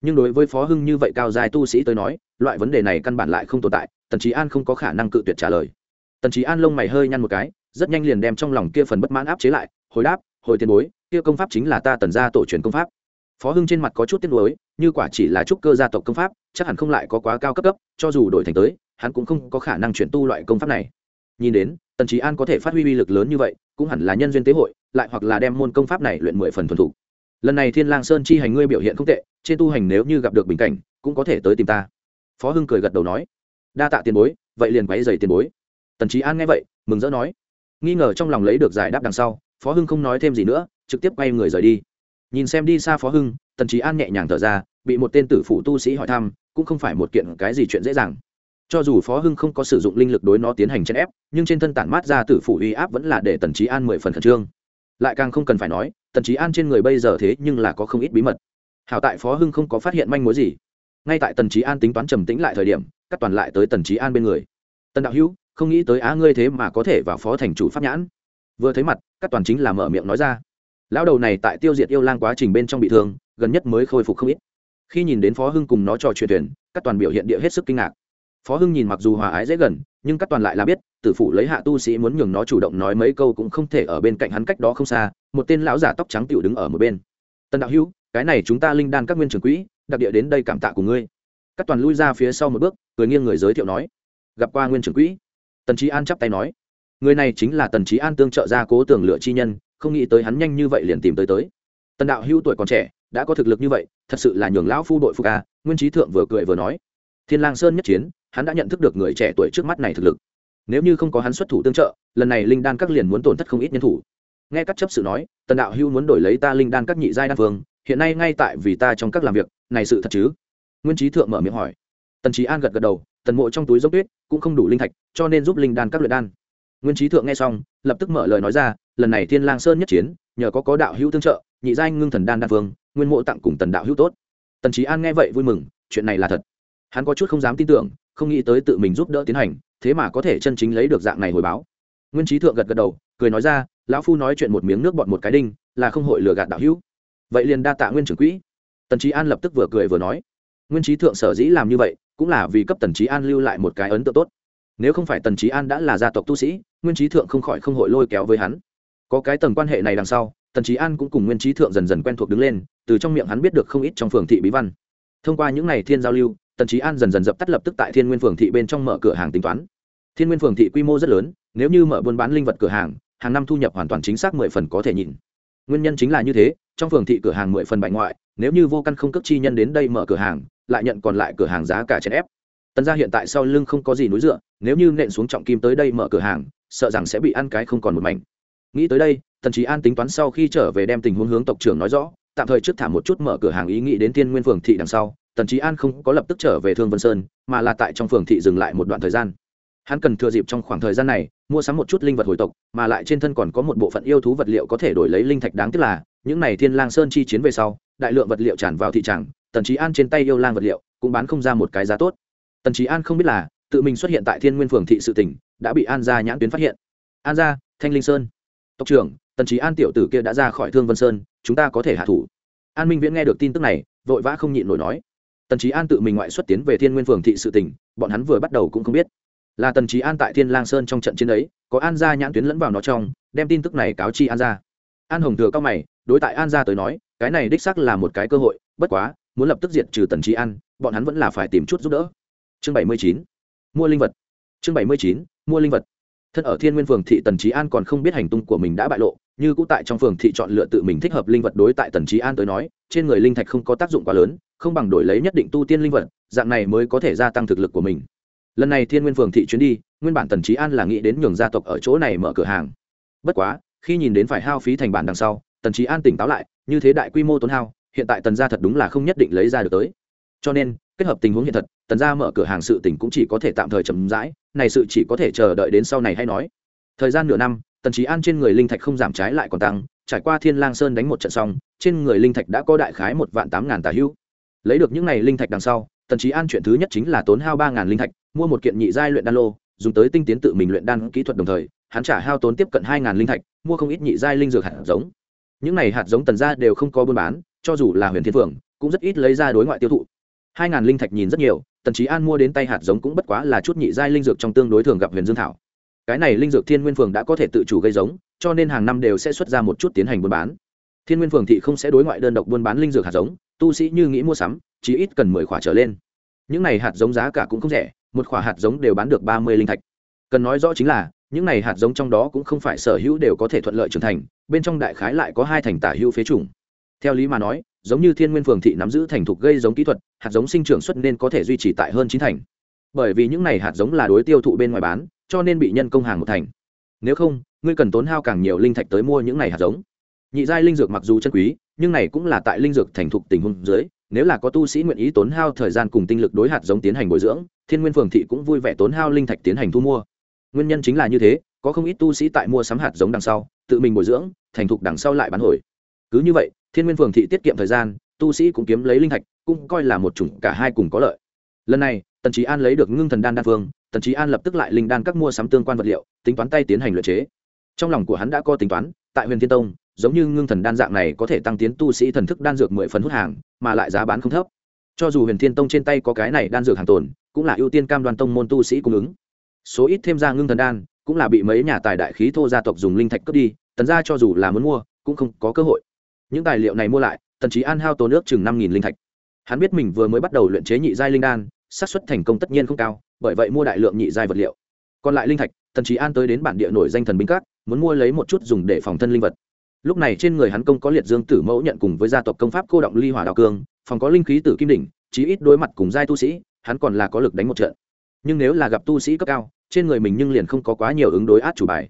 Nhưng đối với phó hưng như vậy cao giai tu sĩ tới nói, loại vấn đề này căn bản lại không tồn tại, tần trí an không có khả năng cự tuyệt trả lời. Tần trí an lông mày hơi nhăn một cái rất nhanh liền đem trong lòng kia phần bất mãn áp chế lại, hồi đáp, hồi tiền bối, kia công pháp chính là ta tần gia tổ truyền công pháp. Phó hưng trên mặt có chút tiếc nuối, như quả chỉ là trúc cơ gia tộc công pháp, chắc hẳn không lại có quá cao cấp cấp, cho dù đổi thành tới, hắn cũng không có khả năng chuyển tu loại công pháp này. Nhìn đến, tần trí an có thể phát huy uy lực lớn như vậy, cũng hẳn là nhân duyên tế hội, lại hoặc là đem môn công pháp này luyện mười phần thuần thủ lần này thiên lang sơn chi hành ngươi biểu hiện không tệ, trên tu hành nếu như gặp được bình cảnh, cũng có thể tới tìm ta. Phó hưng cười gật đầu nói. Đa tạ tiền bối, vậy liền quấy dày tiền bối. Tần trí an nghe vậy, mừng rỡ nói nghi ngờ trong lòng lấy được giải đáp đằng sau, phó hưng không nói thêm gì nữa, trực tiếp quay người rời đi. Nhìn xem đi xa phó hưng, tần trí an nhẹ nhàng thở ra, bị một tên tử phụ tu sĩ hỏi thăm, cũng không phải một kiện cái gì chuyện dễ dàng. Cho dù phó hưng không có sử dụng linh lực đối nó tiến hành chèn ép, nhưng trên thân tản mát ra tử phụ uy áp vẫn là để tần trí an mười phần khẩn trương. Lại càng không cần phải nói, tần trí an trên người bây giờ thế nhưng là có không ít bí mật. Hảo tại phó hưng không có phát hiện manh mối gì. Ngay tại tần trí an tính toán trầm tĩnh lại thời điểm, cắt toàn lại tới tần trí an bên người. Tần đạo hữu không nghĩ tới á ngươi thế mà có thể vào phó thành chủ pháp nhãn. Vừa thấy mặt, các toàn chính là mở miệng nói ra. Lão đầu này tại tiêu diệt yêu lang quá trình bên trong bị thương, gần nhất mới khôi phục không ít. Khi nhìn đến phó hưng cùng nó trò chuyện tuyển, các toàn biểu hiện địa hết sức kinh ngạc. Phó hưng nhìn mặc dù hòa ái dễ gần, nhưng các toàn lại là biết, tử phụ lấy hạ tu sĩ muốn nhường nó chủ động nói mấy câu cũng không thể ở bên cạnh hắn cách đó không xa, một tên lão giả tóc trắng tiểu đứng ở một bên. Tân đạo hữu, cái này chúng ta linh đan các nguyên trưởng quỹ, đặc địa đến đây cảm tạ của ngươi. Các toàn lui ra phía sau một bước, cười nghiêng người giới thiệu nói, gặp qua nguyên trưởng quỹ tần trí an chắp tay nói, người này chính là tần trí an tương trợ gia cố tưởng lựa chi nhân, không nghĩ tới hắn nhanh như vậy liền tìm tới tới. tần đạo hữu tuổi còn trẻ, đã có thực lực như vậy, thật sự là nhường lão phu đội phu ca à, nguyên trí thượng vừa cười vừa nói. thiên lang sơn nhất chiến, hắn đã nhận thức được người trẻ tuổi trước mắt này thực lực. nếu như không có hắn xuất thủ tương trợ, lần này linh đan các liền muốn tổn thất không ít nhân thủ. nghe các chấp sự nói, tần đạo hưu muốn đổi lấy ta linh đan các nhị giai đan phương hiện nay ngay tại vì ta trong các làm việc, này sự thật chứ? nguyên trí thượng mở miệng hỏi. tần trí an gật gật đầu tần mộ trong túi dốc tuyết cũng không đủ linh thạch cho nên giúp linh đan các luyện đan. Nguyên trí thượng nghe xong lập tức mở lời nói ra lần này thiên lang sơn nhất chiến nhờ có có đạo hữu tương trợ nhị giai ngưng thần đan đan vương, nguyên mộ tặng cùng tần đạo hữu tốt. Tần trí an nghe vậy vui mừng chuyện này là thật. Hắn có chút không dám tin tưởng không nghĩ tới tự mình giúp đỡ tiến hành thế mà có thể chân chính lấy được dạng này hồi báo. Nguyên trí thượng gật gật đầu cười nói ra lão phu nói chuyện một miếng nước bọt một cái đinh là không hội lừa gạt đạo hữu. Vậy liền đa tạ nguyên trưởng quỹ. Tần trí an lập tức vừa cười vừa nói. Nguyên trí thượng sở dĩ làm như vậy cũng là vì cấp tần trí an lưu lại một cái ấn tượng tốt. Nếu không phải tần trí an đã là gia tộc tu sĩ, nguyên trí thượng không khỏi không hội lôi kéo với hắn. Có cái tầng quan hệ này đằng sau, tần trí an cũng cùng nguyên trí thượng dần dần quen thuộc đứng lên, từ trong miệng hắn biết được không ít trong phường thị bí văn. Thông qua những n à y thiên giao lưu, tần trí an dần dần dập tắt lập tức tại thiên nguyên phường thị bên trong mở cửa hàng tính toán. Thiên nguyên phường thị quy mô rất lớn, nếu như mở buôn bán linh vật cửa hàng hàng năm thu nhập hoàn toàn chính xác mười phần có thể nhìn nguyên nhân chính là như thế, trong phường thị cửa hàng mười phần bại ngoại, nếu như vô căn không cấp chi nhân đến đây mở cửa hàng lại nhận còn lại cửa hàng giá cả chèn ép. Tần gia hiện tại sau lưng không có gì núi dựa, nếu như nện xuống trọng kim tới đây mở cửa hàng, sợ rằng sẽ bị ăn cái không còn một mảnh. Nghĩ tới đây, tần trí an tính toán sau khi trở về đem tình huống hướng tộc trưởng nói rõ, tạm thời trước thả một chút mở cửa hàng ý nghĩ đến tiên nguyên phường thị đằng sau, tần trí an không có lập tức trở về thương vân sơn, mà là tại trong phường thị dừng lại một đoạn thời gian. Hắn cần thừa dịp trong khoảng thời gian này, mua sắm một chút linh vật hồi tộc, mà lại trên thân còn có một bộ phận yêu thú vật liệu có thể đổi lấy linh thạch đáng tiếc là, những này thiên lang sơn chi chiến về sau, đại lượng vật liệu tràn vào thị trường tần trí an trên tay yêu lang vật liệu cũng bán không ra một cái giá tốt. tần trí an không biết là tự mình xuất hiện tại thiên nguyên phường thị sự tỉnh, đã bị an gia nhãn tuyến phát hiện. an gia, thanh linh sơn. tộc trưởng, tần trí an tiểu tử kia đã ra khỏi thương vân sơn, chúng ta có thể hạ thủ. an minh viễn nghe được tin tức này, vội vã không nhịn nổi nói. tần trí an tự mình ngoại xuất tiến về thiên nguyên phường thị sự tỉnh, bọn hắn vừa bắt đầu cũng không biết. là tần trí an tại thiên lang sơn trong trận chiến ấy, có an gia nhãn tuyến lẫn vào nó trong, đem tin tức này cáo chi an gia. an hồng thừa cao mày, đối tại an gia tới nói, cái này đích sắc là một cái cơ hội, bất quá muốn lập tức diệt trừ tần trí an, bọn hắn vẫn là phải tìm chút giúp đỡ. Chương bảy mươi chín, mua linh vật. Chương bảy mươi chín, mua linh vật. Thân ở thiên nguyên phường thị tần trí an còn không biết hành tung của mình đã bại lộ, như cũ tại trong phường thị chọn lựa tự mình thích hợp linh vật đối tại tần trí an tới nói, trên người linh thạch không có tác dụng quá lớn, không bằng đổi lấy nhất định tu tiên linh vật, dạng này mới có thể gia tăng thực lực của mình. Lần này thiên nguyên phường thị chuyến đi, nguyên bản tần trí an là nghĩ đến nhường gia tộc ở chỗ này mở cửa hàng. Bất quá, khi nhìn đến phải hao phí thành bản đằng sau, tần trí an tỉnh táo lại, như thế đại quy mô tốn hao hiện tại tần gia thật đúng là không nhất định lấy ra được tới. Cho nên, kết hợp tình huống hiện thật, tần gia mở cửa hàng sự tỉnh cũng chỉ có thể tạm thời chậm rãi, này sự chỉ có thể chờ đợi đến sau này hay nói. Thời gian nửa năm, tần trí an trên người linh thạch không giảm trái lại còn tăng, trải qua thiên lang sơn đánh một trận xong, trên người linh thạch đã có đại khái một vạn tám ngàn tà hữu lấy được những này linh thạch đằng sau, tần trí an chuyện thứ nhất chính là tốn hao ba ngàn linh thạch, mua một kiện nhị giai luyện đan lô, dùng tới tinh tiến tự mình luyện đan kỹ thuật đồng thời, hắn trả hao tốn tiếp cận hai ngàn linh thạch, mua không ít nhị giai linh dược hạt giống. Những này hạt giống tần gia đều không có buôn bán cho dù là huyền thiên phượng, cũng rất ít lấy ra đối ngoại tiêu thụ. Hai linh thạch nhìn rất nhiều, tần trí an mua đến tay hạt giống cũng bất quá là chút nhị giai linh dược trong tương đối thường gặp huyền dương thảo. Cái này linh dược thiên nguyên phường đã có thể tự chủ gây giống, cho nên hàng năm đều sẽ xuất ra một chút tiến hành buôn bán. Thiên nguyên phường thị không sẽ đối ngoại đơn độc buôn bán linh dược hạt giống, tu sĩ như nghĩ mua sắm, chỉ ít cần mười khỏa trở lên. Những này hạt giống giá cả cũng không rẻ, một khỏa hạt giống đều bán được ba mươi linh thạch. Cần nói rõ chính là, những này hạt giống trong đó cũng không phải sở hữu đều có thể thuận lợi trưởng thành, bên trong đại khái lại có hai thành tả hữu phế chủng theo lý mà nói, giống như thiên nguyên phường thị nắm giữ thành thục gây giống kỹ thuật, hạt giống sinh trưởng xuất nên có thể duy trì tại hơn chín thành. Bởi vì những này hạt giống là đối tiêu thụ bên ngoài bán, cho nên bị nhân công hàng một thành. Nếu không, ngươi cần tốn hao càng nhiều linh thạch tới mua những này hạt giống. Nhị giai linh dược mặc dù chân quý, nhưng này cũng là tại linh dược thành thục tình huống dưới, nếu là có tu sĩ nguyện ý tốn hao thời gian cùng tinh lực đối hạt giống tiến hành bồi dưỡng, thiên nguyên phường thị cũng vui vẻ tốn hao linh thạch tiến hành thu mua. Nguyên nhân chính là như thế, có không ít tu sĩ tại mua sắm hạt giống đằng sau, tự mình bồi dưỡng, thành thục đằng sau lại bán hồi cứ như vậy, thiên nguyên phường thị tiết kiệm thời gian, tu sĩ cũng kiếm lấy linh thạch, cũng coi là một chủng cả hai cùng có lợi. Lần này, tần trí an lấy được ngưng thần đan đan phương, tần trí an lập tức lại linh đan các mua sắm tương quan vật liệu, tính toán tay tiến hành luyện chế. Trong lòng của hắn đã có tính toán, tại huyền thiên tông, giống như ngưng thần đan dạng này có thể tăng tiến tu sĩ thần thức đan dược mười phần hút hàng, mà lại giá bán không thấp. Cho dù huyền thiên tông trên tay có cái này đan dược hàng tồn, cũng là ưu tiên cam đoan tông môn tu sĩ cung ứng. Số ít thêm ra ngưng thần đan, cũng là bị mấy nhà tài đại khí thô gia tộc dùng linh thạch cướp đi, tần ra cho dù là muốn mua, cũng không có cơ hội những tài liệu này mua lại, tần trí an hao tốn nước chừng năm nghìn linh thạch. Hắn biết mình vừa mới bắt đầu luyện chế nhị giai linh đan, xác suất thành công tất nhiên không cao, bởi vậy mua đại lượng nhị giai vật liệu. Còn lại linh thạch, tần trí an tới đến bản địa nổi danh thần binh các, muốn mua lấy một chút dùng để phòng thân linh vật. Lúc này trên người hắn công có liệt dương tử mẫu nhận cùng với gia tộc công pháp cô động ly hỏa đạo cương, phòng có linh khí tử kim đỉnh, chí ít đối mặt cùng giai tu sĩ, hắn còn là có lực đánh một trận. Nhưng nếu là gặp tu sĩ cấp cao, trên người mình nhưng liền không có quá nhiều ứng đối át chủ bài.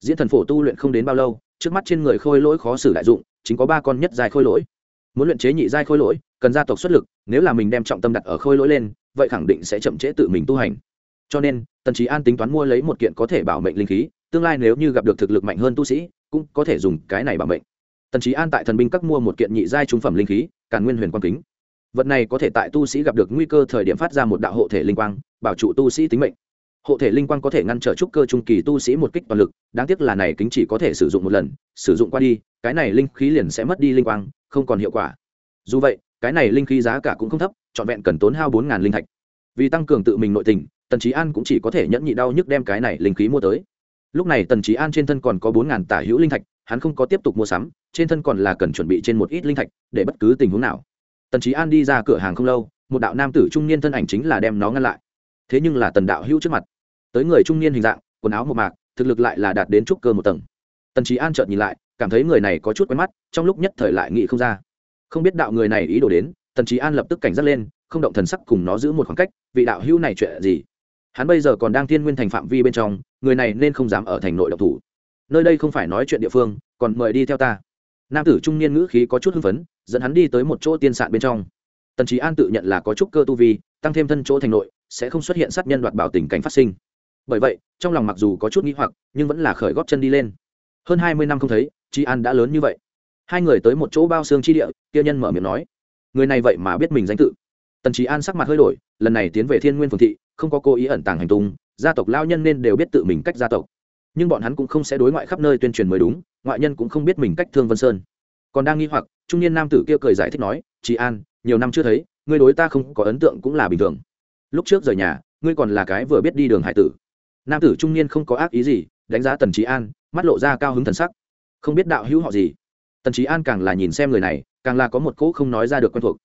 Diễn thần phổ tu luyện không đến bao lâu, trước mắt trên người khôi lỗi khó xử đại dụng chính có ba con nhất giai khôi lỗi. Muốn luyện chế nhị giai khôi lỗi, cần gia tộc xuất lực, nếu là mình đem trọng tâm đặt ở khôi lỗi lên, vậy khẳng định sẽ chậm trễ tự mình tu hành. Cho nên, tần trí an tính toán mua lấy một kiện có thể bảo mệnh linh khí, tương lai nếu như gặp được thực lực mạnh hơn tu sĩ, cũng có thể dùng cái này bảo mệnh. Tần trí an tại thần binh các mua một kiện nhị giai trung phẩm linh khí, càn nguyên huyền quang kính. Vật này có thể tại tu sĩ gặp được nguy cơ thời điểm phát ra một đạo hộ thể linh quang, bảo trụ tu sĩ tính mệnh hộ thể linh quang có thể ngăn trở trúc cơ trung kỳ tu sĩ một kích toàn lực, đáng tiếc là này kính chỉ có thể sử dụng một lần, sử dụng qua đi, cái này linh khí liền sẽ mất đi linh quang, không còn hiệu quả. Dù vậy, cái này linh khí giá cả cũng không thấp, trọn vẹn cần tốn hao bốn ngàn linh thạch. Vì tăng cường tự mình nội tình, tần trí an cũng chỉ có thể nhẫn nhị đau nhức đem cái này linh khí mua tới. Lúc này tần trí an trên thân còn có bốn ngàn tả hữu linh thạch, hắn không có tiếp tục mua sắm, trên thân còn là cần chuẩn bị trên một ít linh thạch, để bất cứ tình huống nào. Tần trí an đi ra cửa hàng không lâu, một đạo nam tử trung niên thân ảnh chính là đem nó ngăn lại. Thế nhưng là tần đạo hữu trước mặt tới người trung niên hình dạng, quần áo một mạc, thực lực lại là đạt đến trúc cơ một tầng. Tần trí an chợt nhìn lại, cảm thấy người này có chút quen mắt, trong lúc nhất thời lại nghĩ không ra. Không biết đạo người này ý đồ đến, tần trí an lập tức cảnh giác lên, không động thần sắc cùng nó giữ một khoảng cách, vị đạo hữu này chuyện gì? Hắn bây giờ còn đang thiên nguyên thành phạm vi bên trong, người này nên không dám ở thành nội độc thủ. Nơi đây không phải nói chuyện địa phương, còn mời đi theo ta. Nam tử trung niên ngữ khí có chút hưng phấn, dẫn hắn đi tới một chỗ tiên sạn bên trong. Tần trí an tự nhận là có chút cơ tu vi, tăng thêm thân chỗ thành nội, sẽ không xuất hiện sát nhân đoạt bảo tình cảnh phát sinh bởi vậy, trong lòng mặc dù có chút nghĩ hoặc, nhưng vẫn là khởi góp chân đi lên. Hơn hai mươi năm không thấy Tri an đã lớn như vậy. Hai người tới một chỗ bao xương chi địa, kia nhân mở miệng nói, người này vậy mà biết mình danh tự. Tần trí an sắc mặt hơi đổi, lần này tiến về thiên nguyên phường thị, không có cố ý ẩn tàng hành tung, gia tộc lao nhân nên đều biết tự mình cách gia tộc. Nhưng bọn hắn cũng không sẽ đối ngoại khắp nơi tuyên truyền mới đúng, ngoại nhân cũng không biết mình cách thương vân sơn. Còn đang nghi hoặc, trung niên nam tử kia cười giải thích nói chị an, nhiều năm chưa thấy, ngươi đối ta không có ấn tượng cũng là bình thường. Lúc trước rời nhà, ngươi còn là cái vừa biết đi đường hải tử nam tử trung niên không có ác ý gì, đánh giá tần trí an, mắt lộ ra cao hứng thần sắc. Không biết đạo hữu họ gì? Tần trí an càng là nhìn xem người này, càng là có một cỗ không nói ra được quen thuộc.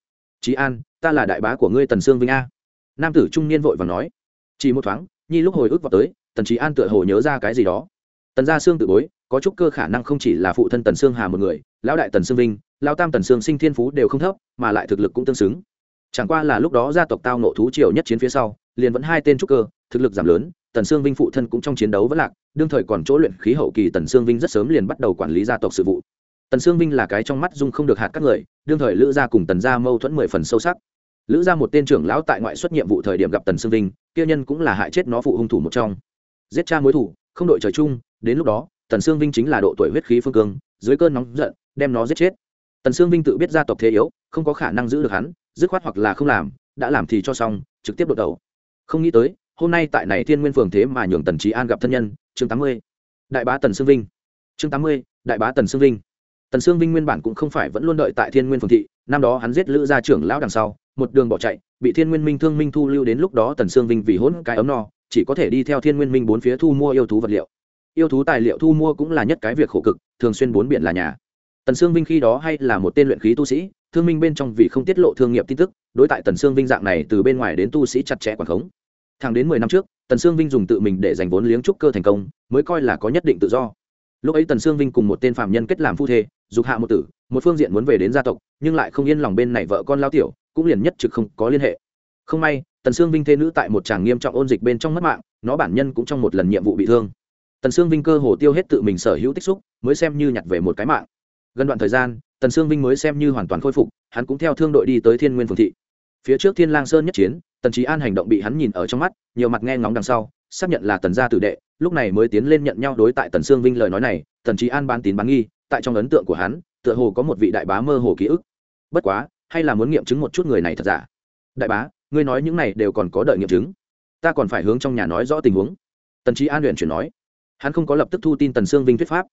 Trí an, ta là đại bá của ngươi tần sương vinh a. Nam tử trung niên vội và nói. Chỉ một thoáng, nhi lúc hồi ức vào tới, tần trí an tựa hồ nhớ ra cái gì đó. Tần gia sương tự bối, có chút cơ khả năng không chỉ là phụ thân tần sương hà một người, lão đại tần sương vinh lao tam tần sương sinh thiên phú đều không thấp, mà lại thực lực cũng tương xứng. Chẳng qua là lúc đó gia tộc tao nộ thú triều nhất chiến phía sau, liền vẫn hai tên trúc cơ, thực lực giảm lớn tần sương vinh phụ thân cũng trong chiến đấu vẫn lạc, đương thời còn chỗ luyện khí hậu kỳ tần sương vinh rất sớm liền bắt đầu quản lý gia tộc sự vụ. Tần sương vinh là cái trong mắt dung không được hạt các người, đương thời lữ gia cùng tần gia mâu thuẫn mười phần sâu sắc. Lữ gia một tên trưởng lão tại ngoại xuất nhiệm vụ thời điểm gặp tần sương vinh, kia nhân cũng là hại chết nó phụ hung thủ một trong. Giết cha mối thủ, không đội trời chung, đến lúc đó, tần sương vinh chính là độ tuổi huyết khí phương cương, dưới cơn nóng giận, đem nó giết chết. Tần sương vinh tự biết gia tộc thế yếu, không có khả năng giữ được hắn, dứt khoát hoặc là không làm, đã làm thì cho xong, trực tiếp đột đầu. Không nghĩ tới hôm nay tại này thiên nguyên phường thế mà nhường tần trí an gặp thân nhân, chương tám mươi, đại bá tần sương vinh. Chương tám mươi, đại bá tần sương vinh. Tần sương vinh nguyên bản cũng không phải vẫn luôn đợi tại thiên nguyên phường thị, năm đó hắn giết lữ gia trưởng lão đằng sau, một đường bỏ chạy, bị thiên nguyên minh thương minh thu lưu đến lúc đó tần sương vinh vì hỗn cái ấm no, chỉ có thể đi theo thiên nguyên minh bốn phía thu mua yêu thú vật liệu. Yêu thú tài liệu thu mua cũng là nhất cái việc khổ cực, thường xuyên bốn biển là nhà. Tần sương vinh khi đó hay là một tên luyện khí tu sĩ, thương minh bên trong vì không tiết lộ thương nghiệp tin tức, đối tại tần sương vinh dạng này từ bên ngoài đến tu sĩ chặt chẽ quản khống thẳng đến mười năm trước, tần sương vinh dùng tự mình để giành vốn liếng trúc cơ thành công, mới coi là có nhất định tự do. Lúc ấy tần sương vinh cùng một tên phạm nhân kết làm phu thê, dục hạ một tử, một phương diện muốn về đến gia tộc, nhưng lại không yên lòng bên này vợ con lao tiểu, cũng liền nhất trực không có liên hệ. Không may, tần sương vinh thê nữ tại một tràng nghiêm trọng ôn dịch bên trong mất mạng, nó bản nhân cũng trong một lần nhiệm vụ bị thương. Tần sương vinh cơ hồ tiêu hết tự mình sở hữu tích xúc, mới xem như nhặt về một cái mạng. Gần đoạn thời gian, tần sương vinh mới xem như hoàn toàn khôi phục, hắn cũng theo thương đội đi tới thiên nguyên phường thị phía trước thiên lang sơn nhất chiến, tần trí an hành động bị hắn nhìn ở trong mắt, nhiều mặt nghe ngóng đằng sau, xác nhận là tần gia tử đệ, lúc này mới tiến lên nhận nhau đối tại tần sương vinh lời nói này, tần trí an bán tín bán nghi, tại trong ấn tượng của hắn, tựa hồ có một vị đại bá mơ hồ ký ức. Bất quá, hay là muốn nghiệm chứng một chút người này thật giả? Đại bá, ngươi nói những này đều còn có đợi nghiệm chứng. Ta còn phải hướng trong nhà nói rõ tình huống. Tần trí an luyện chuyển nói. Hắn không có lập tức thu tin tần sương vinh thuyết pháp.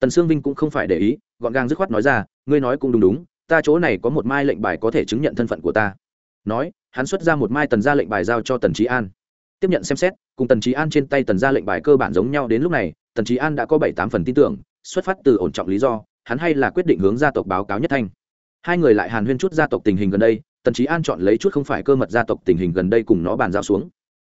Tần sương vinh cũng không phải để ý, gọn gàng dứt khoát nói ra, ngươi nói cũng đúng đúng, ta chỗ này có một mai lệnh bài có thể chứng nhận thân phận của ta nói, hắn xuất ra một mai tần ra lệnh bài giao cho tần trí an. Tiếp nhận xem xét, cùng tần trí an trên tay tần ra lệnh bài cơ bản giống nhau đến lúc này, tần trí an đã có bảy tám phần tin tưởng, xuất phát từ ổn trọng lý do, hắn hay là quyết định hướng gia tộc báo cáo nhất thanh. Hai người lại hàn huyên chút gia tộc tình hình gần đây, tần trí an chọn lấy chút không phải cơ mật gia tộc tình hình gần đây cùng nó bàn giao xuống.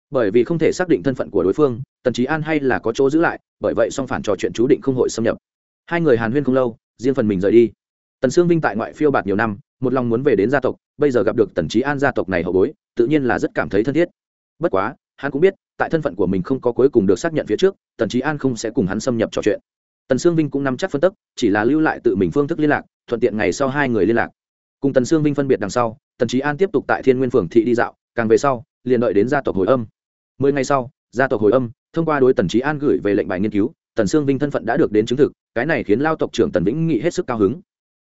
Bởi vì không thể xác định thân phận của đối phương, tần trí an hay là có chỗ giữ lại, bởi vậy song phản trò chuyện chú định không hội xâm nhập. Hai người hàn huyên không lâu, riêng phần mình rời đi. Tần sương vinh tại ngoại phiêu bạt nhiều năm, một lòng muốn về đến gia tộc bây giờ gặp được tần trí an gia tộc này hậu bối, tự nhiên là rất cảm thấy thân thiết. Bất quá, hắn cũng biết, tại thân phận của mình không có cuối cùng được xác nhận phía trước, tần trí an không sẽ cùng hắn xâm nhập trò chuyện. Tần sương vinh cũng nắm chắc phân tức, chỉ là lưu lại tự mình phương thức liên lạc, thuận tiện ngày sau hai người liên lạc. Cùng tần sương vinh phân biệt đằng sau, tần trí an tiếp tục tại thiên nguyên phường thị đi dạo, càng về sau, liền đợi đến gia tộc hồi âm. Mười ngày sau, gia tộc hồi âm, thông qua đối tần trí an gửi về lệnh bài nghiên cứu, tần sương vinh thân phận đã được đến chứng thực, cái này khiến lao tộc trưởng tần vĩnh nghị hết sức cao hứng.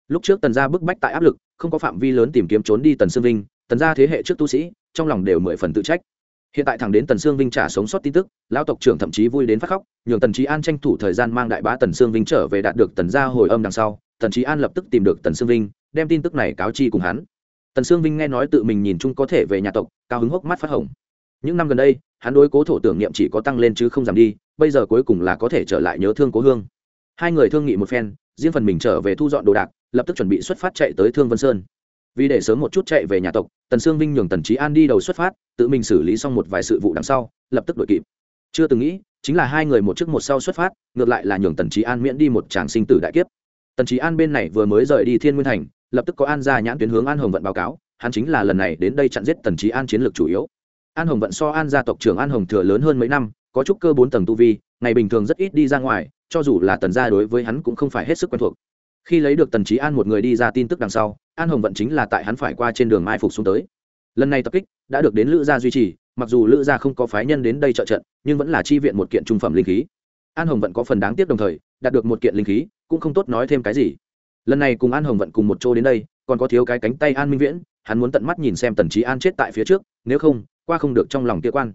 Lúc trước tần gia bức bách tại áp lực không có phạm vi lớn tìm kiếm trốn đi tần sương vinh, tần gia thế hệ trước tu sĩ, trong lòng đều mười phần tự trách. Hiện tại thẳng đến tần sương vinh trả sống sót tin tức, lão tộc trưởng thậm chí vui đến phát khóc, nhường tần trí an tranh thủ thời gian mang đại bá tần sương vinh trở về đạt được tần gia hồi âm đằng sau, tần trí an lập tức tìm được tần sương vinh, đem tin tức này cáo chi cùng hắn. Tần sương vinh nghe nói tự mình nhìn chung có thể về nhà tộc, cao hứng hốc mắt phát hồng. Những năm gần đây, hắn đối cố thổ tưởng niệm chỉ có tăng lên chứ không giảm đi, bây giờ cuối cùng là có thể trở lại nhớ thương cố hương. Hai người thương nghị một phen, riêng phần mình trở về thu dọn đồ đạc lập tức chuẩn bị xuất phát chạy tới thương vân sơn. Vì để sớm một chút chạy về nhà tộc, tần sương vinh nhường tần trí an đi đầu xuất phát, tự mình xử lý xong một vài sự vụ đằng sau, lập tức đội kịp. Chưa từng nghĩ, chính là hai người một trước một sau xuất phát, ngược lại là nhường tần trí an miễn đi một tràng sinh tử đại kiếp. Tần trí an bên này vừa mới rời đi thiên nguyên thành, lập tức có an ra nhãn tuyến hướng an hồng vận báo cáo, hắn chính là lần này đến đây chặn giết tần trí an chiến lược chủ yếu. An hồng vận so an gia tộc trưởng an hồng thừa lớn hơn mấy năm, có chút cơ bốn tầng tu vi, ngày bình thường rất ít đi ra ngoài, cho dù là tần gia đối với hắn cũng không phải hết sức quen thuộc khi lấy được tần trí an một người đi ra tin tức đằng sau, an hồng vận chính là tại hắn phải qua trên đường mai phục xuống tới. Lần này tập kích đã được đến lữ gia duy trì, mặc dù lữ gia không có phái nhân đến đây trợ trận, nhưng vẫn là chi viện một kiện trung phẩm linh khí. An hồng vận có phần đáng tiếc đồng thời, đạt được một kiện linh khí, cũng không tốt nói thêm cái gì. Lần này cùng an hồng vận cùng một chỗ đến đây, còn có thiếu cái cánh tay an minh viễn, hắn muốn tận mắt nhìn xem tần trí an chết tại phía trước, nếu không, qua không được trong lòng kia quan.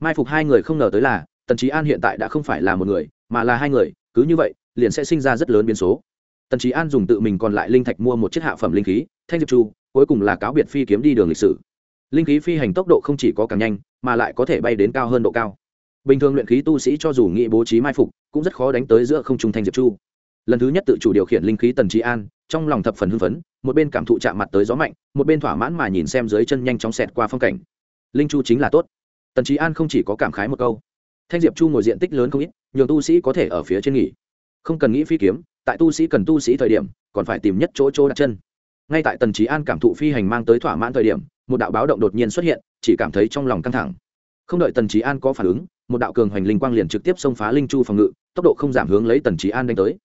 Mai phục hai người không ngờ tới là, tần trí an hiện tại đã không phải là một người, mà là hai người, cứ như vậy, liền sẽ sinh ra rất lớn biến số tần trí an dùng tự mình còn lại linh thạch mua một chiếc hạ phẩm linh khí, thanh diệp chu, cuối cùng là cáo biệt phi kiếm đi đường lịch sử. Linh khí phi hành tốc độ không chỉ có càng nhanh, mà lại có thể bay đến cao hơn độ cao. Bình thường luyện khí tu sĩ cho dù nghĩ bố trí mai phục, cũng rất khó đánh tới giữa không trung thanh diệp chu. Lần thứ nhất tự chủ điều khiển linh khí tần trí an, trong lòng thập phần hưng phấn, một bên cảm thụ chạm mặt tới gió mạnh, một bên thỏa mãn mà nhìn xem dưới chân nhanh chóng xẹt qua phong cảnh. Linh chu chính là tốt. Tần trí an không chỉ có cảm khái một câu, thanh diệp chu ngồi diện tích lớn không ít nhiều tu sĩ có thể ở phía trên nghỉ. Không cần nghĩ phi kiếm tại tu sĩ cần tu sĩ thời điểm, còn phải tìm nhất chỗ chỗ đặt chân. Ngay tại tần trí an cảm thụ phi hành mang tới thỏa mãn thời điểm, một đạo báo động đột nhiên xuất hiện, chỉ cảm thấy trong lòng căng thẳng. Không đợi tần trí an có phản ứng, một đạo cường hoành linh quang liền trực tiếp xông phá linh chu phòng ngự, tốc độ không giảm hướng lấy tần trí an đánh tới.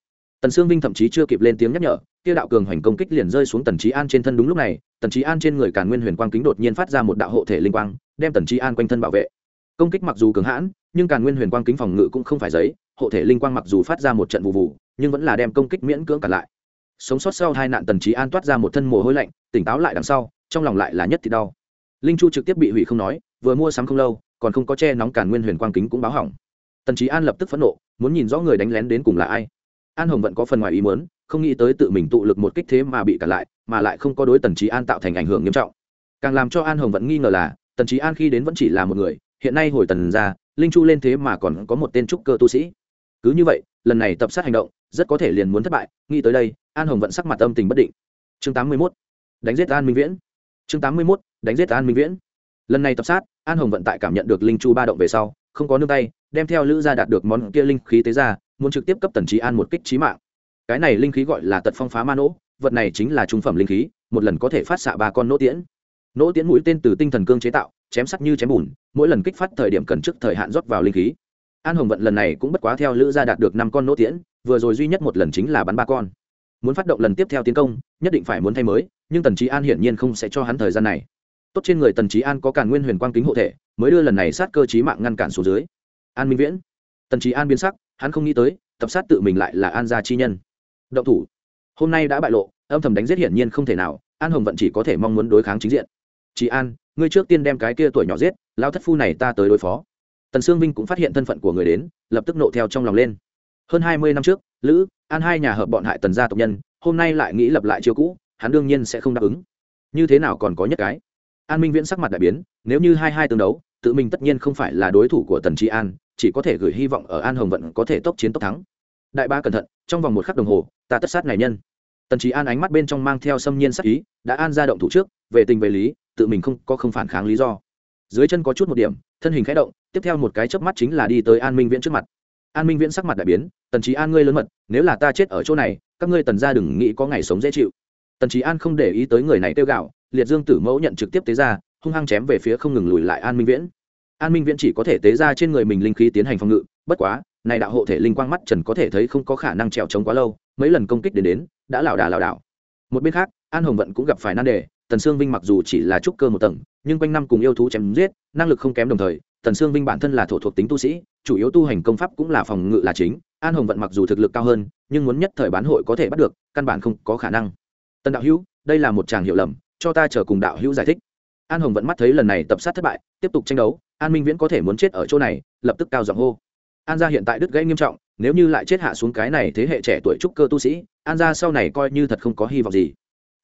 Tần sương vinh thậm chí chưa kịp lên tiếng nhắc nhở tiêu đạo cường hoành công kích liền rơi xuống tần trí an trên thân đúng lúc này, tần trí an trên người càn nguyên huyền quang kính đột nhiên phát ra một đạo hộ thể linh quang, đem tần trí an quanh thân bảo vệ. Công kích mặc dù cường hãn, nhưng càn nguyên huyền quang kính phòng ngự cũng không phải giấy, hộ thể linh quang mặc dù phát ra một trận vụ vụ nhưng vẫn là đem công kích miễn cưỡng cả lại. Sống sót sau hai nạn tần trí an toát ra một thân mồ hôi lạnh, tỉnh táo lại đằng sau, trong lòng lại là nhất thì đau. Linh chu trực tiếp bị hủy không nói, vừa mua sắm không lâu, còn không có che nóng cản nguyên huyền quang kính cũng báo hỏng. Tần trí an lập tức phẫn nộ, muốn nhìn rõ người đánh lén đến cùng là ai. An hồng vẫn có phần ngoài ý muốn, không nghĩ tới tự mình tụ lực một kích thế mà bị cản lại, mà lại không có đối tần trí an tạo thành ảnh hưởng nghiêm trọng. Càng làm cho an hồng vẫn nghi ngờ là, tần trí an khi đến vẫn chỉ là một người, hiện nay hồi tần ra, linh chu lên thế mà còn có một tên trúc cơ tu sĩ. Cứ như vậy lần này tập sát hành động, rất có thể liền muốn thất bại, nghĩ tới đây, an hồng vẫn sắc mặt âm tình bất định. Chương tám mươi mốt, đánh giết an minh viễn. Chương tám mươi mốt, đánh giết an minh viễn. Lần này tập sát, an hồng vận tại cảm nhận được linh chu ba động về sau, không có nương tay, đem theo lữ gia đạt được món kia linh khí tế ra, muốn trực tiếp cấp tần trí an một kích trí mạng. Cái này linh khí gọi là tật phong phá ma nỗ, vật này chính là trung phẩm linh khí, một lần có thể phát xạ ba con nỗ tiễn. Nỗ tiễn mũi tên từ tinh thần cương chế tạo, chém sắc như chém bùn, mỗi lần kích phát thời điểm cần trước thời hạn rót vào linh khí an hồng vận lần này cũng bất quá theo lữ gia đạt được năm con nỗ tiễn, vừa rồi duy nhất một lần chính là bắn ba con. Muốn phát động lần tiếp theo tiến công, nhất định phải muốn thay mới, nhưng tần trí an hiển nhiên không sẽ cho hắn thời gian này. Tốt trên người tần trí an có càn nguyên huyền quang kính hộ thể, mới đưa lần này sát cơ chí mạng ngăn cản số dưới. An minh viễn. Tần trí an biến sắc, hắn không nghĩ tới, tập sát tự mình lại là an gia chi nhân. Động thủ. Hôm nay đã bại lộ, âm thầm đánh giết hiển nhiên không thể nào, an hồng vận chỉ có thể mong muốn đối kháng chính diện. Chị an, ngươi trước tiên đem cái kia tuổi nhỏ giết lao thất phu này ta tới đối phó tần sương vinh cũng phát hiện thân phận của người đến, lập tức nộ theo trong lòng lên. Hơn hai mươi năm trước, lữ, an hai nhà hợp bọn hại tần gia tộc nhân, hôm nay lại nghĩ lập lại chiêu cũ, hắn đương nhiên sẽ không đáp ứng. Như thế nào còn có nhất cái? An minh viễn sắc mặt đại biến, nếu như hai hai tương đấu, tự mình tất nhiên không phải là đối thủ của tần tri an, chỉ có thể gửi hy vọng ở an hồng vận có thể tốc chiến tốc thắng. Đại ba cẩn thận, trong vòng một khắc đồng hồ, ta tất sát này nhân. Tần trí an ánh mắt bên trong mang theo xâm nhiên sắc ý, đã an ra động thủ trước, về tình về lý, tự mình không có không phản kháng lý do. Dưới chân có chút một điểm, thân hình khẽ động tiếp theo một cái chớp mắt chính là đi tới an minh viễn trước mặt. An minh viễn sắc mặt đại biến, tần trí an ngươi lớn mật, nếu là ta chết ở chỗ này, các ngươi tần ra đừng nghĩ có ngày sống dễ chịu. Tần trí an không để ý tới người này tiêu gạo liệt dương tử mẫu nhận trực tiếp tế ra, hung hăng chém về phía không ngừng lùi lại an minh viễn. An minh viễn chỉ có thể tế ra trên người mình linh khí tiến hành phòng ngự, bất quá, này đạo hộ thể linh quang mắt trần có thể thấy không có khả năng trèo trống quá lâu, mấy lần công kích đến đến, đã lảo đà lảo đảo. Một bên khác, an hồng vận cũng gặp phải nan đề, tần sương vinh mặc dù chỉ là trúc cơ một tầng, nhưng quanh năm cùng yêu thú chém giết, năng lực không kém đồng thời tần sương vinh bản thân là thổ thuộc tính tu sĩ, chủ yếu tu hành công pháp cũng là phòng ngự là chính, an hồng vận mặc dù thực lực cao hơn, nhưng muốn nhất thời bán hội có thể bắt được, căn bản không có khả năng. Tần đạo hữu, đây là một chàng hiểu lầm, cho ta chờ cùng đạo hữu giải thích. An hồng vẫn mắt thấy lần này tập sát thất bại, tiếp tục tranh đấu, an minh viễn có thể muốn chết ở chỗ này, lập tức cao giọng hô. An gia hiện tại đứt gãy nghiêm trọng, nếu như lại chết hạ xuống cái này thế hệ trẻ tuổi trúc cơ tu sĩ, an gia sau này coi như thật không có hy vọng gì.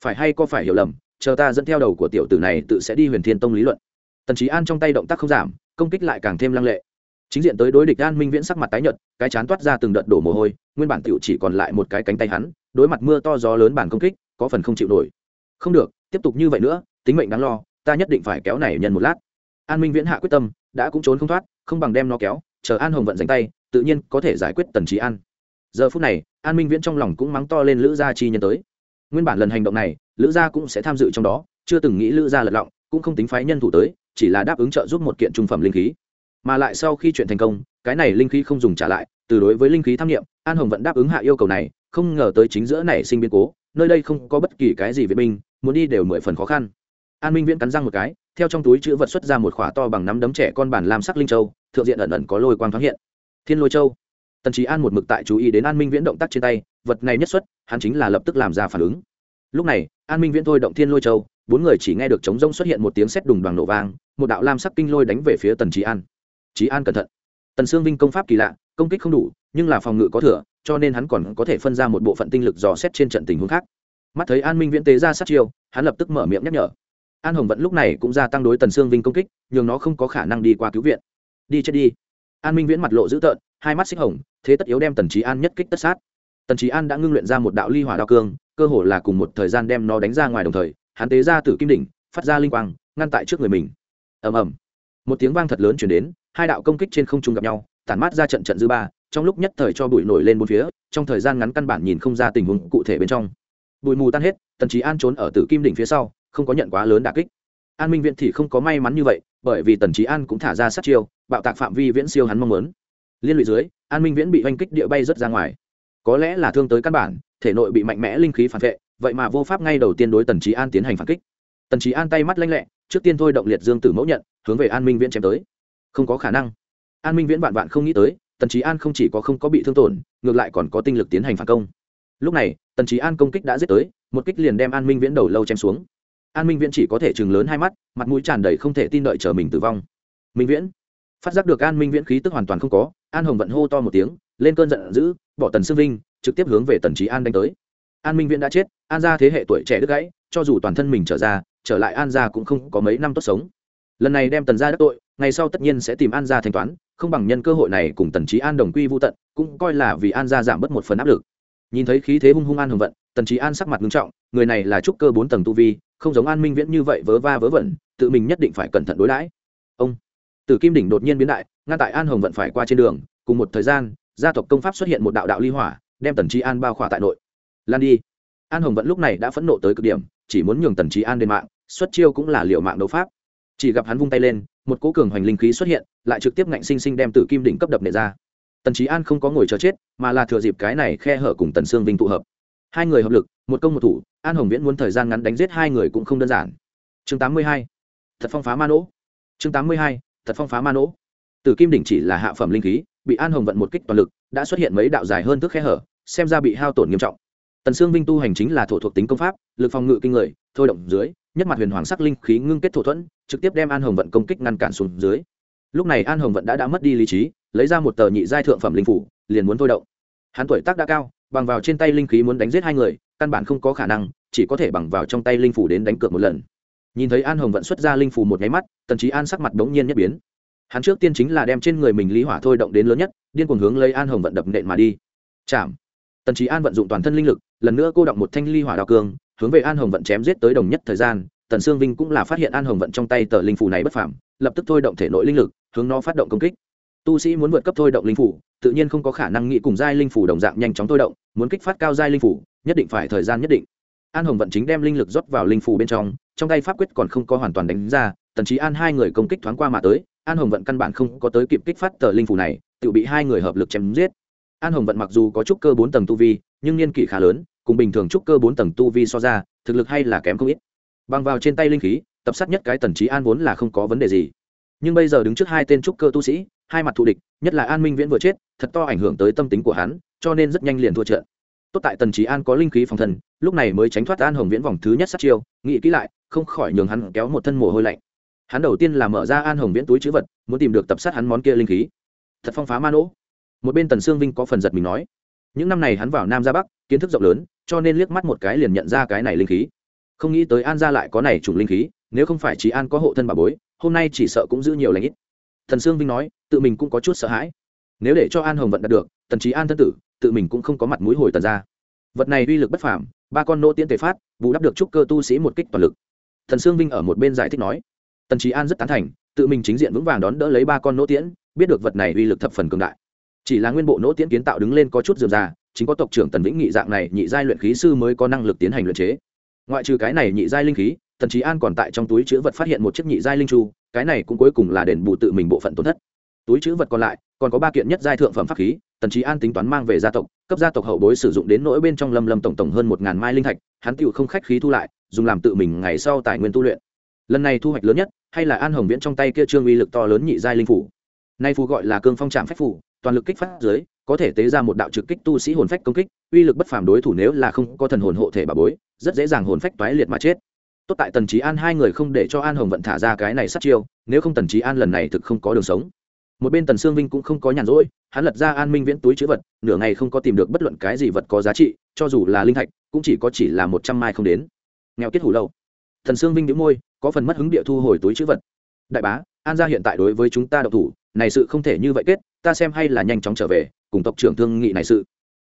Phải hay có phải hiểu lầm, chờ ta dẫn theo đầu của tiểu tử này tự sẽ đi huyền thiên tông lý luận. Tần trí an trong tay động tác không giảm công kích lại càng thêm lăng lệ. Chính diện tới đối địch an minh viễn sắc mặt tái nhợt, cái chán toát ra từng đợt đổ mồ hôi, nguyên bản tiểu chỉ còn lại một cái cánh tay hắn, đối mặt mưa to gió lớn bản công kích, có phần không chịu nổi. Không được, tiếp tục như vậy nữa, tính mệnh đáng lo, ta nhất định phải kéo này nhân một lát. An minh viễn hạ quyết tâm, đã cũng trốn không thoát, không bằng đem nó kéo, chờ an hồng vận dành tay, tự nhiên có thể giải quyết tần trí an. Giờ phút này, an minh viễn trong lòng cũng mắng to lên lữ gia chi nhân tới. Nguyên bản lần hành động này, lữ gia cũng sẽ tham dự trong đó, chưa từng nghĩ lữ gia lật lọng, cũng không tính phái nhân thủ tới chỉ là đáp ứng trợ giúp một kiện trung phẩm linh khí. Mà lại sau khi chuyện thành công, cái này linh khí không dùng trả lại, từ đối với linh khí tham nghiệm an hồng vẫn đáp ứng hạ yêu cầu này, không ngờ tới chính giữa này sinh biến cố, nơi đây không có bất kỳ cái gì viện binh, muốn đi đều mười phần khó khăn. An minh viễn cắn răng một cái, theo trong túi chữ vật xuất ra một khỏa to bằng nắm đấm trẻ con bản làm sắc linh châu, thượng diện ẩn ẩn có lôi quang thoáng hiện. Thiên lôi châu. Tần trí an một mực tại chú ý đến an minh viễn động tác trên tay, vật này nhất xuất, hắn chính là lập tức làm ra phản ứng. Lúc này, an minh viễn thôi động thiên lôi châu, bốn người chỉ nghe được trống rông xuất hiện một tiếng sét đùng đoàn nổ vang một đạo lam sắc kinh lôi đánh về phía tần trí an. Trí an cẩn thận. Tần sương vinh công pháp kỳ lạ, công kích không đủ, nhưng là phòng ngự có thừa, cho nên hắn còn có thể phân ra một bộ phận tinh lực dò xét trên trận tình huống khác. Mắt thấy an minh viễn tế ra sát chiêu, hắn lập tức mở miệng nhắc nhở. An hồng vẫn lúc này cũng gia tăng đối tần sương vinh công kích nhưng nó không có khả năng đi qua cứu viện. Đi chết đi. An minh viễn mặt lộ dữ tợn, hai mắt xích hồng, thế tất yếu đem tần trí an nhất kích tất sát. Tần trí an đã ngưng luyện ra một đạo ly hỏa đao cương, cơ hồ là cùng một thời gian đem nó đánh ra ngoài đồng thời, hắn tế ra từ kim đỉnh, phát ra linh quang, ngăn tại trước người mình ầm ầm. Một tiếng vang thật lớn chuyển đến, hai đạo công kích trên không trung gặp nhau, tản mát ra trận trận dư ba, trong lúc nhất thời cho bụi nổi lên bốn phía, trong thời gian ngắn căn bản nhìn không ra tình huống cụ thể bên trong. Bụi mù tan hết, tần trí an trốn ở tử kim đỉnh phía sau, không có nhận quá lớn đà kích. An minh viện thì không có may mắn như vậy, bởi vì tần trí an cũng thả ra sát chiêu, bạo tạc phạm vi viễn siêu hắn mong muốn. Liên lụy dưới, an minh viễn bị oanh kích địa bay rất ra ngoài. Có lẽ là thương tới căn bản, thể nội bị mạnh mẽ linh khí phản vệ, vậy mà vô pháp ngay đầu tiên đối tần trí an tiến hành phản kích. Tần trí an tay mắt lanh lẹ trước tiên thôi động liệt dương tử mẫu nhận, hướng về an minh viễn chém tới. Không có khả năng. An minh viễn vạn vạn không nghĩ tới, tần trí an không chỉ có không có bị thương tổn, ngược lại còn có tinh lực tiến hành phản công. Lúc này, tần trí an công kích đã giết tới, một kích liền đem an minh viễn đầu lâu chém xuống. An minh viễn chỉ có thể chừng lớn hai mắt, mặt mũi tràn đầy không thể tin đợi chờ mình tử vong. Minh viễn. Phát giác được an minh viễn khí tức hoàn toàn không có, an hồng vận hô to một tiếng, lên cơn giận dữ, bỏ tần sương vinh, trực tiếp hướng về tần trí an đánh tới. An minh viễn đã chết, an ra thế hệ tuổi trẻ đứt gãy, cho dù toàn thân mình trở ra trở lại an gia cũng không có mấy năm tốt sống. Lần này đem tần gia đắc tội, ngày sau tất nhiên sẽ tìm an gia thanh toán, không bằng nhân cơ hội này cùng tần trí an đồng quy vô tận, cũng coi là vì an gia giảm bớt một phần áp lực. Nhìn thấy khí thế hung hung an hồng vận, tần trí an sắc mặt nghiêm trọng, người này là trúc cơ bốn tầng tu vi, không giống an minh viễn như vậy vớ va vớ vẩn, tự mình nhất định phải cẩn thận đối đãi. Ông, tử kim đỉnh đột nhiên biến đại, ngăn tại an hồng vận phải qua trên đường, cùng một thời gian, gia tộc công pháp xuất hiện một đạo đạo ly hỏa, đem tần trí an bao khỏa tại nội. Lan đi. An hồng vận lúc này đã phẫn nộ tới cực điểm, chỉ muốn nhường tần trí an lên mạng xuất chiêu cũng là liệu mạng đấu pháp. Chỉ gặp hắn vung tay lên, một cỗ cường hoành linh khí xuất hiện, lại trực tiếp ngạnh sinh sinh đem tử kim đỉnh cấp đập nệ ra. Tần trí an không có ngồi chờ chết, mà là thừa dịp cái này khe hở cùng tần sương vinh tụ hợp. Hai người hợp lực, một công một thủ, an hồng viễn muốn thời gian ngắn đánh giết hai người cũng không đơn giản. Chương tám mươi hai, thật phong phá ma nỗ. Chương tám mươi hai, thật phong phá ma nỗ. Tử kim đỉnh chỉ là hạ phẩm linh khí, bị an hồng vận một kích toàn lực, đã xuất hiện mấy đạo dài hơn thước khe hở, xem ra bị hao tổn nghiêm trọng. Tần sương vinh tu hành chính là thổ thuộc tính công pháp, lực phòng ngự kinh người, thôi động dưới nhất mặt huyền hoàng sắc linh khí ngưng kết thổ thuẫn, trực tiếp đem an hồng vận công kích ngăn cản xuống dưới. Lúc này an hồng vận đã đã mất đi lý trí, lấy ra một tờ nhị giai thượng phẩm linh phủ, liền muốn thôi động. Hắn tuổi tác đã cao, bằng vào trên tay linh khí muốn đánh giết hai người, căn bản không có khả năng, chỉ có thể bằng vào trong tay linh phủ đến đánh cược một lần. Nhìn thấy an hồng vận xuất ra linh phủ một nháy mắt, tần trí an sắc mặt bỗng nhiên nhất biến. Hắn trước tiên chính là đem trên người mình lý hỏa thôi động đến lớn nhất, điên cuồng hướng lấy an hồng vận đập nện mà đi. Chạm! Tần trí an vận dụng toàn thân linh lực, lần nữa cô động một thanh ly hỏa đao cương hướng về an hồng vận chém giết tới đồng nhất thời gian, tần sương vinh cũng là phát hiện an hồng vận trong tay tờ linh phủ này bất phạm lập tức thôi động thể nội linh lực, hướng nó phát động công kích. Tu sĩ muốn vượt cấp thôi động linh phủ tự nhiên không có khả năng nghĩ cùng giai linh phủ đồng dạng nhanh chóng thôi động, muốn kích phát cao giai linh phủ nhất định phải thời gian nhất định. An hồng vận chính đem linh lực rót vào linh phủ bên trong trong tay pháp quyết còn không có hoàn toàn đánh ra, tần trí an hai người công kích thoáng qua mà tới, an hồng vận căn bản không có tới kịp kích phát tờ linh phủ này, tự bị hai người hợp lực chém giết. An hồng vận mặc dù có trúc cơ bốn tầng tu vi, nhưng niên kỷ khá lớn cùng bình thường trúc cơ bốn tầng tu vi so ra, thực lực hay là kém không ít. Bằng vào trên tay linh khí, tập sát nhất cái tần trí an vốn là không có vấn đề gì. Nhưng bây giờ đứng trước hai tên trúc cơ tu sĩ, hai mặt thù địch, nhất là an minh viễn vừa chết, thật to ảnh hưởng tới tâm tính của hắn, cho nên rất nhanh liền thua trận. Tốt tại tần trí an có linh khí phòng thân, lúc này mới tránh thoát an hồng viễn vòng thứ nhất sát chiêu, nghĩ kỹ lại, không khỏi nhường hắn kéo một thân mồ hôi lạnh. Hắn đầu tiên là mở ra an hồng viễn túi chữ vật, muốn tìm được tập sát hắn món kia linh khí. Thật phong phá ma nỗ. Một bên tần sương vinh có phần giật mình nói những năm này hắn vào nam ra bắc, kiến thức rộng lớn, cho nên liếc mắt một cái liền nhận ra cái này linh khí. Không nghĩ tới an ra lại có này chủng linh khí, nếu không phải chị an có hộ thân bà bối, hôm nay chỉ sợ cũng giữ nhiều lãnh ít. Thần sương vinh nói, tự mình cũng có chút sợ hãi. Nếu để cho an hồng vận đạt được, tần trí an thân tử, tự mình cũng không có mặt mũi hồi tần ra vật này uy lực bất phàm, ba con nô tiễn tề phát, bù đắp được trúc cơ tu sĩ một kích toàn lực. Thần sương vinh ở một bên giải thích nói, tần trí an rất tán thành, tự mình chính diện vững vàng đón đỡ lấy ba con nô tiễn, biết được vật này uy lực thập phần cường đại chỉ là nguyên bộ nỗ tiễn kiến tạo đứng lên có chút dườm già, chính có tộc trưởng tần vĩnh nghị dạng này nhị giai luyện khí sư mới có năng lực tiến hành luyện chế. Ngoại trừ cái này nhị giai linh khí, tần trí an còn tại trong túi chữ vật phát hiện một chiếc nhị giai linh chu, cái này cũng cuối cùng là đền bù tự mình bộ phận tổn thất. Túi chữ vật còn lại, còn có ba kiện nhất giai thượng phẩm pháp khí, tần trí an tính toán mang về gia tộc, cấp gia tộc hậu bối sử dụng đến nỗi bên trong lâm lâm tổng tổng hơn một ngàn mai linh thạch, hắn tựu không khách khí thu lại, dùng làm tự mình ngày sau tài nguyên tu luyện. Lần này thu hoạch lớn nhất, hay là an hồng viễn trong tay kia trương uy lực to lớn nhị giai linh phủ. Nay phù gọi là cương phong trạm phách phủ toàn lực kích phát dưới, có thể tế ra một đạo trực kích tu sĩ hồn phách công kích, uy lực bất phàm đối thủ nếu là không có thần hồn hộ thể bà bối, rất dễ dàng hồn phách toái liệt mà chết. Tốt tại tần trí an hai người không để cho an hồng vận thả ra cái này sát chiêu, nếu không tần trí an lần này thực không có đường sống. Một bên tần sương vinh cũng không có nhàn rỗi, hắn lật ra an minh viễn túi chữ vật, nửa ngày không có tìm được bất luận cái gì vật có giá trị, cho dù là linh thạch, cũng chỉ có chỉ là một trăm mai không đến. Nghèo kết hủ lâu. Thần sương vinh đĩu môi, có phần mất hứng địa thu hồi túi chữ vật. Đại bá, an gia hiện tại đối với chúng ta độc thủ, này sự không thể như vậy kết ta xem hay là nhanh chóng trở về, cùng tộc trưởng thương nghị này sự.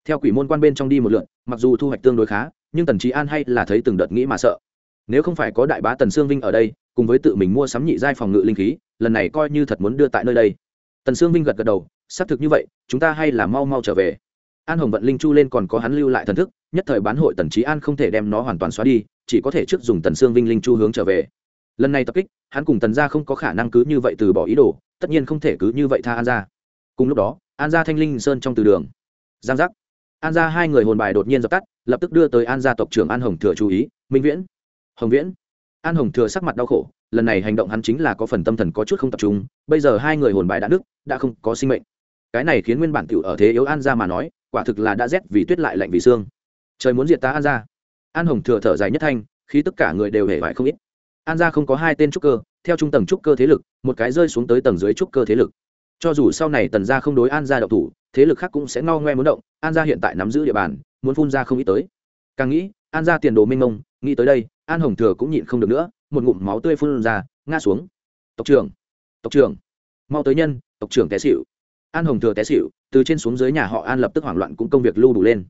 Theo quỷ môn quan bên trong đi một lượn, mặc dù thu hoạch tương đối khá, nhưng tần trí an hay là thấy từng đợt nghĩ mà sợ. Nếu không phải có đại bá tần sương vinh ở đây, cùng với tự mình mua sắm nhị giai phòng ngự linh khí, lần này coi như thật muốn đưa tại nơi đây. Tần sương vinh gật gật đầu, xác thực như vậy, chúng ta hay là mau mau trở về. An hồng vận linh chu lên còn có hắn lưu lại thần thức, nhất thời bán hội tần trí an không thể đem nó hoàn toàn xóa đi, chỉ có thể trước dùng tần sương vinh linh chu hướng trở về. Lần này tập kích, hắn cùng tần gia không có khả năng cứ như vậy từ bỏ ý đồ, tất nhiên không thể cứ như vậy tha an gia cùng lúc đó, an gia thanh linh sơn trong từ đường. Giang giác. An gia hai người hồn bài đột nhiên dập tắt, lập tức đưa tới an gia tộc trưởng an hồng thừa chú ý, minh viễn. Hồng viễn? An hồng thừa sắc mặt đau khổ, lần này hành động hắn chính là có phần tâm thần có chút không tập trung, bây giờ hai người hồn bài đã đức đã không có sinh mệnh. Cái này khiến nguyên bản tiểu ở thế yếu an gia mà nói, quả thực là đã rét vì tuyết lại lạnh vì xương. Trời muốn diệt ta an gia. An hồng thừa thở dài nhất thanh khi tất cả người đều hề vải không ít. An gia không có hai tên trúc cơ, theo trung tầng trúc cơ thế lực, một cái rơi xuống tới tầng dưới trúc cơ thế lực cho dù sau này tần gia không đối an gia độc thủ, thế lực khác cũng sẽ ngao ngoe muốn động, an gia hiện tại nắm giữ địa bàn, muốn phun ra không ít tới. Càng nghĩ, an gia tiền đồ minh mông, nghĩ tới đây, an hồng thừa cũng nhịn không được nữa, một ngụm máu tươi phun ra, ngã xuống. Tộc trưởng tộc trưởng, mau tới nhân, tộc trưởng té xỉu. An hồng thừa té xỉu, từ trên xuống dưới nhà họ an lập tức hoảng loạn cũng công việc lưu đủ lên.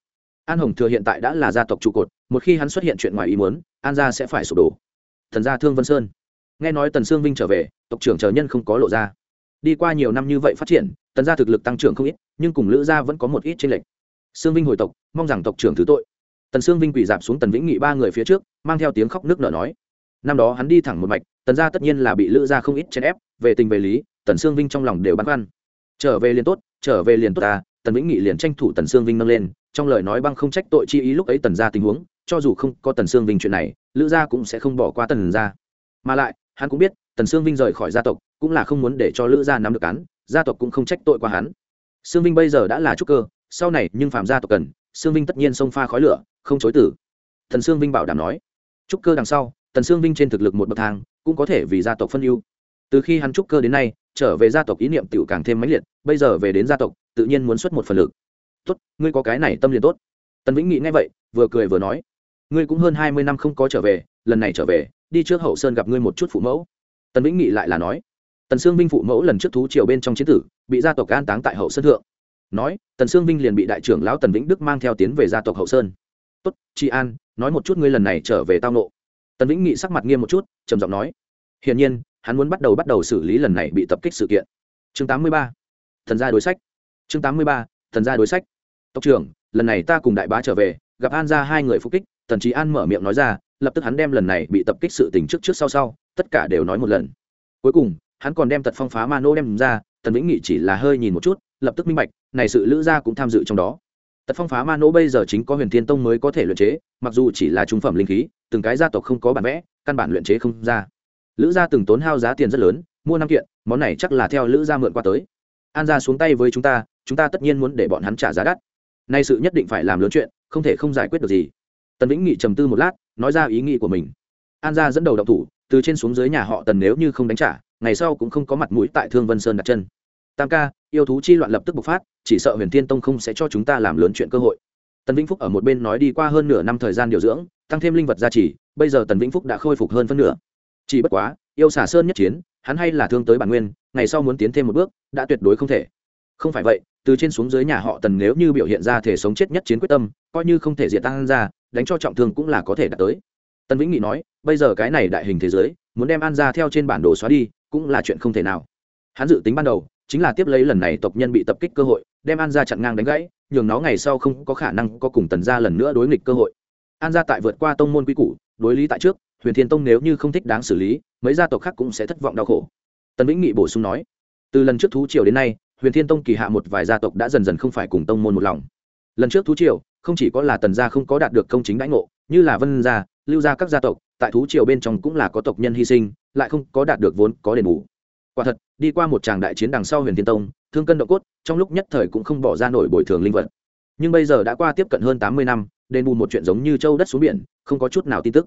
An hồng thừa hiện tại đã là gia tộc trụ cột, một khi hắn xuất hiện chuyện ngoài ý muốn, an gia sẽ phải sụp đổ. Thần gia thương vân sơn. Nghe nói tần sương vinh trở về, tộc trưởng chờ nhân không có lộ ra đi qua nhiều năm như vậy phát triển tần gia thực lực tăng trưởng không ít, nhưng cùng lữ gia vẫn có một ít tranh lệch. Sương vinh hồi tộc, mong rằng tộc trưởng thứ tội. Tần sương vinh quỳ dạp xuống tần vĩnh nghị ba người phía trước, mang theo tiếng khóc nước nở nói. Năm đó hắn đi thẳng một mạch, tần gia tất nhiên là bị lữ gia không ít chèn ép, về tình về lý, tần sương vinh trong lòng đều băn khoăn. Trở về liền tốt, trở về liền tốt ta, tần vĩnh nghị liền tranh thủ tần sương vinh nâng lên, trong lời nói băng không trách tội chi ý lúc ấy tần gia tình huống, cho dù không có tần sương vinh chuyện này, lữ gia cũng sẽ không bỏ qua tần gia. Mà lại, hắn cũng biết tần sương vinh rời khỏi gia tộc, cũng là không muốn để cho lữ gia nắm được án, gia tộc cũng không trách tội qua hắn. Sương vinh bây giờ đã là trúc cơ, sau này nhưng phạm gia tộc cần, sương vinh tất nhiên xông pha khói lửa, không chối tử thần sương vinh bảo đảm nói, trúc cơ đằng sau, tần sương vinh trên thực lực một bậc thang, cũng có thể vì gia tộc phân ưu. Từ khi hắn trúc cơ đến nay, trở về gia tộc ý niệm tựu càng thêm mãnh liệt, bây giờ về đến gia tộc, tự nhiên muốn xuất một phần lực. Tốt, ngươi có cái này tâm liền tốt. Tần vĩnh nghĩ nghe vậy, vừa cười vừa nói, ngươi cũng hơn hai mươi năm không có trở về, lần này trở về, đi trước hậu sơn gặp ngươi một chút phụ mẫu tần vĩnh nghị lại là nói, tần sương vinh phụ mẫu lần trước thú triều bên trong chiến tử, bị gia tộc an táng tại hậu sơn thượng. Nói, tần sương vinh liền bị đại trưởng lão tần vĩnh đức mang theo tiến về gia tộc hậu sơn. Tốt chị an, nói một chút ngươi lần này trở về tao nộ. Tần vĩnh nghị sắc mặt nghiêm một chút, trầm giọng nói, hiển nhiên, hắn muốn bắt đầu bắt đầu xử lý lần này bị tập kích sự kiện. Chương 83. thần gia đối sách. Chương 83. thần gia đối sách. Tộc trưởng, lần này ta cùng đại bá trở về, gặp an ra hai người phục kích. Tần trí an mở miệng nói ra lập tức hắn đem lần này bị tập kích sự tình trước trước sau sau, tất cả đều nói một lần. Cuối cùng, hắn còn đem tật phong phá ma nô đem ra, tần vĩnh nghị chỉ là hơi nhìn một chút, lập tức minh bạch, này sự lữ gia cũng tham dự trong đó. Tật phong phá ma nô bây giờ chính có huyền thiên tông mới có thể luyện chế, mặc dù chỉ là trung phẩm linh khí, từng cái gia tộc không có bản vẽ, căn bản luyện chế không ra. Lữ gia từng tốn hao giá tiền rất lớn, mua năm kiện, món này chắc là theo lữ gia mượn qua tới. An gia xuống tay với chúng ta chúng ta tất nhiên muốn để bọn hắn trả giá đắt. Nay sự nhất định phải làm lớn chuyện, không thể không giải quyết được gì. Tần vĩnh nghị trầm tư một lát nói ra ý nghĩ của mình. An gia dẫn đầu động thủ, từ trên xuống dưới nhà họ tần nếu như không đánh trả, ngày sau cũng không có mặt mũi tại thương vân sơn đặt chân. Tam ca, yêu thú chi loạn lập tức bộc phát, chỉ sợ huyền thiên tông không sẽ cho chúng ta làm lớn chuyện cơ hội. Tần vĩnh phúc ở một bên nói đi qua hơn nửa năm thời gian điều dưỡng, tăng thêm linh vật gia trì, bây giờ tần vĩnh phúc đã khôi phục hơn phân nửa. Chỉ bất quá, yêu xả sơn nhất chiến, hắn hay là thương tới bản nguyên, ngày sau muốn tiến thêm một bước, đã tuyệt đối không thể không phải vậy, từ trên xuống dưới nhà họ tần nếu như biểu hiện ra thể sống chết nhất chiến quyết tâm, coi như không thể diệt tăng ra, đánh cho trọng thương cũng là có thể đạt tới. Tần vĩnh nghị nói, bây giờ cái này đại hình thế giới, muốn đem an ra theo trên bản đồ xóa đi, cũng là chuyện không thể nào. Hắn dự tính ban đầu, chính là tiếp lấy lần này tộc nhân bị tập kích cơ hội, đem an ra chặn ngang đánh gãy, nhường nó ngày sau không có khả năng có cùng tần ra lần nữa đối nghịch cơ hội. An ra tại vượt qua tông môn quy củ, đối lý tại trước, huyền thiên tông nếu như không thích đáng xử lý, mấy gia tộc khác cũng sẽ thất vọng đau khổ. Tần vĩnh nghị bổ sung nói, từ lần trước thú triều đến nay huyền thiên tông kỳ hạ một vài gia tộc đã dần dần không phải cùng tông môn một lòng. Lần trước thú triều, không chỉ có là tần gia không có đạt được công chính đãi ngộ, như là vân gia, lưu gia các gia tộc, tại thú triều bên trong cũng là có tộc nhân hy sinh, lại không có đạt được vốn có đền bù. Quả thật, đi qua một tràng đại chiến đằng sau huyền thiên tông, thương cân độ cốt, trong lúc nhất thời cũng không bỏ ra nổi bồi thường linh vật. Nhưng bây giờ đã qua tiếp cận hơn tám mươi năm, đền bù một chuyện giống như châu đất xuống biển, không có chút nào tin tức.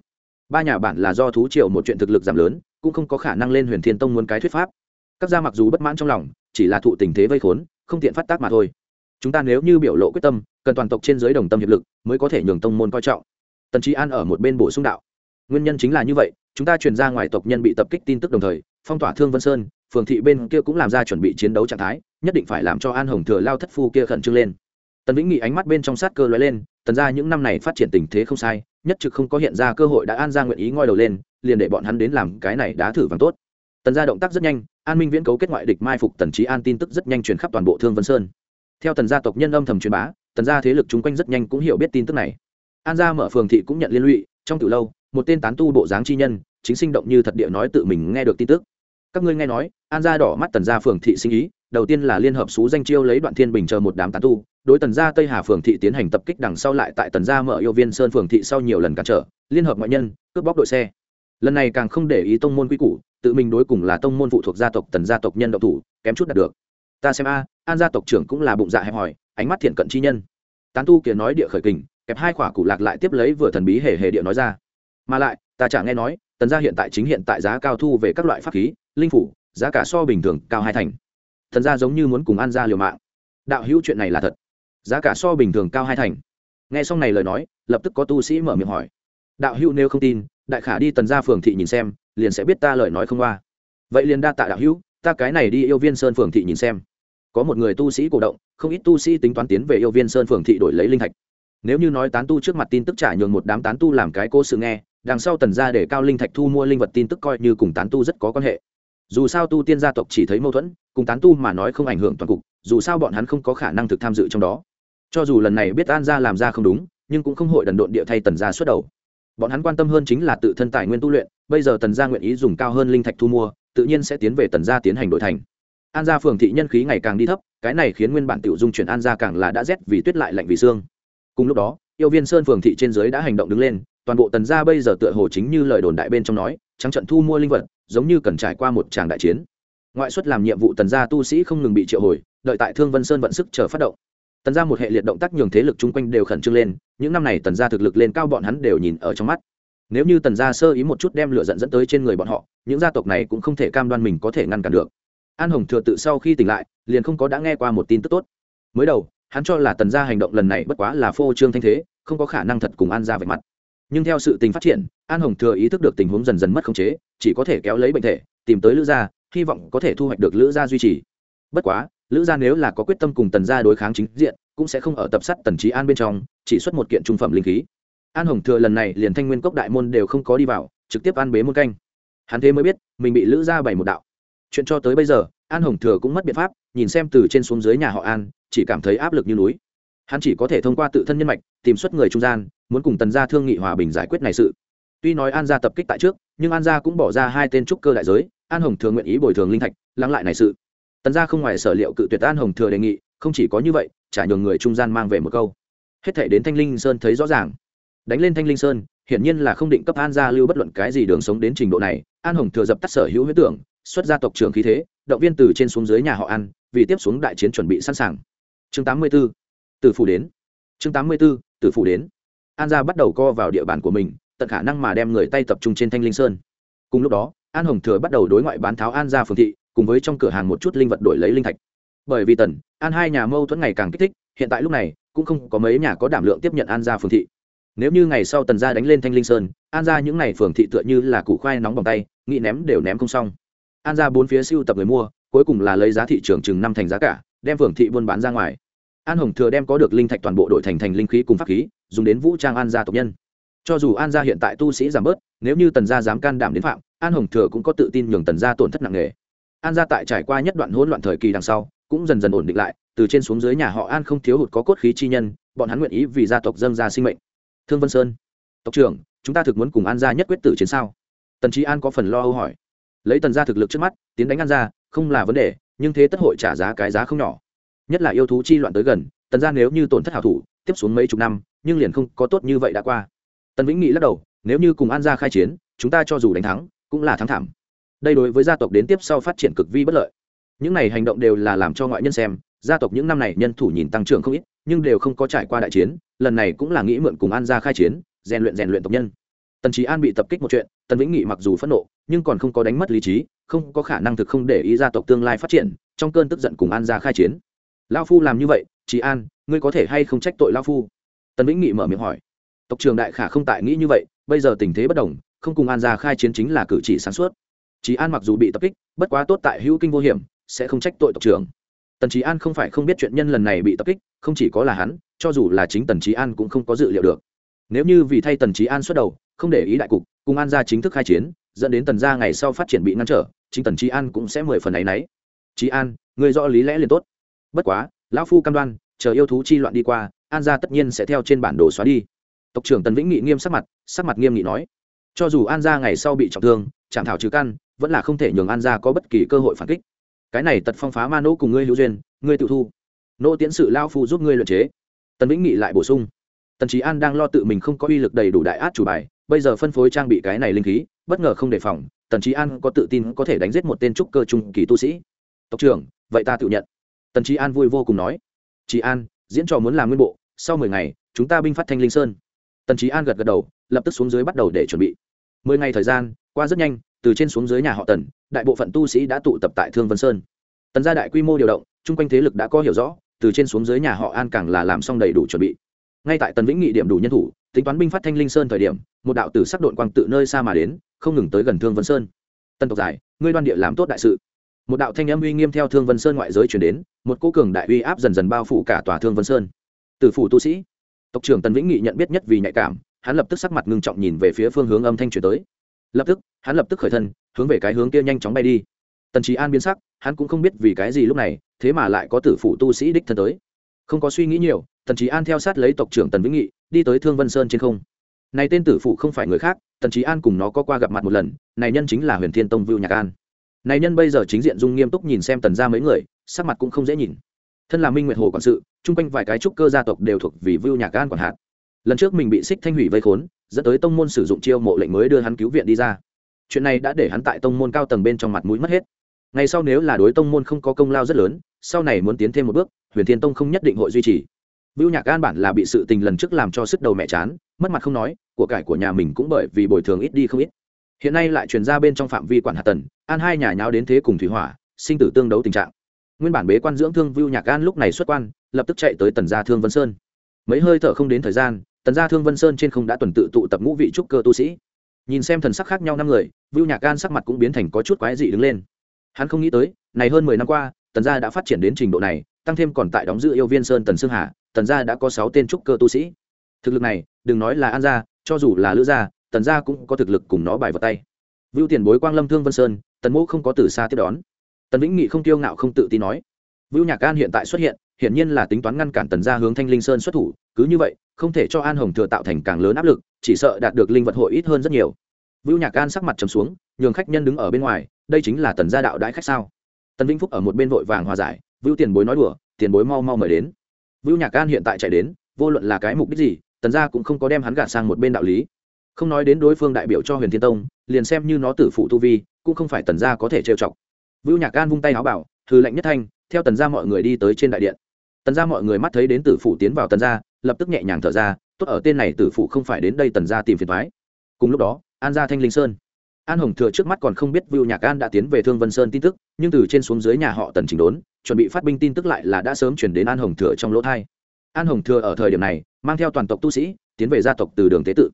Ba nhà bản là do thú triều một chuyện thực lực giảm lớn, cũng không có khả năng lên huyền thiên tông muốn cái thuyết pháp. Các gia mặc dù bất mãn trong lòng chỉ là thụ tình thế vây khốn, không tiện phát tác mà thôi. Chúng ta nếu như biểu lộ quyết tâm, cần toàn tộc trên giới đồng tâm hiệp lực, mới có thể nhường tông môn coi trọng. Tần trí an ở một bên bổ sung đạo. Nguyên nhân chính là như vậy, chúng ta truyền ra ngoài tộc nhân bị tập kích tin tức đồng thời, phong tỏa thương vân sơn, phường thị bên kia cũng làm ra chuẩn bị chiến đấu trạng thái, nhất định phải làm cho an hồng thừa lao thất phu kia khẩn trương lên. Tần vĩnh nghị ánh mắt bên trong sát cơ lóe lên, tần ra những năm này phát triển tình thế không sai, nhất trực không có hiện ra cơ hội đã an ra nguyện ý ngoi đầu lên, liền để bọn hắn đến làm cái này đã thử vàng tốt. Tần gia động tác rất nhanh an minh viễn cấu kết ngoại địch mai phục tần trí an tin tức rất nhanh truyền khắp toàn bộ thương vân sơn. Theo tần gia tộc nhân âm thầm truyền bá, tần gia thế lực chung quanh rất nhanh cũng hiểu biết tin tức này. An gia mở phường thị cũng nhận liên lụy, trong từ lâu, một tên tán tu bộ dáng chi nhân, chính sinh động như thật địa nói tự mình nghe được tin tức. Các ngươi nghe nói, an gia đỏ mắt tần gia phường thị sinh ý, đầu tiên là liên hợp xú danh chiêu lấy đoạn thiên bình chờ một đám tán tu, đối tần gia tây hà phường thị tiến hành tập kích đằng sau lại tại tần gia mở yêu viên sơn phường thị sau nhiều lần cản trở, liên hợp ngoại nhân, cướp bóc đội xe. Lần này càng không để ý tông môn quy củ tự mình đối cùng là tông môn phụ thuộc gia tộc, tần gia tộc nhân độc thủ, kém chút đạt được. Ta xem a, an gia tộc trưởng cũng là bụng dạ hẹp hòi, ánh mắt thiện cận chi nhân. Tán tu kia nói địa khởi kình, kẹp hai quả cụ lạc lại tiếp lấy vừa thần bí hề hề địa nói ra. Mà lại, ta chả nghe nói, tần gia hiện tại chính hiện tại giá cao thu về các loại pháp khí, linh phủ, giá cả so bình thường cao hai thành. Thần gia giống như muốn cùng an gia liều mạng. Đạo hữu chuyện này là thật. Giá cả so bình thường cao hai thành. Nghe xong này lời nói, lập tức có tu sĩ mở miệng hỏi. Đạo hữu nếu không tin đại khả đi tần gia phường thị nhìn xem, liền sẽ biết ta lời nói không qua vậy liền đa tạ đạo hữu, ta cái này đi yêu viên sơn phường thị nhìn xem. Có một người tu sĩ cổ động, không ít tu sĩ tính toán tiến về yêu viên sơn phường thị đổi lấy linh thạch. Nếu như nói tán tu trước mặt tin tức trả nhường một đám tán tu làm cái cô sự nghe, đằng sau tần gia để cao linh thạch thu mua linh vật tin tức coi như cùng tán tu rất có quan hệ. Dù sao tu tiên gia tộc chỉ thấy mâu thuẫn, cùng tán tu mà nói không ảnh hưởng toàn cục, dù sao bọn hắn không có khả năng thực tham dự trong đó. Cho dù lần này biết an gia làm ra không đúng, nhưng cũng không hội đần độn địa thay tần gia xuất đầu bọn hắn quan tâm hơn chính là tự thân tài nguyên tu luyện, bây giờ tần gia nguyện ý dùng cao hơn linh thạch thu mua, tự nhiên sẽ tiến về tần gia tiến hành đổi thành. An gia phường thị nhân khí ngày càng đi thấp, cái này khiến nguyên bản tiểu dung chuyển an gia càng là đã rét vì tuyết lại lạnh vì xương cùng lúc đó, yêu viên sơn phường thị trên dưới đã hành động đứng lên, toàn bộ tần gia bây giờ tựa hồ chính như lời đồn đại bên trong nói, trắng trận thu mua linh vật, giống như cần trải qua một tràng đại chiến. Ngoại xuất làm nhiệm vụ tần gia tu sĩ không ngừng bị triệu hồi, đợi tại thương vân sơn vận sức chờ phát động. Tần gia một hệ liệt động tác nhường thế lực chung quanh đều khẩn trương lên những năm này tần gia thực lực lên cao bọn hắn đều nhìn ở trong mắt. Nếu như tần gia sơ ý một chút đem lửa dẫn dẫn tới trên người bọn họ, những gia tộc này cũng không thể cam đoan mình có thể ngăn cản được. An hồng thừa tự sau khi tỉnh lại, liền không có đã nghe qua một tin tức tốt. Mới đầu, hắn cho là tần gia hành động lần này bất quá là phô trương thanh thế, không có khả năng thật cùng an gia vạch mặt. Nhưng theo sự tình phát triển, an hồng thừa ý thức được tình huống dần dần mất khống chế, chỉ có thể kéo lấy bệnh thể, tìm tới lữ gia, hy vọng có thể thu hoạch được lữ gia duy trì. Bất quá, lữ gia nếu là có quyết tâm cùng tần gia đối kháng chính diện cũng sẽ không ở tập sát tần trí an bên trong, chỉ xuất một kiện trung phẩm linh khí. An hồng thừa lần này liền thanh nguyên cốc đại môn đều không có đi vào, trực tiếp an bế môn canh. Hắn thế mới biết, mình bị lữ gia bày một đạo. Chuyện cho tới bây giờ, an hồng thừa cũng mất biện pháp, nhìn xem từ trên xuống dưới nhà họ an, chỉ cảm thấy áp lực như núi. Hắn chỉ có thể thông qua tự thân nhân mạch, tìm xuất người trung gian, muốn cùng tần gia thương nghị hòa bình giải quyết này sự. Tuy nói an gia tập kích tại trước, nhưng an gia cũng bỏ ra hai tên trúc cơ đại giới, an hồng thừa nguyện ý bồi thường linh thạch, lắng lại này sự. Tần gia không ngoài sở liệu cự tuyệt an hồng thừa đề nghị không chỉ có như vậy trả nhường người trung gian mang về một câu. Hết thể đến thanh linh sơn thấy rõ ràng. Đánh lên thanh linh sơn, hiển nhiên là không định cấp an gia lưu bất luận cái gì đường sống đến trình độ này. An hồng thừa dập tắt sở hữu huyết tưởng, xuất gia tộc trưởng khí thế, động viên từ trên xuống dưới nhà họ an, vì tiếp xuống đại chiến chuẩn bị sẵn sàng. Chương 84. tử phủ đến. Chương 84. tử phủ đến. An gia bắt đầu co vào địa bàn của mình, tận khả năng mà đem người tay tập trung trên thanh linh sơn. Cùng lúc đó, an hồng thừa bắt đầu đối ngoại bán tháo an gia phường thị, cùng với trong cửa hàng một chút linh vật đổi lấy linh thạch bởi vì tần, an hai nhà mâu thuẫn ngày càng kích thích, hiện tại lúc này, cũng không có mấy nhà có đảm lượng tiếp nhận an gia phường thị. Nếu như ngày sau tần gia đánh lên thanh linh sơn, an gia những ngày phường thị tựa như là củ khoai nóng bằng tay, nghĩ ném đều ném không xong. An gia bốn phía siêu tập người mua, cuối cùng là lấy giá thị trường chừng năm thành giá cả, đem phường thị buôn bán ra ngoài. An hồng thừa đem có được linh thạch toàn bộ đội thành thành linh khí cùng pháp khí, dùng đến vũ trang an gia tộc nhân. Cho dù an gia hiện tại tu sĩ giảm bớt, nếu như tần gia dám can đảm đến phạm, an hồng thừa cũng có tự tin nhường tần gia tổn thất nặng nề. An gia tại trải qua nhất đoạn hỗn loạn thời kỳ đằng sau cũng dần dần ổn định lại, từ trên xuống dưới nhà họ an không thiếu hụt có cốt khí chi nhân, bọn hắn nguyện ý vì gia tộc dâng ra sinh mệnh. Thương vân sơn, tộc trưởng, chúng ta thực muốn cùng an gia nhất quyết tử chiến sao? Tần trí an có phần lo âu hỏi. Lấy tần gia thực lực trước mắt, tiến đánh an gia, không là vấn đề, nhưng thế tất hội trả giá cái giá không nhỏ. Nhất là yêu thú chi loạn tới gần, tần gia nếu như tổn thất hảo thủ, tiếp xuống mấy chục năm, nhưng liền không có tốt như vậy đã qua. Tần vĩnh nghị lắc đầu, nếu như cùng an gia khai chiến, chúng ta cho dù đánh thắng, cũng là thắng thảm. Đây đối với gia tộc đến tiếp sau phát triển cực vi bất lợi những này hành động đều là làm cho ngoại nhân xem, gia tộc những năm này nhân thủ nhìn tăng trưởng không ít, nhưng đều không có trải qua đại chiến, lần này cũng là nghĩ mượn cùng an gia khai chiến, rèn luyện rèn luyện tộc nhân. Tần trí an bị tập kích một chuyện, tần vĩnh nghị mặc dù phẫn nộ, nhưng còn không có đánh mất lý trí, không có khả năng thực không để ý gia tộc tương lai phát triển, trong cơn tức giận cùng an gia khai chiến. Lao phu làm như vậy trí an, ngươi có thể hay không trách tội lao phu? Tần vĩnh nghị mở miệng hỏi. Tộc trường đại khả không tại nghĩ như vậy, bây giờ tình thế bất đồng, không cùng an gia khai chiến chính là cử chỉ sáng suốt. Trí an mặc dù bị tập kích, bất quá tốt tại hữu kinh vô hiểm sẽ không trách tội tộc trưởng. Tần trí an không phải không biết chuyện nhân lần này bị tập kích, không chỉ có là hắn, cho dù là chính tần trí an cũng không có dự liệu được. Nếu như vì thay tần trí an xuất đầu, không để ý đại cục, cùng an gia chính thức khai chiến, dẫn đến tần gia ngày sau phát triển bị ngăn trở, chính tần trí an cũng sẽ mười phần ấ y n ấ y trí an người rõ lý lẽ liền tốt. Bất quá, lão phu cam đoan, chờ yêu thú chi loạn đi qua, an gia tất nhiên sẽ theo trên bản đồ xóa đi. Tộc trưởng tần vĩnh nghị nghiêm sắc mặt sắc mặt nghiêm nghị nói, cho dù an gia ngày sau bị trọng thương chạm thảo trừ căn vẫn là không thể nhường an gia có bất kỳ cơ hội phản kích cái này tật phong phá ma nỗ cùng ngươi hữu duyên, ngươi tự thu. Nỗ tiến sự lao phu giúp ngươi luyện chế. Tần vĩnh nghị lại bổ sung. Tần trí an đang lo tự mình không có uy lực đầy đủ đại át chủ bài, bây giờ phân phối trang bị cái này linh khí, bất ngờ không đề phòng, tần trí an có tự tin có thể đánh giết một tên trúc cơ trung kỳ tu sĩ. Tộc trưởng, vậy ta tự nhận. Tần trí an vui vô cùng nói. Trí an, diễn trò muốn làm nguyên bộ, sau mười ngày, chúng ta binh phát thanh linh sơn. Tần trí an gật gật đầu, lập tức xuống dưới bắt đầu để chuẩn bị mười ngày thời gian, qua rất nhanh, từ trên xuống dưới nhà họ tần, đại bộ phận tu sĩ đã tụ tập tại thương vân sơn. Tần gia đại quy mô điều động, chung quanh thế lực đã có hiểu rõ, từ trên xuống dưới nhà họ an càng là làm xong đầy đủ chuẩn bị. Ngay tại tần vĩnh nghị điểm đủ nhân thủ, tính toán binh phát thanh linh sơn thời điểm, một đạo tử sắc đội quang tự nơi xa mà đến, không ngừng tới gần thương vân sơn. Tân tộc giải, ngươi đoan địa làm tốt đại sự. Một đạo thanh âm uy nghiêm theo thương vân sơn ngoại giới chuyển đến, một cô cường đại uy áp dần dần bao phủ cả tòa thương vân sơn. Từ phủ tu sĩ. Tộc trưởng tần vĩnh nghị nhận biết nhất vì nhạy cảm hắn lập tức sắc mặt ngưng trọng nhìn về phía phương hướng âm thanh chuyển tới. Lập tức, hắn lập tức khởi thân, hướng về cái hướng kia nhanh chóng bay đi. Tần trí an biến sắc, hắn cũng không biết vì cái gì lúc này, thế mà lại có tử phụ tu sĩ đích thân tới. Không có suy nghĩ nhiều, tần trí an theo sát lấy tộc trưởng tần vĩnh nghị, đi tới thương vân sơn trên không. Này tên tử phụ không phải người khác, tần trí an cùng nó có qua gặp mặt một lần, này nhân chính là huyền thiên tông vưu nhạc an. Này nhân bây giờ chính diện dung nghiêm túc nhìn xem tần ra mấy người, sắc mặt cũng không dễ nhìn. Thân là minh nguyệt hồ quản sự, chung quanh vài cái trúc cơ gia tộc đều thuộc vì vưu nhạc an quản hạt lần trước mình bị xích thanh hủy vây khốn, dẫn tới tông môn sử dụng chiêu mộ lệnh mới đưa hắn cứu viện đi ra. Chuyện này đã để hắn tại tông môn cao tầng bên trong mặt mũi mất hết. Ngày sau nếu là đối tông môn không có công lao rất lớn, sau này muốn tiến thêm một bước, huyền thiên tông không nhất định hội duy trì. Vưu nhạc an bản là bị sự tình lần trước làm cho sức đầu mẹ chán, mất mặt không nói, của cải của nhà mình cũng bởi vì bồi thường ít đi không ít. Hiện nay lại truyền ra bên trong phạm vi quản hạt tần, an hai nhà nháo đến thế cùng thủy hỏa, sinh tử tương đấu tình trạng. Nguyên bản bế quan dưỡng thương vưu nhạc an lúc này xuất quan, lập tức chạy tới tần gia thương vân sơn. Mấy hơi thở không đến thời gian tần gia thương vân sơn trên không đã tuần tự tụ tập ngũ vị trúc cơ tu sĩ. Nhìn xem thần sắc khác nhau năm người, vưu nhạc an sắc mặt cũng biến thành có chút quái dị đứng lên. Hắn không nghĩ tới, này hơn mười năm qua, tần gia đã phát triển đến trình độ này, tăng thêm còn tại đóng giữ yêu viên sơn tần sương hà, tần gia đã có sáu tên trúc cơ tu sĩ. Thực lực này, đừng nói là an gia, cho dù là lữ gia, tần gia cũng có thực lực cùng nó bài vào tay. Vưu tiền bối quang lâm thương vân sơn, tần mỗ không có từ xa tiếp đón. Tần vĩnh nghị không tiêu ngạo không tự tin nói. Vưu nhạc an hiện tại xuất hiện, hiển nhiên là tính toán ngăn cản tần gia hướng thanh linh sơn xuất thủ, cứ như vậy không thể cho an hồng thừa tạo thành càng lớn áp lực, chỉ sợ đạt được linh vật hội ít hơn rất nhiều. Vưu nhạc an sắc mặt trầm xuống, nhường khách nhân đứng ở bên ngoài, đây chính là tần gia đạo đãi khách sao? Tần vĩnh phúc ở một bên vội vàng hòa giải vưu tiền bối nói đùa, tiền bối mau mau mời đến. Vưu nhạc an hiện tại chạy đến, vô luận là cái mục đích gì, tần gia cũng không có đem hắn gạt sang một bên đạo lý. Không nói đến đối phương đại biểu cho huyền thiên tông, liền xem như nó tử phụ tu vi, cũng không phải tần gia có thể trêu chọc. Vưu nhạc an vung tay áo bảo, thư lệnh nhất thanh, theo tần gia mọi người đi tới trên đại điện. Tần gia mọi người mắt thấy đến tử phụ tiến vào tần gia lập tức nhẹ nhàng thở ra, tốt ở tên này tử phụ không phải đến đây tần gia tìm phiền thoái cùng lúc đó, an gia thanh linh sơn. An hồng thừa trước mắt còn không biết vưu nhạc an đã tiến về thương vân sơn tin tức, nhưng từ trên xuống dưới nhà họ tần chỉnh đốn, chuẩn bị phát binh tin tức lại là đã sớm chuyển đến an hồng thừa trong lỗ thai. An hồng thừa ở thời điểm này, mang theo toàn tộc tu sĩ, tiến về gia tộc từ đường tế tự.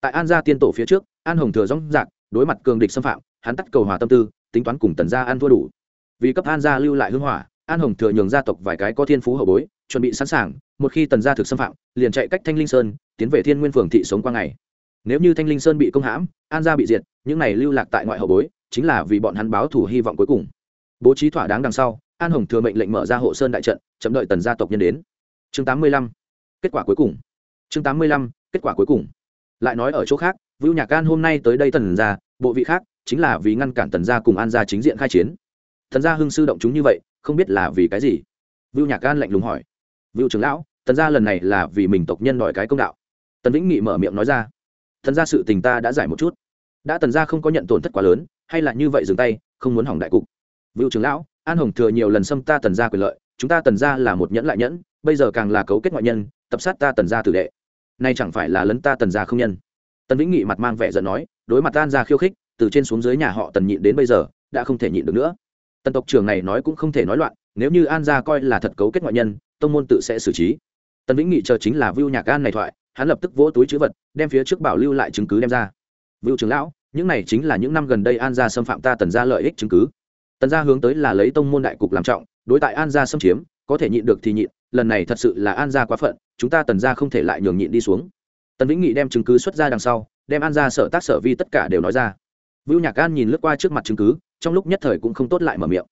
Tại an gia tiên tổ phía trước, an hồng thừa rong rạc, đối mặt cường địch xâm phạm, hắn tắt cầu hòa tâm tư, tính toán cùng tần gia an thua đủ. Vì cấp an gia lưu lại hưng hỏa an hồng thừa nhường gia tộc vài cái có thiên phú hậu bối, chuẩn bị sẵn sàng, một khi tần gia thực xâm phạm, liền chạy cách thanh linh sơn, tiến về thiên nguyên phường thị sống qua ngày. Nếu như thanh linh sơn bị công hãm, an gia bị diệt, những này lưu lạc tại ngoại hậu bối, chính là vì bọn hắn báo thủ hy vọng cuối cùng. Bố trí thỏa đáng đằng sau, an hồng thừa mệnh lệnh mở ra hộ sơn đại trận, chậm đợi tần gia tộc nhân đến. Chương tám mươi lăm, kết quả cuối cùng. Chương tám mươi lăm, kết quả cuối cùng. Lại nói ở chỗ khác vưu nhạc an hôm nay tới đây tần gia, bộ vị khác, chính là vì ngăn cản tần gia cùng an gia chính diện khai chiến. Thần gia hưng sư động chúng như vậy không biết là vì cái gì. Vưu nhạc Gan lạnh lùng hỏi. Vưu trưởng lão, tần gia lần này là vì mình tộc nhân đòi cái công đạo. Tần vĩnh nghị mở miệng nói ra. Thần gia sự tình ta đã giải một chút. Đã tần gia không có nhận tổn thất quá lớn, hay là như vậy dừng tay, không muốn hỏng đại cục. Vưu trưởng lão, an hồng thừa nhiều lần xâm ta tần gia quyền lợi, chúng ta tần gia là một nhẫn lại nhẫn, bây giờ càng là cấu kết ngoại nhân, tập sát ta tần gia tử đệ. Nay chẳng phải là lấn ta tần gia không nhân? Tần vĩnh nghị mặt mang vẻ giận nói, đối mặt tan ra khiêu khích, từ trên xuống dưới nhà họ tần nhịn đến bây giờ, đã không thể nhịn được nữa tần tộc trưởng này nói cũng không thể nói loạn, nếu như an gia coi là thật cấu kết ngoại nhân, tông môn tự sẽ xử trí. Tần vĩnh nghị chờ chính là vưu nhạc an này thoại, hắn lập tức vỗ túi chữ vật, đem phía trước bảo lưu lại chứng cứ đem ra. Vưu trưởng lão, những này chính là những năm gần đây an gia xâm phạm ta tần gia lợi ích chứng cứ. Tần gia hướng tới là lấy tông môn đại cục làm trọng, đối tại an gia xâm chiếm, có thể nhịn được thì nhịn, lần này thật sự là an gia quá phận, chúng ta tần gia không thể lại nhường nhịn đi xuống. Tần vĩnh nghị đem chứng cứ xuất ra đằng sau, đem an gia sở tác sở vi tất cả đều nói ra. Vưu nhạc an nhìn lướt qua trước mặt chứng cứ trong lúc nhất thời cũng không tốt lại mở miệng.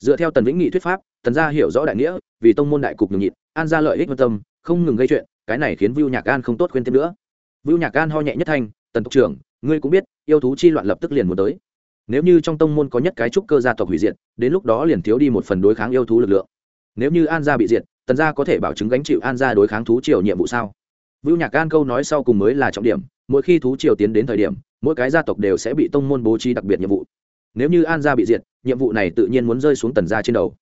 Dựa theo tần vĩnh nghị thuyết pháp, tần gia hiểu rõ đại nghĩa, vì tông môn đại cục nhường nhịn, an gia lợi ích quan tâm, không ngừng gây chuyện, cái này khiến vưu nhạc an không tốt khuyên thêm nữa. Vưu nhạc an ho nhẹ nhất thanh, tần tộc trưởng, ngươi cũng biết, yêu thú chi loạn lập tức liền muốn tới. Nếu như trong tông môn có nhất cái trúc cơ gia tộc hủy diệt, đến lúc đó liền thiếu đi một phần đối kháng yêu thú lực lượng. Nếu như an gia bị diệt, tần gia có thể bảo chứng gánh chịu an gia đối kháng thú triều nhiệm vụ sao? Vưu nhạc an câu nói sau cùng mới là trọng điểm, mỗi khi thú triều tiến đến thời điểm, mỗi cái gia tộc đều sẽ bị tông môn bố trí đặc biệt nhiệm vụ nếu như an gia bị diệt, nhiệm vụ này tự nhiên muốn rơi xuống tần gia trên đầu.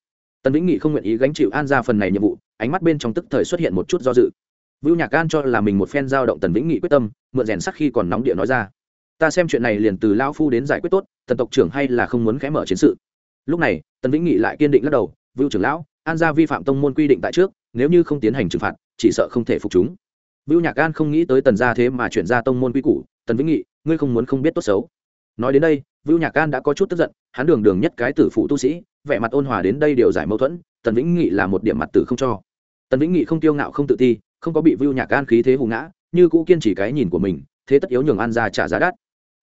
Tần vĩnh nghị không nguyện ý gánh chịu an gia phần này nhiệm vụ, ánh mắt bên trong tức thời xuất hiện một chút do dự. Vưu nhạc an cho là mình một phen giao động tần vĩnh nghị quyết tâm, mượn rèn sắc khi còn nóng địa nói ra. Ta xem chuyện này liền từ lao phu đến giải quyết tốt, tần tộc trưởng hay là không muốn khẽ mở chiến sự. Lúc này, tần vĩnh nghị lại kiên định lắc đầu vưu trưởng lão, an gia vi phạm tông môn quy định tại trước, nếu như không tiến hành trừng phạt, chỉ sợ không thể phục chúng. Vưu nhạc an không nghĩ tới tần gia thế mà chuyển ra tông môn quy củ, tần vĩnh nghị, ngươi không muốn không biết tốt xấu. Nói đến đây vưu nhạc Can đã có chút tức giận hắn đường đường nhất cái tử phụ tu sĩ vẻ mặt ôn hòa đến đây điều giải mâu thuẫn tần vĩnh nghị là một điểm mặt tử không cho. Tần vĩnh nghị không tiêu ngạo không tự ti không có bị vưu nhạc Can khí thế hù ngã như cũ kiên trì cái nhìn của mình thế tất yếu nhường an gia trả giá đắt.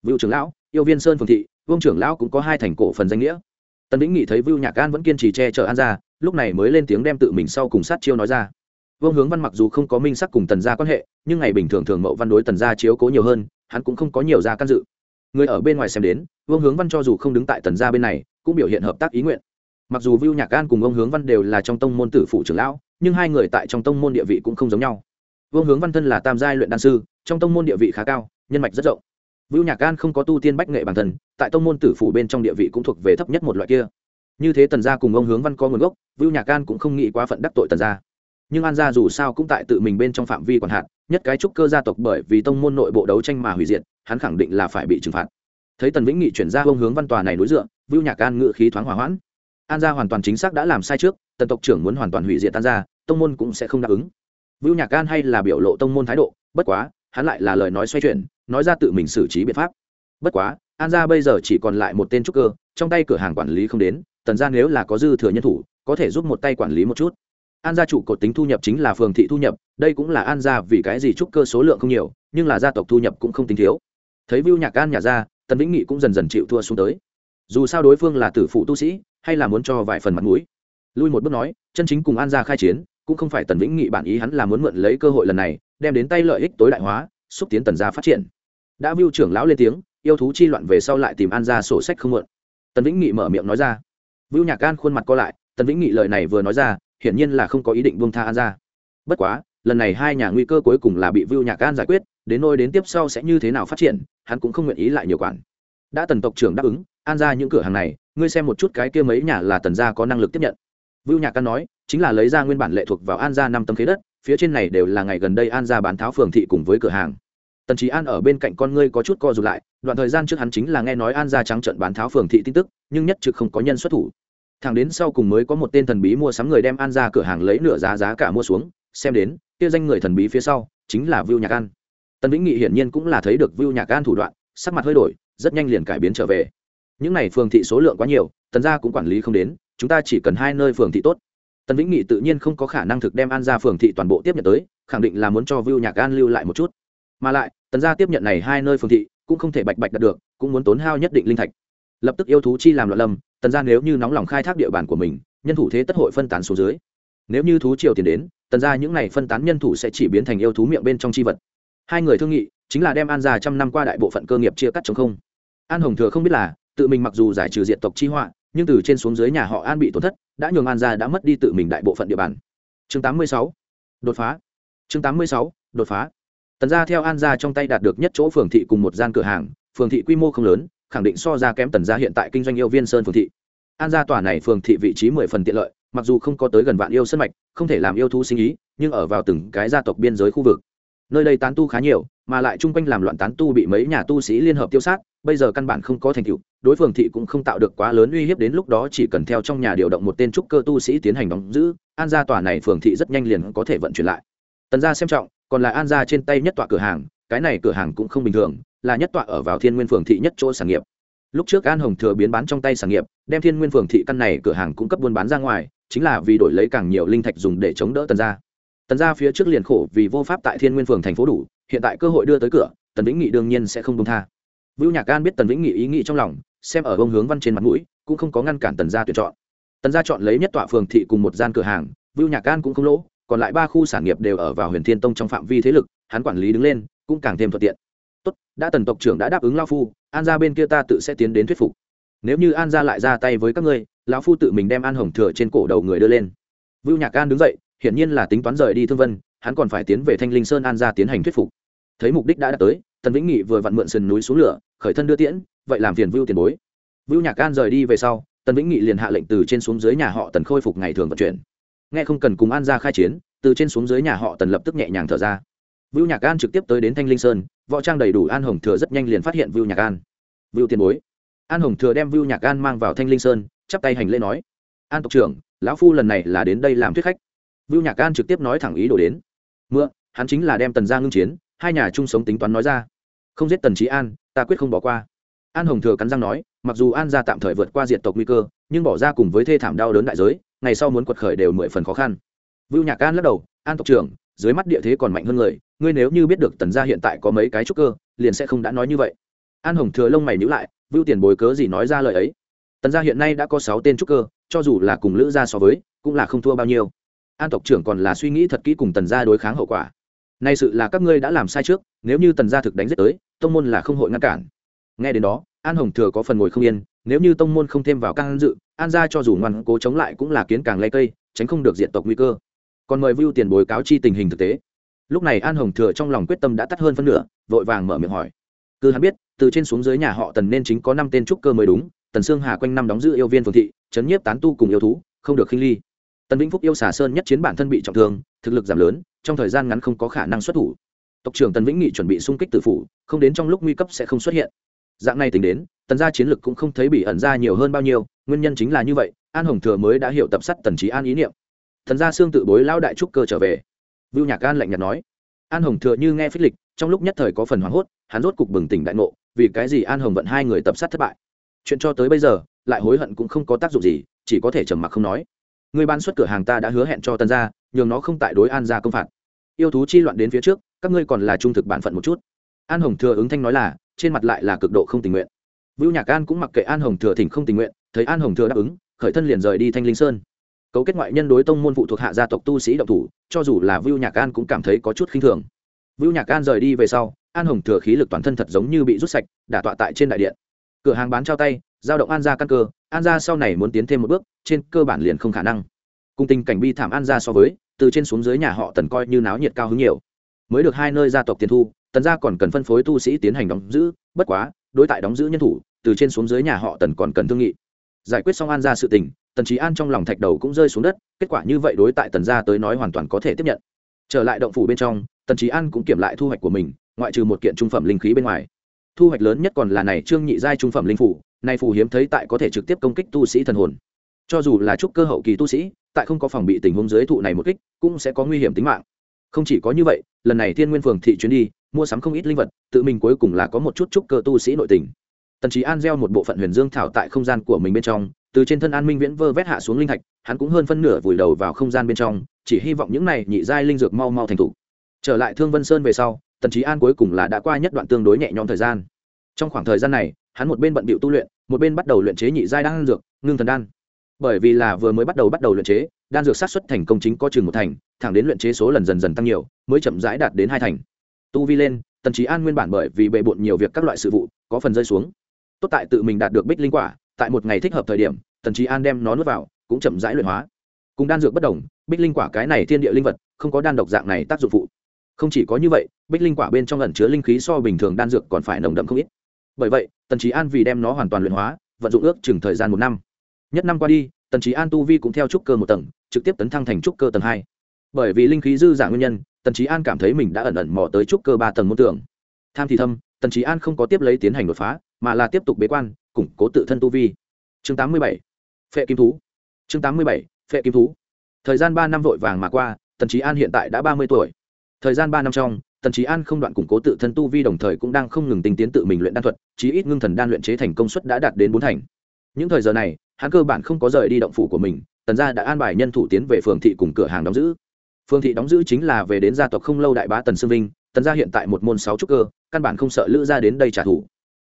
Vưu trưởng lão yêu viên sơn phường thị vương trưởng lão cũng có hai thành cổ phần danh nghĩa. Tần vĩnh nghị thấy vưu nhạc Can vẫn kiên trì che chở an gia, lúc này mới lên tiếng đem tự mình sau cùng sát chiêu nói ra. Vương hướng văn mặc dù không có minh sắc cùng tần gia quan hệ nhưng ngày bình thường thường mậu văn đối tần gia chiếu cố nhiều hơn hắn cũng không có nhiều gia can dự người ở bên ngoài xem đến vương hướng văn cho dù không đứng tại tần gia bên này cũng biểu hiện hợp tác ý nguyện. Mặc dù vưu nhạc an cùng ông hướng văn đều là trong tông môn tử phụ trưởng lão nhưng hai người tại trong tông môn địa vị cũng không giống nhau. Vương hướng văn thân là tam giai luyện đan sư trong tông môn địa vị khá cao nhân mạch rất rộng. Vưu nhạc an không có tu tiên bách nghệ bản thân tại tông môn tử Phụ bên trong địa vị cũng thuộc về thấp nhất một loại kia. Như thế tần gia cùng ông hướng văn có nguồn gốc vưu nhạc an cũng không nghĩ quá phận đắc tội tần gia. Nhưng an gia dù sao cũng tại tự mình bên trong phạm vi quản hạn, nhất cái trúc cơ gia tộc bởi vì tông môn nội bộ đấu tranh mà hủy diệt hắn khẳng định là phải bị trừng phạt. Thấy tần vĩnh nghị chuyển ra ông hướng văn tòa này núi dựa, vưu nhạc an ngự khí thoáng hỏa hoãn. An gia hoàn toàn chính xác đã làm sai trước, tần tộc trưởng muốn hoàn toàn hủy diệt an gia, tông môn cũng sẽ không đáp ứng. Vưu nhạc an hay là biểu lộ tông môn thái độ, bất quá, hắn lại là lời nói xoay chuyển, nói ra tự mình xử trí biện pháp. Bất quá, an gia bây giờ chỉ còn lại một tên trúc cơ, trong tay cửa hàng quản lý không đến, tần gia nếu là có dư thừa nhân thủ, có thể giúp một tay quản lý một chút. An gia chủ cột tính thu nhập chính là phường thị thu nhập, đây cũng là an gia vì cái gì trúc cơ số lượng không nhiều, nhưng là gia tộc thu nhập cũng không tính thiếu thấy vưu nhạc an nhà ra, tần vĩnh nghị cũng dần dần chịu thua xuống tới. Dù sao đối phương là tử phụ tu sĩ, hay là muốn cho vài phần mặt mũi. Lui một bước nói, chân chính cùng an gia khai chiến, cũng không phải tần vĩnh nghị bản ý hắn là muốn mượn lấy cơ hội lần này, đem đến tay lợi ích tối đại hóa, xúc tiến tần gia phát triển. Đã vưu trưởng lão lên tiếng, yêu thú chi loạn về sau lại tìm an gia sổ sách không mượn. Tần vĩnh nghị mở miệng nói ra. Vưu nhạc An khuôn mặt co lại, tần vĩnh nghị lời này vừa nói ra, hiển nhiên là không có ý định buông tha an gia. Bất quá, lần này hai nhà nguy cơ cuối cùng là bị vưu nhạc An giải quyết, đến nôi đến tiếp sau sẽ như thế nào phát triển hắn cũng không nguyện ý lại nhiều quản. Đã tần tộc trưởng đáp ứng, an ra những cửa hàng này, ngươi xem một chút cái kia mấy nhà là tần gia có năng lực tiếp nhận. Vưu nhạc căn nói, chính là lấy ra nguyên bản lệ thuộc vào an gia năm tấm khế đất, phía trên này đều là ngày gần đây an gia bán tháo phường thị cùng với cửa hàng. Tần trí an ở bên cạnh con ngươi có chút co rụt lại, đoạn thời gian trước hắn chính là nghe nói an gia trắng trận bán tháo phường thị tin tức, nhưng nhất trực không có nhân xuất thủ. Thằng đến sau cùng mới có một tên thần bí mua sắm người đem an gia cửa hàng lấy nửa giá giá cả mua xuống, xem đến, kia danh người thần bí phía sau, chính là vưu nhạc an tần vĩnh nghị hiển nhiên cũng là thấy được vưu nhạc an thủ đoạn, sắc mặt hơi đổi, rất nhanh liền cải biến trở về. Những này phường thị số lượng quá nhiều, tần gia cũng quản lý không đến, chúng ta chỉ cần hai nơi phường thị tốt. Tần vĩnh nghị tự nhiên không có khả năng thực đem an ra phường thị toàn bộ tiếp nhận tới, khẳng định là muốn cho vưu nhạc an lưu lại một chút. Mà lại, tần gia tiếp nhận này hai nơi phường thị, cũng không thể bạch bạch đạt được, cũng muốn tốn hao nhất định linh thạch. Lập tức yêu thú chi làm loạn lâm, tần gia nếu như nóng lòng khai thác địa bàn của mình, nhân thủ thế tất hội phân tán số dưới. Nếu như thú triều tiền đến, tần gia những n à y phân tán nhân thủ sẽ chỉ biến thành yêu thú miệng bên trong c h i vật hai người thương nghị, chính là đem an gia trăm năm qua đại bộ phận cơ nghiệp chia cắt chống không. An hồng thừa không biết là, tự mình mặc dù giải trừ diện tộc chi họa, nhưng từ trên xuống dưới nhà họ an bị tổn thất, đã nhường an gia đã mất đi tự mình đại bộ phận địa bàn. Chương 86. đột phá. Chương 86. đột phá. Tần gia theo an gia trong tay đạt được nhất chỗ phường thị cùng một gian cửa hàng, phường thị quy mô không lớn, khẳng định so ra kém tần gia hiện tại kinh doanh yêu viên sơn phường thị. An gia tòa này phường thị vị trí mười phần tiện lợi, mặc dù không có tới gần vạn yêu sân mạch, không thể làm yêu thú sinh ý, nhưng ở vào từng cái gia tộc biên giới khu vực nơi đây tán tu khá nhiều, mà lại chung quanh làm loạn tán tu bị mấy nhà tu sĩ liên hợp tiêu sát, bây giờ căn bản không có thành tựu, đối phương thị cũng không tạo được quá lớn uy hiếp đến lúc đó chỉ cần theo trong nhà điều động một tên trúc cơ tu sĩ tiến hành đóng giữ, an gia tòa này phường thị rất nhanh liền có thể vận chuyển lại. Tần gia xem trọng, còn là an gia trên tay nhất tọa cửa hàng, cái này cửa hàng cũng không bình thường, là nhất tọa ở vào thiên nguyên phường thị nhất chỗ sản nghiệp. Lúc trước an hồng thừa biến bán trong tay sản nghiệp, đem thiên nguyên phường thị căn này cửa hàng cung cấp buôn bán ra ngoài, chính là vì đổi lấy càng nhiều linh thạch dùng để chống đỡ tần gia tần gia phía trước liền khổ vì vô pháp tại thiên nguyên phường thành phố đủ hiện tại cơ hội đưa tới cửa tần vĩnh nghị đương nhiên sẽ không công tha Vưu Nhạc an biết Tần Vĩnh Nghị ý nghĩ trong lòng, xem ở bông hướng văn trên mặt mũi, cũng không có ngăn cản Tần gia tuyển chọn. Tần gia chọn lấy nhất tọa phường thị cùng một gian cửa hàng, Vưu Nhạc an cũng không lỗ, còn lại ba khu sản nghiệp đều ở vào Huyền Thiên Tông trong phạm vi thế lực, hắn quản lý đứng lên, cũng càng thêm thuận tiện. Tốt, đã Tần tộc trưởng đã đáp ứng lão phu, An gia bên kia ta tự sẽ tiến đến thuyết phục. Nếu như An gia lại ra tay với các ngươi, lão phu tự mình đem An Hồng thừa trên cổ đầu người đưa lên. Vưu Nhạc an đứng dậy, hiển nhiên là tính toán rời đi Thương Vân, hắn còn phải tiến về Thanh Linh Sơn An gia tiến hành thuyết phục. Thấy mục đích đã đạt tới, Tần Vĩnh Nghị vừa vặn mượn sườn núi xuống lửa, khởi thân đưa tiễn vậy làm phiền vưu tiền bối. Vưu nhạc an rời đi về sau tần vĩnh nghị liền hạ lệnh từ trên xuống dưới nhà họ tần khôi phục ngày thường vận chuyển. Nghe không cần cùng an ra khai chiến từ trên xuống dưới nhà họ tần lập tức nhẹ nhàng thở ra. Vưu nhạc an trực tiếp tới đến thanh linh sơn võ trang đầy đủ an hồng thừa rất nhanh liền phát hiện vưu nhạc an. Vưu tiền bối. An hồng thừa đem vưu nhạc an mang vào thanh linh sơn chắp tay hành lễ nói an tộc trưởng lão phu lần này là đến đây làm thuyết khách vưu nhạc an trực tiếp nói thẳng ý đồ đến. Mưa, hắn chính là đem tần gia ngưng chiến hai nhà chung sống tính toán nói ra. Không giết tần Chí an ta quyết không bỏ qua. An hồng thừa cắn răng nói mặc dù an gia tạm thời vượt qua diệt tộc nguy cơ nhưng bỏ ra cùng với thê thảm đau đớn đại giới ngày sau muốn quật khởi đều mười phần khó khăn. Vưu nhạc an lắc đầu an tộc trưởng dưới mắt địa thế còn mạnh hơn người ngươi nếu như biết được tần gia hiện tại có mấy cái trúc cơ liền sẽ không đã nói như vậy. An hồng thừa lông mày nhíu lại vưu tiền bồi cớ gì nói ra lời ấy? Tần gia hiện nay đã có sáu tên trúc cơ cho dù là cùng lữ gia so với cũng là không thua bao nhiêu an tộc trưởng còn là suy nghĩ thật kỹ cùng tần gia đối kháng hậu quả. Nay sự là các ngươi đã làm sai trước, nếu như tần gia thực đánh giết tới, tông môn là không hội ngăn cản. Nghe đến đó, an hồng thừa có phần ngồi không yên, nếu như tông môn không thêm vào can dự, an gia cho dù ngoan cố chống lại cũng là kiến càng lây cây, tránh không được diện tộc nguy cơ. Còn mời vưu tiền bồi cáo chi tình hình thực tế. Lúc này an hồng thừa trong lòng quyết tâm đã tắt hơn phân nửa, vội vàng mở miệng hỏi. Cứ hắn biết, từ trên xuống dưới nhà họ tần nên chính có năm tên trúc cơ mới đúng, tần sương hà quanh năm đóng giữ yêu viên phường thị chấn nhiếp tán tu cùng yêu thú, không được khinh ly tần vĩnh phúc yêu xà sơn nhất chiến bản thân bị trọng thương, thực lực giảm lớn, trong thời gian ngắn không có khả năng xuất thủ. Tộc trưởng tần vĩnh nghị chuẩn bị xung kích tử phủ, không đến trong lúc nguy cấp sẽ không xuất hiện. Dạng này tính đến, tần gia chiến lực cũng không thấy bị ẩn ra nhiều hơn bao nhiêu, nguyên nhân chính là như vậy, an hồng thừa mới đã hiểu tập sắt tần trí an ý niệm. Thần gia xương tự bối lao đại trúc cơ trở về. Vưu nhạc an lạnh nhạt nói. An hồng thừa như nghe phích lịch, trong lúc nhất thời có phần hoảng hốt, hắn rốt cục bừng tỉnh đại ngộ, vì cái gì an hồng vận hai người tập sát thất bại? Chuyện cho tới bây giờ, lại hối hận cũng không có tác dụng gì, chỉ có thể trầm mặc không nói người ban xuất cửa hàng ta đã hứa hẹn cho tân gia, nhường nó không tại đối an gia công phạt. Yêu thú chi loạn đến phía trước, các ngươi còn là trung thực bản phận một chút. An hồng thừa ứng thanh nói là, trên mặt lại là cực độ không tình nguyện. Vưu nhạc an cũng mặc kệ an hồng thừa thỉnh không tình nguyện, thấy an hồng thừa đáp ứng, khởi thân liền rời đi thanh linh sơn. Cấu kết ngoại nhân đối tông môn phụ thuộc hạ gia tộc tu sĩ động thủ, cho dù là vưu nhạc an cũng cảm thấy có chút khinh thường. Vưu nhạc an rời đi về sau, an hồng thừa khí lực toàn thân thật giống như bị rút sạch, đả tọa tại trên đại điện. Cửa hàng bán trao tay, giao động an ra căn cơ an gia sau này muốn tiến thêm một bước, trên cơ bản liền không khả năng. Cùng tình cảnh bi thảm an gia so với, từ trên xuống dưới nhà họ tần coi như náo nhiệt cao hứng nhiều. Mới được hai nơi gia tộc tiền thu, tần gia còn cần phân phối tu sĩ tiến hành đóng giữ, bất quá, đối tại đóng giữ nhân thủ, từ trên xuống dưới nhà họ tần còn cần thương nghị. Giải quyết xong an gia sự tình, tần trí an trong lòng thạch đầu cũng rơi xuống đất, kết quả như vậy đối tại tần gia tới nói hoàn toàn có thể tiếp nhận. Trở lại động phủ bên trong, tần trí an cũng kiểm lại thu hoạch của mình, ngoại trừ một kiện trung phẩm linh khí bên ngoài. Thu hoạch lớn nhất còn là này trương nhị giai trung phẩm linh phủ này phù hiếm thấy tại có thể trực tiếp công kích tu sĩ thần hồn. Cho dù là trúc cơ hậu kỳ tu sĩ, tại không có phòng bị tình huống dưới thụ này một kích, cũng sẽ có nguy hiểm tính mạng. Không chỉ có như vậy, lần này thiên nguyên phường thị chuyến đi, mua sắm không ít linh vật, tự mình cuối cùng là có một chút trúc cơ tu sĩ nội tình. Tần trí an gieo một bộ phận huyền dương thảo tại không gian của mình bên trong, từ trên thân an minh viễn vơ vét hạ xuống linh thạch, hắn cũng hơn phân nửa vùi đầu vào không gian bên trong, chỉ hy vọng những này nhị giai linh dược mau mau thành thủ trở lại thương vân sơn về sau, tần trí an cuối cùng là đã qua nhất đoạn tương đối nhẹ nhõm thời gian. Trong khoảng thời gian này hắn một bên bận bịu tu luyện, một bên bắt đầu luyện chế nhị giai đan dược, ngưng thần đan. Bởi vì là vừa mới bắt đầu bắt đầu luyện chế, đan dược sát xuất thành công chính có chừng một thành, thẳng đến luyện chế số lần dần dần tăng nhiều, mới chậm rãi đạt đến hai thành. Tu vi lên, tần trí an nguyên bản bởi vì bề bộn nhiều việc các loại sự vụ, có phần rơi xuống. Tốt tại tự mình đạt được bích linh quả, tại một ngày thích hợp thời điểm, tần trí an đem nó nuốt vào, cũng chậm rãi luyện hóa. Cùng đan dược bất đồng, bích linh quả cái này thiên địa linh vật, không có đan độc dạng này tác dụng phụ. Không chỉ có như vậy, bích linh quả bên trong ẩn chứa linh khí so bình thường đan dược còn phải nồng đậm không ít bởi vậy, tần trí an vì đem nó hoàn toàn luyện hóa, vận dụng ước chừng thời gian một năm. Nhất năm qua đi, tần trí an tu vi cũng theo trúc cơ một tầng, trực tiếp tấn thăng thành trúc cơ tầng hai. Bởi vì linh khí dư giả nguyên nhân, tần trí an cảm thấy mình đã ẩn ẩn mò tới trúc cơ ba tầng môn tưởng tham thì thâm, tần trí an không có tiếp lấy tiến hành đột phá, mà là tiếp tục bế quan, củng cố tự thân tu vi. Chương tám mươi bảy, phệ kim thú. Chương tám mươi bảy, phệ kim thú. Thời gian ba năm vội vàng mà qua, tần trí an hiện tại đã ba mươi tuổi. Thời gian ba năm trong tần trí an không đoạn củng cố tự thân tu vi đồng thời cũng đang không ngừng tinh tiến tự mình luyện đan thuật, chí ít ngưng thần đan luyện chế thành công suất đã đạt đến bốn thành. Những thời giờ này, hắn cơ bản không có rời đi động phủ của mình, tần gia đã an bài nhân thủ tiến về phường thị cùng cửa hàng đóng giữ. Phường thị đóng giữ chính là về đến gia tộc không lâu đại bá tần sương vinh, tần gia hiện tại một môn sáu trúc cơ, căn bản không sợ lữ gia đến đây trả thù.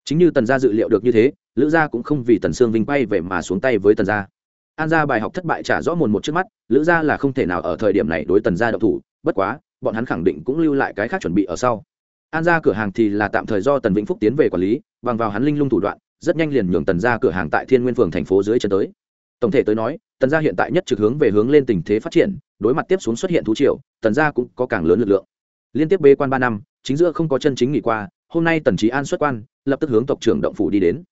Chính như tần gia dự liệu được như thế, lữ gia cũng không vì tần sương vinh bay về mà xuống tay với tần gia. An gia bài học thất bại trả rõ mồn một trước mắt, lữ gia là không thể nào ở thời điểm này đối tần gia độc thủ, bất quá bọn hắn khẳng định cũng lưu lại cái khác chuẩn bị ở sau. An gia cửa hàng thì là tạm thời do tần vĩnh phúc tiến về quản lý, bằng vào hắn linh lung thủ đoạn, rất nhanh liền nhường tần gia cửa hàng tại thiên nguyên phường thành phố dưới chân tới. Tổng thể tới nói, tần gia hiện tại nhất trực hướng về hướng lên tình thế phát triển, đối mặt tiếp xuống xuất hiện thú triều, tần gia cũng có càng lớn lực lượng. Liên tiếp bê quan ba năm, chính giữa không có chân chính nghỉ qua, hôm nay tần trí an xuất quan, lập tức hướng tộc trưởng động phủ đi đến.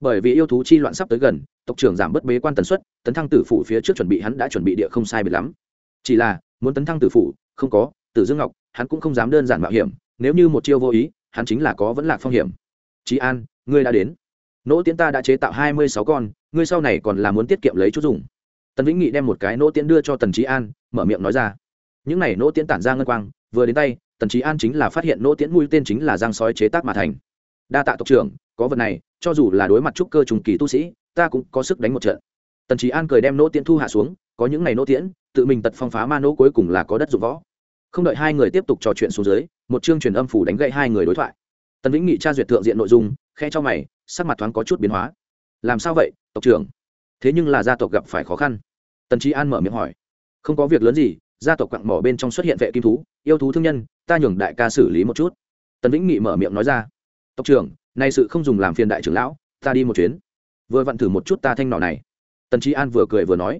Bởi vì yêu thú chi loạn sắp tới gần, tộc trưởng giảm bớt bế quan tần suất, tấn thăng tử phủ phía trước chuẩn bị hắn đã chuẩn bị địa không sai biệt lắm. Chỉ là, muốn tấn thăng tử phủ, không có tử dương ngọc, hắn cũng không dám đơn giản mạo hiểm, nếu như một chiêu vô ý, hắn chính là có vẫn lạc phong hiểm. Trí an, ngươi đã đến. Nỗ tiễn ta đã chế tạo hai mươi sáu con, ngươi sau này còn là muốn tiết kiệm lấy chút dùng. Tần vĩnh nghị đem một cái nỗ tiễn đưa cho tần trí an, mở miệng nói ra. Những này nỗ tiễn tản ra ngân quang, vừa đến tay, tần trí an chính là phát hiện nỗ tiễn mũi tên chính là giang sói chế tác mà thành. Đa tạ tộc trưởng, có vật này, cho dù là đối mặt trúc cơ trùng kỳ tu sĩ, ta cũng có sức đánh một trận. Tần trí an cười đem nỗ tiễn thu hạ xuống, có những này nỗ tiễn, tự mình tật phong phá ma nỗ cuối cùng là có đất dụng võ không đợi hai người tiếp tục trò chuyện xuống dưới, một chương truyền âm phủ đánh gậy hai người đối thoại. Tần vĩnh nghị tra duyệt thượng diện nội dung khe cho mày, sắc mặt thoáng có chút biến hóa. Làm sao vậy, tộc trưởng? Thế nhưng là gia tộc gặp phải khó khăn. Tần trí an mở miệng hỏi. Không có việc lớn gì, gia tộc quặng mỏ bên trong xuất hiện vệ kim thú, yêu thú thương nhân, ta nhường đại ca xử lý một chút. Tần vĩnh nghị mở miệng nói ra. Tộc trưởng, nay sự không dùng làm phiền đại trưởng lão, ta đi một chuyến. Vừa vặn thử một chút ta thanh nỏ này. Tần trí an vừa cười vừa nói.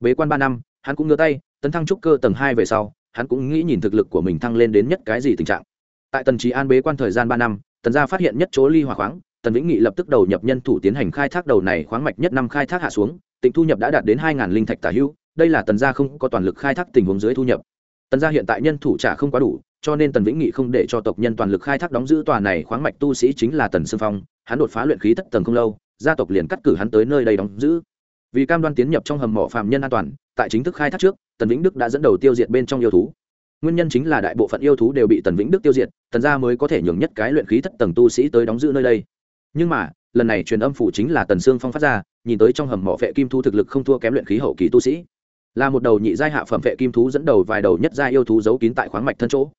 Bế quan ba năm, hắn cũng ngứa tay, tấn thăng trúc cơ tầng hai về sau hắn cũng nghĩ nhìn thực lực của mình thăng lên đến nhất cái gì tình trạng. Tại tần trí an bế quan thời gian ba năm, tần gia phát hiện nhất chỗ ly hỏa khoáng, tần vĩnh nghị lập tức đầu nhập nhân thủ tiến hành khai thác đầu này khoáng mạch nhất năm khai thác hạ xuống, tịnh thu nhập đã đạt đến hai linh thạch tả hữu đây là tần gia không có toàn lực khai thác tình huống dưới thu nhập. Tần gia hiện tại nhân thủ trả không quá đủ, cho nên tần vĩnh nghị không để cho tộc nhân toàn lực khai thác đóng giữ tòa này khoáng mạch tu sĩ chính là tần sương phong, hắn đột phá luyện khí thất tầng không lâu, gia tộc liền cắt cử hắn tới nơi đây đóng giữ vì cam đoan tiến nhập trong hầm mỏ phạm nhân an toàn, tại chính thức khai thác trước, tần vĩnh đức đã dẫn đầu tiêu diệt bên trong yêu thú. Nguyên nhân chính là đại bộ phận yêu thú đều bị tần vĩnh đức tiêu diệt, tần gia mới có thể nhường nhất cái luyện khí thất tầng tu sĩ tới đóng giữ nơi đây. Nhưng mà, lần này truyền âm phủ chính là tần sương phong phát ra, nhìn tới trong hầm mỏ vệ kim thu thực lực không thua kém luyện khí hậu kỳ tu sĩ. Là một đầu nhị giai hạ phẩm vệ kim thú dẫn đầu vài đầu nhất giai yêu thú giấu kín tại khoáng mạch thân chỗ.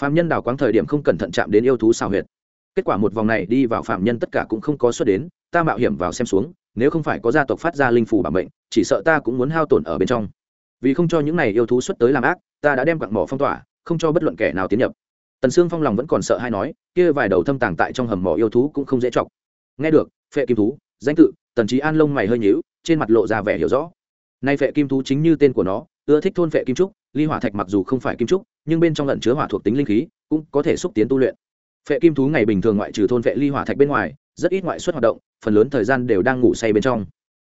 Phạm nhân đào quáng thời điểm không cẩn thận chạm đến yêu thú xào huyệt. Kết quả một vòng này đi vào phạm nhân tất cả cũng không có xuất đến, ta mạo hiểm vào xem xuống nếu không phải có gia tộc phát ra linh phủ bảo mệnh, chỉ sợ ta cũng muốn hao tổn ở bên trong. Vì không cho những này yêu thú xuất tới làm ác, ta đã đem quặng mỏ phong tỏa, không cho bất luận kẻ nào tiến nhập. Tần sương phong lòng vẫn còn sợ hay nói, kia vài đầu thâm tàng tại trong hầm mỏ yêu thú cũng không dễ chọc. Nghe được, phệ kim thú, danh tự, tần trí an lông mày hơi nhíu, trên mặt lộ ra vẻ hiểu rõ. Nay phệ kim thú chính như tên của nó, ưa thích thôn phệ kim trúc, ly hỏa thạch mặc dù không phải kim trúc, nhưng bên trong lẫn chứa hỏa thuộc tính linh khí, cũng có thể xúc tiến tu luyện. Phệ kim thú ngày bình thường ngoại trừ thôn phệ ly hỏa thạch bên ngoài rất ít ngoại xuất hoạt động, phần lớn thời gian đều đang ngủ say bên trong.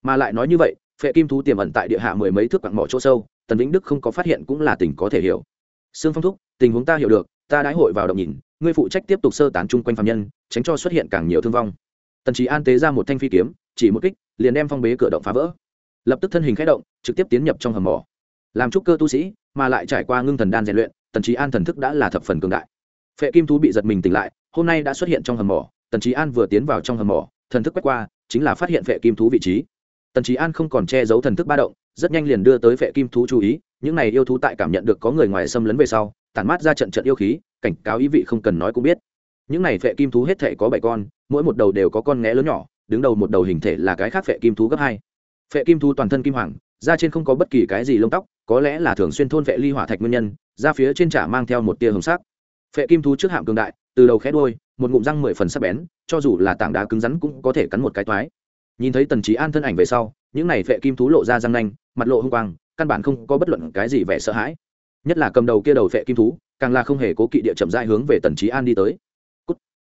Mà lại nói như vậy, phệ kim thú tiềm ẩn tại địa hạ mười mấy thước quặng mỏ chỗ sâu, tần vĩnh đức không có phát hiện cũng là tình có thể hiểu. Sương phong thúc, tình huống ta hiểu được, ta đãi hội vào động nhìn, ngươi phụ trách tiếp tục sơ tán chung quanh phạm nhân, tránh cho xuất hiện càng nhiều thương vong. Tần trí an tế ra một thanh phi kiếm, chỉ một kích, liền đem phong bế cửa động phá vỡ. Lập tức thân hình khẽ động, trực tiếp tiến nhập trong hầm mỏ. Làm trúc cơ tu sĩ, mà lại trải qua ngưng thần đan rèn luyện, tần trí an thần thức đã là thập phần cường đại. Phệ kim thú bị giật mình tỉnh lại, hôm nay đã xuất hiện trong hầm mỏ tần trí an vừa tiến vào trong hầm mỏ, thần thức quét qua, chính là phát hiện vệ kim thú vị trí. Tần trí an không còn che giấu thần thức ba động, rất nhanh liền đưa tới vệ kim thú chú ý, những này yêu thú tại cảm nhận được có người ngoài xâm lấn về sau, tản mát ra trận trận yêu khí, cảnh cáo ý vị không cần nói cũng biết. Những này vệ kim thú hết thể có bảy con, mỗi một đầu đều có con nghé lớn nhỏ, đứng đầu một đầu hình thể là cái khác vệ kim thú gấp hai. Vệ kim thú toàn thân kim hoàng, da trên không có bất kỳ cái gì lông tóc, có lẽ là thường xuyên thôn vệ ly hỏa thạch nguyên nhân, da phía trên trả mang theo một tia hồng sắc. Phệ kim thú trước hạm cường đại, từ đầu khẽ đuôi một ngụm răng mười phần sắc bén, cho dù là tảng đá cứng rắn cũng có thể cắn một cái toái. Nhìn thấy tần trí an thân ảnh về sau, những này vệ kim thú lộ ra răng nanh, mặt lộ hung quang, căn bản không có bất luận cái gì vẻ sợ hãi. Nhất là cầm đầu kia đầu vệ kim thú, càng là không hề cố kỵ địa chậm dại hướng về tần trí an đi tới.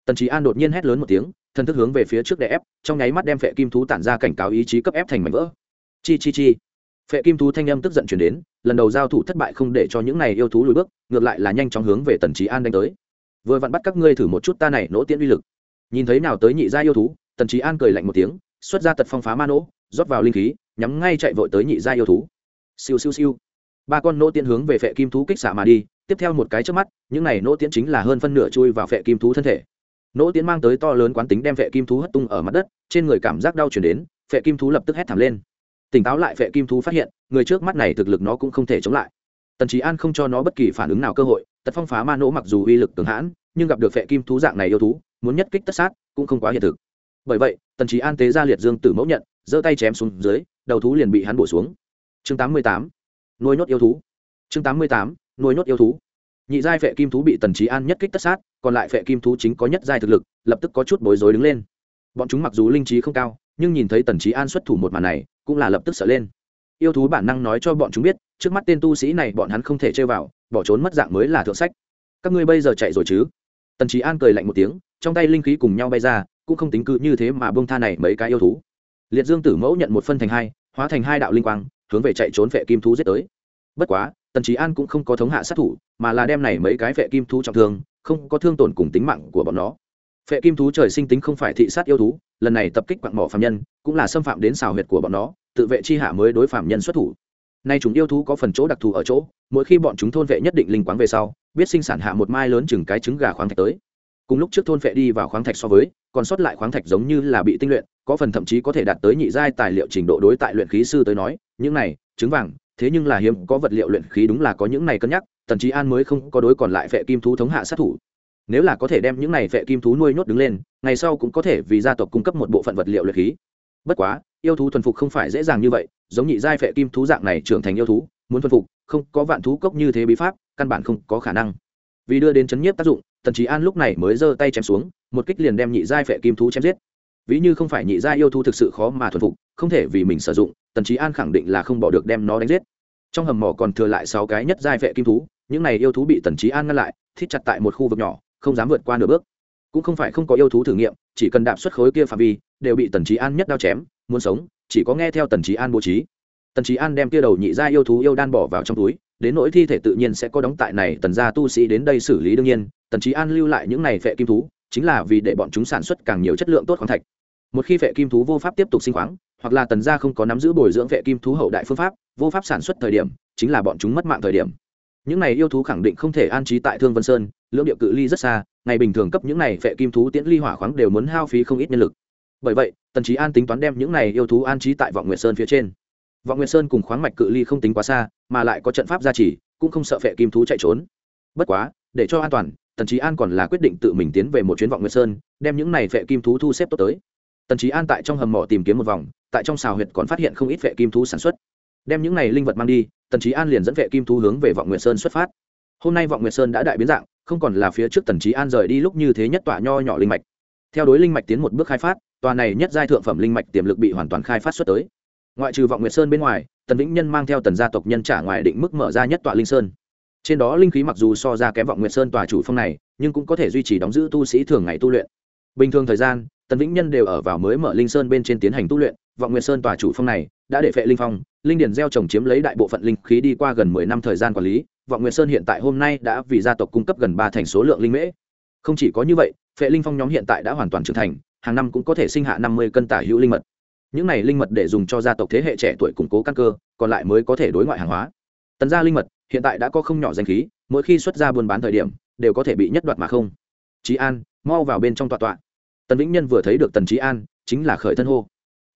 Tần trí an đột nhiên hét lớn một tiếng, thân thức hướng về phía trước đè ép, trong nháy mắt đem vệ kim thú tản ra cảnh cáo ý chí cấp ép thành mảnh vỡ. Chi chi chi. Phệ kim thú thanh âm tức giận chuyển đến, lần đầu giao thủ thất bại không để cho những này yêu thú lùi bước, ngược lại là nhanh chóng hướng về tần trí an đánh tới vừa vặn bắt các ngươi thử một chút ta này nỗ tiễn uy lực. Nhìn thấy nào tới nhị gia yêu thú, tần trí an cười lạnh một tiếng, xuất ra tật phong phá ma nỗ, rót vào linh khí, nhắm ngay chạy vội tới nhị gia yêu thú. Siêu siêu siêu. Ba con nỗ tiễn hướng về phệ kim thú kích xạ mà đi, tiếp theo một cái trước mắt, những này nỗ tiễn chính là hơn phân nửa chui vào phệ kim thú thân thể. Nỗ tiễn mang tới to lớn quán tính đem phệ kim thú hất tung ở mặt đất, trên người cảm giác đau chuyển đến, phệ kim thú lập tức hét thảm lên. Tỉnh táo lại phệ kim thú phát hiện, người trước mắt này thực lực nó cũng không thể chống lại. Tần trí an không cho nó bất kỳ phản ứng nào cơ hội tật phong phá ma nỗ mặc dù uy lực cường hãn, nhưng gặp được phệ kim thú dạng này yêu thú, muốn nhất kích tất sát, cũng không quá hiện thực. Bởi vậy, tần trí an tế ra liệt dương tử mẫu nhận, giơ tay chém xuống dưới, đầu thú liền bị hắn bổ xuống. Chương tám mươi tám. Nuôi nhốt yêu thú. Chương tám mươi tám. Nuôi nhốt yêu thú. Nhị giai phệ kim thú bị tần trí an nhất kích tất sát, còn lại phệ kim thú chính có nhất giai thực lực, lập tức có chút bối rối đứng lên. Bọn chúng mặc dù linh trí không cao, nhưng nhìn thấy tần trí an xuất thủ một màn này, cũng là lập tức sợ lên. Yêu thú bản năng nói cho bọn chúng biết, trước mắt tên tu sĩ này bọn hắn không thể chơi vào bỏ trốn mất dạng mới là thượng sách. Các ngươi bây giờ chạy rồi chứ? Tần trí an cười lạnh một tiếng, trong tay linh khí cùng nhau bay ra, cũng không tính cự như thế mà bông tha này mấy cái yêu thú. Liệt dương tử mẫu nhận một phân thành hai, hóa thành hai đạo linh quang, hướng về chạy trốn vệ kim thú giết tới. Bất quá, tần trí an cũng không có thống hạ sát thủ, mà là đem này mấy cái vệ kim thú trọng thương, không có thương tổn cùng tính mạng của bọn nó. Phệ kim thú trời sinh tính không phải thị sát yêu thú, lần này tập kích quặng mỏ phạm nhân, cũng là xâm phạm đến xào huyệt của bọn nó, tự vệ chi hạ mới đối phạm nhân xuất thủ nay chúng yêu thú có phần chỗ đặc thù ở chỗ, mỗi khi bọn chúng thôn vệ nhất định linh quáng về sau, biết sinh sản hạ một mai lớn chừng cái trứng gà khoáng thạch tới. Cùng lúc trước thôn vệ đi vào khoáng thạch so với, còn sót lại khoáng thạch giống như là bị tinh luyện, có phần thậm chí có thể đạt tới nhị giai tài liệu trình độ đối tại luyện khí sư tới nói, những này, trứng vàng, thế nhưng là hiếm, có vật liệu luyện khí đúng là có những này cân nhắc, tần trí an mới không có đối còn lại vệ kim thú thống hạ sát thủ. Nếu là có thể đem những này vệ kim thú nuôi nhốt đứng lên, ngày sau cũng có thể vì gia tộc cung cấp một bộ phận vật liệu luyện khí. Bất quá yêu thú thuần phục không phải dễ dàng như vậy, giống nhị giai phệ kim thú dạng này trưởng thành yêu thú, muốn thuần phục, không có vạn thú cốc như thế bí pháp, căn bản không có khả năng. Vì đưa đến chấn nhiếp tác dụng, tần trí an lúc này mới giơ tay chém xuống, một kích liền đem nhị giai phệ kim thú chém giết. Ví như không phải nhị giai yêu thú thực sự khó mà thuần phục, không thể vì mình sử dụng, tần trí an khẳng định là không bỏ được đem nó đánh giết. Trong hầm mỏ còn thừa lại sáu cái nhất giai phệ kim thú, những này yêu thú bị tần trí an ngăn lại thít chặt tại một khu vực nhỏ, không dám vượt qua nửa bước. Cũng không phải không có yêu thú thử nghiệm, chỉ cần đạp xuất khối kia phạm vi, đều bị tần trí an nhất đao chém muốn sống, chỉ có nghe theo tần trí an bố trí. Tần trí an đem kia đầu nhị gia yêu thú yêu đan bỏ vào trong túi, đến nỗi thi thể tự nhiên sẽ có đóng tại này, tần gia tu sĩ đến đây xử lý đương nhiên, tần trí an lưu lại những này phệ kim thú, chính là vì để bọn chúng sản xuất càng nhiều chất lượng tốt khoáng thạch. Một khi phệ kim thú vô pháp tiếp tục sinh khoáng, hoặc là tần gia không có nắm giữ bồi dưỡng phệ kim thú hậu đại phương pháp, vô pháp sản xuất thời điểm, chính là bọn chúng mất mạng thời điểm. Những này yêu thú khẳng định không thể an trí tại thương vân sơn, lưỡng địa cự ly rất xa, ngày bình thường cấp những này phệ kim thú tiễn ly hỏa khoáng đều muốn hao phí không ít nhân lực. Bởi vậy tần trí an tính toán đem những này yêu thú an trí tại vọng nguyệt sơn phía trên. Vọng nguyệt sơn cùng khoáng mạch cự ly không tính quá xa, mà lại có trận pháp gia trì, cũng không sợ phệ kim thú chạy trốn. Bất quá, để cho an toàn, tần trí an còn là quyết định tự mình tiến về một chuyến vọng nguyệt sơn, đem những này phệ kim thú thu xếp tốt tới. Tần trí an tại trong hầm mỏ tìm kiếm một vòng, tại trong xào huyệt còn phát hiện không ít phệ kim thú sản xuất. Đem những này linh vật mang đi, tần trí an liền dẫn vệ kim thú hướng về vọng nguyệt sơn xuất phát. Hôm nay vọng nguyệt sơn đã đại biến dạng, không còn là phía trước tần trí an rời đi lúc như thế nhất tọa nho nhỏ linh mạch. Theo đối linh mạch tiến một bước khai phát tòa này nhất giai thượng phẩm linh mạch tiềm lực bị hoàn toàn khai phát xuất tới. Ngoại trừ vọng nguyệt sơn bên ngoài, tần vĩnh nhân mang theo tần gia tộc nhân trả ngoài định mức mở ra nhất tọa linh sơn. Trên đó linh khí mặc dù so ra kém vọng nguyệt sơn tòa chủ phong này, nhưng cũng có thể duy trì đóng giữ tu sĩ thường ngày tu luyện. Bình thường thời gian, tần vĩnh nhân đều ở vào mới mở linh sơn bên trên tiến hành tu luyện. Vọng nguyệt sơn tòa chủ phong này đã để phệ linh phong, linh điển gieo trồng chiếm lấy đại bộ phận linh khí đi qua gần mười năm thời gian quản lý. Vọng nguyệt sơn hiện tại hôm nay đã vì gia tộc cung cấp gần ba thành số lượng linh mễ. Không chỉ có như vậy, phệ linh phong nhóm hiện tại đã hoàn toàn trưởng thành hàng năm cũng có thể sinh hạ năm mươi cân tả hữu linh mật. Những này linh mật để dùng cho gia tộc thế hệ trẻ tuổi củng cố căn cơ, còn lại mới có thể đối ngoại hàng hóa. Tần gia linh mật hiện tại đã có không nhỏ danh khí, mỗi khi xuất ra buôn bán thời điểm, đều có thể bị nhất đoạt mà không. Trí an, mau vào bên trong tọa tọa. Tần vĩnh nhân vừa thấy được tần trí an, chính là khởi thân hô.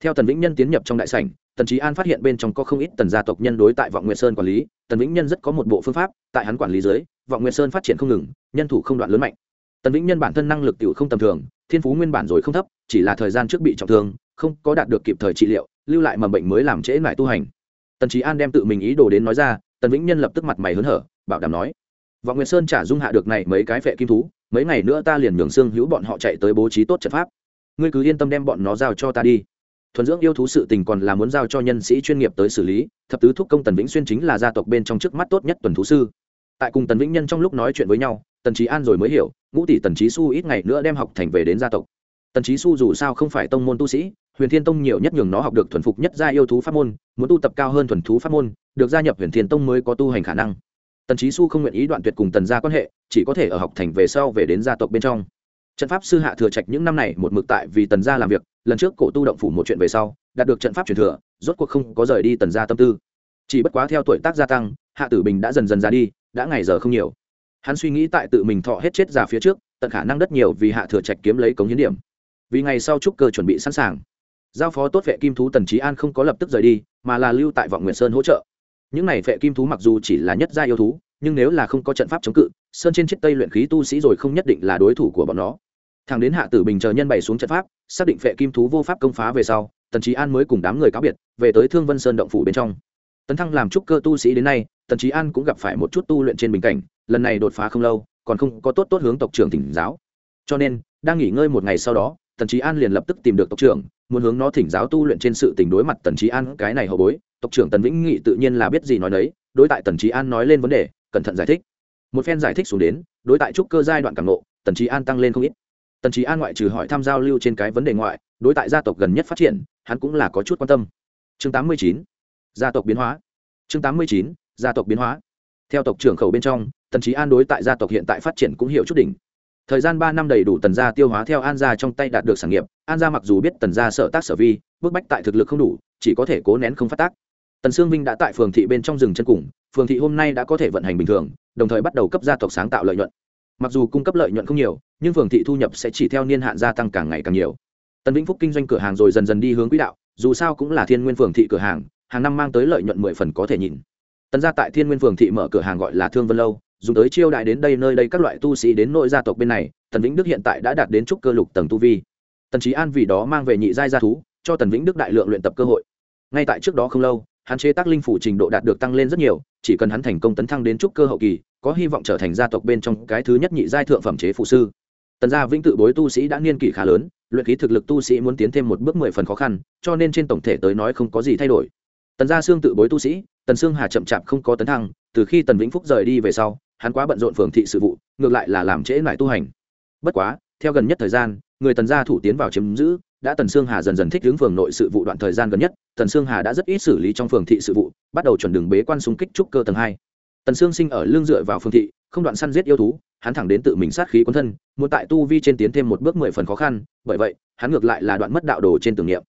Theo tần vĩnh nhân tiến nhập trong đại sảnh, tần trí an phát hiện bên trong có không ít tần gia tộc nhân đối tại vọng nguyệt sơn quản lý. Tần vĩnh nhân rất có một bộ phương pháp, tại hắn quản lý dưới, vọng nguyệt sơn phát triển không ngừng, nhân thủ không đoạn lớn mạnh. Tần vĩnh nhân bản thân năng lực t không tầm thường thiên phú nguyên bản rồi không thấp, chỉ là thời gian trước bị trọng thương, không có đạt được kịp thời trị liệu, lưu lại mầm bệnh mới làm trễ lại tu hành. Tần trí an đem tự mình ý đồ đến nói ra, tần vĩnh nhân lập tức mặt mày hớn hở, bảo đảm nói, vọng nguyệt sơn trả dung hạ được này mấy cái phệ kim thú, mấy ngày nữa ta liền nhường xương hữu bọn họ chạy tới bố trí tốt trận pháp. Ngươi cứ yên tâm đem bọn nó giao cho ta đi. Thuần dưỡng yêu thú sự tình còn là muốn giao cho nhân sĩ chuyên nghiệp tới xử lý, thập tứ thúc công tần vĩnh xuyên chính là gia tộc bên trong trước mắt tốt nhất tuần thú sư. Tại cùng tần vĩnh nhân trong lúc nói chuyện với nhau tần trí an rồi mới hiểu, ngũ tỷ tần trí su ít ngày nữa đem học thành về đến gia tộc. Tần trí su dù sao không phải tông môn tu sĩ, huyền thiên tông nhiều nhất nhường nó học được thuần phục nhất gia yêu thú pháp môn, muốn tu tập cao hơn thuần thú pháp môn, được gia nhập huyền thiên tông mới có tu hành khả năng. Tần trí su không nguyện ý đoạn tuyệt cùng tần gia quan hệ, chỉ có thể ở học thành về sau về đến gia tộc bên trong. Trận pháp sư hạ thừa trạch những năm này một mực tại vì tần gia làm việc, lần trước cổ tu động phủ một chuyện về sau, đạt được trận pháp truyền thừa, rốt cuộc không có rời đi tần gia tâm tư. Chỉ bất quá theo tuổi tác gia tăng, hạ tử bình đã dần dần ra đi, đã ngày giờ không nhiều hắn suy nghĩ tại tự mình thọ hết chết ra phía trước, tận khả năng đất nhiều vì hạ thừa trạch kiếm lấy cống hiến điểm. Vì ngày sau trúc cơ chuẩn bị sẵn sàng. Giao phó tốt vệ kim thú tần trí an không có lập tức rời đi, mà là lưu tại vọng nguyện sơn hỗ trợ. Những này vệ kim thú mặc dù chỉ là nhất gia yêu thú, nhưng nếu là không có trận pháp chống cự, sơn trên chiếc tây luyện khí tu sĩ rồi không nhất định là đối thủ của bọn nó. Thằng đến hạ tử bình chờ nhân bày xuống trận pháp, xác định vệ kim thú vô pháp công phá về sau, tần trí an mới cùng đám người cáo biệt, về tới thương vân sơn động phủ bên trong. Tấn thăng làm trúc cơ tu sĩ đến nay tần trí an cũng gặp phải một chút tu luyện trên bình cảnh, lần này đột phá không lâu, còn không có tốt tốt hướng tộc trưởng thỉnh giáo. Cho nên, đang nghỉ ngơi một ngày sau đó, tần trí an liền lập tức tìm được tộc trưởng, muốn hướng nó thỉnh giáo tu luyện trên sự tình đối mặt tần trí an cái này hậu bối. Tộc trưởng tần vĩnh nghị tự nhiên là biết gì nói đấy đối tại tần trí an nói lên vấn đề, cẩn thận giải thích. Một phen giải thích xuống đến, đối tại trúc cơ giai đoạn càng nộ tần trí an tăng lên không ít. Tần trí an ngoại trừ hỏi tham giao lưu trên cái vấn đề ngoại, đối tại gia tộc gần nhất phát triển, hắn cũng là có chút quan tâm. Chương tám mươi chín, gia tộc biến hóa. Chương tám mươi chín gia tộc biến hóa. Theo tộc trưởng khẩu bên trong, tần trí an đối tại gia tộc hiện tại phát triển cũng hiểu chút đỉnh. Thời gian ba năm đầy đủ tần gia tiêu hóa theo an gia trong tay đạt được sản nghiệp, an gia mặc dù biết tần gia sợ tác sở vi, bức bách tại thực lực không đủ, chỉ có thể cố nén không phát tác. Tần sương vinh đã tại phường thị bên trong rừng chân cùng, phường thị hôm nay đã có thể vận hành bình thường, đồng thời bắt đầu cấp gia tộc sáng tạo lợi nhuận. Mặc dù cung cấp lợi nhuận không nhiều, nhưng phường thị thu nhập sẽ chỉ theo niên hạn gia tăng càng ngày càng nhiều. Tần vĩnh phúc kinh doanh cửa hàng rồi dần dần đi hướng quỹ đạo, dù sao cũng là thiên nguyên phường thị cửa hàng hàng năm mang tới lợi nhuận mười phần có thể nhìn tần gia tại thiên nguyên phường thị mở cửa hàng gọi là thương vân lâu, dùng tới chiêu đại đến đây nơi đây các loại tu sĩ đến nội gia tộc bên này, tần vĩnh đức hiện tại đã đạt đến trúc cơ lục tầng tu vi. Tần trí an vì đó mang về nhị giai gia thú, cho tần vĩnh đức đại lượng luyện tập cơ hội. Ngay tại trước đó không lâu, hắn chế tác linh phủ trình độ đạt được tăng lên rất nhiều, chỉ cần hắn thành công tấn thăng đến trúc cơ hậu kỳ, có hy vọng trở thành gia tộc bên trong cái thứ nhất nhị giai thượng phẩm chế phụ sư. Tần gia vĩnh tự bối tu sĩ đã niên kỷ khá lớn, luyện khí thực lực tu sĩ muốn tiến thêm một bước mười phần khó khăn, cho nên trên tổng thể tới nói không có gì thay đổi. Tần gia xương tự bối tu sĩ tần sương hà chậm chạp không có tấn thăng, từ khi tần vĩnh phúc rời đi về sau, hắn quá bận rộn phường thị sự vụ, ngược lại là làm trễ lại tu hành. Bất quá, theo gần nhất thời gian, người tần gia thủ tiến vào chiếm giữ, đã tần sương hà dần dần thích hướng phường nội sự vụ đoạn thời gian gần nhất, tần sương hà đã rất ít xử lý trong phường thị sự vụ, bắt đầu chuẩn đường bế quan xung kích trúc cơ tầng hai. Tần sương sinh ở lương dựa vào phường thị, không đoạn săn giết yêu thú, hắn thẳng đến tự mình sát khí quân thân, muốn tại tu vi trên tiến thêm một bước mười phần khó khăn, bởi vậy, hắn ngược lại là đoạn mất đạo đồ trên tưởng niệm.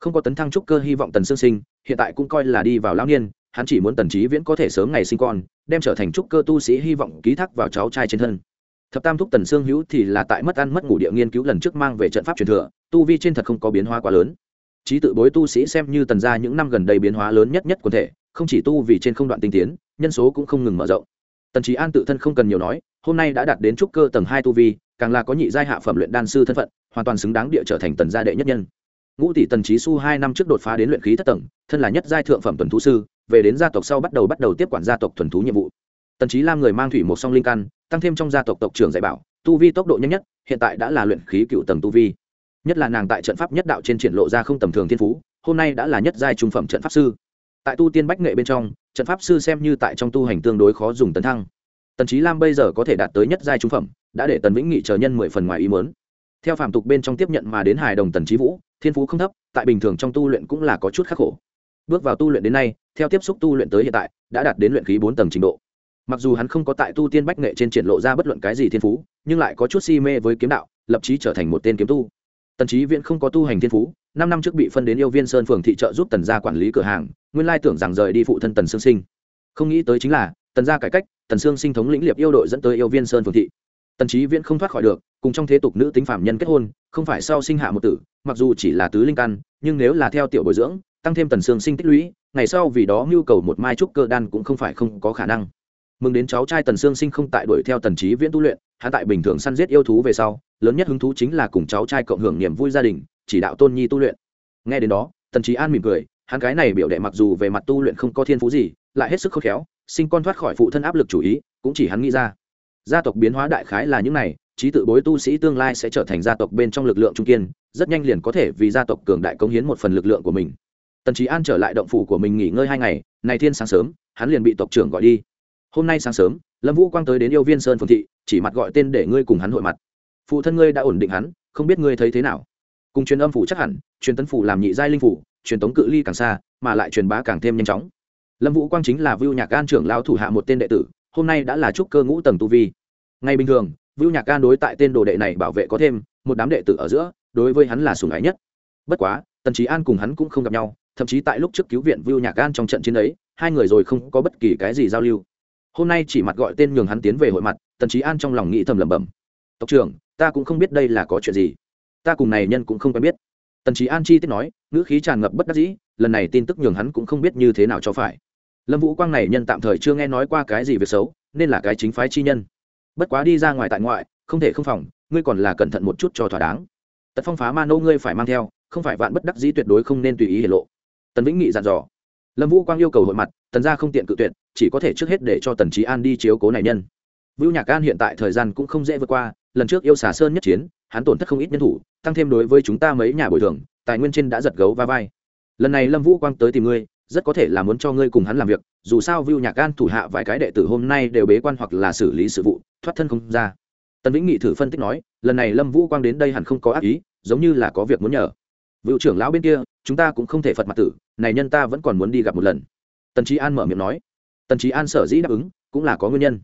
Không có tấn thăng trúc cơ hy vọng tần sương sinh, hiện tại cũng coi là đi vào lão niên hắn chỉ muốn tần trí viễn có thể sớm ngày sinh con, đem trở thành trúc cơ tu sĩ hy vọng ký thác vào cháu trai trên thân. Thập tam thúc tần sương hữu thì là tại mất ăn mất ngủ địa nghiên cứu lần trước mang về trận pháp truyền thừa, tu vi trên thật không có biến hóa quá lớn. Trí tự bối tu sĩ xem như tần ra những năm gần đây biến hóa lớn nhất nhất quần thể, không chỉ tu vì trên không đoạn tinh tiến, nhân số cũng không ngừng mở rộng. Tần trí an tự thân không cần nhiều nói, hôm nay đã đạt đến trúc cơ tầng hai tu vi, càng là có nhị giai hạ phẩm luyện đan sư thân phận, hoàn toàn xứng đáng địa trở thành tần gia đệ nhất nhân. Ngũ tỷ tần trí su hai năm trước đột phá đến luyện khí thất tầng, thân là nhất giai thượng phẩm tuần thú sư về đến gia tộc sau bắt đầu bắt đầu tiếp quản gia tộc thuần thú nhiệm vụ. Tần trí lam người mang thủy một song linh căn, tăng thêm trong gia tộc tộc trưởng dạy bảo, tu vi tốc độ nhanh nhất, hiện tại đã là luyện khí cựu tầng tu vi. Nhất là nàng tại trận pháp nhất đạo trên triển lộ ra không tầm thường thiên phú, hôm nay đã là nhất giai trung phẩm trận pháp sư. Tại tu tiên bách nghệ bên trong, trận pháp sư xem như tại trong tu hành tương đối khó dùng tấn thăng. Tần trí lam bây giờ có thể đạt tới nhất giai trung phẩm, đã để tần vĩnh nghị chờ nhân mười phần ngoài ý mớn theo phạm tục bên trong tiếp nhận mà đến hài đồng tần trí vũ, thiên phú không thấp, tại bình thường trong tu luyện cũng là có chút khắc khổ. Bước vào tu luyện đến nay theo tiếp xúc tu luyện tới hiện tại, đã đạt đến luyện khí bốn tầng trình độ. Mặc dù hắn không có tại tu tiên bách nghệ trên triển lộ ra bất luận cái gì thiên phú, nhưng lại có chút si mê với kiếm đạo, lập chí trở thành một tên kiếm tu. Tần trí viễn không có tu hành thiên phú, năm năm trước bị phân đến yêu viên sơn phường thị trợ giúp tần gia quản lý cửa hàng, nguyên lai tưởng rằng rời đi phụ thân tần sương sinh. Không nghĩ tới chính là, tần gia cải cách, tần sương sinh thống lĩnh liệp yêu đội dẫn tới yêu viên sơn phường thị. Tần trí viễn không thoát khỏi được, cùng trong thế tục nữ tính phạm nhân kết hôn, không phải sau sinh hạ một tử, mặc dù chỉ là tứ linh căn, nhưng nếu là theo tiểu bồi dưỡng, tăng thêm tần sương sinh tích lũy ngày sau vì đó nhu cầu một mai trúc cơ đan cũng không phải không có khả năng. Mừng đến cháu trai tần sương sinh không tại đuổi theo tần trí viễn tu luyện, hắn tại bình thường săn giết yêu thú về sau, lớn nhất hứng thú chính là cùng cháu trai cộng hưởng niềm vui gia đình, chỉ đạo tôn nhi tu luyện. Nghe đến đó, tần trí an mỉm cười, hắn cái này biểu đệ mặc dù về mặt tu luyện không có thiên phú gì, lại hết sức khôn khéo, sinh con thoát khỏi phụ thân áp lực chủ ý, cũng chỉ hắn nghĩ ra. Gia tộc biến hóa đại khái là những này, trí tự bối tu sĩ tương lai sẽ trở thành gia tộc bên trong lực lượng trung kiên, rất nhanh liền có thể vì gia tộc cường đại công hiến một phần lực lượng của mình tần trí an trở lại động phủ của mình nghỉ ngơi hai ngày, này thiên sáng sớm, hắn liền bị tộc trưởng gọi đi. Hôm nay sáng sớm, lâm vũ quang tới đến yêu viên sơn phường thị, chỉ mặt gọi tên để ngươi cùng hắn hội mặt. Phụ thân ngươi đã ổn định hắn, không biết ngươi thấy thế nào. Cùng truyền âm phủ chắc hẳn, truyền tấn phủ làm nhị giai linh phủ, truyền tống cự ly càng xa, mà lại truyền bá càng thêm nhanh chóng. Lâm vũ quang chính là vưu nhạc an trưởng lao thủ hạ một tên đệ tử, hôm nay đã là trúc cơ ngũ tầng tu vi. Ngay bình thường, vưu nhạc an đối tại tên đồ đệ này bảo vệ có thêm, một đám đệ tử ở giữa, đối với hắn là sùng ái nhất. Bất quá, tần trí an cùng hắn cũng không gặp nhau thậm chí tại lúc trước cứu viện vưu nhạc an trong trận chiến ấy, hai người rồi không có bất kỳ cái gì giao lưu. Hôm nay chỉ mặt gọi tên nhường hắn tiến về hội mặt, tần Chí an trong lòng nghĩ thầm lẩm bẩm. Tộc trưởng, ta cũng không biết đây là có chuyện gì. Ta cùng này nhân cũng không quen biết. Tần Chí an chi tiết nói, ngữ khí tràn ngập bất đắc dĩ, lần này tin tức nhường hắn cũng không biết như thế nào cho phải. Lâm vũ quang này nhân tạm thời chưa nghe nói qua cái gì việc xấu, nên là cái chính phái chi nhân. Bất quá đi ra ngoài tại ngoại, không thể không phòng, ngươi còn là cẩn thận một chút cho thỏa đáng. Tật phong phá ma nô ngươi phải mang theo, không phải vạn bất đắc dĩ tuyệt đối không nên tùy ý hiển lộ tần vĩnh nghị dặn dò. Lâm vũ quang yêu cầu hội mặt, tần gia không tiện cự tuyệt, chỉ có thể trước hết để cho tần trí an đi chiếu cố này nhân. Vưu nhạc an hiện tại thời gian cũng không dễ vượt qua, lần trước yêu xà sơn nhất chiến, hắn tổn thất không ít nhân thủ, tăng thêm đối với chúng ta mấy nhà bồi thường, tài nguyên trên đã giật gấu va vai. Lần này lâm vũ quang tới tìm ngươi, rất có thể là muốn cho ngươi cùng hắn làm việc, dù sao vưu nhạc an thủ hạ vài cái đệ tử hôm nay đều bế quan hoặc là xử lý sự vụ, thoát thân không ra. Tần vĩnh nghị thử phân tích nói, lần này lâm vũ quang đến đây hẳn không có ác ý, giống như là có việc muốn nhờ. Vựu trưởng lão bên kia chúng ta cũng không thể phật mặt tử, này nhân ta vẫn còn muốn đi gặp một lần. Tần trí an mở miệng nói. Tần trí an sở dĩ đáp ứng, cũng là có nguyên nhân.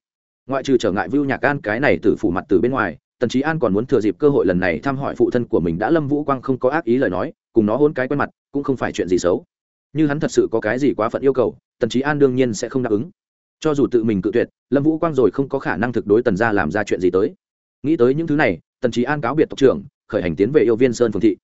Ngoại trừ trở ngại vưu nhạc an cái này từ phủ mặt từ bên ngoài, tần trí an còn muốn thừa dịp cơ hội lần này thăm hỏi phụ thân của mình đã lâm vũ quang không có ác ý lời nói, cùng nó hôn cái quen mặt, cũng không phải chuyện gì xấu. Như hắn thật sự có cái gì quá phận yêu cầu, tần trí an đương nhiên sẽ không đáp ứng. Cho dù tự mình cự tuyệt, lâm vũ quang rồi không có khả năng thực đối tần ra làm ra chuyện gì tới. Nghĩ tới những thứ này, tần trí an cáo biệt tộc trưởng, khởi hành tiến về yêu viên sơn phường thị.